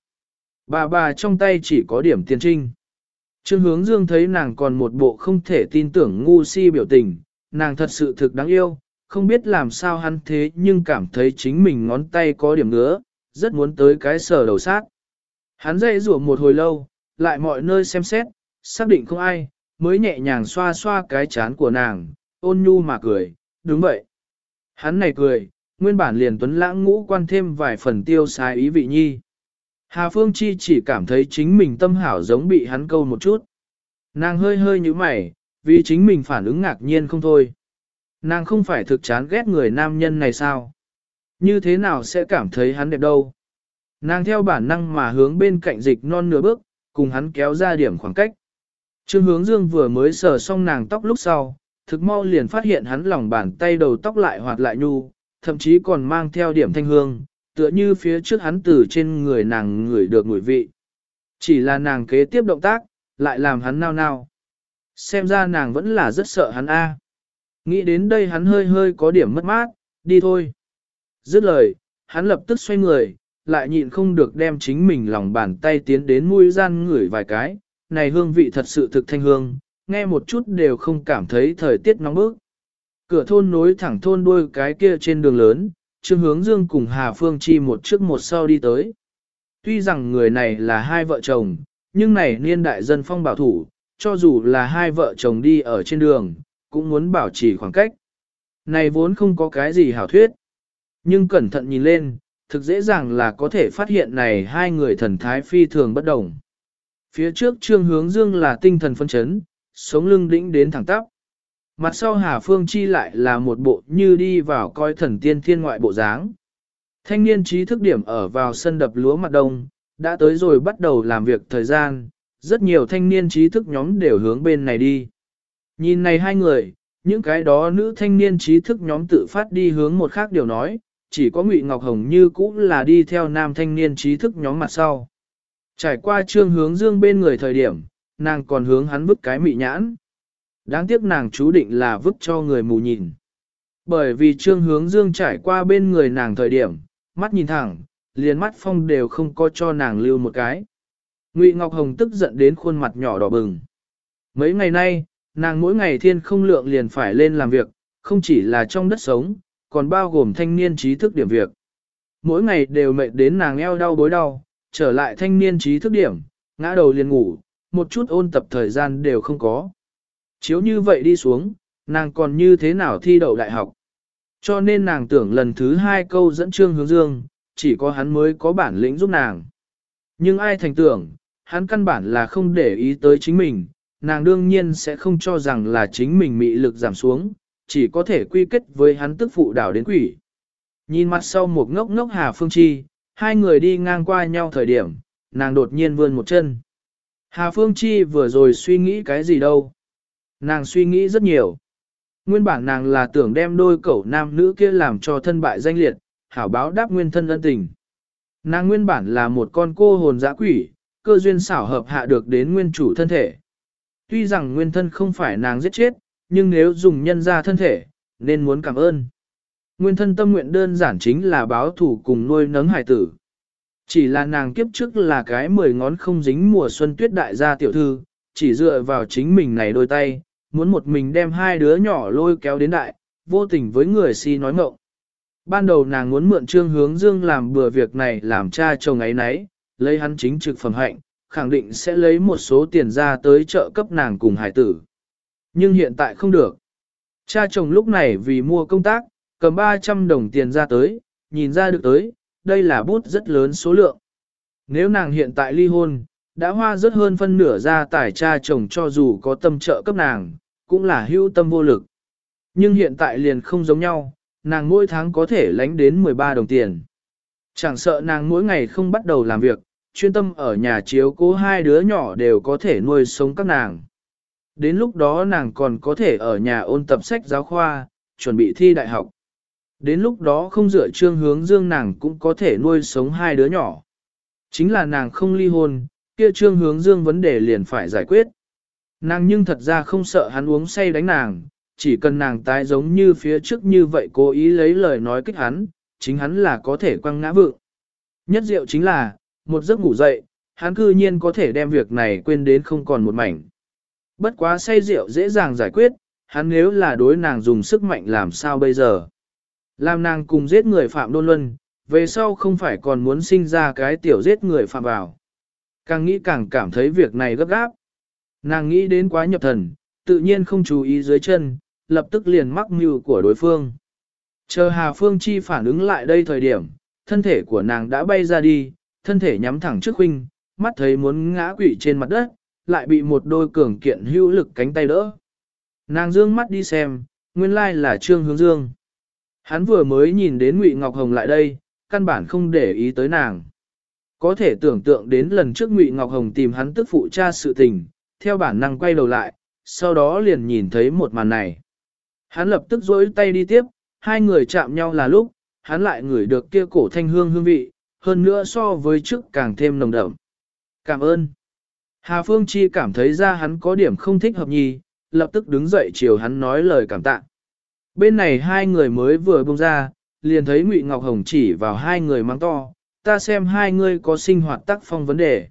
Bà bà trong tay chỉ có điểm tiền trinh. Trương hướng dương thấy nàng còn một bộ không thể tin tưởng ngu si biểu tình, nàng thật sự thực đáng yêu, không biết làm sao hắn thế nhưng cảm thấy chính mình ngón tay có điểm ngứa, rất muốn tới cái sờ đầu sát. Hắn dậy rủa một hồi lâu, lại mọi nơi xem xét, xác định không ai, mới nhẹ nhàng xoa xoa cái chán của nàng, ôn nhu mà cười, đúng vậy. Hắn này cười, nguyên bản liền tuấn lãng ngũ quan thêm vài phần tiêu sai ý vị nhi. Hà Phương Chi chỉ cảm thấy chính mình tâm hảo giống bị hắn câu một chút. Nàng hơi hơi như mày, vì chính mình phản ứng ngạc nhiên không thôi. Nàng không phải thực chán ghét người nam nhân này sao? Như thế nào sẽ cảm thấy hắn đẹp đâu? Nàng theo bản năng mà hướng bên cạnh dịch non nửa bước, cùng hắn kéo ra điểm khoảng cách. Trương hướng dương vừa mới sờ xong nàng tóc lúc sau, thực mau liền phát hiện hắn lòng bàn tay đầu tóc lại hoạt lại nhu, thậm chí còn mang theo điểm thanh hương, tựa như phía trước hắn từ trên người nàng ngửi được mùi vị. Chỉ là nàng kế tiếp động tác, lại làm hắn nao nao. Xem ra nàng vẫn là rất sợ hắn a. Nghĩ đến đây hắn hơi hơi có điểm mất mát, đi thôi. Dứt lời, hắn lập tức xoay người, lại nhịn không được đem chính mình lòng bàn tay tiến đến mũi gian ngửi vài cái, này hương vị thật sự thực thanh hương, nghe một chút đều không cảm thấy thời tiết nóng bức. Cửa thôn nối thẳng thôn đuôi cái kia trên đường lớn, Trương Hướng Dương cùng Hà Phương Chi một trước một sau đi tới. Tuy rằng người này là hai vợ chồng, nhưng này niên đại dân phong bảo thủ, cho dù là hai vợ chồng đi ở trên đường, cũng muốn bảo trì khoảng cách. Này vốn không có cái gì hảo thuyết. Nhưng cẩn thận nhìn lên, thực dễ dàng là có thể phát hiện này hai người thần thái phi thường bất đồng. Phía trước trương hướng dương là tinh thần phân chấn, sống lưng đĩnh đến thẳng tắp. Mặt sau Hà Phương Chi lại là một bộ như đi vào coi thần tiên thiên ngoại bộ dáng. Thanh niên trí thức điểm ở vào sân đập lúa mặt đông, đã tới rồi bắt đầu làm việc thời gian, rất nhiều thanh niên trí thức nhóm đều hướng bên này đi. Nhìn này hai người, những cái đó nữ thanh niên trí thức nhóm tự phát đi hướng một khác điều nói, chỉ có Ngụy Ngọc Hồng như cũ là đi theo nam thanh niên trí thức nhóm mặt sau. Trải qua trương hướng dương bên người thời điểm, nàng còn hướng hắn vứt cái mị nhãn. Đáng tiếc nàng chú định là vứt cho người mù nhìn. Bởi vì trương hướng dương trải qua bên người nàng thời điểm, mắt nhìn thẳng, liền mắt phong đều không có cho nàng lưu một cái. Ngụy Ngọc Hồng tức giận đến khuôn mặt nhỏ đỏ bừng. Mấy ngày nay, nàng mỗi ngày thiên không lượng liền phải lên làm việc, không chỉ là trong đất sống, còn bao gồm thanh niên trí thức điểm việc. Mỗi ngày đều mệt đến nàng eo đau bối đau, trở lại thanh niên trí thức điểm, ngã đầu liền ngủ, một chút ôn tập thời gian đều không có. Chiếu như vậy đi xuống, nàng còn như thế nào thi đậu đại học. Cho nên nàng tưởng lần thứ hai câu dẫn Trương Hướng Dương, chỉ có hắn mới có bản lĩnh giúp nàng. Nhưng ai thành tưởng, hắn căn bản là không để ý tới chính mình, nàng đương nhiên sẽ không cho rằng là chính mình mị lực giảm xuống, chỉ có thể quy kết với hắn tức phụ đảo đến quỷ. Nhìn mặt sau một ngốc ngốc Hà Phương Chi, hai người đi ngang qua nhau thời điểm, nàng đột nhiên vươn một chân. Hà Phương Chi vừa rồi suy nghĩ cái gì đâu. Nàng suy nghĩ rất nhiều. Nguyên bản nàng là tưởng đem đôi cẩu nam nữ kia làm cho thân bại danh liệt, hảo báo đáp nguyên thân ân tình. Nàng nguyên bản là một con cô hồn dã quỷ, cơ duyên xảo hợp hạ được đến nguyên chủ thân thể. Tuy rằng nguyên thân không phải nàng giết chết, nhưng nếu dùng nhân ra thân thể, nên muốn cảm ơn. Nguyên thân tâm nguyện đơn giản chính là báo thủ cùng nuôi nấng hải tử. Chỉ là nàng kiếp trước là cái mười ngón không dính mùa xuân tuyết đại gia tiểu thư, chỉ dựa vào chính mình này đôi tay, muốn một mình đem hai đứa nhỏ lôi kéo đến đại, vô tình với người si nói ngộng. Ban đầu nàng muốn mượn trương hướng dương làm bừa việc này làm cha chồng ấy nấy, lấy hắn chính trực phẩm hạnh, khẳng định sẽ lấy một số tiền ra tới trợ cấp nàng cùng hải tử. Nhưng hiện tại không được. Cha chồng lúc này vì mua công tác, cầm 300 đồng tiền ra tới, nhìn ra được tới, đây là bút rất lớn số lượng. Nếu nàng hiện tại ly hôn, đã hoa rất hơn phân nửa ra tài cha chồng cho dù có tâm trợ cấp nàng, cũng là hữu tâm vô lực. Nhưng hiện tại liền không giống nhau, nàng mỗi tháng có thể lánh đến 13 đồng tiền. Chẳng sợ nàng mỗi ngày không bắt đầu làm việc, chuyên tâm ở nhà chiếu cố hai đứa nhỏ đều có thể nuôi sống các nàng. Đến lúc đó nàng còn có thể ở nhà ôn tập sách giáo khoa, chuẩn bị thi đại học. Đến lúc đó không dựa trương hướng dương nàng cũng có thể nuôi sống hai đứa nhỏ. Chính là nàng không ly hôn, kia trương hướng dương vấn đề liền phải giải quyết. Nàng nhưng thật ra không sợ hắn uống say đánh nàng, chỉ cần nàng tái giống như phía trước như vậy cố ý lấy lời nói kích hắn, chính hắn là có thể quăng ngã vượng. Nhất diệu chính là, một giấc ngủ dậy, hắn cư nhiên có thể đem việc này quên đến không còn một mảnh. Bất quá say rượu dễ dàng giải quyết, hắn nếu là đối nàng dùng sức mạnh làm sao bây giờ. Làm nàng cùng giết người phạm đôn luân, về sau không phải còn muốn sinh ra cái tiểu giết người phạm vào. Càng nghĩ càng cảm thấy việc này gấp gáp. Nàng nghĩ đến quá nhập thần, tự nhiên không chú ý dưới chân, lập tức liền mắc mưu của đối phương. Chờ Hà Phương Chi phản ứng lại đây thời điểm, thân thể của nàng đã bay ra đi, thân thể nhắm thẳng trước huynh, mắt thấy muốn ngã quỵ trên mặt đất, lại bị một đôi cường kiện hữu lực cánh tay đỡ. Nàng dương mắt đi xem, nguyên lai là Trương Hướng Dương. Hắn vừa mới nhìn đến Ngụy Ngọc Hồng lại đây, căn bản không để ý tới nàng. Có thể tưởng tượng đến lần trước Ngụy Ngọc Hồng tìm hắn tức phụ cha sự tình, theo bản năng quay đầu lại, sau đó liền nhìn thấy một màn này. Hắn lập tức dối tay đi tiếp, hai người chạm nhau là lúc, hắn lại ngửi được kia cổ thanh hương hương vị, hơn nữa so với trước càng thêm nồng đậm. Cảm ơn. Hà Phương Chi cảm thấy ra hắn có điểm không thích hợp nhì, lập tức đứng dậy chiều hắn nói lời cảm tạ. Bên này hai người mới vừa bông ra, liền thấy Ngụy Ngọc Hồng chỉ vào hai người mang to, ta xem hai người có sinh hoạt tác phong vấn đề.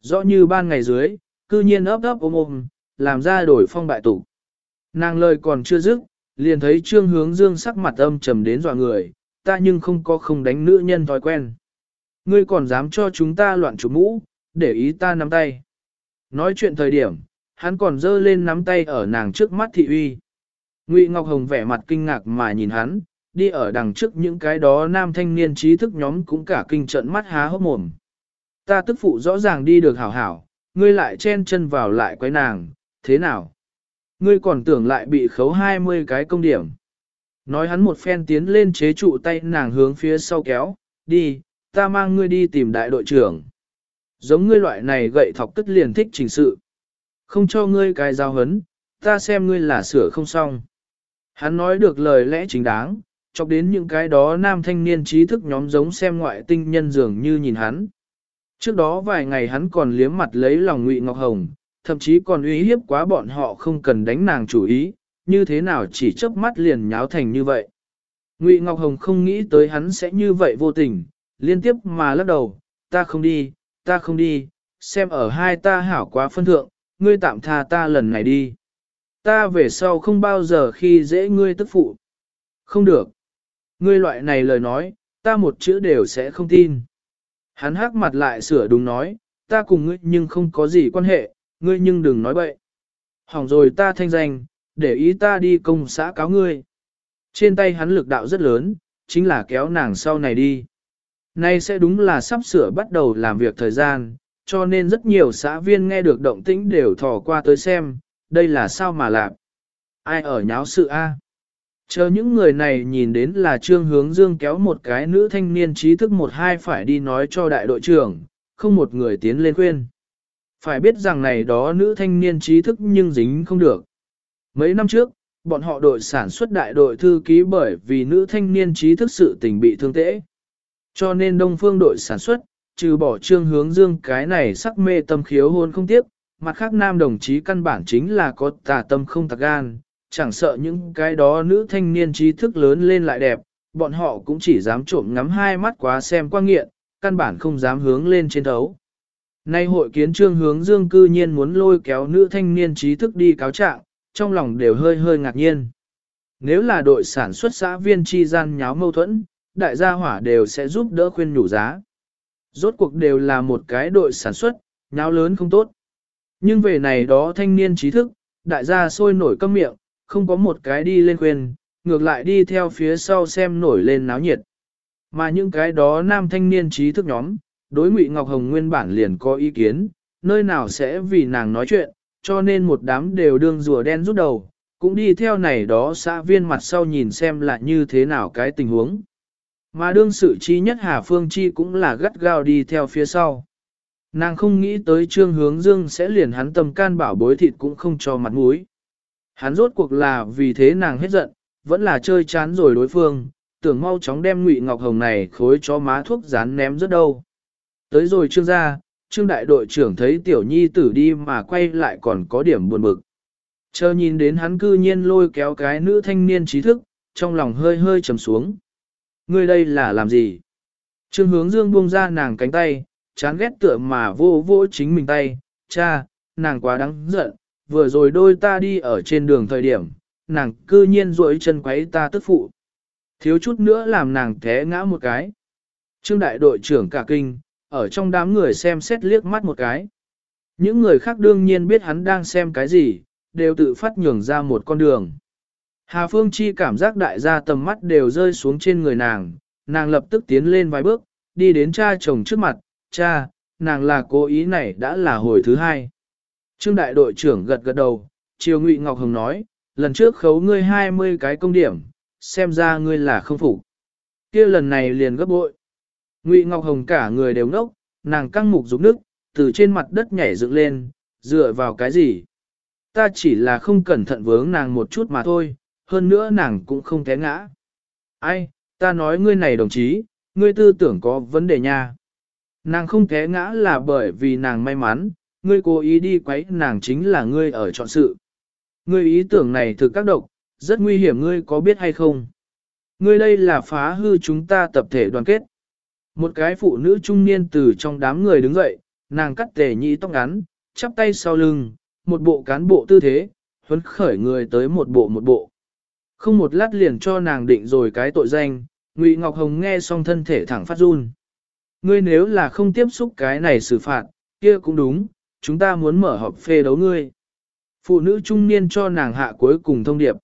Rõ như ban ngày dưới, cư nhiên ấp ấp ôm ôm, làm ra đổi phong bại tụ. Nàng lời còn chưa dứt, liền thấy trương hướng dương sắc mặt âm trầm đến dọa người, ta nhưng không có không đánh nữ nhân thói quen. Ngươi còn dám cho chúng ta loạn chủ mũ, để ý ta nắm tay. Nói chuyện thời điểm, hắn còn dơ lên nắm tay ở nàng trước mắt thị uy. Ngụy Ngọc Hồng vẻ mặt kinh ngạc mà nhìn hắn, đi ở đằng trước những cái đó nam thanh niên trí thức nhóm cũng cả kinh trận mắt há hốc mồm. Ta tức phụ rõ ràng đi được hảo hảo, ngươi lại chen chân vào lại quấy nàng, thế nào? Ngươi còn tưởng lại bị khấu 20 cái công điểm. Nói hắn một phen tiến lên chế trụ tay nàng hướng phía sau kéo, đi, ta mang ngươi đi tìm đại đội trưởng. Giống ngươi loại này gậy thọc tức liền thích trình sự. Không cho ngươi cái giao hấn, ta xem ngươi là sửa không xong. Hắn nói được lời lẽ chính đáng, chọc đến những cái đó nam thanh niên trí thức nhóm giống xem ngoại tinh nhân dường như nhìn hắn. Trước đó vài ngày hắn còn liếm mặt lấy lòng Ngụy Ngọc Hồng, thậm chí còn uy hiếp quá bọn họ không cần đánh nàng chủ ý, như thế nào chỉ chớp mắt liền nháo thành như vậy. Ngụy Ngọc Hồng không nghĩ tới hắn sẽ như vậy vô tình, liên tiếp mà lắc đầu, ta không đi, ta không đi, xem ở hai ta hảo quá phân thượng, ngươi tạm tha ta lần này đi. Ta về sau không bao giờ khi dễ ngươi tức phụ. Không được. Ngươi loại này lời nói, ta một chữ đều sẽ không tin. Hắn hắc mặt lại sửa đúng nói, ta cùng ngươi nhưng không có gì quan hệ, ngươi nhưng đừng nói bậy. Hỏng rồi ta thanh danh, để ý ta đi công xã cáo ngươi. Trên tay hắn lực đạo rất lớn, chính là kéo nàng sau này đi. Nay sẽ đúng là sắp sửa bắt đầu làm việc thời gian, cho nên rất nhiều xã viên nghe được động tĩnh đều thò qua tới xem, đây là sao mà làm. Ai ở nháo sự a? Chờ những người này nhìn đến là Trương Hướng Dương kéo một cái nữ thanh niên trí thức một hai phải đi nói cho đại đội trưởng, không một người tiến lên khuyên. Phải biết rằng này đó nữ thanh niên trí thức nhưng dính không được. Mấy năm trước, bọn họ đội sản xuất đại đội thư ký bởi vì nữ thanh niên trí thức sự tình bị thương tễ. Cho nên đông phương đội sản xuất, trừ bỏ trương hướng dương cái này sắc mê tâm khiếu hôn không tiếp, mặt khác nam đồng chí căn bản chính là có tà tâm không tạc gan, chẳng sợ những cái đó nữ thanh niên trí thức lớn lên lại đẹp, bọn họ cũng chỉ dám trộm ngắm hai mắt quá xem qua nghiện, căn bản không dám hướng lên trên thấu. Nay hội kiến trương hướng dương cư nhiên muốn lôi kéo nữ thanh niên trí thức đi cáo trạng, trong lòng đều hơi hơi ngạc nhiên. Nếu là đội sản xuất xã viên chi gian nháo mâu thuẫn, đại gia hỏa đều sẽ giúp đỡ khuyên nhủ giá. Rốt cuộc đều là một cái đội sản xuất, nháo lớn không tốt. Nhưng về này đó thanh niên trí thức, đại gia sôi nổi câm miệng, không có một cái đi lên khuyên, ngược lại đi theo phía sau xem nổi lên náo nhiệt. Mà những cái đó nam thanh niên trí thức nhóm, đối Ngụy Ngọc Hồng nguyên bản liền có ý kiến, nơi nào sẽ vì nàng nói chuyện, cho nên một đám đều đương rùa đen rút đầu, cũng đi theo này đó xã viên mặt sau nhìn xem là như thế nào cái tình huống. Mà đương sự chi nhất Hà Phương Chi cũng là gắt gao đi theo phía sau. Nàng không nghĩ tới trương hướng dương sẽ liền hắn tầm can bảo bối thịt cũng không cho mặt mũi. Hắn rốt cuộc là vì thế nàng hết giận, vẫn là chơi chán rồi đối phương, tưởng mau chóng đem ngụy ngọc hồng này khối cho má thuốc rán ném rất đâu. Tới rồi trương gia, trương đại đội trưởng thấy tiểu nhi tử đi mà quay lại còn có điểm buồn bực. Chờ nhìn đến hắn cư nhiên lôi kéo cái nữ thanh niên trí thức, trong lòng hơi hơi trầm xuống. Ngươi đây là làm gì? Trương hướng dương buông ra nàng cánh tay, chán ghét tựa mà vô vô chính mình tay, cha, nàng quá đáng giận, vừa rồi đôi ta đi ở trên đường thời điểm, nàng cư nhiên rỗi chân quấy ta tức phụ. Thiếu chút nữa làm nàng té ngã một cái. Trương đại đội trưởng cả kinh, ở trong đám người xem xét liếc mắt một cái. Những người khác đương nhiên biết hắn đang xem cái gì, đều tự phát nhường ra một con đường. Hà Phương Chi cảm giác đại gia tầm mắt đều rơi xuống trên người nàng, nàng lập tức tiến lên vài bước, đi đến cha chồng trước mặt, cha, nàng là cố ý này đã là hồi thứ hai. Trương đại đội trưởng gật gật đầu, Triều Ngụy Ngọc Hồng nói, lần trước khấu ngươi 20 cái công điểm, xem ra ngươi là không phục. kia lần này liền gấp bội. Ngụy Ngọc Hồng cả người đều ngốc, nàng căng mục rục nước, từ trên mặt đất nhảy dựng lên, dựa vào cái gì? Ta chỉ là không cẩn thận vướng nàng một chút mà thôi, hơn nữa nàng cũng không té ngã. Ai, ta nói ngươi này đồng chí, ngươi tư tưởng có vấn đề nha. Nàng không té ngã là bởi vì nàng may mắn, ngươi cố ý đi quấy nàng chính là ngươi ở chọn sự. Ngươi ý tưởng này thực các độc, rất nguy hiểm ngươi có biết hay không? Ngươi đây là phá hư chúng ta tập thể đoàn kết. Một cái phụ nữ trung niên từ trong đám người đứng dậy, nàng cắt tề nhị tóc ngắn, chắp tay sau lưng, một bộ cán bộ tư thế, huấn khởi người tới một bộ một bộ. Không một lát liền cho nàng định rồi cái tội danh, Ngụy Ngọc Hồng nghe xong thân thể thẳng phát run. Ngươi nếu là không tiếp xúc cái này xử phạt, kia cũng đúng, chúng ta muốn mở họp phê đấu ngươi. Phụ nữ trung niên cho nàng hạ cuối cùng thông điệp.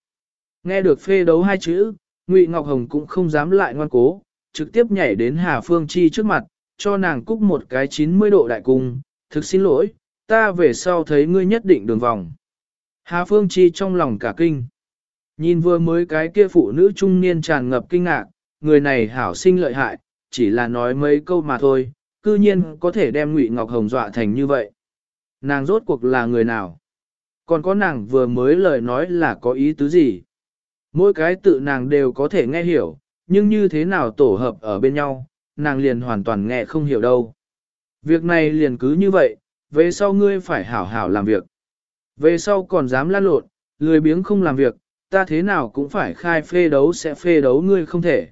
Nghe được phê đấu hai chữ, Ngụy Ngọc Hồng cũng không dám lại ngoan cố, trực tiếp nhảy đến Hà Phương Chi trước mặt, cho nàng cúc một cái 90 độ đại cung, thực xin lỗi, ta về sau thấy ngươi nhất định đường vòng. Hà Phương Chi trong lòng cả kinh. Nhìn vừa mới cái kia phụ nữ trung niên tràn ngập kinh ngạc, người này hảo sinh lợi hại, chỉ là nói mấy câu mà thôi, cư nhiên có thể đem Ngụy Ngọc Hồng dọa thành như vậy. Nàng rốt cuộc là người nào? Còn có nàng vừa mới lời nói là có ý tứ gì? Mỗi cái tự nàng đều có thể nghe hiểu, nhưng như thế nào tổ hợp ở bên nhau, nàng liền hoàn toàn nghe không hiểu đâu. Việc này liền cứ như vậy, về sau ngươi phải hảo hảo làm việc. Về sau còn dám lan lộn, lười biếng không làm việc, ta thế nào cũng phải khai phê đấu sẽ phê đấu ngươi không thể.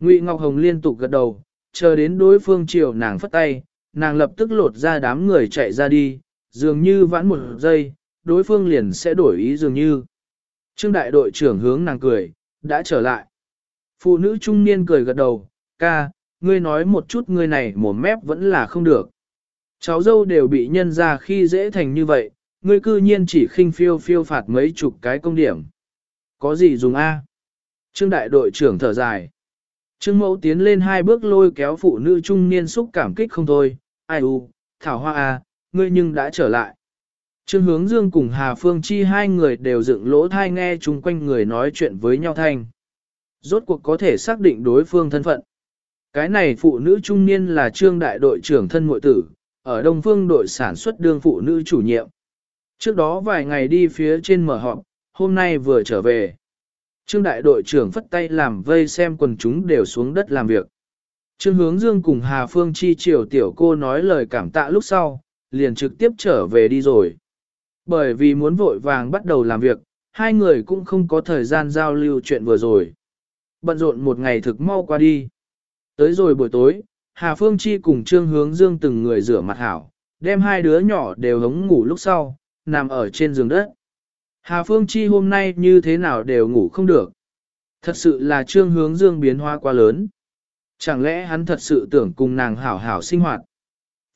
Ngụy Ngọc Hồng liên tục gật đầu, chờ đến đối phương chiều nàng phất tay, nàng lập tức lột ra đám người chạy ra đi, dường như vãn một giây, đối phương liền sẽ đổi ý dường như. Trương đại đội trưởng hướng nàng cười, đã trở lại. Phụ nữ trung niên cười gật đầu, ca, ngươi nói một chút ngươi này mồm mép vẫn là không được. Cháu dâu đều bị nhân ra khi dễ thành như vậy, ngươi cư nhiên chỉ khinh phiêu phiêu phạt mấy chục cái công điểm. Có gì dùng A? Trương đại đội trưởng thở dài. Trương mẫu tiến lên hai bước lôi kéo phụ nữ trung niên xúc cảm kích không thôi. Ai u, thảo hoa A, ngươi nhưng đã trở lại. Trương hướng dương cùng Hà Phương Chi hai người đều dựng lỗ thai nghe chung quanh người nói chuyện với nhau thanh. Rốt cuộc có thể xác định đối phương thân phận. Cái này phụ nữ trung niên là trương đại đội trưởng thân mội tử, ở Đông Phương đội sản xuất đương phụ nữ chủ nhiệm. Trước đó vài ngày đi phía trên mở họp, hôm nay vừa trở về. Trương đại đội trưởng phất tay làm vây xem quần chúng đều xuống đất làm việc. Trương hướng dương cùng Hà Phương Chi triều tiểu cô nói lời cảm tạ lúc sau, liền trực tiếp trở về đi rồi. Bởi vì muốn vội vàng bắt đầu làm việc, hai người cũng không có thời gian giao lưu chuyện vừa rồi. Bận rộn một ngày thực mau qua đi. Tới rồi buổi tối, Hà Phương Chi cùng Trương Hướng Dương từng người rửa mặt hảo, đem hai đứa nhỏ đều hống ngủ lúc sau, nằm ở trên giường đất. Hà Phương Chi hôm nay như thế nào đều ngủ không được. Thật sự là Trương Hướng Dương biến hóa quá lớn. Chẳng lẽ hắn thật sự tưởng cùng nàng hảo hảo sinh hoạt.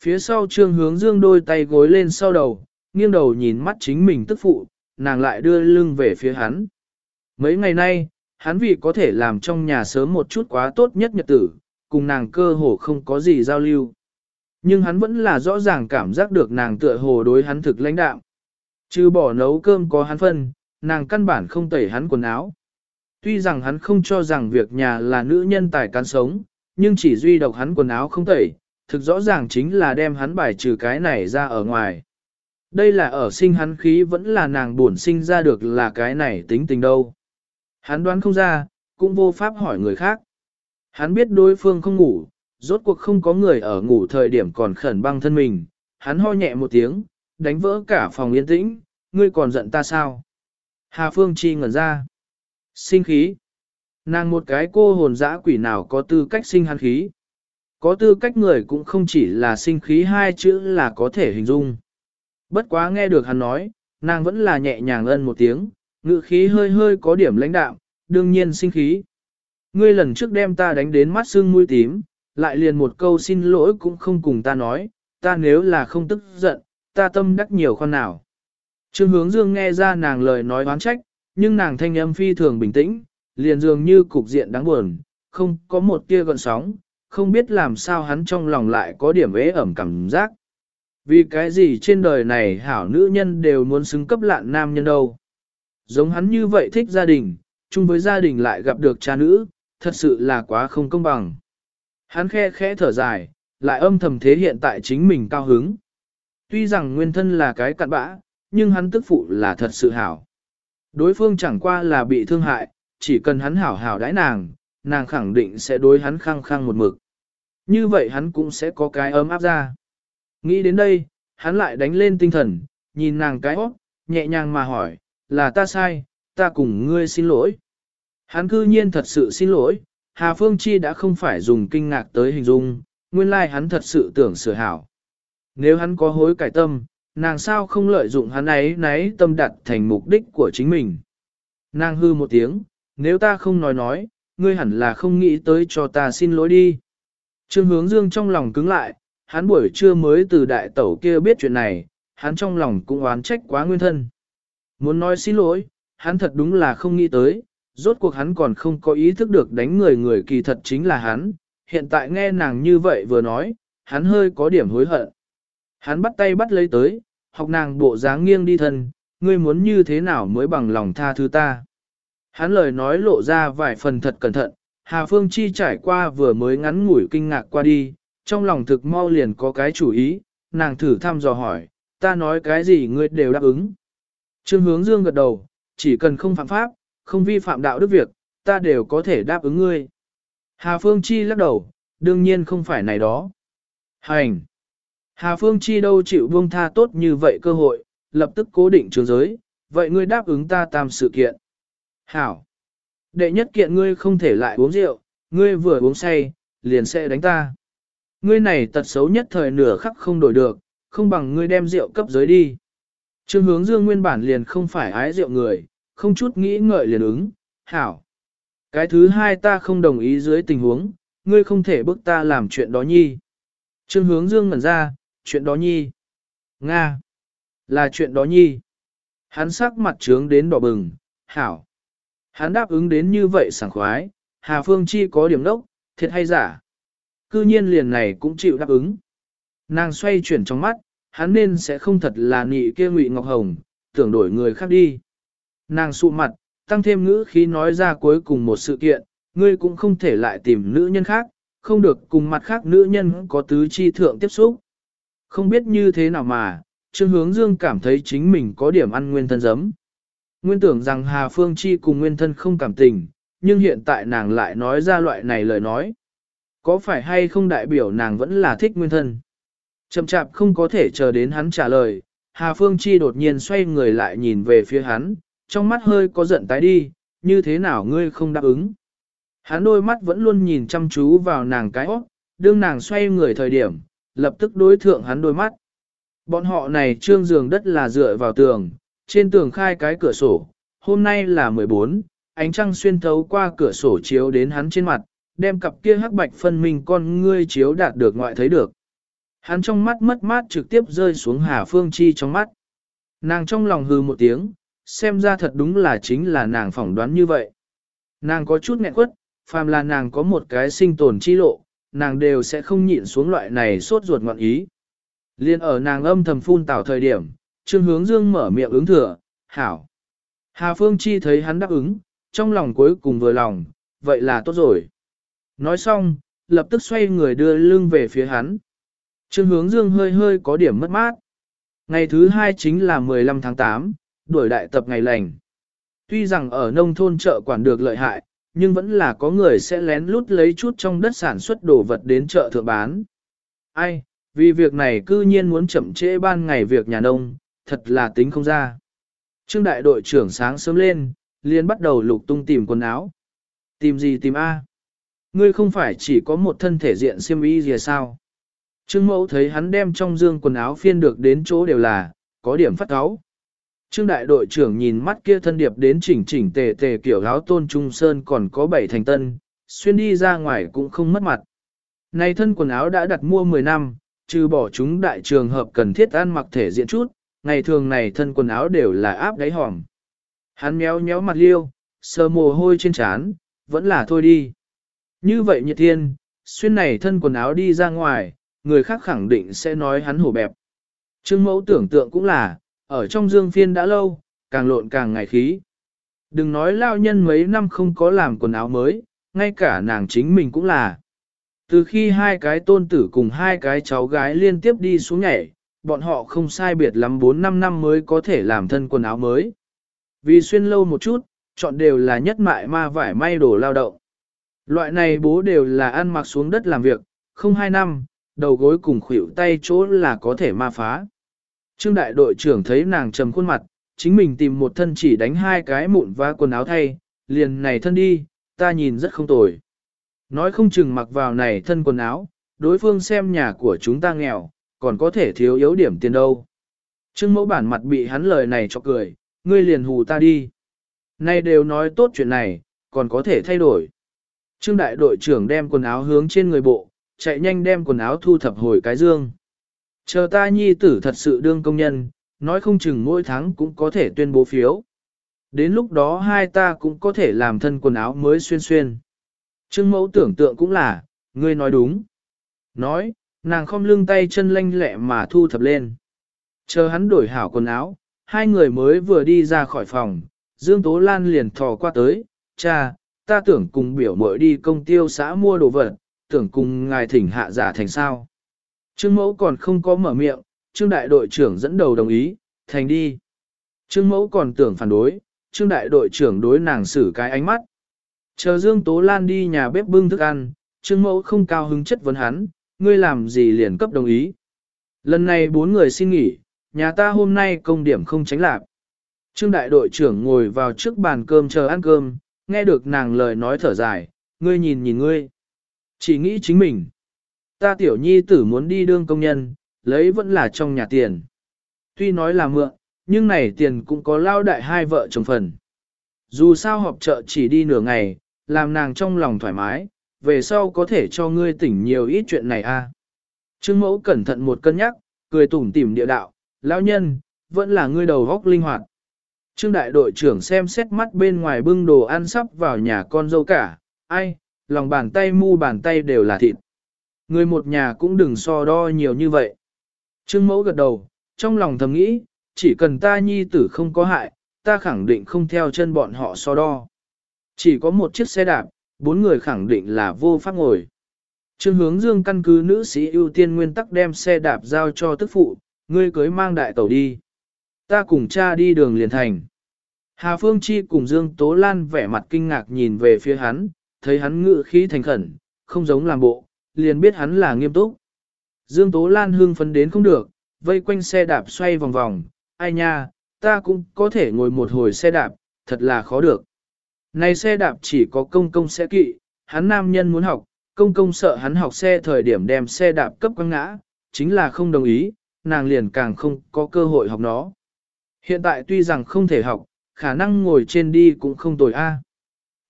Phía sau Trương Hướng Dương đôi tay gối lên sau đầu, nghiêng đầu nhìn mắt chính mình tức phụ, nàng lại đưa lưng về phía hắn. Mấy ngày nay, hắn vì có thể làm trong nhà sớm một chút quá tốt nhất nhật tử, cùng nàng cơ hồ không có gì giao lưu. Nhưng hắn vẫn là rõ ràng cảm giác được nàng tựa hồ đối hắn thực lãnh đạo. Chứ bỏ nấu cơm có hắn phân, nàng căn bản không tẩy hắn quần áo. Tuy rằng hắn không cho rằng việc nhà là nữ nhân tài cán sống, nhưng chỉ duy độc hắn quần áo không tẩy, thực rõ ràng chính là đem hắn bài trừ cái này ra ở ngoài. Đây là ở sinh hắn khí vẫn là nàng buồn sinh ra được là cái này tính tình đâu. Hắn đoán không ra, cũng vô pháp hỏi người khác. Hắn biết đối phương không ngủ, rốt cuộc không có người ở ngủ thời điểm còn khẩn băng thân mình. Hắn ho nhẹ một tiếng, đánh vỡ cả phòng yên tĩnh, ngươi còn giận ta sao? Hà Phương Chi ngẩn ra. Sinh khí. Nàng một cái cô hồn dã quỷ nào có tư cách sinh hắn khí. Có tư cách người cũng không chỉ là sinh khí hai chữ là có thể hình dung. Bất quá nghe được hắn nói, nàng vẫn là nhẹ nhàng ân một tiếng, ngự khí hơi hơi có điểm lãnh đạm, đương nhiên sinh khí. Ngươi lần trước đem ta đánh đến mắt sưng mũi tím, lại liền một câu xin lỗi cũng không cùng ta nói, ta nếu là không tức giận, ta tâm đắc nhiều con nào. Trương hướng dương nghe ra nàng lời nói oán trách, nhưng nàng thanh âm phi thường bình tĩnh, liền dường như cục diện đáng buồn, không có một tia gợn sóng, không biết làm sao hắn trong lòng lại có điểm ế ẩm cảm giác. Vì cái gì trên đời này hảo nữ nhân đều muốn xứng cấp lạn nam nhân đâu. Giống hắn như vậy thích gia đình, chung với gia đình lại gặp được cha nữ, thật sự là quá không công bằng. Hắn khe khẽ thở dài, lại âm thầm thế hiện tại chính mình cao hứng. Tuy rằng nguyên thân là cái cặn bã, nhưng hắn tức phụ là thật sự hảo. Đối phương chẳng qua là bị thương hại, chỉ cần hắn hảo hảo đãi nàng, nàng khẳng định sẽ đối hắn khăng khăng một mực. Như vậy hắn cũng sẽ có cái ấm áp ra. Nghĩ đến đây, hắn lại đánh lên tinh thần, nhìn nàng cái hót, nhẹ nhàng mà hỏi, là ta sai, ta cùng ngươi xin lỗi. Hắn cư nhiên thật sự xin lỗi, Hà Phương Chi đã không phải dùng kinh ngạc tới hình dung, nguyên lai hắn thật sự tưởng sửa hảo. Nếu hắn có hối cải tâm, nàng sao không lợi dụng hắn ấy nấy tâm đặt thành mục đích của chính mình. Nàng hư một tiếng, nếu ta không nói nói, ngươi hẳn là không nghĩ tới cho ta xin lỗi đi. Trương hướng dương trong lòng cứng lại, hắn buổi trưa mới từ đại tẩu kia biết chuyện này, hắn trong lòng cũng oán trách quá nguyên thân. Muốn nói xin lỗi, hắn thật đúng là không nghĩ tới, rốt cuộc hắn còn không có ý thức được đánh người người kỳ thật chính là hắn, hiện tại nghe nàng như vậy vừa nói, hắn hơi có điểm hối hận. Hắn bắt tay bắt lấy tới, học nàng bộ dáng nghiêng đi thân, ngươi muốn như thế nào mới bằng lòng tha thứ ta. Hắn lời nói lộ ra vài phần thật cẩn thận, Hà Phương Chi trải qua vừa mới ngắn ngủi kinh ngạc qua đi, trong lòng thực mau liền có cái chủ ý, nàng thử thăm dò hỏi, ta nói cái gì ngươi đều đáp ứng. Trương hướng dương gật đầu, chỉ cần không phạm pháp, không vi phạm đạo đức việc, ta đều có thể đáp ứng ngươi. Hà Phương Chi lắc đầu, đương nhiên không phải này đó. Hành! Hà Phương Chi đâu chịu buông tha tốt như vậy cơ hội, lập tức cố định trường giới, vậy ngươi đáp ứng ta tam sự kiện. Hảo! Đệ nhất kiện ngươi không thể lại uống rượu, ngươi vừa uống say, liền sẽ đánh ta. Ngươi này tật xấu nhất thời nửa khắc không đổi được, không bằng ngươi đem rượu cấp giới đi. Trương hướng dương nguyên bản liền không phải ái rượu người, không chút nghĩ ngợi liền ứng, hảo. Cái thứ hai ta không đồng ý dưới tình huống, ngươi không thể bức ta làm chuyện đó nhi. Trương hướng dương ngẩn ra, chuyện đó nhi. Nga. Là chuyện đó nhi. Hắn sắc mặt trướng đến đỏ bừng, hảo. Hắn đáp ứng đến như vậy sảng khoái, Hà Phương Chi có điểm đốc, thiệt hay giả. Cư nhiên liền này cũng chịu đáp ứng. Nàng xoay chuyển trong mắt, hắn nên sẽ không thật là nị kia ngụy Ngọc Hồng, tưởng đổi người khác đi. Nàng sụ mặt, tăng thêm ngữ khí nói ra cuối cùng một sự kiện, ngươi cũng không thể lại tìm nữ nhân khác, không được cùng mặt khác nữ nhân có tứ chi thượng tiếp xúc. Không biết như thế nào mà, Trương Hướng Dương cảm thấy chính mình có điểm ăn nguyên thân giấm. Nguyên tưởng rằng Hà Phương Chi cùng nguyên thân không cảm tình, nhưng hiện tại nàng lại nói ra loại này lời nói. Có phải hay không đại biểu nàng vẫn là thích nguyên thân? Chậm chạp không có thể chờ đến hắn trả lời, Hà Phương Chi đột nhiên xoay người lại nhìn về phía hắn, trong mắt hơi có giận tái đi, như thế nào ngươi không đáp ứng. Hắn đôi mắt vẫn luôn nhìn chăm chú vào nàng cái óc, đương nàng xoay người thời điểm, lập tức đối thượng hắn đôi mắt. Bọn họ này trương giường đất là dựa vào tường, trên tường khai cái cửa sổ, hôm nay là 14, ánh trăng xuyên thấu qua cửa sổ chiếu đến hắn trên mặt, đem cặp kia hắc bạch phân minh con ngươi chiếu đạt được ngoại thấy được. Hắn trong mắt mất mát trực tiếp rơi xuống Hà Phương Chi trong mắt. Nàng trong lòng hư một tiếng, xem ra thật đúng là chính là nàng phỏng đoán như vậy. Nàng có chút nghẹn quất, phàm là nàng có một cái sinh tồn chi lộ, nàng đều sẽ không nhịn xuống loại này sốt ruột ngọn ý. Liên ở nàng âm thầm phun tảo thời điểm, Trương Hướng Dương mở miệng ứng thừa, hảo. Hà Phương Chi thấy hắn đáp ứng, trong lòng cuối cùng vừa lòng, vậy là tốt rồi. Nói xong, lập tức xoay người đưa lưng về phía hắn. Trương hướng dương hơi hơi có điểm mất mát. Ngày thứ hai chính là 15 tháng 8, đuổi đại tập ngày lành. Tuy rằng ở nông thôn chợ quản được lợi hại, nhưng vẫn là có người sẽ lén lút lấy chút trong đất sản xuất đồ vật đến chợ thượng bán. Ai, vì việc này cư nhiên muốn chậm trễ ban ngày việc nhà nông, thật là tính không ra. Trương đại đội trưởng sáng sớm lên, liền bắt đầu lục tung tìm quần áo. Tìm gì tìm A? Ngươi không phải chỉ có một thân thể diện xiêm y gì sao? Trương mẫu thấy hắn đem trong dương quần áo phiên được đến chỗ đều là, có điểm phát áo. Trương đại đội trưởng nhìn mắt kia thân điệp đến chỉnh chỉnh tề tề kiểu áo tôn trung sơn còn có bảy thành tân, xuyên đi ra ngoài cũng không mất mặt. Này thân quần áo đã đặt mua 10 năm, trừ bỏ chúng đại trường hợp cần thiết ăn mặc thể diện chút, ngày thường này thân quần áo đều là áp đáy hỏng. Hắn méo méo mặt liêu, sờ mồ hôi trên trán, vẫn là thôi đi. Như vậy nhiệt thiên, xuyên này thân quần áo đi ra ngoài, người khác khẳng định sẽ nói hắn hổ bẹp. Trương mẫu tưởng tượng cũng là, ở trong dương phiên đã lâu, càng lộn càng ngày khí. Đừng nói lao nhân mấy năm không có làm quần áo mới, ngay cả nàng chính mình cũng là. Từ khi hai cái tôn tử cùng hai cái cháu gái liên tiếp đi xuống nhảy, bọn họ không sai biệt lắm 4-5 năm mới có thể làm thân quần áo mới. Vì xuyên lâu một chút, chọn đều là nhất mại ma vải may đồ lao động. Loại này bố đều là ăn mặc xuống đất làm việc, không hai năm, đầu gối cùng khuỷu tay chỗ là có thể ma phá. Trương đại đội trưởng thấy nàng trầm khuôn mặt, chính mình tìm một thân chỉ đánh hai cái mụn và quần áo thay, liền này thân đi, ta nhìn rất không tồi. Nói không chừng mặc vào này thân quần áo, đối phương xem nhà của chúng ta nghèo, còn có thể thiếu yếu điểm tiền đâu. Trương mẫu bản mặt bị hắn lời này cho cười, ngươi liền hù ta đi. Nay đều nói tốt chuyện này, còn có thể thay đổi. Trương đại đội trưởng đem quần áo hướng trên người bộ, chạy nhanh đem quần áo thu thập hồi cái dương. Chờ ta nhi tử thật sự đương công nhân, nói không chừng mỗi tháng cũng có thể tuyên bố phiếu. Đến lúc đó hai ta cũng có thể làm thân quần áo mới xuyên xuyên. Trương mẫu tưởng tượng cũng là, ngươi nói đúng. Nói, nàng không lưng tay chân lanh lẹ mà thu thập lên. Chờ hắn đổi hảo quần áo, hai người mới vừa đi ra khỏi phòng, Dương Tố Lan liền thò qua tới, cha, ta tưởng cùng biểu mội đi công tiêu xã mua đồ vật, tưởng cùng ngài thỉnh hạ giả thành sao. Trương mẫu còn không có mở miệng, trương đại đội trưởng dẫn đầu đồng ý, thành đi. Trương mẫu còn tưởng phản đối, trương đại đội trưởng đối nàng xử cái ánh mắt. Chờ Dương Tố Lan đi nhà bếp bưng thức ăn, trương mẫu không cao hứng chất vấn hắn, ngươi làm gì liền cấp đồng ý. Lần này bốn người xin nghỉ, nhà ta hôm nay công điểm không tránh lạc. Trương đại đội trưởng ngồi vào trước bàn cơm chờ ăn cơm, nghe được nàng lời nói thở dài, ngươi nhìn nhìn ngươi. Chỉ nghĩ chính mình. Ta tiểu nhi tử muốn đi đương công nhân, lấy vẫn là trong nhà tiền. Tuy nói là mượn, nhưng này tiền cũng có lao đại hai vợ chồng phần. Dù sao họp chợ chỉ đi nửa ngày, làm nàng trong lòng thoải mái, về sau có thể cho ngươi tỉnh nhiều ít chuyện này a. Trương mẫu cẩn thận một cân nhắc, cười tủm tỉm địa đạo, lão nhân, vẫn là ngươi đầu góc linh hoạt. Trương đại đội trưởng xem xét mắt bên ngoài bưng đồ ăn sắp vào nhà con dâu cả, ai, lòng bàn tay mu bàn tay đều là thịt. Người một nhà cũng đừng so đo nhiều như vậy. Trương mẫu gật đầu, trong lòng thầm nghĩ, chỉ cần ta nhi tử không có hại, ta khẳng định không theo chân bọn họ so đo. Chỉ có một chiếc xe đạp, bốn người khẳng định là vô pháp ngồi. Trương hướng dương căn cứ nữ sĩ ưu tiên nguyên tắc đem xe đạp giao cho tức phụ, ngươi cưới mang đại tàu đi. Ta cùng cha đi đường liền thành. Hà Phương Chi cùng Dương Tố Lan vẻ mặt kinh ngạc nhìn về phía hắn, thấy hắn ngự khí thành khẩn, không giống làm bộ, liền biết hắn là nghiêm túc. Dương Tố Lan hưng phấn đến không được, vây quanh xe đạp xoay vòng vòng, ai nha, ta cũng có thể ngồi một hồi xe đạp, thật là khó được. Này xe đạp chỉ có công công sẽ kỵ, hắn nam nhân muốn học, công công sợ hắn học xe thời điểm đem xe đạp cấp quăng ngã, chính là không đồng ý, nàng liền càng không có cơ hội học nó. Hiện tại tuy rằng không thể học, khả năng ngồi trên đi cũng không tồi a.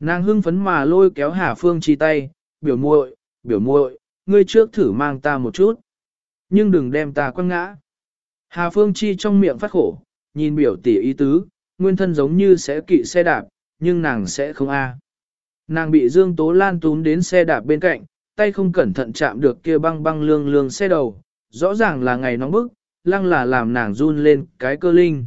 Nàng hưng phấn mà lôi kéo Hà Phương chi tay, biểu muội, biểu muội, ngươi trước thử mang ta một chút. Nhưng đừng đem ta quăng ngã. Hà Phương chi trong miệng phát khổ, nhìn biểu tỷ ý tứ, nguyên thân giống như sẽ kỵ xe đạp, nhưng nàng sẽ không a. Nàng bị Dương Tố Lan túm đến xe đạp bên cạnh, tay không cẩn thận chạm được kia băng băng lương lương xe đầu, rõ ràng là ngày nóng bức, lăng là làm nàng run lên cái cơ linh.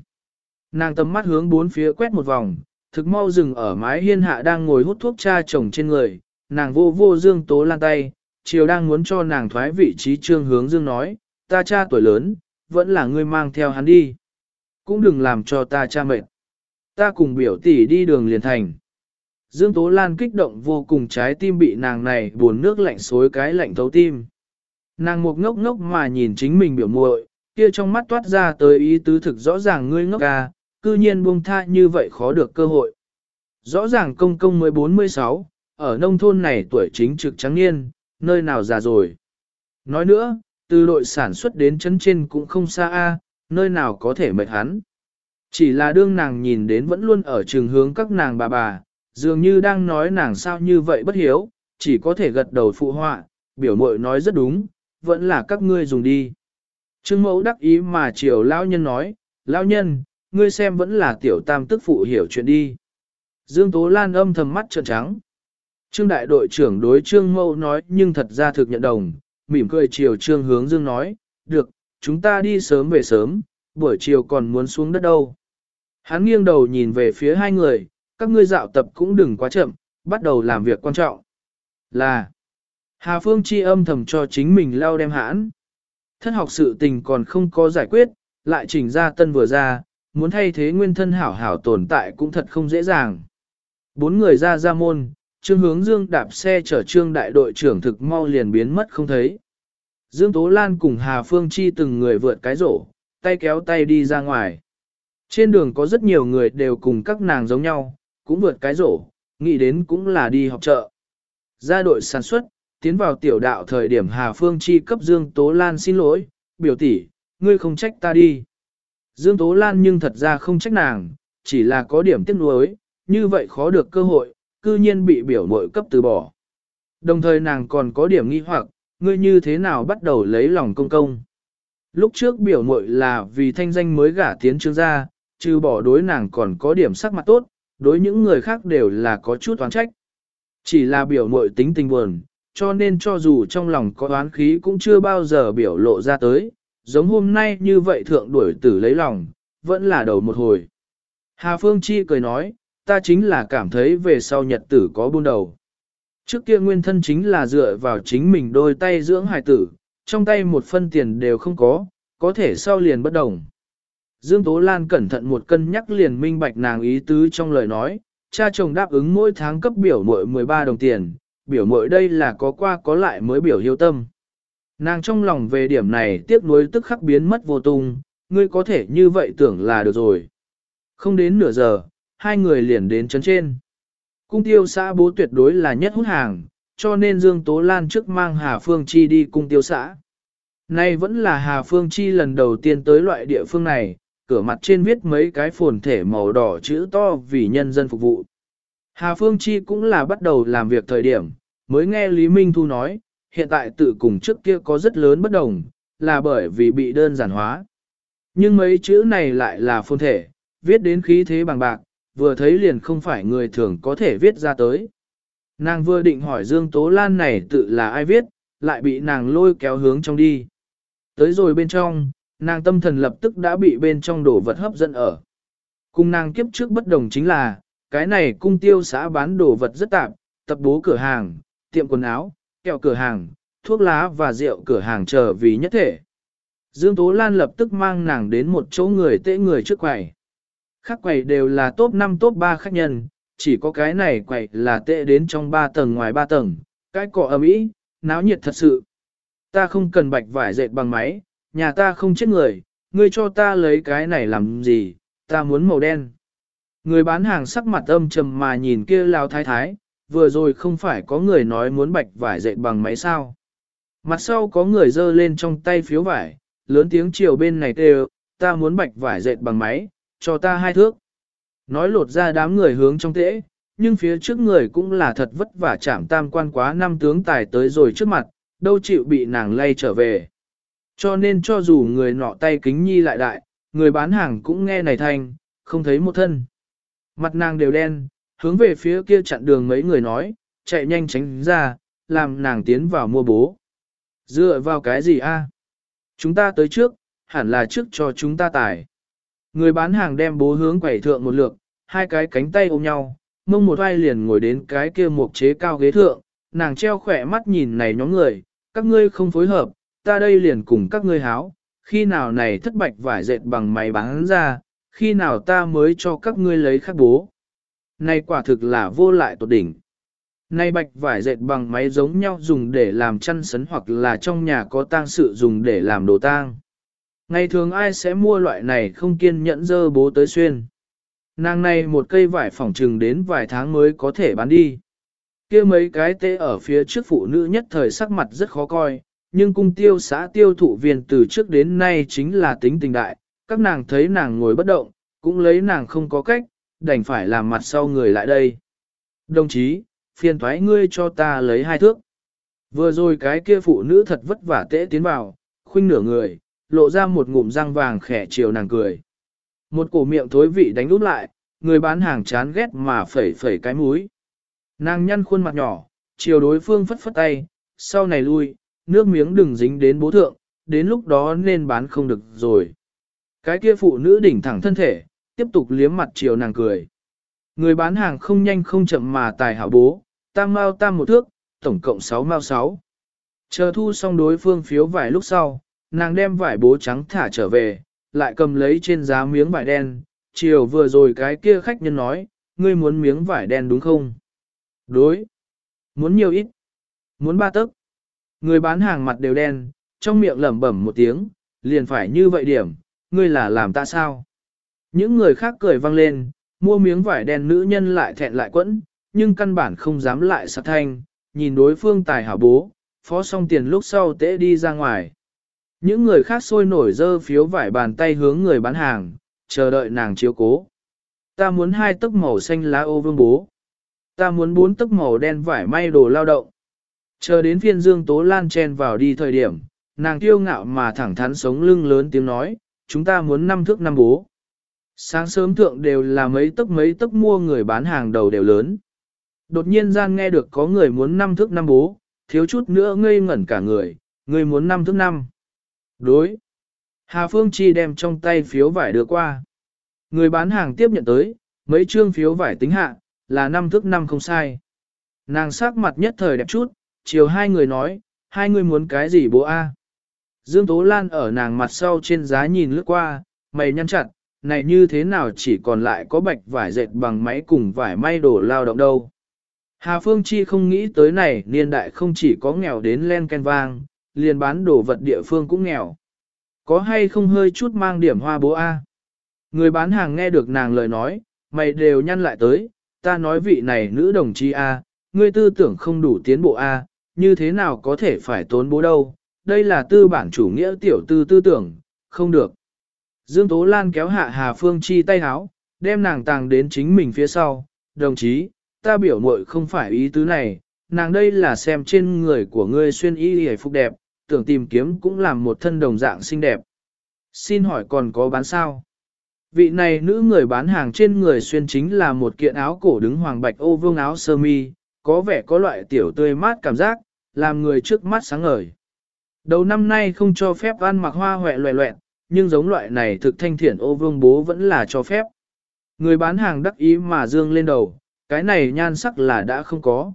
Nàng tầm mắt hướng bốn phía quét một vòng, thực mau dừng ở mái hiên hạ đang ngồi hút thuốc cha chồng trên người, nàng vô vô Dương Tố Lan tay, chiều đang muốn cho nàng thoái vị trí trương hướng Dương nói, ta cha tuổi lớn, vẫn là ngươi mang theo hắn đi. Cũng đừng làm cho ta cha mệt. Ta cùng biểu tỷ đi đường liền thành. Dương Tố Lan kích động vô cùng trái tim bị nàng này buồn nước lạnh xối cái lạnh thấu tim. Nàng một ngốc ngốc mà nhìn chính mình biểu muội, kia trong mắt toát ra tới ý tứ thực rõ ràng ngươi ngốc ca, cư nhiên buông tha như vậy khó được cơ hội. Rõ ràng công công mới 46, ở nông thôn này tuổi chính trực trắng niên, nơi nào già rồi. Nói nữa, từ đội sản xuất đến chấn trên cũng không xa a, nơi nào có thể mệt hắn. Chỉ là đương nàng nhìn đến vẫn luôn ở trường hướng các nàng bà bà, dường như đang nói nàng sao như vậy bất hiếu, chỉ có thể gật đầu phụ họa, biểu mội nói rất đúng, vẫn là các ngươi dùng đi. Trương mẫu đắc ý mà triều lão nhân nói, lão nhân, ngươi xem vẫn là tiểu tam tức phụ hiểu chuyện đi. Dương Tố Lan âm thầm mắt trợn trắng. Trương đại đội trưởng đối trương Mâu nói nhưng thật ra thực nhận đồng, mỉm cười chiều trương hướng dương nói, được, chúng ta đi sớm về sớm, buổi chiều còn muốn xuống đất đâu. Hắn nghiêng đầu nhìn về phía hai người, các ngươi dạo tập cũng đừng quá chậm, bắt đầu làm việc quan trọng. Là, Hà Phương chi âm thầm cho chính mình lao đem hãn. Thân học sự tình còn không có giải quyết, lại chỉnh ra tân vừa ra, muốn thay thế nguyên thân hảo hảo tồn tại cũng thật không dễ dàng. Bốn người ra ra môn, Trương Hướng Dương đạp xe chở Trương đại đội trưởng thực mau liền biến mất không thấy. Dương Tố Lan cùng Hà Phương Chi từng người vượt cái rổ, tay kéo tay đi ra ngoài. Trên đường có rất nhiều người đều cùng các nàng giống nhau, cũng vượt cái rổ, nghĩ đến cũng là đi học chợ. Ra đội sản xuất, tiến vào tiểu đạo thời điểm Hà Phương Chi cấp Dương Tố Lan xin lỗi, biểu tỷ, ngươi không trách ta đi. Dương Tố Lan nhưng thật ra không trách nàng, chỉ là có điểm tiếc nuối, như vậy khó được cơ hội, cư nhiên bị biểu mội cấp từ bỏ. Đồng thời nàng còn có điểm nghi hoặc, ngươi như thế nào bắt đầu lấy lòng công công. Lúc trước biểu mội là vì thanh danh mới gả tiến trương gia, trừ bỏ đối nàng còn có điểm sắc mặt tốt, đối những người khác đều là có chút oán trách. Chỉ là biểu mội tính tình buồn, cho nên cho dù trong lòng có oán khí cũng chưa bao giờ biểu lộ ra tới, giống hôm nay như vậy thượng đuổi tử lấy lòng, vẫn là đầu một hồi. Hà Phương Chi cười nói, ta chính là cảm thấy về sau nhật tử có buôn đầu. Trước kia nguyên thân chính là dựa vào chính mình đôi tay dưỡng hài tử, trong tay một phân tiền đều không có, có thể sau liền bất đồng. Dương Tố Lan cẩn thận một cân nhắc liền minh bạch nàng ý tứ trong lời nói, cha chồng đáp ứng mỗi tháng cấp biểu muội 13 đồng tiền, biểu muội đây là có qua có lại mới biểu hiếu tâm. Nàng trong lòng về điểm này tiếc nuối tức khắc biến mất vô tung, ngươi có thể như vậy tưởng là được rồi. Không đến nửa giờ, hai người liền đến chấn trên. Cung tiêu xã bố tuyệt đối là nhất hút hàng, cho nên Dương Tố Lan trước mang Hà Phương Chi đi cung tiêu xã. Nay vẫn là Hà Phương Chi lần đầu tiên tới loại địa phương này, cửa mặt trên viết mấy cái phồn thể màu đỏ chữ to vì nhân dân phục vụ. Hà Phương Chi cũng là bắt đầu làm việc thời điểm, mới nghe Lý Minh Thu nói, hiện tại tự cùng trước kia có rất lớn bất đồng, là bởi vì bị đơn giản hóa. Nhưng mấy chữ này lại là phồn thể, viết đến khí thế bằng bạc, vừa thấy liền không phải người thường có thể viết ra tới. Nàng vừa định hỏi Dương Tố Lan này tự là ai viết, lại bị nàng lôi kéo hướng trong đi. Tới rồi bên trong, nàng tâm thần lập tức đã bị bên trong đồ vật hấp dẫn ở. Cùng nàng kiếp trước bất đồng chính là, cái này cung tiêu xã bán đồ vật rất tạp, tập bố cửa hàng, tiệm quần áo, kẹo cửa hàng, thuốc lá và rượu cửa hàng chờ vì nhất thể. Dương Tố Lan lập tức mang nàng đến một chỗ người tệ người trước quầy. Khác quầy đều là top 5 top 3 khách nhân, chỉ có cái này quầy là tệ đến trong 3 tầng ngoài 3 tầng, cái cỏ ấm ý, náo nhiệt thật sự. Ta không cần bạch vải dệt bằng máy, nhà ta không chết người, ngươi cho ta lấy cái này làm gì, ta muốn màu đen. Người bán hàng sắc mặt âm trầm mà nhìn kia lao thái thái, vừa rồi không phải có người nói muốn bạch vải dệt bằng máy sao. Mặt sau có người giơ lên trong tay phiếu vải, lớn tiếng chiều bên này kêu, ta muốn bạch vải dệt bằng máy, cho ta hai thước. Nói lột ra đám người hướng trong tễ, nhưng phía trước người cũng là thật vất vả chạm tam quan quá năm tướng tài tới rồi trước mặt, đâu chịu bị nàng lay trở về. Cho nên cho dù người nọ tay kính nhi lại đại, người bán hàng cũng nghe này thanh, không thấy một thân. Mặt nàng đều đen, hướng về phía kia chặn đường mấy người nói, chạy nhanh tránh ra, làm nàng tiến vào mua bố. Dựa vào cái gì a? Chúng ta tới trước, hẳn là trước cho chúng ta tải. Người bán hàng đem bố hướng quẩy thượng một lượt, hai cái cánh tay ôm nhau, mông một vai liền ngồi đến cái kia mục chế cao ghế thượng, nàng treo khỏe mắt nhìn này nhóm người, các ngươi không phối hợp, ta đây liền cùng các ngươi háo, khi nào này thất bạch vải dệt bằng máy bán ra, khi nào ta mới cho các ngươi lấy khắc bố. Này quả thực là vô lại tột đỉnh. Này bạch vải dệt bằng máy giống nhau dùng để làm chăn sấn hoặc là trong nhà có tang sự dùng để làm đồ tang. Ngày thường ai sẽ mua loại này không kiên nhẫn dơ bố tới xuyên. Nàng này một cây vải phỏng trừng đến vài tháng mới có thể bán đi. kia mấy cái tê ở phía trước phụ nữ nhất thời sắc mặt rất khó coi, nhưng cung tiêu xã tiêu thụ viên từ trước đến nay chính là tính tình đại, các nàng thấy nàng ngồi bất động, cũng lấy nàng không có cách, đành phải làm mặt sau người lại đây. Đồng chí, phiền thoái ngươi cho ta lấy hai thước. Vừa rồi cái kia phụ nữ thật vất vả tễ tiến vào, khuynh nửa người, lộ ra một ngụm răng vàng khẽ chiều nàng cười. Một cổ miệng thối vị đánh úp lại, người bán hàng chán ghét mà phẩy phẩy cái mũi. Nàng nhăn khuôn mặt nhỏ, chiều đối phương phất phất tay, sau này lui, nước miếng đừng dính đến bố thượng, đến lúc đó nên bán không được rồi. Cái kia phụ nữ đỉnh thẳng thân thể, tiếp tục liếm mặt chiều nàng cười. Người bán hàng không nhanh không chậm mà tài hảo bố, tam mao tam một thước, tổng cộng 6 mao 6. Chờ thu xong đối phương phiếu vài lúc sau, nàng đem vải bố trắng thả trở về, lại cầm lấy trên giá miếng vải đen, chiều vừa rồi cái kia khách nhân nói, ngươi muốn miếng vải đen đúng không? Đối. Muốn nhiều ít? Muốn ba tấc. Người bán hàng mặt đều đen, trong miệng lẩm bẩm một tiếng, liền phải như vậy điểm, ngươi là làm ta sao? Những người khác cười vang lên, mua miếng vải đen nữ nhân lại thẹn lại quẫn, nhưng căn bản không dám lại sạc thanh, nhìn đối phương tài hảo bố, phó xong tiền lúc sau tễ đi ra ngoài. Những người khác sôi nổi dơ phiếu vải bàn tay hướng người bán hàng, chờ đợi nàng chiếu cố. Ta muốn hai tấc màu xanh lá ô vương bố. Ta muốn bốn tấc màu đen vải may đồ lao động. Chờ đến phiên Dương Tố Lan chen vào đi thời điểm, nàng kiêu ngạo mà thẳng thắn sống lưng lớn tiếng nói, chúng ta muốn năm thước năm bố. Sáng sớm thượng đều là mấy tấc mấy tấc mua người bán hàng đầu đều lớn. Đột nhiên gian nghe được có người muốn năm thước năm bố, thiếu chút nữa ngây ngẩn cả người, người muốn năm thước năm. Đối. Hà Phương Chi đem trong tay phiếu vải đưa qua. Người bán hàng tiếp nhận tới, mấy trương phiếu vải tính hạ, là năm thước năm không sai. Nàng sắc mặt nhất thời đẹp chút, chiều hai người nói, hai người muốn cái gì bố A. Dương Tố Lan ở nàng mặt sau trên giá nhìn lướt qua, mày nhăn chặt, này như thế nào chỉ còn lại có bạch vải dệt bằng máy cùng vải may đổ lao động đâu. Hà Phương Chi không nghĩ tới này niên đại không chỉ có nghèo đến len ken vang, liền bán đồ vật địa phương cũng nghèo. Có hay không hơi chút mang điểm hoa bố A. Người bán hàng nghe được nàng lời nói, mày đều nhăn lại tới, ta nói vị này nữ đồng chí A, ngươi tư tưởng không đủ tiến bộ A, như thế nào có thể phải tốn bố đâu, đây là tư bản chủ nghĩa tiểu tư tư tưởng, không được. Dương Tố Lan kéo hạ Hà Phương Chi tay háo, đem nàng tàng đến chính mình phía sau, đồng chí, ta biểu muội không phải ý tứ này, nàng đây là xem trên người của ngươi xuyên y hề phục đẹp, tưởng tìm kiếm cũng làm một thân đồng dạng xinh đẹp. Xin hỏi còn có bán sao? Vị này nữ người bán hàng trên người xuyên chính là một kiện áo cổ đứng hoàng bạch ô vương áo sơ mi, có vẻ có loại tiểu tươi mát cảm giác, làm người trước mắt sáng ngời. Đầu năm nay không cho phép ăn mặc hoa hoẹ loẹ loẹn, nhưng giống loại này thực thanh thiện ô vương bố vẫn là cho phép. Người bán hàng đắc ý mà dương lên đầu, cái này nhan sắc là đã không có.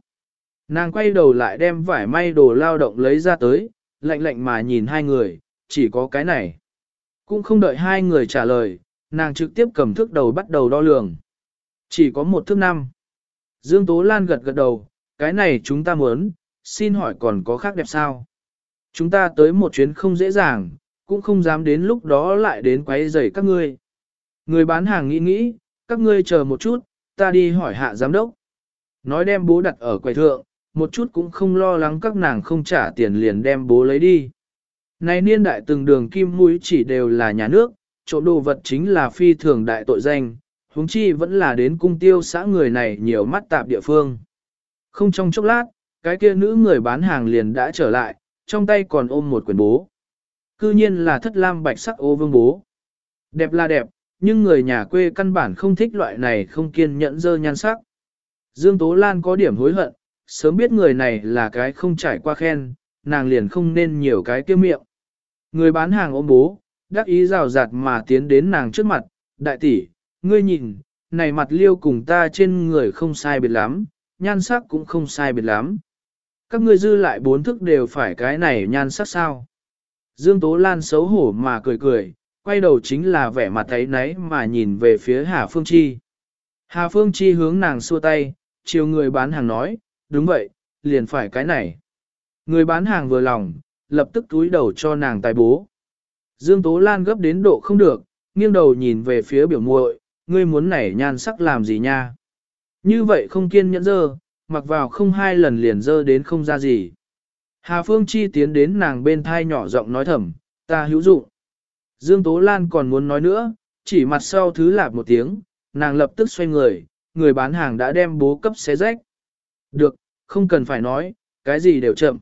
Nàng quay đầu lại đem vải may đồ lao động lấy ra tới, lạnh lạnh mà nhìn hai người, chỉ có cái này. Cũng không đợi hai người trả lời, nàng trực tiếp cầm thước đầu bắt đầu đo lường. Chỉ có một thước năm. Dương Tố Lan gật gật đầu, cái này chúng ta muốn, xin hỏi còn có khác đẹp sao? Chúng ta tới một chuyến không dễ dàng, cũng không dám đến lúc đó lại đến quấy rầy các ngươi. Người bán hàng nghĩ nghĩ, các ngươi chờ một chút, ta đi hỏi hạ giám đốc. Nói đem bố đặt ở quầy thượng, một chút cũng không lo lắng các nàng không trả tiền liền đem bố lấy đi. Này niên đại từng đường kim mũi chỉ đều là nhà nước, trộm đồ vật chính là phi thường đại tội danh, huống chi vẫn là đến cung tiêu xã người này nhiều mắt tạp địa phương. Không trong chốc lát, cái kia nữ người bán hàng liền đã trở lại, trong tay còn ôm một quyển bố. Cư nhiên là thất lam bạch sắc ô vương bố. Đẹp là đẹp, nhưng người nhà quê căn bản không thích loại này không kiên nhẫn dơ nhan sắc. Dương Tố Lan có điểm hối hận, sớm biết người này là cái không trải qua khen, nàng liền không nên nhiều cái kia miệng. Người bán hàng ôm bố, đắc ý rào rạt mà tiến đến nàng trước mặt, đại tỷ, ngươi nhìn, này mặt liêu cùng ta trên người không sai biệt lắm, nhan sắc cũng không sai biệt lắm. Các ngươi dư lại bốn thức đều phải cái này nhan sắc sao. Dương Tố Lan xấu hổ mà cười cười, quay đầu chính là vẻ mặt thấy nấy mà nhìn về phía Hà Phương Chi. Hà Phương Chi hướng nàng xua tay, chiều người bán hàng nói, đúng vậy, liền phải cái này. Người bán hàng vừa lòng, lập tức túi đầu cho nàng tài bố. Dương Tố Lan gấp đến độ không được, nghiêng đầu nhìn về phía biểu muội, ngươi muốn nảy nhan sắc làm gì nha. Như vậy không kiên nhẫn dơ, mặc vào không hai lần liền dơ đến không ra gì. Hà Phương Chi tiến đến nàng bên thai nhỏ giọng nói thầm, ta hữu dụng. Dương Tố Lan còn muốn nói nữa, chỉ mặt sau thứ lạp một tiếng, nàng lập tức xoay người, người bán hàng đã đem bố cấp xé rách. Được, không cần phải nói, cái gì đều chậm.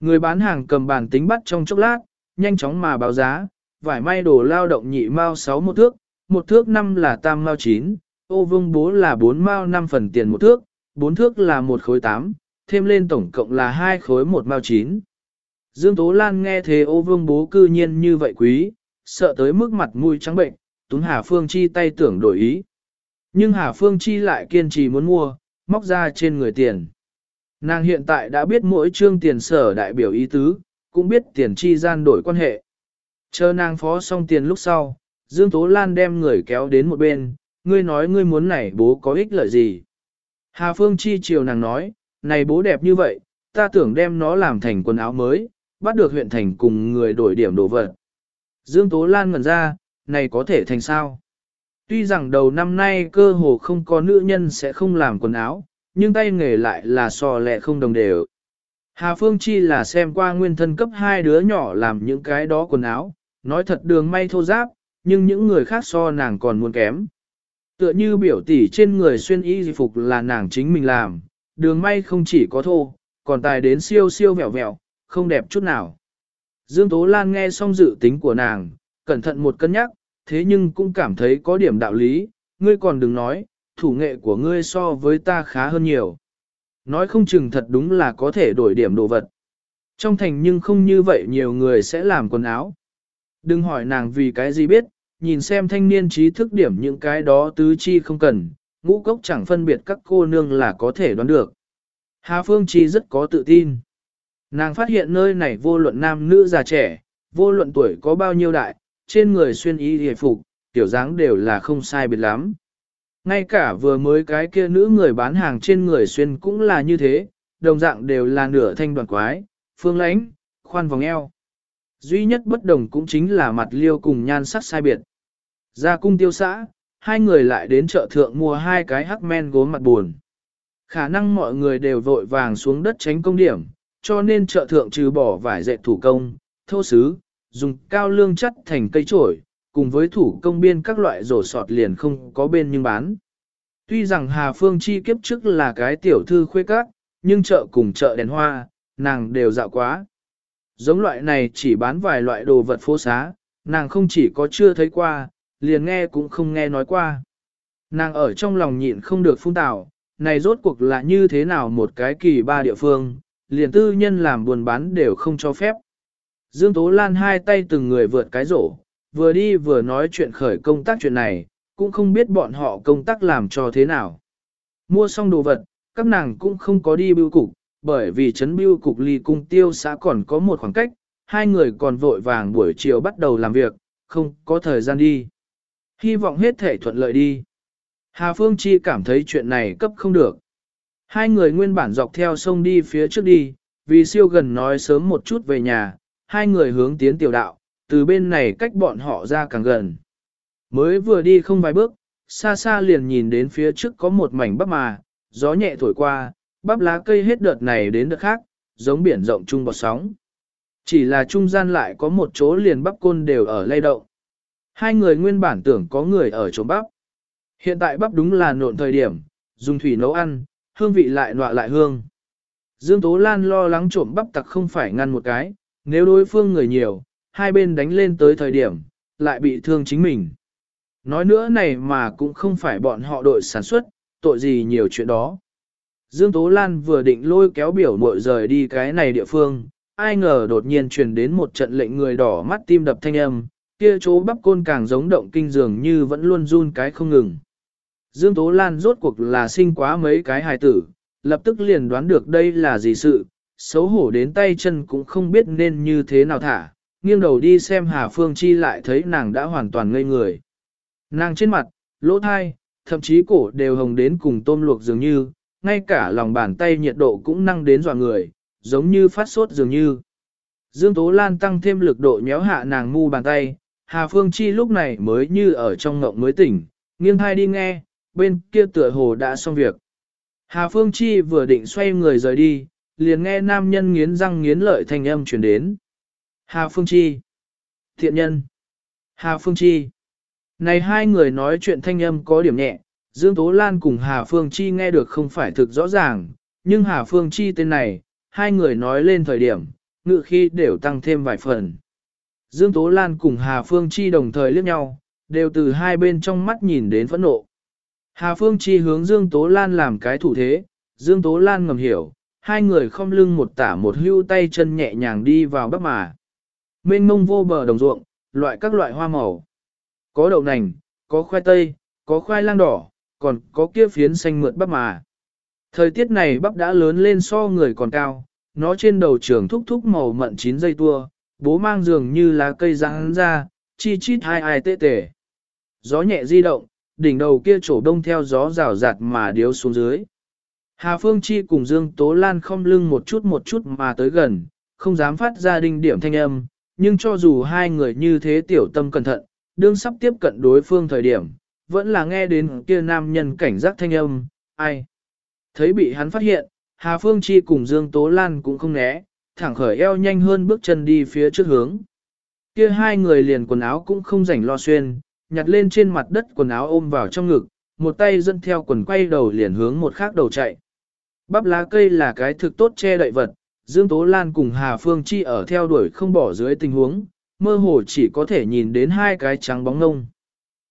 Người bán hàng cầm bàn tính bắt trong chốc lát, nhanh chóng mà báo giá, vải may đồ lao động nhị mao 6 một thước, một thước 5 là tam mao 9, ô vương bố là 4 mao 5 phần tiền một thước, 4 thước là một khối 8, thêm lên tổng cộng là hai khối một mao 9. Dương Tố Lan nghe thế ô vương bố cư nhiên như vậy quý, sợ tới mức mặt mũi trắng bệnh, túng Hà Phương Chi tay tưởng đổi ý. Nhưng Hà Phương Chi lại kiên trì muốn mua, móc ra trên người tiền. Nàng hiện tại đã biết mỗi trương tiền sở đại biểu ý tứ, cũng biết tiền chi gian đổi quan hệ. Chờ nàng phó xong tiền lúc sau, Dương Tố Lan đem người kéo đến một bên, ngươi nói ngươi muốn này bố có ích lợi gì. Hà Phương Chi chiều nàng nói, này bố đẹp như vậy, ta tưởng đem nó làm thành quần áo mới, bắt được huyện thành cùng người đổi điểm đồ vật. Dương Tố Lan ngẩn ra, này có thể thành sao? Tuy rằng đầu năm nay cơ hồ không có nữ nhân sẽ không làm quần áo, nhưng tay nghề lại là so lẹ không đồng đều. Hà Phương Chi là xem qua nguyên thân cấp hai đứa nhỏ làm những cái đó quần áo, nói thật đường may thô giáp, nhưng những người khác so nàng còn muốn kém. Tựa như biểu tỷ trên người xuyên y phục là nàng chính mình làm, đường may không chỉ có thô, còn tài đến siêu siêu vẹo vẹo, không đẹp chút nào. Dương Tố Lan nghe xong dự tính của nàng, cẩn thận một cân nhắc, thế nhưng cũng cảm thấy có điểm đạo lý, ngươi còn đừng nói, thủ nghệ của ngươi so với ta khá hơn nhiều. Nói không chừng thật đúng là có thể đổi điểm đồ vật. Trong thành nhưng không như vậy nhiều người sẽ làm quần áo. Đừng hỏi nàng vì cái gì biết, nhìn xem thanh niên trí thức điểm những cái đó tứ chi không cần, ngũ cốc chẳng phân biệt các cô nương là có thể đoán được. Hà Phương Chi rất có tự tin. Nàng phát hiện nơi này vô luận nam nữ già trẻ, vô luận tuổi có bao nhiêu đại, trên người xuyên y hề phục, tiểu dáng đều là không sai biệt lắm. Ngay cả vừa mới cái kia nữ người bán hàng trên người xuyên cũng là như thế, đồng dạng đều là nửa thanh đoàn quái, phương lãnh, khoan vòng eo. Duy nhất bất đồng cũng chính là mặt liêu cùng nhan sắc sai biệt. Ra cung tiêu xã, hai người lại đến chợ thượng mua hai cái hắc men gốm mặt buồn. Khả năng mọi người đều vội vàng xuống đất tránh công điểm, cho nên chợ thượng trừ bỏ vải dệt thủ công, thô sứ, dùng cao lương chất thành cây trổi, cùng với thủ công biên các loại rổ sọt liền không có bên nhưng bán. Tuy rằng Hà Phương Chi kiếp trước là cái tiểu thư khuê các, nhưng chợ cùng chợ đèn hoa, nàng đều dạo quá. Giống loại này chỉ bán vài loại đồ vật phố xá, nàng không chỉ có chưa thấy qua, liền nghe cũng không nghe nói qua. Nàng ở trong lòng nhịn không được phun tảo này rốt cuộc là như thế nào một cái kỳ ba địa phương, liền tư nhân làm buồn bán đều không cho phép. Dương Tố Lan hai tay từng người vượt cái rổ, vừa đi vừa nói chuyện khởi công tác chuyện này, cũng không biết bọn họ công tác làm cho thế nào. Mua xong đồ vật, các nàng cũng không có đi bưu cục, bởi vì chấn bưu cục ly cung tiêu xã còn có một khoảng cách, hai người còn vội vàng buổi chiều bắt đầu làm việc, không có thời gian đi. Hy vọng hết thể thuận lợi đi. Hà Phương Chi cảm thấy chuyện này cấp không được. Hai người nguyên bản dọc theo sông đi phía trước đi, vì siêu gần nói sớm một chút về nhà, hai người hướng tiến tiểu đạo, từ bên này cách bọn họ ra càng gần. Mới vừa đi không vài bước, xa xa liền nhìn đến phía trước có một mảnh bắp mà, gió nhẹ thổi qua, bắp lá cây hết đợt này đến đợt khác, giống biển rộng trung bọt sóng. Chỉ là trung gian lại có một chỗ liền bắp côn đều ở lay động. Hai người nguyên bản tưởng có người ở chỗ bắp. Hiện tại bắp đúng là nộn thời điểm, dùng thủy nấu ăn, hương vị lại nọa lại hương. Dương Tố Lan lo lắng trộm bắp tặc không phải ngăn một cái, nếu đối phương người nhiều, hai bên đánh lên tới thời điểm, lại bị thương chính mình. Nói nữa này mà cũng không phải bọn họ đội sản xuất, tội gì nhiều chuyện đó. Dương Tố Lan vừa định lôi kéo biểu muội rời đi cái này địa phương, ai ngờ đột nhiên truyền đến một trận lệnh người đỏ mắt tim đập thanh âm, kia chỗ bắp côn càng giống động kinh dường như vẫn luôn run cái không ngừng. Dương Tố Lan rốt cuộc là sinh quá mấy cái hài tử, lập tức liền đoán được đây là gì sự, xấu hổ đến tay chân cũng không biết nên như thế nào thả, nghiêng đầu đi xem Hà Phương Chi lại thấy nàng đã hoàn toàn ngây người. Nàng trên mặt, lỗ thai, thậm chí cổ đều hồng đến cùng tôm luộc dường như, ngay cả lòng bàn tay nhiệt độ cũng năng đến dọa người, giống như phát sốt dường như. Dương Tố Lan tăng thêm lực độ nhéo hạ nàng mu bàn tay, Hà Phương Chi lúc này mới như ở trong ngộng mới tỉnh, nghiêng thai đi nghe, bên kia tựa hồ đã xong việc. Hà Phương Chi vừa định xoay người rời đi, liền nghe nam nhân nghiến răng nghiến lợi thanh âm truyền đến. Hà Phương Chi. Thiện nhân. Hà Phương Chi. Này hai người nói chuyện thanh âm có điểm nhẹ, Dương Tố Lan cùng Hà Phương Chi nghe được không phải thực rõ ràng, nhưng Hà Phương Chi tên này, hai người nói lên thời điểm, ngự khi đều tăng thêm vài phần. Dương Tố Lan cùng Hà Phương Chi đồng thời liếc nhau, đều từ hai bên trong mắt nhìn đến phẫn nộ. Hà Phương Chi hướng Dương Tố Lan làm cái thủ thế, Dương Tố Lan ngầm hiểu, hai người không lưng một tả một hưu tay chân nhẹ nhàng đi vào bắc mà. Mênh mông vô bờ đồng ruộng, loại các loại hoa màu. Có đậu nành, có khoai tây, có khoai lang đỏ, còn có kia phiến xanh mượt bắp mà. Thời tiết này bắp đã lớn lên so người còn cao, nó trên đầu trường thúc thúc màu mận chín dây tua, bố mang dường như lá cây răng ra, chi chít hai ai tê tể. Gió nhẹ di động, đỉnh đầu kia trổ đông theo gió rào rạt mà điếu xuống dưới. Hà Phương Chi cùng Dương Tố Lan không lưng một chút một chút mà tới gần, không dám phát ra đinh điểm thanh âm, nhưng cho dù hai người như thế tiểu tâm cẩn thận, đương sắp tiếp cận đối phương thời điểm, vẫn là nghe đến kia nam nhân cảnh giác thanh âm, ai. Thấy bị hắn phát hiện, Hà Phương Chi cùng Dương Tố Lan cũng không né, thẳng khởi eo nhanh hơn bước chân đi phía trước hướng. Kia hai người liền quần áo cũng không rảnh lo xuyên, nhặt lên trên mặt đất quần áo ôm vào trong ngực, một tay dẫn theo quần quay đầu liền hướng một khác đầu chạy. Bắp lá cây là cái thực tốt che đậy vật, Dương Tố Lan cùng Hà Phương Chi ở theo đuổi không bỏ dưới tình huống, mơ hồ chỉ có thể nhìn đến hai cái trắng bóng ngông.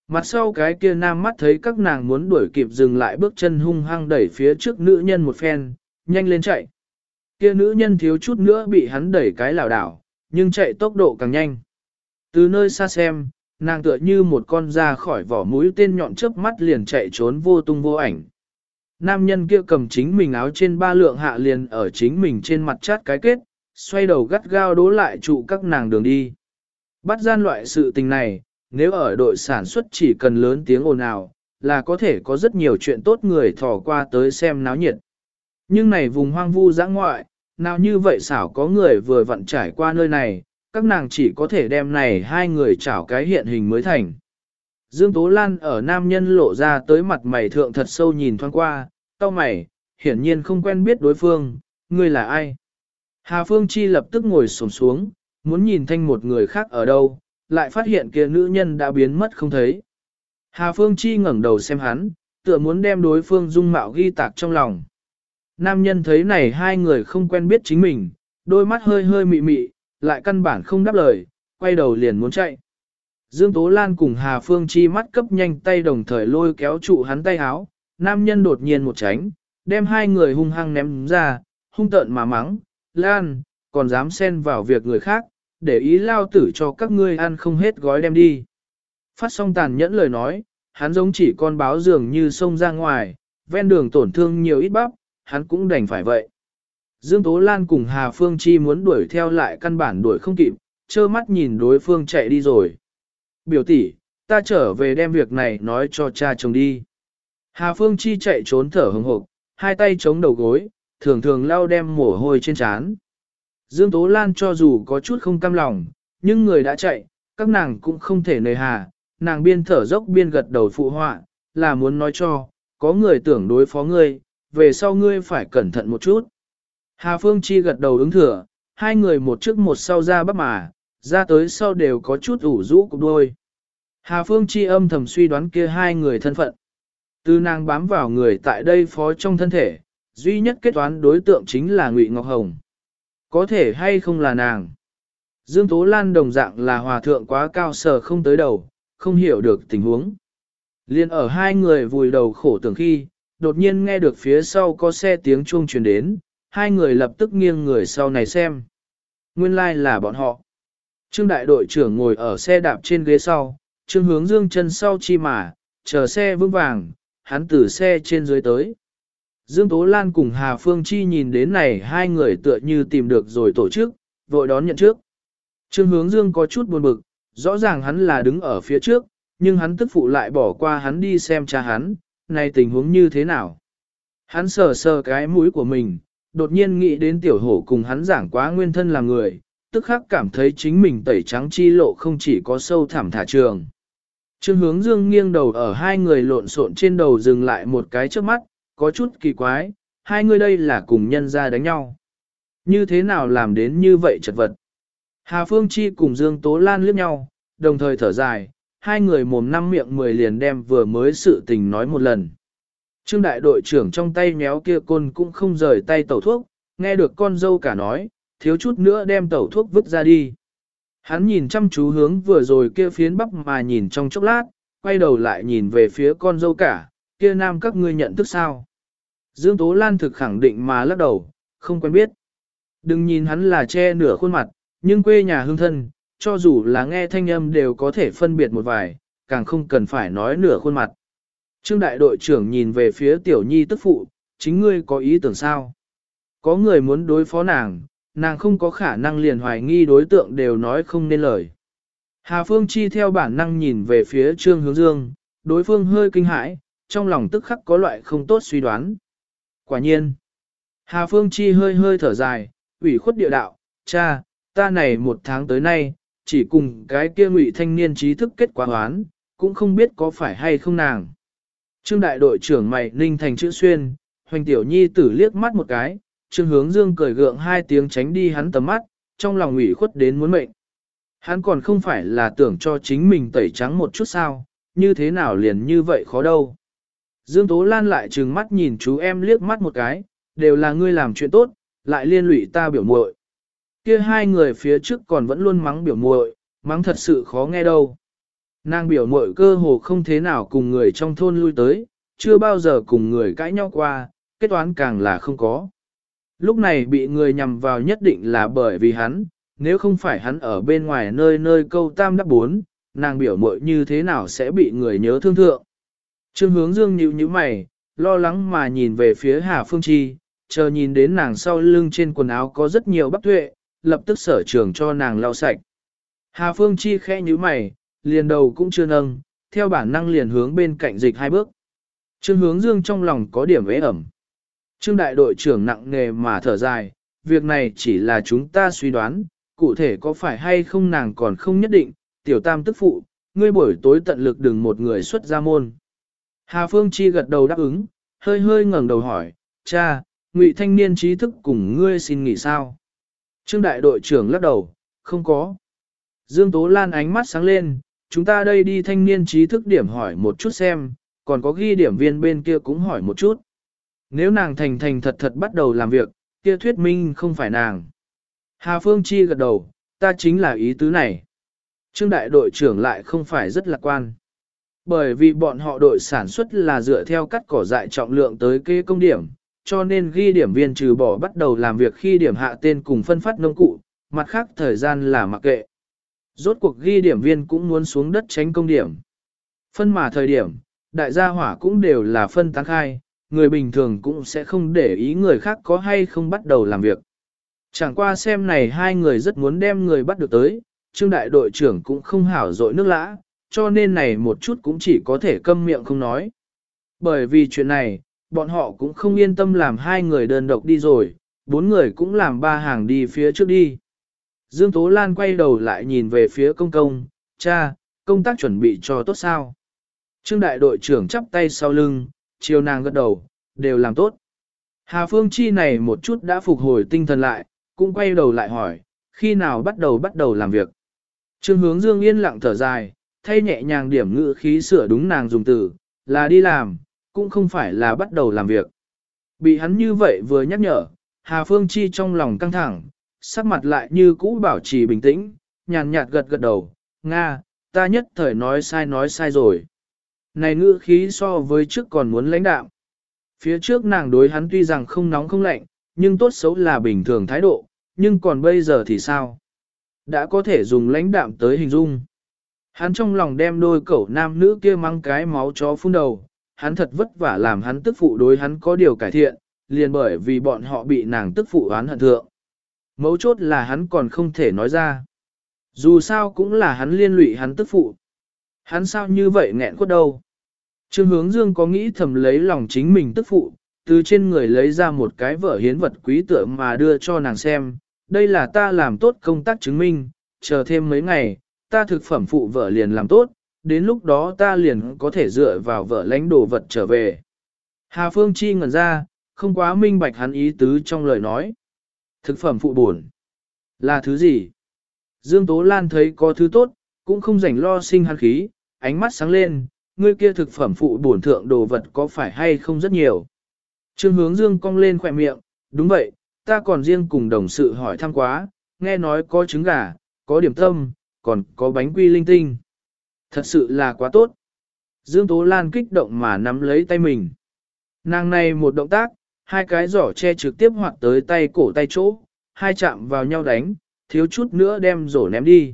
Mặt sau cái kia nam mắt thấy các nàng muốn đuổi kịp dừng lại bước chân hung hăng đẩy phía trước nữ nhân một phen, nhanh lên chạy. Kia nữ nhân thiếu chút nữa bị hắn đẩy cái lảo đảo, nhưng chạy tốc độ càng nhanh. Từ nơi xa xem, nàng tựa như một con ra khỏi vỏ mũi tên nhọn chớp mắt liền chạy trốn vô tung vô ảnh. Nam nhân kia cầm chính mình áo trên ba lượng hạ liền ở chính mình trên mặt chát cái kết, xoay đầu gắt gao đố lại trụ các nàng đường đi. Bắt gian loại sự tình này, nếu ở đội sản xuất chỉ cần lớn tiếng ồn ào, là có thể có rất nhiều chuyện tốt người thò qua tới xem náo nhiệt. Nhưng này vùng hoang vu giã ngoại, nào như vậy xảo có người vừa vặn trải qua nơi này, các nàng chỉ có thể đem này hai người chảo cái hiện hình mới thành. Dương Tố Lan ở nam nhân lộ ra tới mặt mày thượng thật sâu nhìn thoáng qua, tao mày, hiển nhiên không quen biết đối phương, ngươi là ai. Hà Phương Chi lập tức ngồi xổm xuống, muốn nhìn thanh một người khác ở đâu, lại phát hiện kia nữ nhân đã biến mất không thấy. Hà Phương Chi ngẩng đầu xem hắn, tựa muốn đem đối phương dung mạo ghi tạc trong lòng. Nam nhân thấy này hai người không quen biết chính mình, đôi mắt hơi hơi mị mị, lại căn bản không đáp lời, quay đầu liền muốn chạy. Dương Tố Lan cùng Hà Phương Chi mắt cấp nhanh tay đồng thời lôi kéo trụ hắn tay háo, nam nhân đột nhiên một tránh, đem hai người hung hăng ném ra, hung tợn mà mắng, Lan, còn dám xen vào việc người khác, để ý lao tử cho các ngươi ăn không hết gói đem đi. Phát xong tàn nhẫn lời nói, hắn giống chỉ con báo dường như sông ra ngoài, ven đường tổn thương nhiều ít bắp, hắn cũng đành phải vậy. Dương Tố Lan cùng Hà Phương Chi muốn đuổi theo lại căn bản đuổi không kịp, trơ mắt nhìn đối phương chạy đi rồi. Biểu tỷ, ta trở về đem việc này nói cho cha chồng đi. Hà Phương Chi chạy trốn thở hừng hộp, hai tay chống đầu gối, thường thường lau đem mồ hôi trên trán. Dương Tố Lan cho dù có chút không cam lòng, nhưng người đã chạy, các nàng cũng không thể nề hà, nàng biên thở dốc biên gật đầu phụ họa, là muốn nói cho, có người tưởng đối phó ngươi, về sau ngươi phải cẩn thận một chút. Hà Phương Chi gật đầu ứng thừa, hai người một trước một sau ra bắp mà, ra tới sau đều có chút ủ rũ cục đôi. Hà Phương Chi âm thầm suy đoán kia hai người thân phận. Từ nàng bám vào người tại đây phó trong thân thể, duy nhất kết toán đối tượng chính là Ngụy Ngọc Hồng. Có thể hay không là nàng. Dương Tố Lan đồng dạng là hòa thượng quá cao sở không tới đầu, không hiểu được tình huống. Liên ở hai người vùi đầu khổ tưởng khi, đột nhiên nghe được phía sau có xe tiếng chuông truyền đến, hai người lập tức nghiêng người sau này xem. Nguyên lai like là bọn họ. Trương đại đội trưởng ngồi ở xe đạp trên ghế sau, trương hướng dương chân sau chi mà, chờ xe vững vàng, hắn từ xe trên dưới tới. Dương Tố Lan cùng Hà Phương Chi nhìn đến này hai người tựa như tìm được rồi tổ chức, vội đón nhận trước. Trương hướng dương có chút buồn bực, rõ ràng hắn là đứng ở phía trước, nhưng hắn tức phụ lại bỏ qua hắn đi xem cha hắn, này tình huống như thế nào. Hắn sờ sờ cái mũi của mình, đột nhiên nghĩ đến tiểu hổ cùng hắn giảng quá nguyên thân là người, tức khắc cảm thấy chính mình tẩy trắng chi lộ không chỉ có sâu thẳm thả trường. Trương hướng dương nghiêng đầu ở hai người lộn xộn trên đầu dừng lại một cái trước mắt, có chút kỳ quái, hai người đây là cùng nhân ra đánh nhau. Như thế nào làm đến như vậy chật vật? Hà Phương Chi cùng Dương Tố Lan liếc nhau, đồng thời thở dài, hai người mồm năm miệng mười liền đem vừa mới sự tình nói một lần. Trương đại đội trưởng trong tay méo kia côn cũng không rời tay tẩu thuốc, nghe được con dâu cả nói, thiếu chút nữa đem tẩu thuốc vứt ra đi. Hắn nhìn chăm chú hướng vừa rồi kia phiến bắp mà nhìn trong chốc lát, quay đầu lại nhìn về phía con dâu cả, kia nam các ngươi nhận thức sao. Dương Tố Lan thực khẳng định mà lắc đầu, không quen biết. Đừng nhìn hắn là che nửa khuôn mặt, nhưng quê nhà hương thân, cho dù là nghe thanh âm đều có thể phân biệt một vài, càng không cần phải nói nửa khuôn mặt. Trương đại đội trưởng nhìn về phía tiểu nhi tức phụ, chính ngươi có ý tưởng sao? Có người muốn đối phó nàng, nàng không có khả năng liền hoài nghi đối tượng đều nói không nên lời. Hà Phương Chi theo bản năng nhìn về phía Trương Hướng Dương, đối phương hơi kinh hãi, trong lòng tức khắc có loại không tốt suy đoán. Quả nhiên, Hà Phương Chi hơi hơi thở dài, ủy khuất địa đạo, cha, ta này một tháng tới nay, chỉ cùng cái kia ngụy thanh niên trí thức kết quả hoán, cũng không biết có phải hay không nàng. Trương đại đội trưởng mày ninh thành chữ xuyên, hoành tiểu nhi tử liếc mắt một cái, trương hướng dương cười gượng hai tiếng tránh đi hắn tầm mắt, trong lòng ủy khuất đến muốn mệnh. Hắn còn không phải là tưởng cho chính mình tẩy trắng một chút sao, như thế nào liền như vậy khó đâu. Dương Tố Lan lại trừng mắt nhìn chú em liếc mắt một cái, đều là ngươi làm chuyện tốt, lại liên lụy ta biểu muội. Kia hai người phía trước còn vẫn luôn mắng biểu muội, mắng thật sự khó nghe đâu. Nàng biểu muội cơ hồ không thế nào cùng người trong thôn lui tới, chưa bao giờ cùng người cãi nhau qua, kết toán càng là không có. Lúc này bị người nhằm vào nhất định là bởi vì hắn, nếu không phải hắn ở bên ngoài nơi nơi câu tam đắp bốn, nàng biểu muội như thế nào sẽ bị người nhớ thương thượng. Trương hướng dương nhíu nhíu mày, lo lắng mà nhìn về phía Hà Phương Chi, chờ nhìn đến nàng sau lưng trên quần áo có rất nhiều bắp tuệ, lập tức sở trường cho nàng lau sạch. Hà Phương Chi khẽ nhíu mày, liền đầu cũng chưa nâng, theo bản năng liền hướng bên cạnh dịch hai bước. Trương hướng dương trong lòng có điểm ế ẩm. Trương đại đội trưởng nặng nề mà thở dài, việc này chỉ là chúng ta suy đoán, cụ thể có phải hay không nàng còn không nhất định, tiểu tam tức phụ, ngươi buổi tối tận lực đừng một người xuất ra môn. Hà Phương Chi gật đầu đáp ứng, hơi hơi ngẩng đầu hỏi, cha, ngụy thanh niên trí thức cùng ngươi xin nghỉ sao? Trương đại đội trưởng lắc đầu, không có. Dương Tố Lan ánh mắt sáng lên, chúng ta đây đi thanh niên trí thức điểm hỏi một chút xem, còn có ghi điểm viên bên kia cũng hỏi một chút. Nếu nàng thành thành thật thật bắt đầu làm việc, kia thuyết minh không phải nàng. Hà Phương Chi gật đầu, ta chính là ý tứ này. Trương đại đội trưởng lại không phải rất lạc quan. Bởi vì bọn họ đội sản xuất là dựa theo cắt cỏ dại trọng lượng tới kê công điểm, cho nên ghi điểm viên trừ bỏ bắt đầu làm việc khi điểm hạ tên cùng phân phát nông cụ, mặt khác thời gian là mặc kệ. Rốt cuộc ghi điểm viên cũng muốn xuống đất tránh công điểm. Phân mà thời điểm, đại gia hỏa cũng đều là phân tán khai, người bình thường cũng sẽ không để ý người khác có hay không bắt đầu làm việc. Chẳng qua xem này hai người rất muốn đem người bắt được tới, trương đại đội trưởng cũng không hảo dội nước lã, cho nên này một chút cũng chỉ có thể câm miệng không nói. Bởi vì chuyện này, bọn họ cũng không yên tâm làm hai người đơn độc đi rồi, bốn người cũng làm ba hàng đi phía trước đi. Dương Tố Lan quay đầu lại nhìn về phía công công, cha, công tác chuẩn bị cho tốt sao. Trương đại đội trưởng chắp tay sau lưng, chiều nàng gật đầu, đều làm tốt. Hà Phương Chi này một chút đã phục hồi tinh thần lại, cũng quay đầu lại hỏi, khi nào bắt đầu bắt đầu làm việc. Trương hướng dương yên lặng thở dài, thay nhẹ nhàng điểm ngữ khí sửa đúng nàng dùng từ, là đi làm, cũng không phải là bắt đầu làm việc. Bị hắn như vậy vừa nhắc nhở, Hà Phương Chi trong lòng căng thẳng, sắc mặt lại như cũ bảo trì bình tĩnh, nhàn nhạt gật gật đầu, Nga, ta nhất thời nói sai nói sai rồi. Này ngữ khí so với trước còn muốn lãnh đạo. Phía trước nàng đối hắn tuy rằng không nóng không lạnh, nhưng tốt xấu là bình thường thái độ, nhưng còn bây giờ thì sao? Đã có thể dùng lãnh đạm tới hình dung. Hắn trong lòng đem đôi cẩu nam nữ kia mang cái máu chó phun đầu, hắn thật vất vả làm hắn tức phụ đối hắn có điều cải thiện, liền bởi vì bọn họ bị nàng tức phụ oán hận thượng. Mấu chốt là hắn còn không thể nói ra. Dù sao cũng là hắn liên lụy hắn tức phụ. Hắn sao như vậy nghẹn quất đâu. Trương hướng dương có nghĩ thầm lấy lòng chính mình tức phụ, từ trên người lấy ra một cái vở hiến vật quý tựa mà đưa cho nàng xem. Đây là ta làm tốt công tác chứng minh, chờ thêm mấy ngày, ta thực phẩm phụ vợ liền làm tốt, đến lúc đó ta liền có thể dựa vào vợ lãnh đồ vật trở về. Hà Phương Chi ngẩn ra, không quá minh bạch hắn ý tứ trong lời nói. Thực phẩm phụ buồn. Là thứ gì? Dương Tố Lan thấy có thứ tốt, cũng không rảnh lo sinh hắn khí, ánh mắt sáng lên, ngươi kia thực phẩm phụ bổn thượng đồ vật có phải hay không rất nhiều. Trương hướng dương cong lên khỏe miệng, đúng vậy, ta còn riêng cùng đồng sự hỏi thăm quá, nghe nói có trứng gà, có điểm tâm, còn có bánh quy linh tinh. Thật sự là quá tốt. Dương Tố Lan kích động mà nắm lấy tay mình. Nàng này một động tác, hai cái giỏ che trực tiếp hoạt tới tay cổ tay chỗ, hai chạm vào nhau đánh, thiếu chút nữa đem rổ ném đi.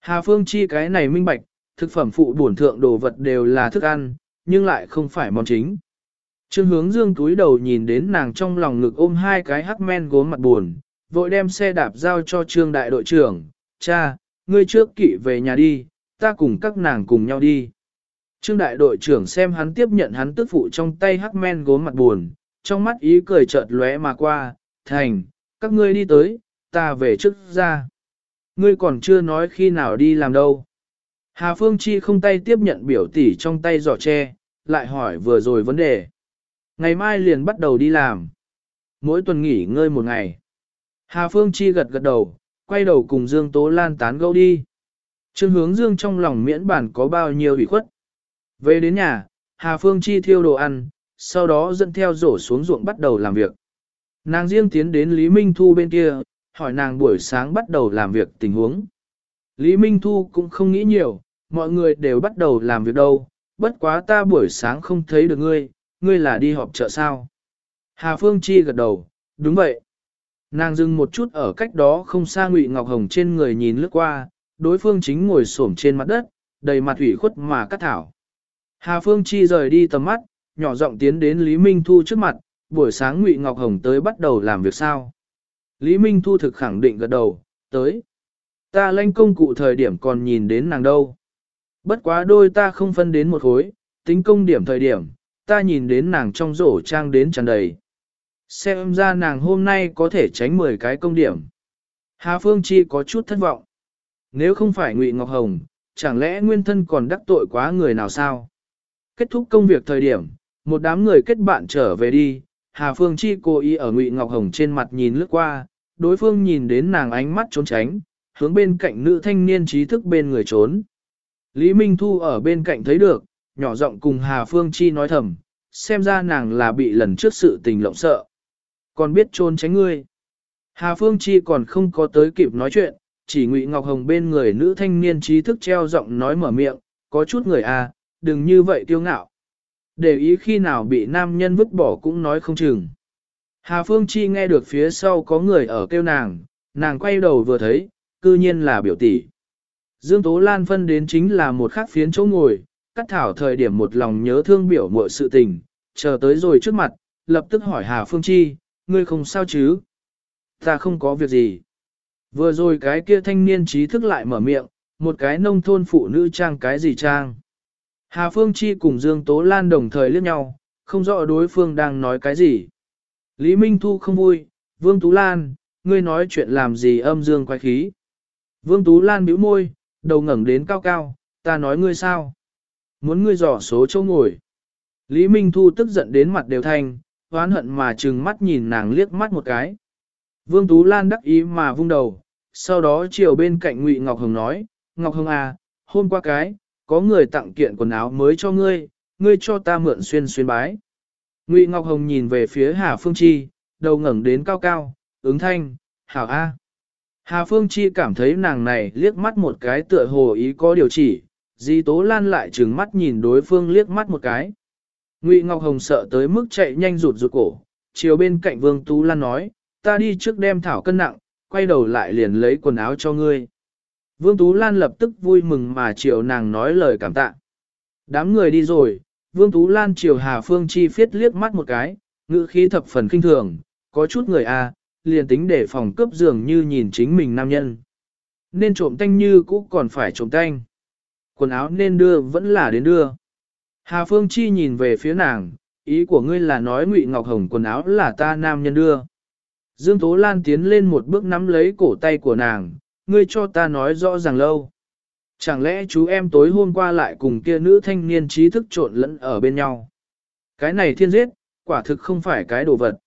Hà Phương Chi cái này minh bạch, thực phẩm phụ bổn thượng đồ vật đều là thức ăn, nhưng lại không phải món chính. Trương hướng dương túi đầu nhìn đến nàng trong lòng ngực ôm hai cái hắc men gốm mặt buồn, vội đem xe đạp giao cho trương đại đội trưởng, cha, ngươi trước kỵ về nhà đi, ta cùng các nàng cùng nhau đi. Trương đại đội trưởng xem hắn tiếp nhận hắn tức phụ trong tay hắc men gốm mặt buồn, trong mắt ý cười chợt lóe mà qua, thành, các ngươi đi tới, ta về trước ra. Ngươi còn chưa nói khi nào đi làm đâu. Hà Phương Chi không tay tiếp nhận biểu tỷ trong tay giỏ tre, lại hỏi vừa rồi vấn đề. Ngày mai liền bắt đầu đi làm. Mỗi tuần nghỉ ngơi một ngày. Hà Phương Chi gật gật đầu, quay đầu cùng Dương Tố Lan tán gẫu đi. Trương hướng Dương trong lòng miễn bản có bao nhiêu ủy khuất. Về đến nhà, Hà Phương Chi thiêu đồ ăn, sau đó dẫn theo rổ xuống ruộng bắt đầu làm việc. Nàng riêng tiến đến Lý Minh Thu bên kia, hỏi nàng buổi sáng bắt đầu làm việc tình huống. Lý Minh Thu cũng không nghĩ nhiều, mọi người đều bắt đầu làm việc đâu, bất quá ta buổi sáng không thấy được ngươi, ngươi là đi họp chợ sao. Hà Phương Chi gật đầu, đúng vậy. Nàng dừng một chút ở cách đó không xa Ngụy Ngọc Hồng trên người nhìn lướt qua, đối phương chính ngồi xổm trên mặt đất, đầy mặt ủy khuất mà cắt thảo. Hà Phương Chi rời đi tầm mắt, nhỏ giọng tiến đến Lý Minh Thu trước mặt, buổi sáng Ngụy Ngọc Hồng tới bắt đầu làm việc sao. Lý Minh Thu thực khẳng định gật đầu, tới. Ta lanh công cụ thời điểm còn nhìn đến nàng đâu. Bất quá đôi ta không phân đến một khối, tính công điểm thời điểm, ta nhìn đến nàng trong rổ trang đến tràn đầy. Xem ra nàng hôm nay có thể tránh 10 cái công điểm. Hà Phương Chi có chút thất vọng. Nếu không phải Ngụy Ngọc Hồng, chẳng lẽ nguyên thân còn đắc tội quá người nào sao? Kết thúc công việc thời điểm, một đám người kết bạn trở về đi, Hà Phương Chi cố ý ở Ngụy Ngọc Hồng trên mặt nhìn lướt qua, đối phương nhìn đến nàng ánh mắt trốn tránh, hướng bên cạnh nữ thanh niên trí thức bên người trốn. Lý Minh Thu ở bên cạnh thấy được, nhỏ giọng cùng Hà Phương Chi nói thầm, xem ra nàng là bị lần trước sự tình lộng sợ. Còn biết trốn tránh ngươi. Hà Phương Chi còn không có tới kịp nói chuyện, chỉ Ngụy Ngọc Hồng bên người nữ thanh niên trí thức treo giọng nói mở miệng, có chút người à, đừng như vậy tiêu ngạo. Để ý khi nào bị nam nhân vứt bỏ cũng nói không chừng. Hà Phương Chi nghe được phía sau có người ở kêu nàng, nàng quay đầu vừa thấy, cư nhiên là biểu tỷ. Dương Tố Lan phân đến chính là một khắc phiến chỗ ngồi, cắt thảo thời điểm một lòng nhớ thương biểu muội sự tình, chờ tới rồi trước mặt, lập tức hỏi Hà Phương Chi, ngươi không sao chứ? Ta không có việc gì. Vừa rồi cái kia thanh niên trí thức lại mở miệng, một cái nông thôn phụ nữ trang cái gì trang. Hà Phương Chi cùng Dương Tố Lan đồng thời liếc nhau, không rõ đối phương đang nói cái gì. Lý Minh Thu không vui, Vương Tú Lan, ngươi nói chuyện làm gì âm dương quái khí. Vương Tú Lan bĩu môi, đầu ngẩng đến cao cao, ta nói ngươi sao? Muốn ngươi dò số châu ngồi. Lý Minh Thu tức giận đến mặt đều thành, oán hận mà trừng mắt nhìn nàng liếc mắt một cái. Vương Tú Lan đắc ý mà vung đầu, sau đó chiều bên cạnh Ngụy Ngọc Hồng nói, Ngọc Hồng à, hôm qua cái, có người tặng kiện quần áo mới cho ngươi, ngươi cho ta mượn xuyên xuyên bái. Ngụy Ngọc Hồng nhìn về phía Hà Phương Chi, đầu ngẩng đến cao cao, ứng thanh, hảo A. Hà Phương Chi cảm thấy nàng này liếc mắt một cái tựa hồ ý có điều chỉ, Di Tố Lan lại trừng mắt nhìn đối phương liếc mắt một cái. Ngụy Ngọc Hồng sợ tới mức chạy nhanh rụt rụt cổ, chiều bên cạnh Vương Tú Lan nói, ta đi trước đem thảo cân nặng, quay đầu lại liền lấy quần áo cho ngươi. Vương Tú Lan lập tức vui mừng mà chiều nàng nói lời cảm tạ. Đám người đi rồi, Vương Tú Lan chiều Hà Phương Chi phiết liếc mắt một cái, ngữ khí thập phần kinh thường, có chút người a, à, liền tính để phòng cướp dường như nhìn chính mình nam nhân. Nên trộm tanh như cũ còn phải trộm tanh. Quần áo nên đưa vẫn là đến đưa. Hà Phương Chi nhìn về phía nàng, ý của ngươi là nói Ngụy Ngọc Hồng quần áo là ta nam nhân đưa. Dương Tố Lan tiến lên một bước nắm lấy cổ tay của nàng, ngươi cho ta nói rõ ràng lâu. Chẳng lẽ chú em tối hôm qua lại cùng kia nữ thanh niên trí thức trộn lẫn ở bên nhau? Cái này thiên giết, quả thực không phải cái đồ vật.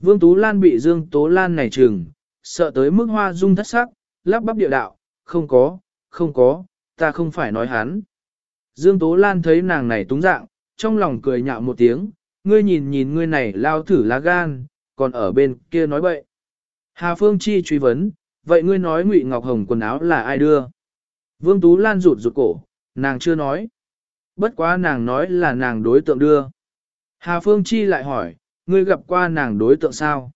Vương Tú Lan bị Dương Tố Lan này trừng, sợ tới mức hoa dung thất sắc, lắp bắp địa đạo, không có, không có, ta không phải nói hắn. Dương Tố Lan thấy nàng này túng dạng, trong lòng cười nhạo một tiếng, ngươi nhìn nhìn ngươi này lao thử lá gan, còn ở bên kia nói bậy. Hà Phương Chi truy vấn, vậy ngươi nói Ngụy Ngọc Hồng quần áo là ai đưa? Vương Tú Lan rụt rụt cổ, nàng chưa nói. Bất quá nàng nói là nàng đối tượng đưa. Hà Phương Chi lại hỏi, ngươi gặp qua nàng đối tượng sao?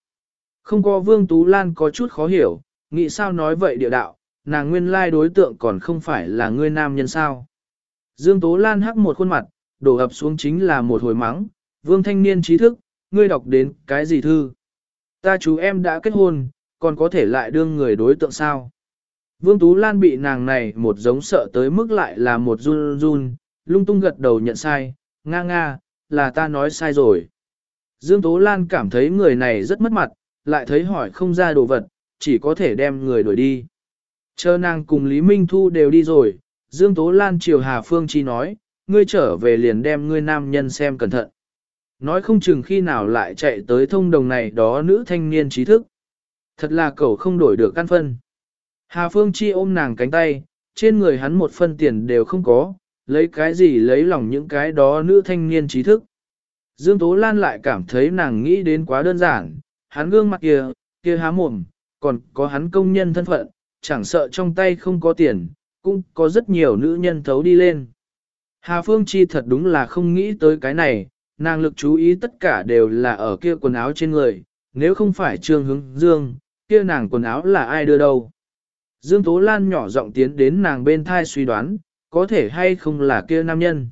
Không có Vương Tú Lan có chút khó hiểu, nghĩ sao nói vậy địa đạo, nàng nguyên lai đối tượng còn không phải là ngươi nam nhân sao? Dương Tố Lan hắc một khuôn mặt, đổ ập xuống chính là một hồi mắng, Vương thanh niên trí thức, ngươi đọc đến cái gì thư? Ta chú em đã kết hôn, còn có thể lại đương người đối tượng sao? Vương Tú Lan bị nàng này một giống sợ tới mức lại là một run run, lung tung gật đầu nhận sai, nga nga, là ta nói sai rồi. Dương Tố Lan cảm thấy người này rất mất mặt, lại thấy hỏi không ra đồ vật, chỉ có thể đem người đuổi đi. Chờ nàng cùng Lý Minh Thu đều đi rồi, Dương Tố Lan chiều Hà Phương Chi nói, ngươi trở về liền đem ngươi nam nhân xem cẩn thận. Nói không chừng khi nào lại chạy tới thông đồng này đó nữ thanh niên trí thức. Thật là cậu không đổi được căn phân. Hà Phương Chi ôm nàng cánh tay, trên người hắn một phân tiền đều không có, lấy cái gì lấy lòng những cái đó nữ thanh niên trí thức. Dương Tố Lan lại cảm thấy nàng nghĩ đến quá đơn giản, hắn gương mặt kia, kia há mồm, còn có hắn công nhân thân phận, chẳng sợ trong tay không có tiền, cũng có rất nhiều nữ nhân thấu đi lên. Hà Phương Chi thật đúng là không nghĩ tới cái này, nàng lực chú ý tất cả đều là ở kia quần áo trên người, nếu không phải Trương Hướng Dương, kia nàng quần áo là ai đưa đâu. Dương Tố Lan nhỏ giọng tiến đến nàng bên thai suy đoán, có thể hay không là kia nam nhân.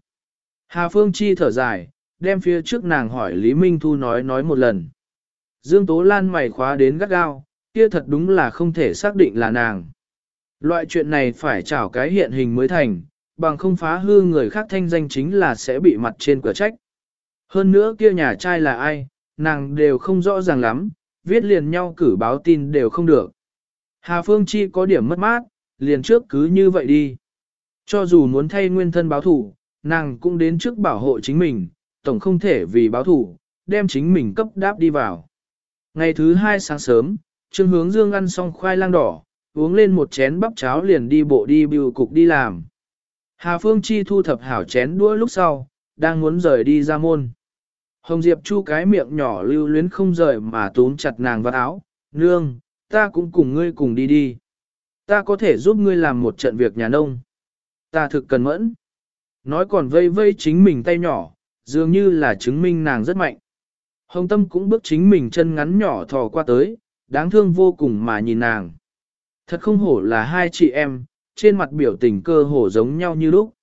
Hà Phương Chi thở dài, đem phía trước nàng hỏi Lý Minh Thu nói nói một lần. Dương Tố Lan mày khóa đến gắt gao, kia thật đúng là không thể xác định là nàng. Loại chuyện này phải trảo cái hiện hình mới thành, bằng không phá hư người khác thanh danh chính là sẽ bị mặt trên cửa trách. Hơn nữa kia nhà trai là ai, nàng đều không rõ ràng lắm, viết liền nhau cử báo tin đều không được. Hà Phương Chi có điểm mất mát, liền trước cứ như vậy đi. Cho dù muốn thay nguyên thân báo thủ, nàng cũng đến trước bảo hộ chính mình, tổng không thể vì báo thủ, đem chính mình cấp đáp đi vào. Ngày thứ hai sáng sớm, Trương Hướng Dương ăn xong khoai lang đỏ, uống lên một chén bắp cháo liền đi bộ đi bưu cục đi làm. Hà Phương Chi thu thập hảo chén đũa lúc sau, đang muốn rời đi ra môn. Hồng Diệp chu cái miệng nhỏ lưu luyến không rời mà túm chặt nàng vào áo, nương, ta cũng cùng ngươi cùng đi đi. Ta có thể giúp ngươi làm một trận việc nhà nông. Ta thực cần mẫn. Nói còn vây vây chính mình tay nhỏ, dường như là chứng minh nàng rất mạnh. Hồng Tâm cũng bước chính mình chân ngắn nhỏ thò qua tới, đáng thương vô cùng mà nhìn nàng. Thật không hổ là hai chị em, trên mặt biểu tình cơ hổ giống nhau như lúc.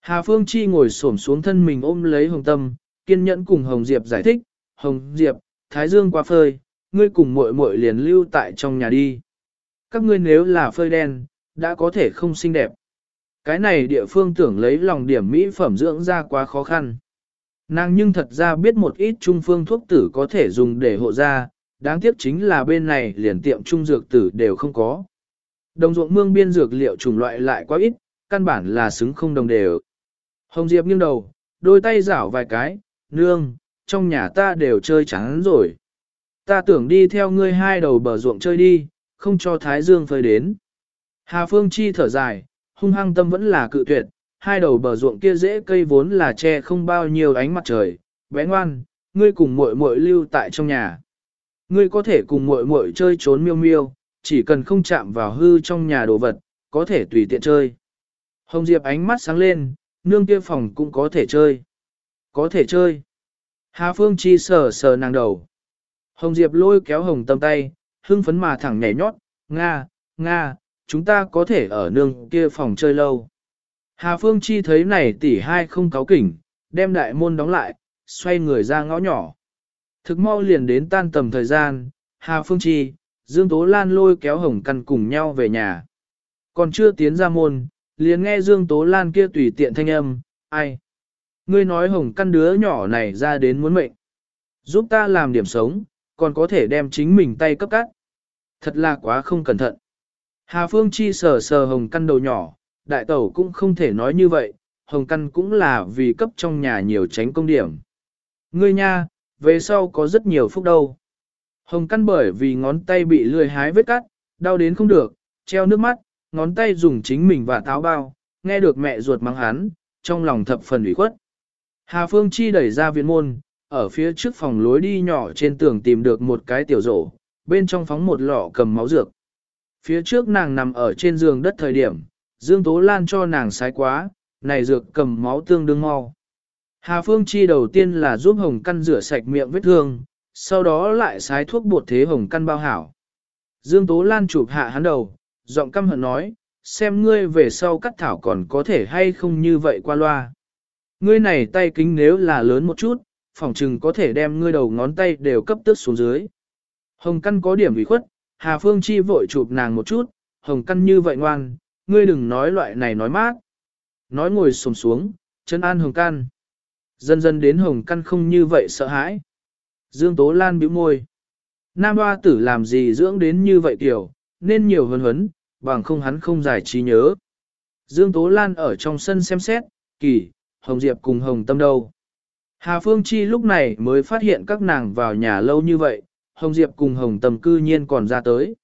Hà Phương Chi ngồi xổm xuống thân mình ôm lấy Hồng Tâm, kiên nhẫn cùng Hồng Diệp giải thích, Hồng Diệp, Thái Dương qua phơi, ngươi cùng muội muội liền lưu tại trong nhà đi. Các ngươi nếu là phơi đen, đã có thể không xinh đẹp. Cái này địa phương tưởng lấy lòng điểm mỹ phẩm dưỡng ra quá khó khăn. Nàng nhưng thật ra biết một ít trung phương thuốc tử có thể dùng để hộ da, đáng tiếc chính là bên này liền tiệm trung dược tử đều không có. Đồng ruộng mương biên dược liệu chủng loại lại quá ít, căn bản là xứng không đồng đều. Hồng Diệp nghiêng đầu, đôi tay rảo vài cái, nương, trong nhà ta đều chơi trắng rồi. Ta tưởng đi theo ngươi hai đầu bờ ruộng chơi đi, không cho Thái Dương phơi đến. Hà Phương Chi thở dài, hung hăng tâm vẫn là cự tuyệt, hai đầu bờ ruộng kia dễ cây vốn là che không bao nhiêu ánh mặt trời, bé ngoan, ngươi cùng muội muội lưu tại trong nhà. Ngươi có thể cùng muội muội chơi trốn miêu miêu, chỉ cần không chạm vào hư trong nhà đồ vật, có thể tùy tiện chơi. Hồng Diệp ánh mắt sáng lên, nương kia phòng cũng có thể chơi. Có thể chơi. Hà Phương Chi sờ sờ nàng đầu. Hồng Diệp lôi kéo Hồng Tâm tay, hưng phấn mà thẳng nhảy nhót, Nga, Nga, chúng ta có thể ở nương kia phòng chơi lâu. Hà Phương Chi thấy này tỷ hai không cáo kỉnh, đem đại môn đóng lại, xoay người ra ngõ nhỏ. Thực mau liền đến tan tầm thời gian, Hà Phương Chi, Dương Tố Lan lôi kéo Hồng Căn cùng nhau về nhà. Còn chưa tiến ra môn, liền nghe Dương Tố Lan kia tùy tiện thanh âm, ai? Ngươi nói Hồng Căn đứa nhỏ này ra đến muốn mệnh. Giúp ta làm điểm sống, còn có thể đem chính mình tay cấp cắt. Thật là quá không cẩn thận. Hà Phương Chi sờ sờ Hồng Căn đầu nhỏ, đại tẩu cũng không thể nói như vậy, Hồng Căn cũng là vì cấp trong nhà nhiều tránh công điểm. Ngươi nha, về sau có rất nhiều phúc đâu. Hồng Căn bởi vì ngón tay bị lười hái vết cắt, đau đến không được, treo nước mắt, ngón tay dùng chính mình và táo bao, nghe được mẹ ruột mắng hắn, trong lòng thập phần ủy khuất. Hà Phương Chi đẩy ra viện môn, ở phía trước phòng lối đi nhỏ trên tường tìm được một cái tiểu rổ, bên trong phóng một lọ cầm máu dược. Phía trước nàng nằm ở trên giường đất thời điểm, Dương Tố Lan cho nàng sái quá, này dược cầm máu tương đương mau. Hà Phương Chi đầu tiên là giúp Hồng Căn rửa sạch miệng vết thương, sau đó lại sái thuốc bột thế Hồng Căn bao hảo. Dương Tố Lan chụp hạ hắn đầu, giọng căm hận nói, xem ngươi về sau cắt thảo còn có thể hay không như vậy qua loa. Ngươi này tay kính nếu là lớn một chút, phòng chừng có thể đem ngươi đầu ngón tay đều cấp tước xuống dưới. Hồng Căn có điểm ủy khuất, Hà Phương Chi vội chụp nàng một chút, Hồng Căn như vậy ngoan, ngươi đừng nói loại này nói mát. Nói ngồi xổm xuống, chân an Hồng Căn. Dần dần đến Hồng Căn không như vậy sợ hãi. Dương Tố Lan bĩu môi. Nam hoa tử làm gì dưỡng đến như vậy tiểu, nên nhiều hấn hấn, bằng không hắn không giải trí nhớ. Dương Tố Lan ở trong sân xem xét, kỳ, Hồng Diệp cùng Hồng Tâm đâu. Hà Phương Chi lúc này mới phát hiện các nàng vào nhà lâu như vậy, Hồng Diệp cùng Hồng Tâm cư nhiên còn ra tới.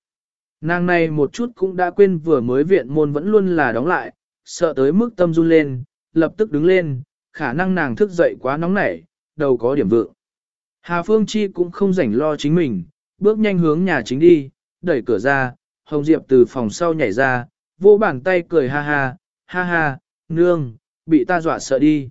Nàng này một chút cũng đã quên vừa mới viện môn vẫn luôn là đóng lại, sợ tới mức tâm run lên, lập tức đứng lên, khả năng nàng thức dậy quá nóng nảy, đầu có điểm vượng. Hà Phương Chi cũng không rảnh lo chính mình, bước nhanh hướng nhà chính đi, đẩy cửa ra, Hồng Diệp từ phòng sau nhảy ra, vô bàn tay cười ha ha, ha ha, nương, bị ta dọa sợ đi.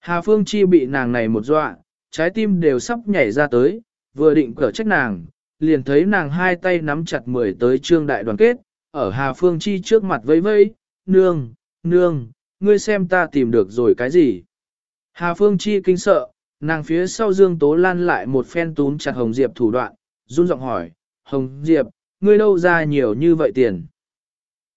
Hà Phương Chi bị nàng này một dọa, trái tim đều sắp nhảy ra tới, vừa định cở trách nàng, liền thấy nàng hai tay nắm chặt mười tới trương đại đoàn kết, ở Hà Phương Chi trước mặt vẫy vẫy, nương, nương, ngươi xem ta tìm được rồi cái gì. Hà Phương Chi kinh sợ, nàng phía sau Dương Tố Lan lại một phen túm chặt Hồng Diệp thủ đoạn, run giọng hỏi, Hồng Diệp, ngươi đâu ra nhiều như vậy tiền?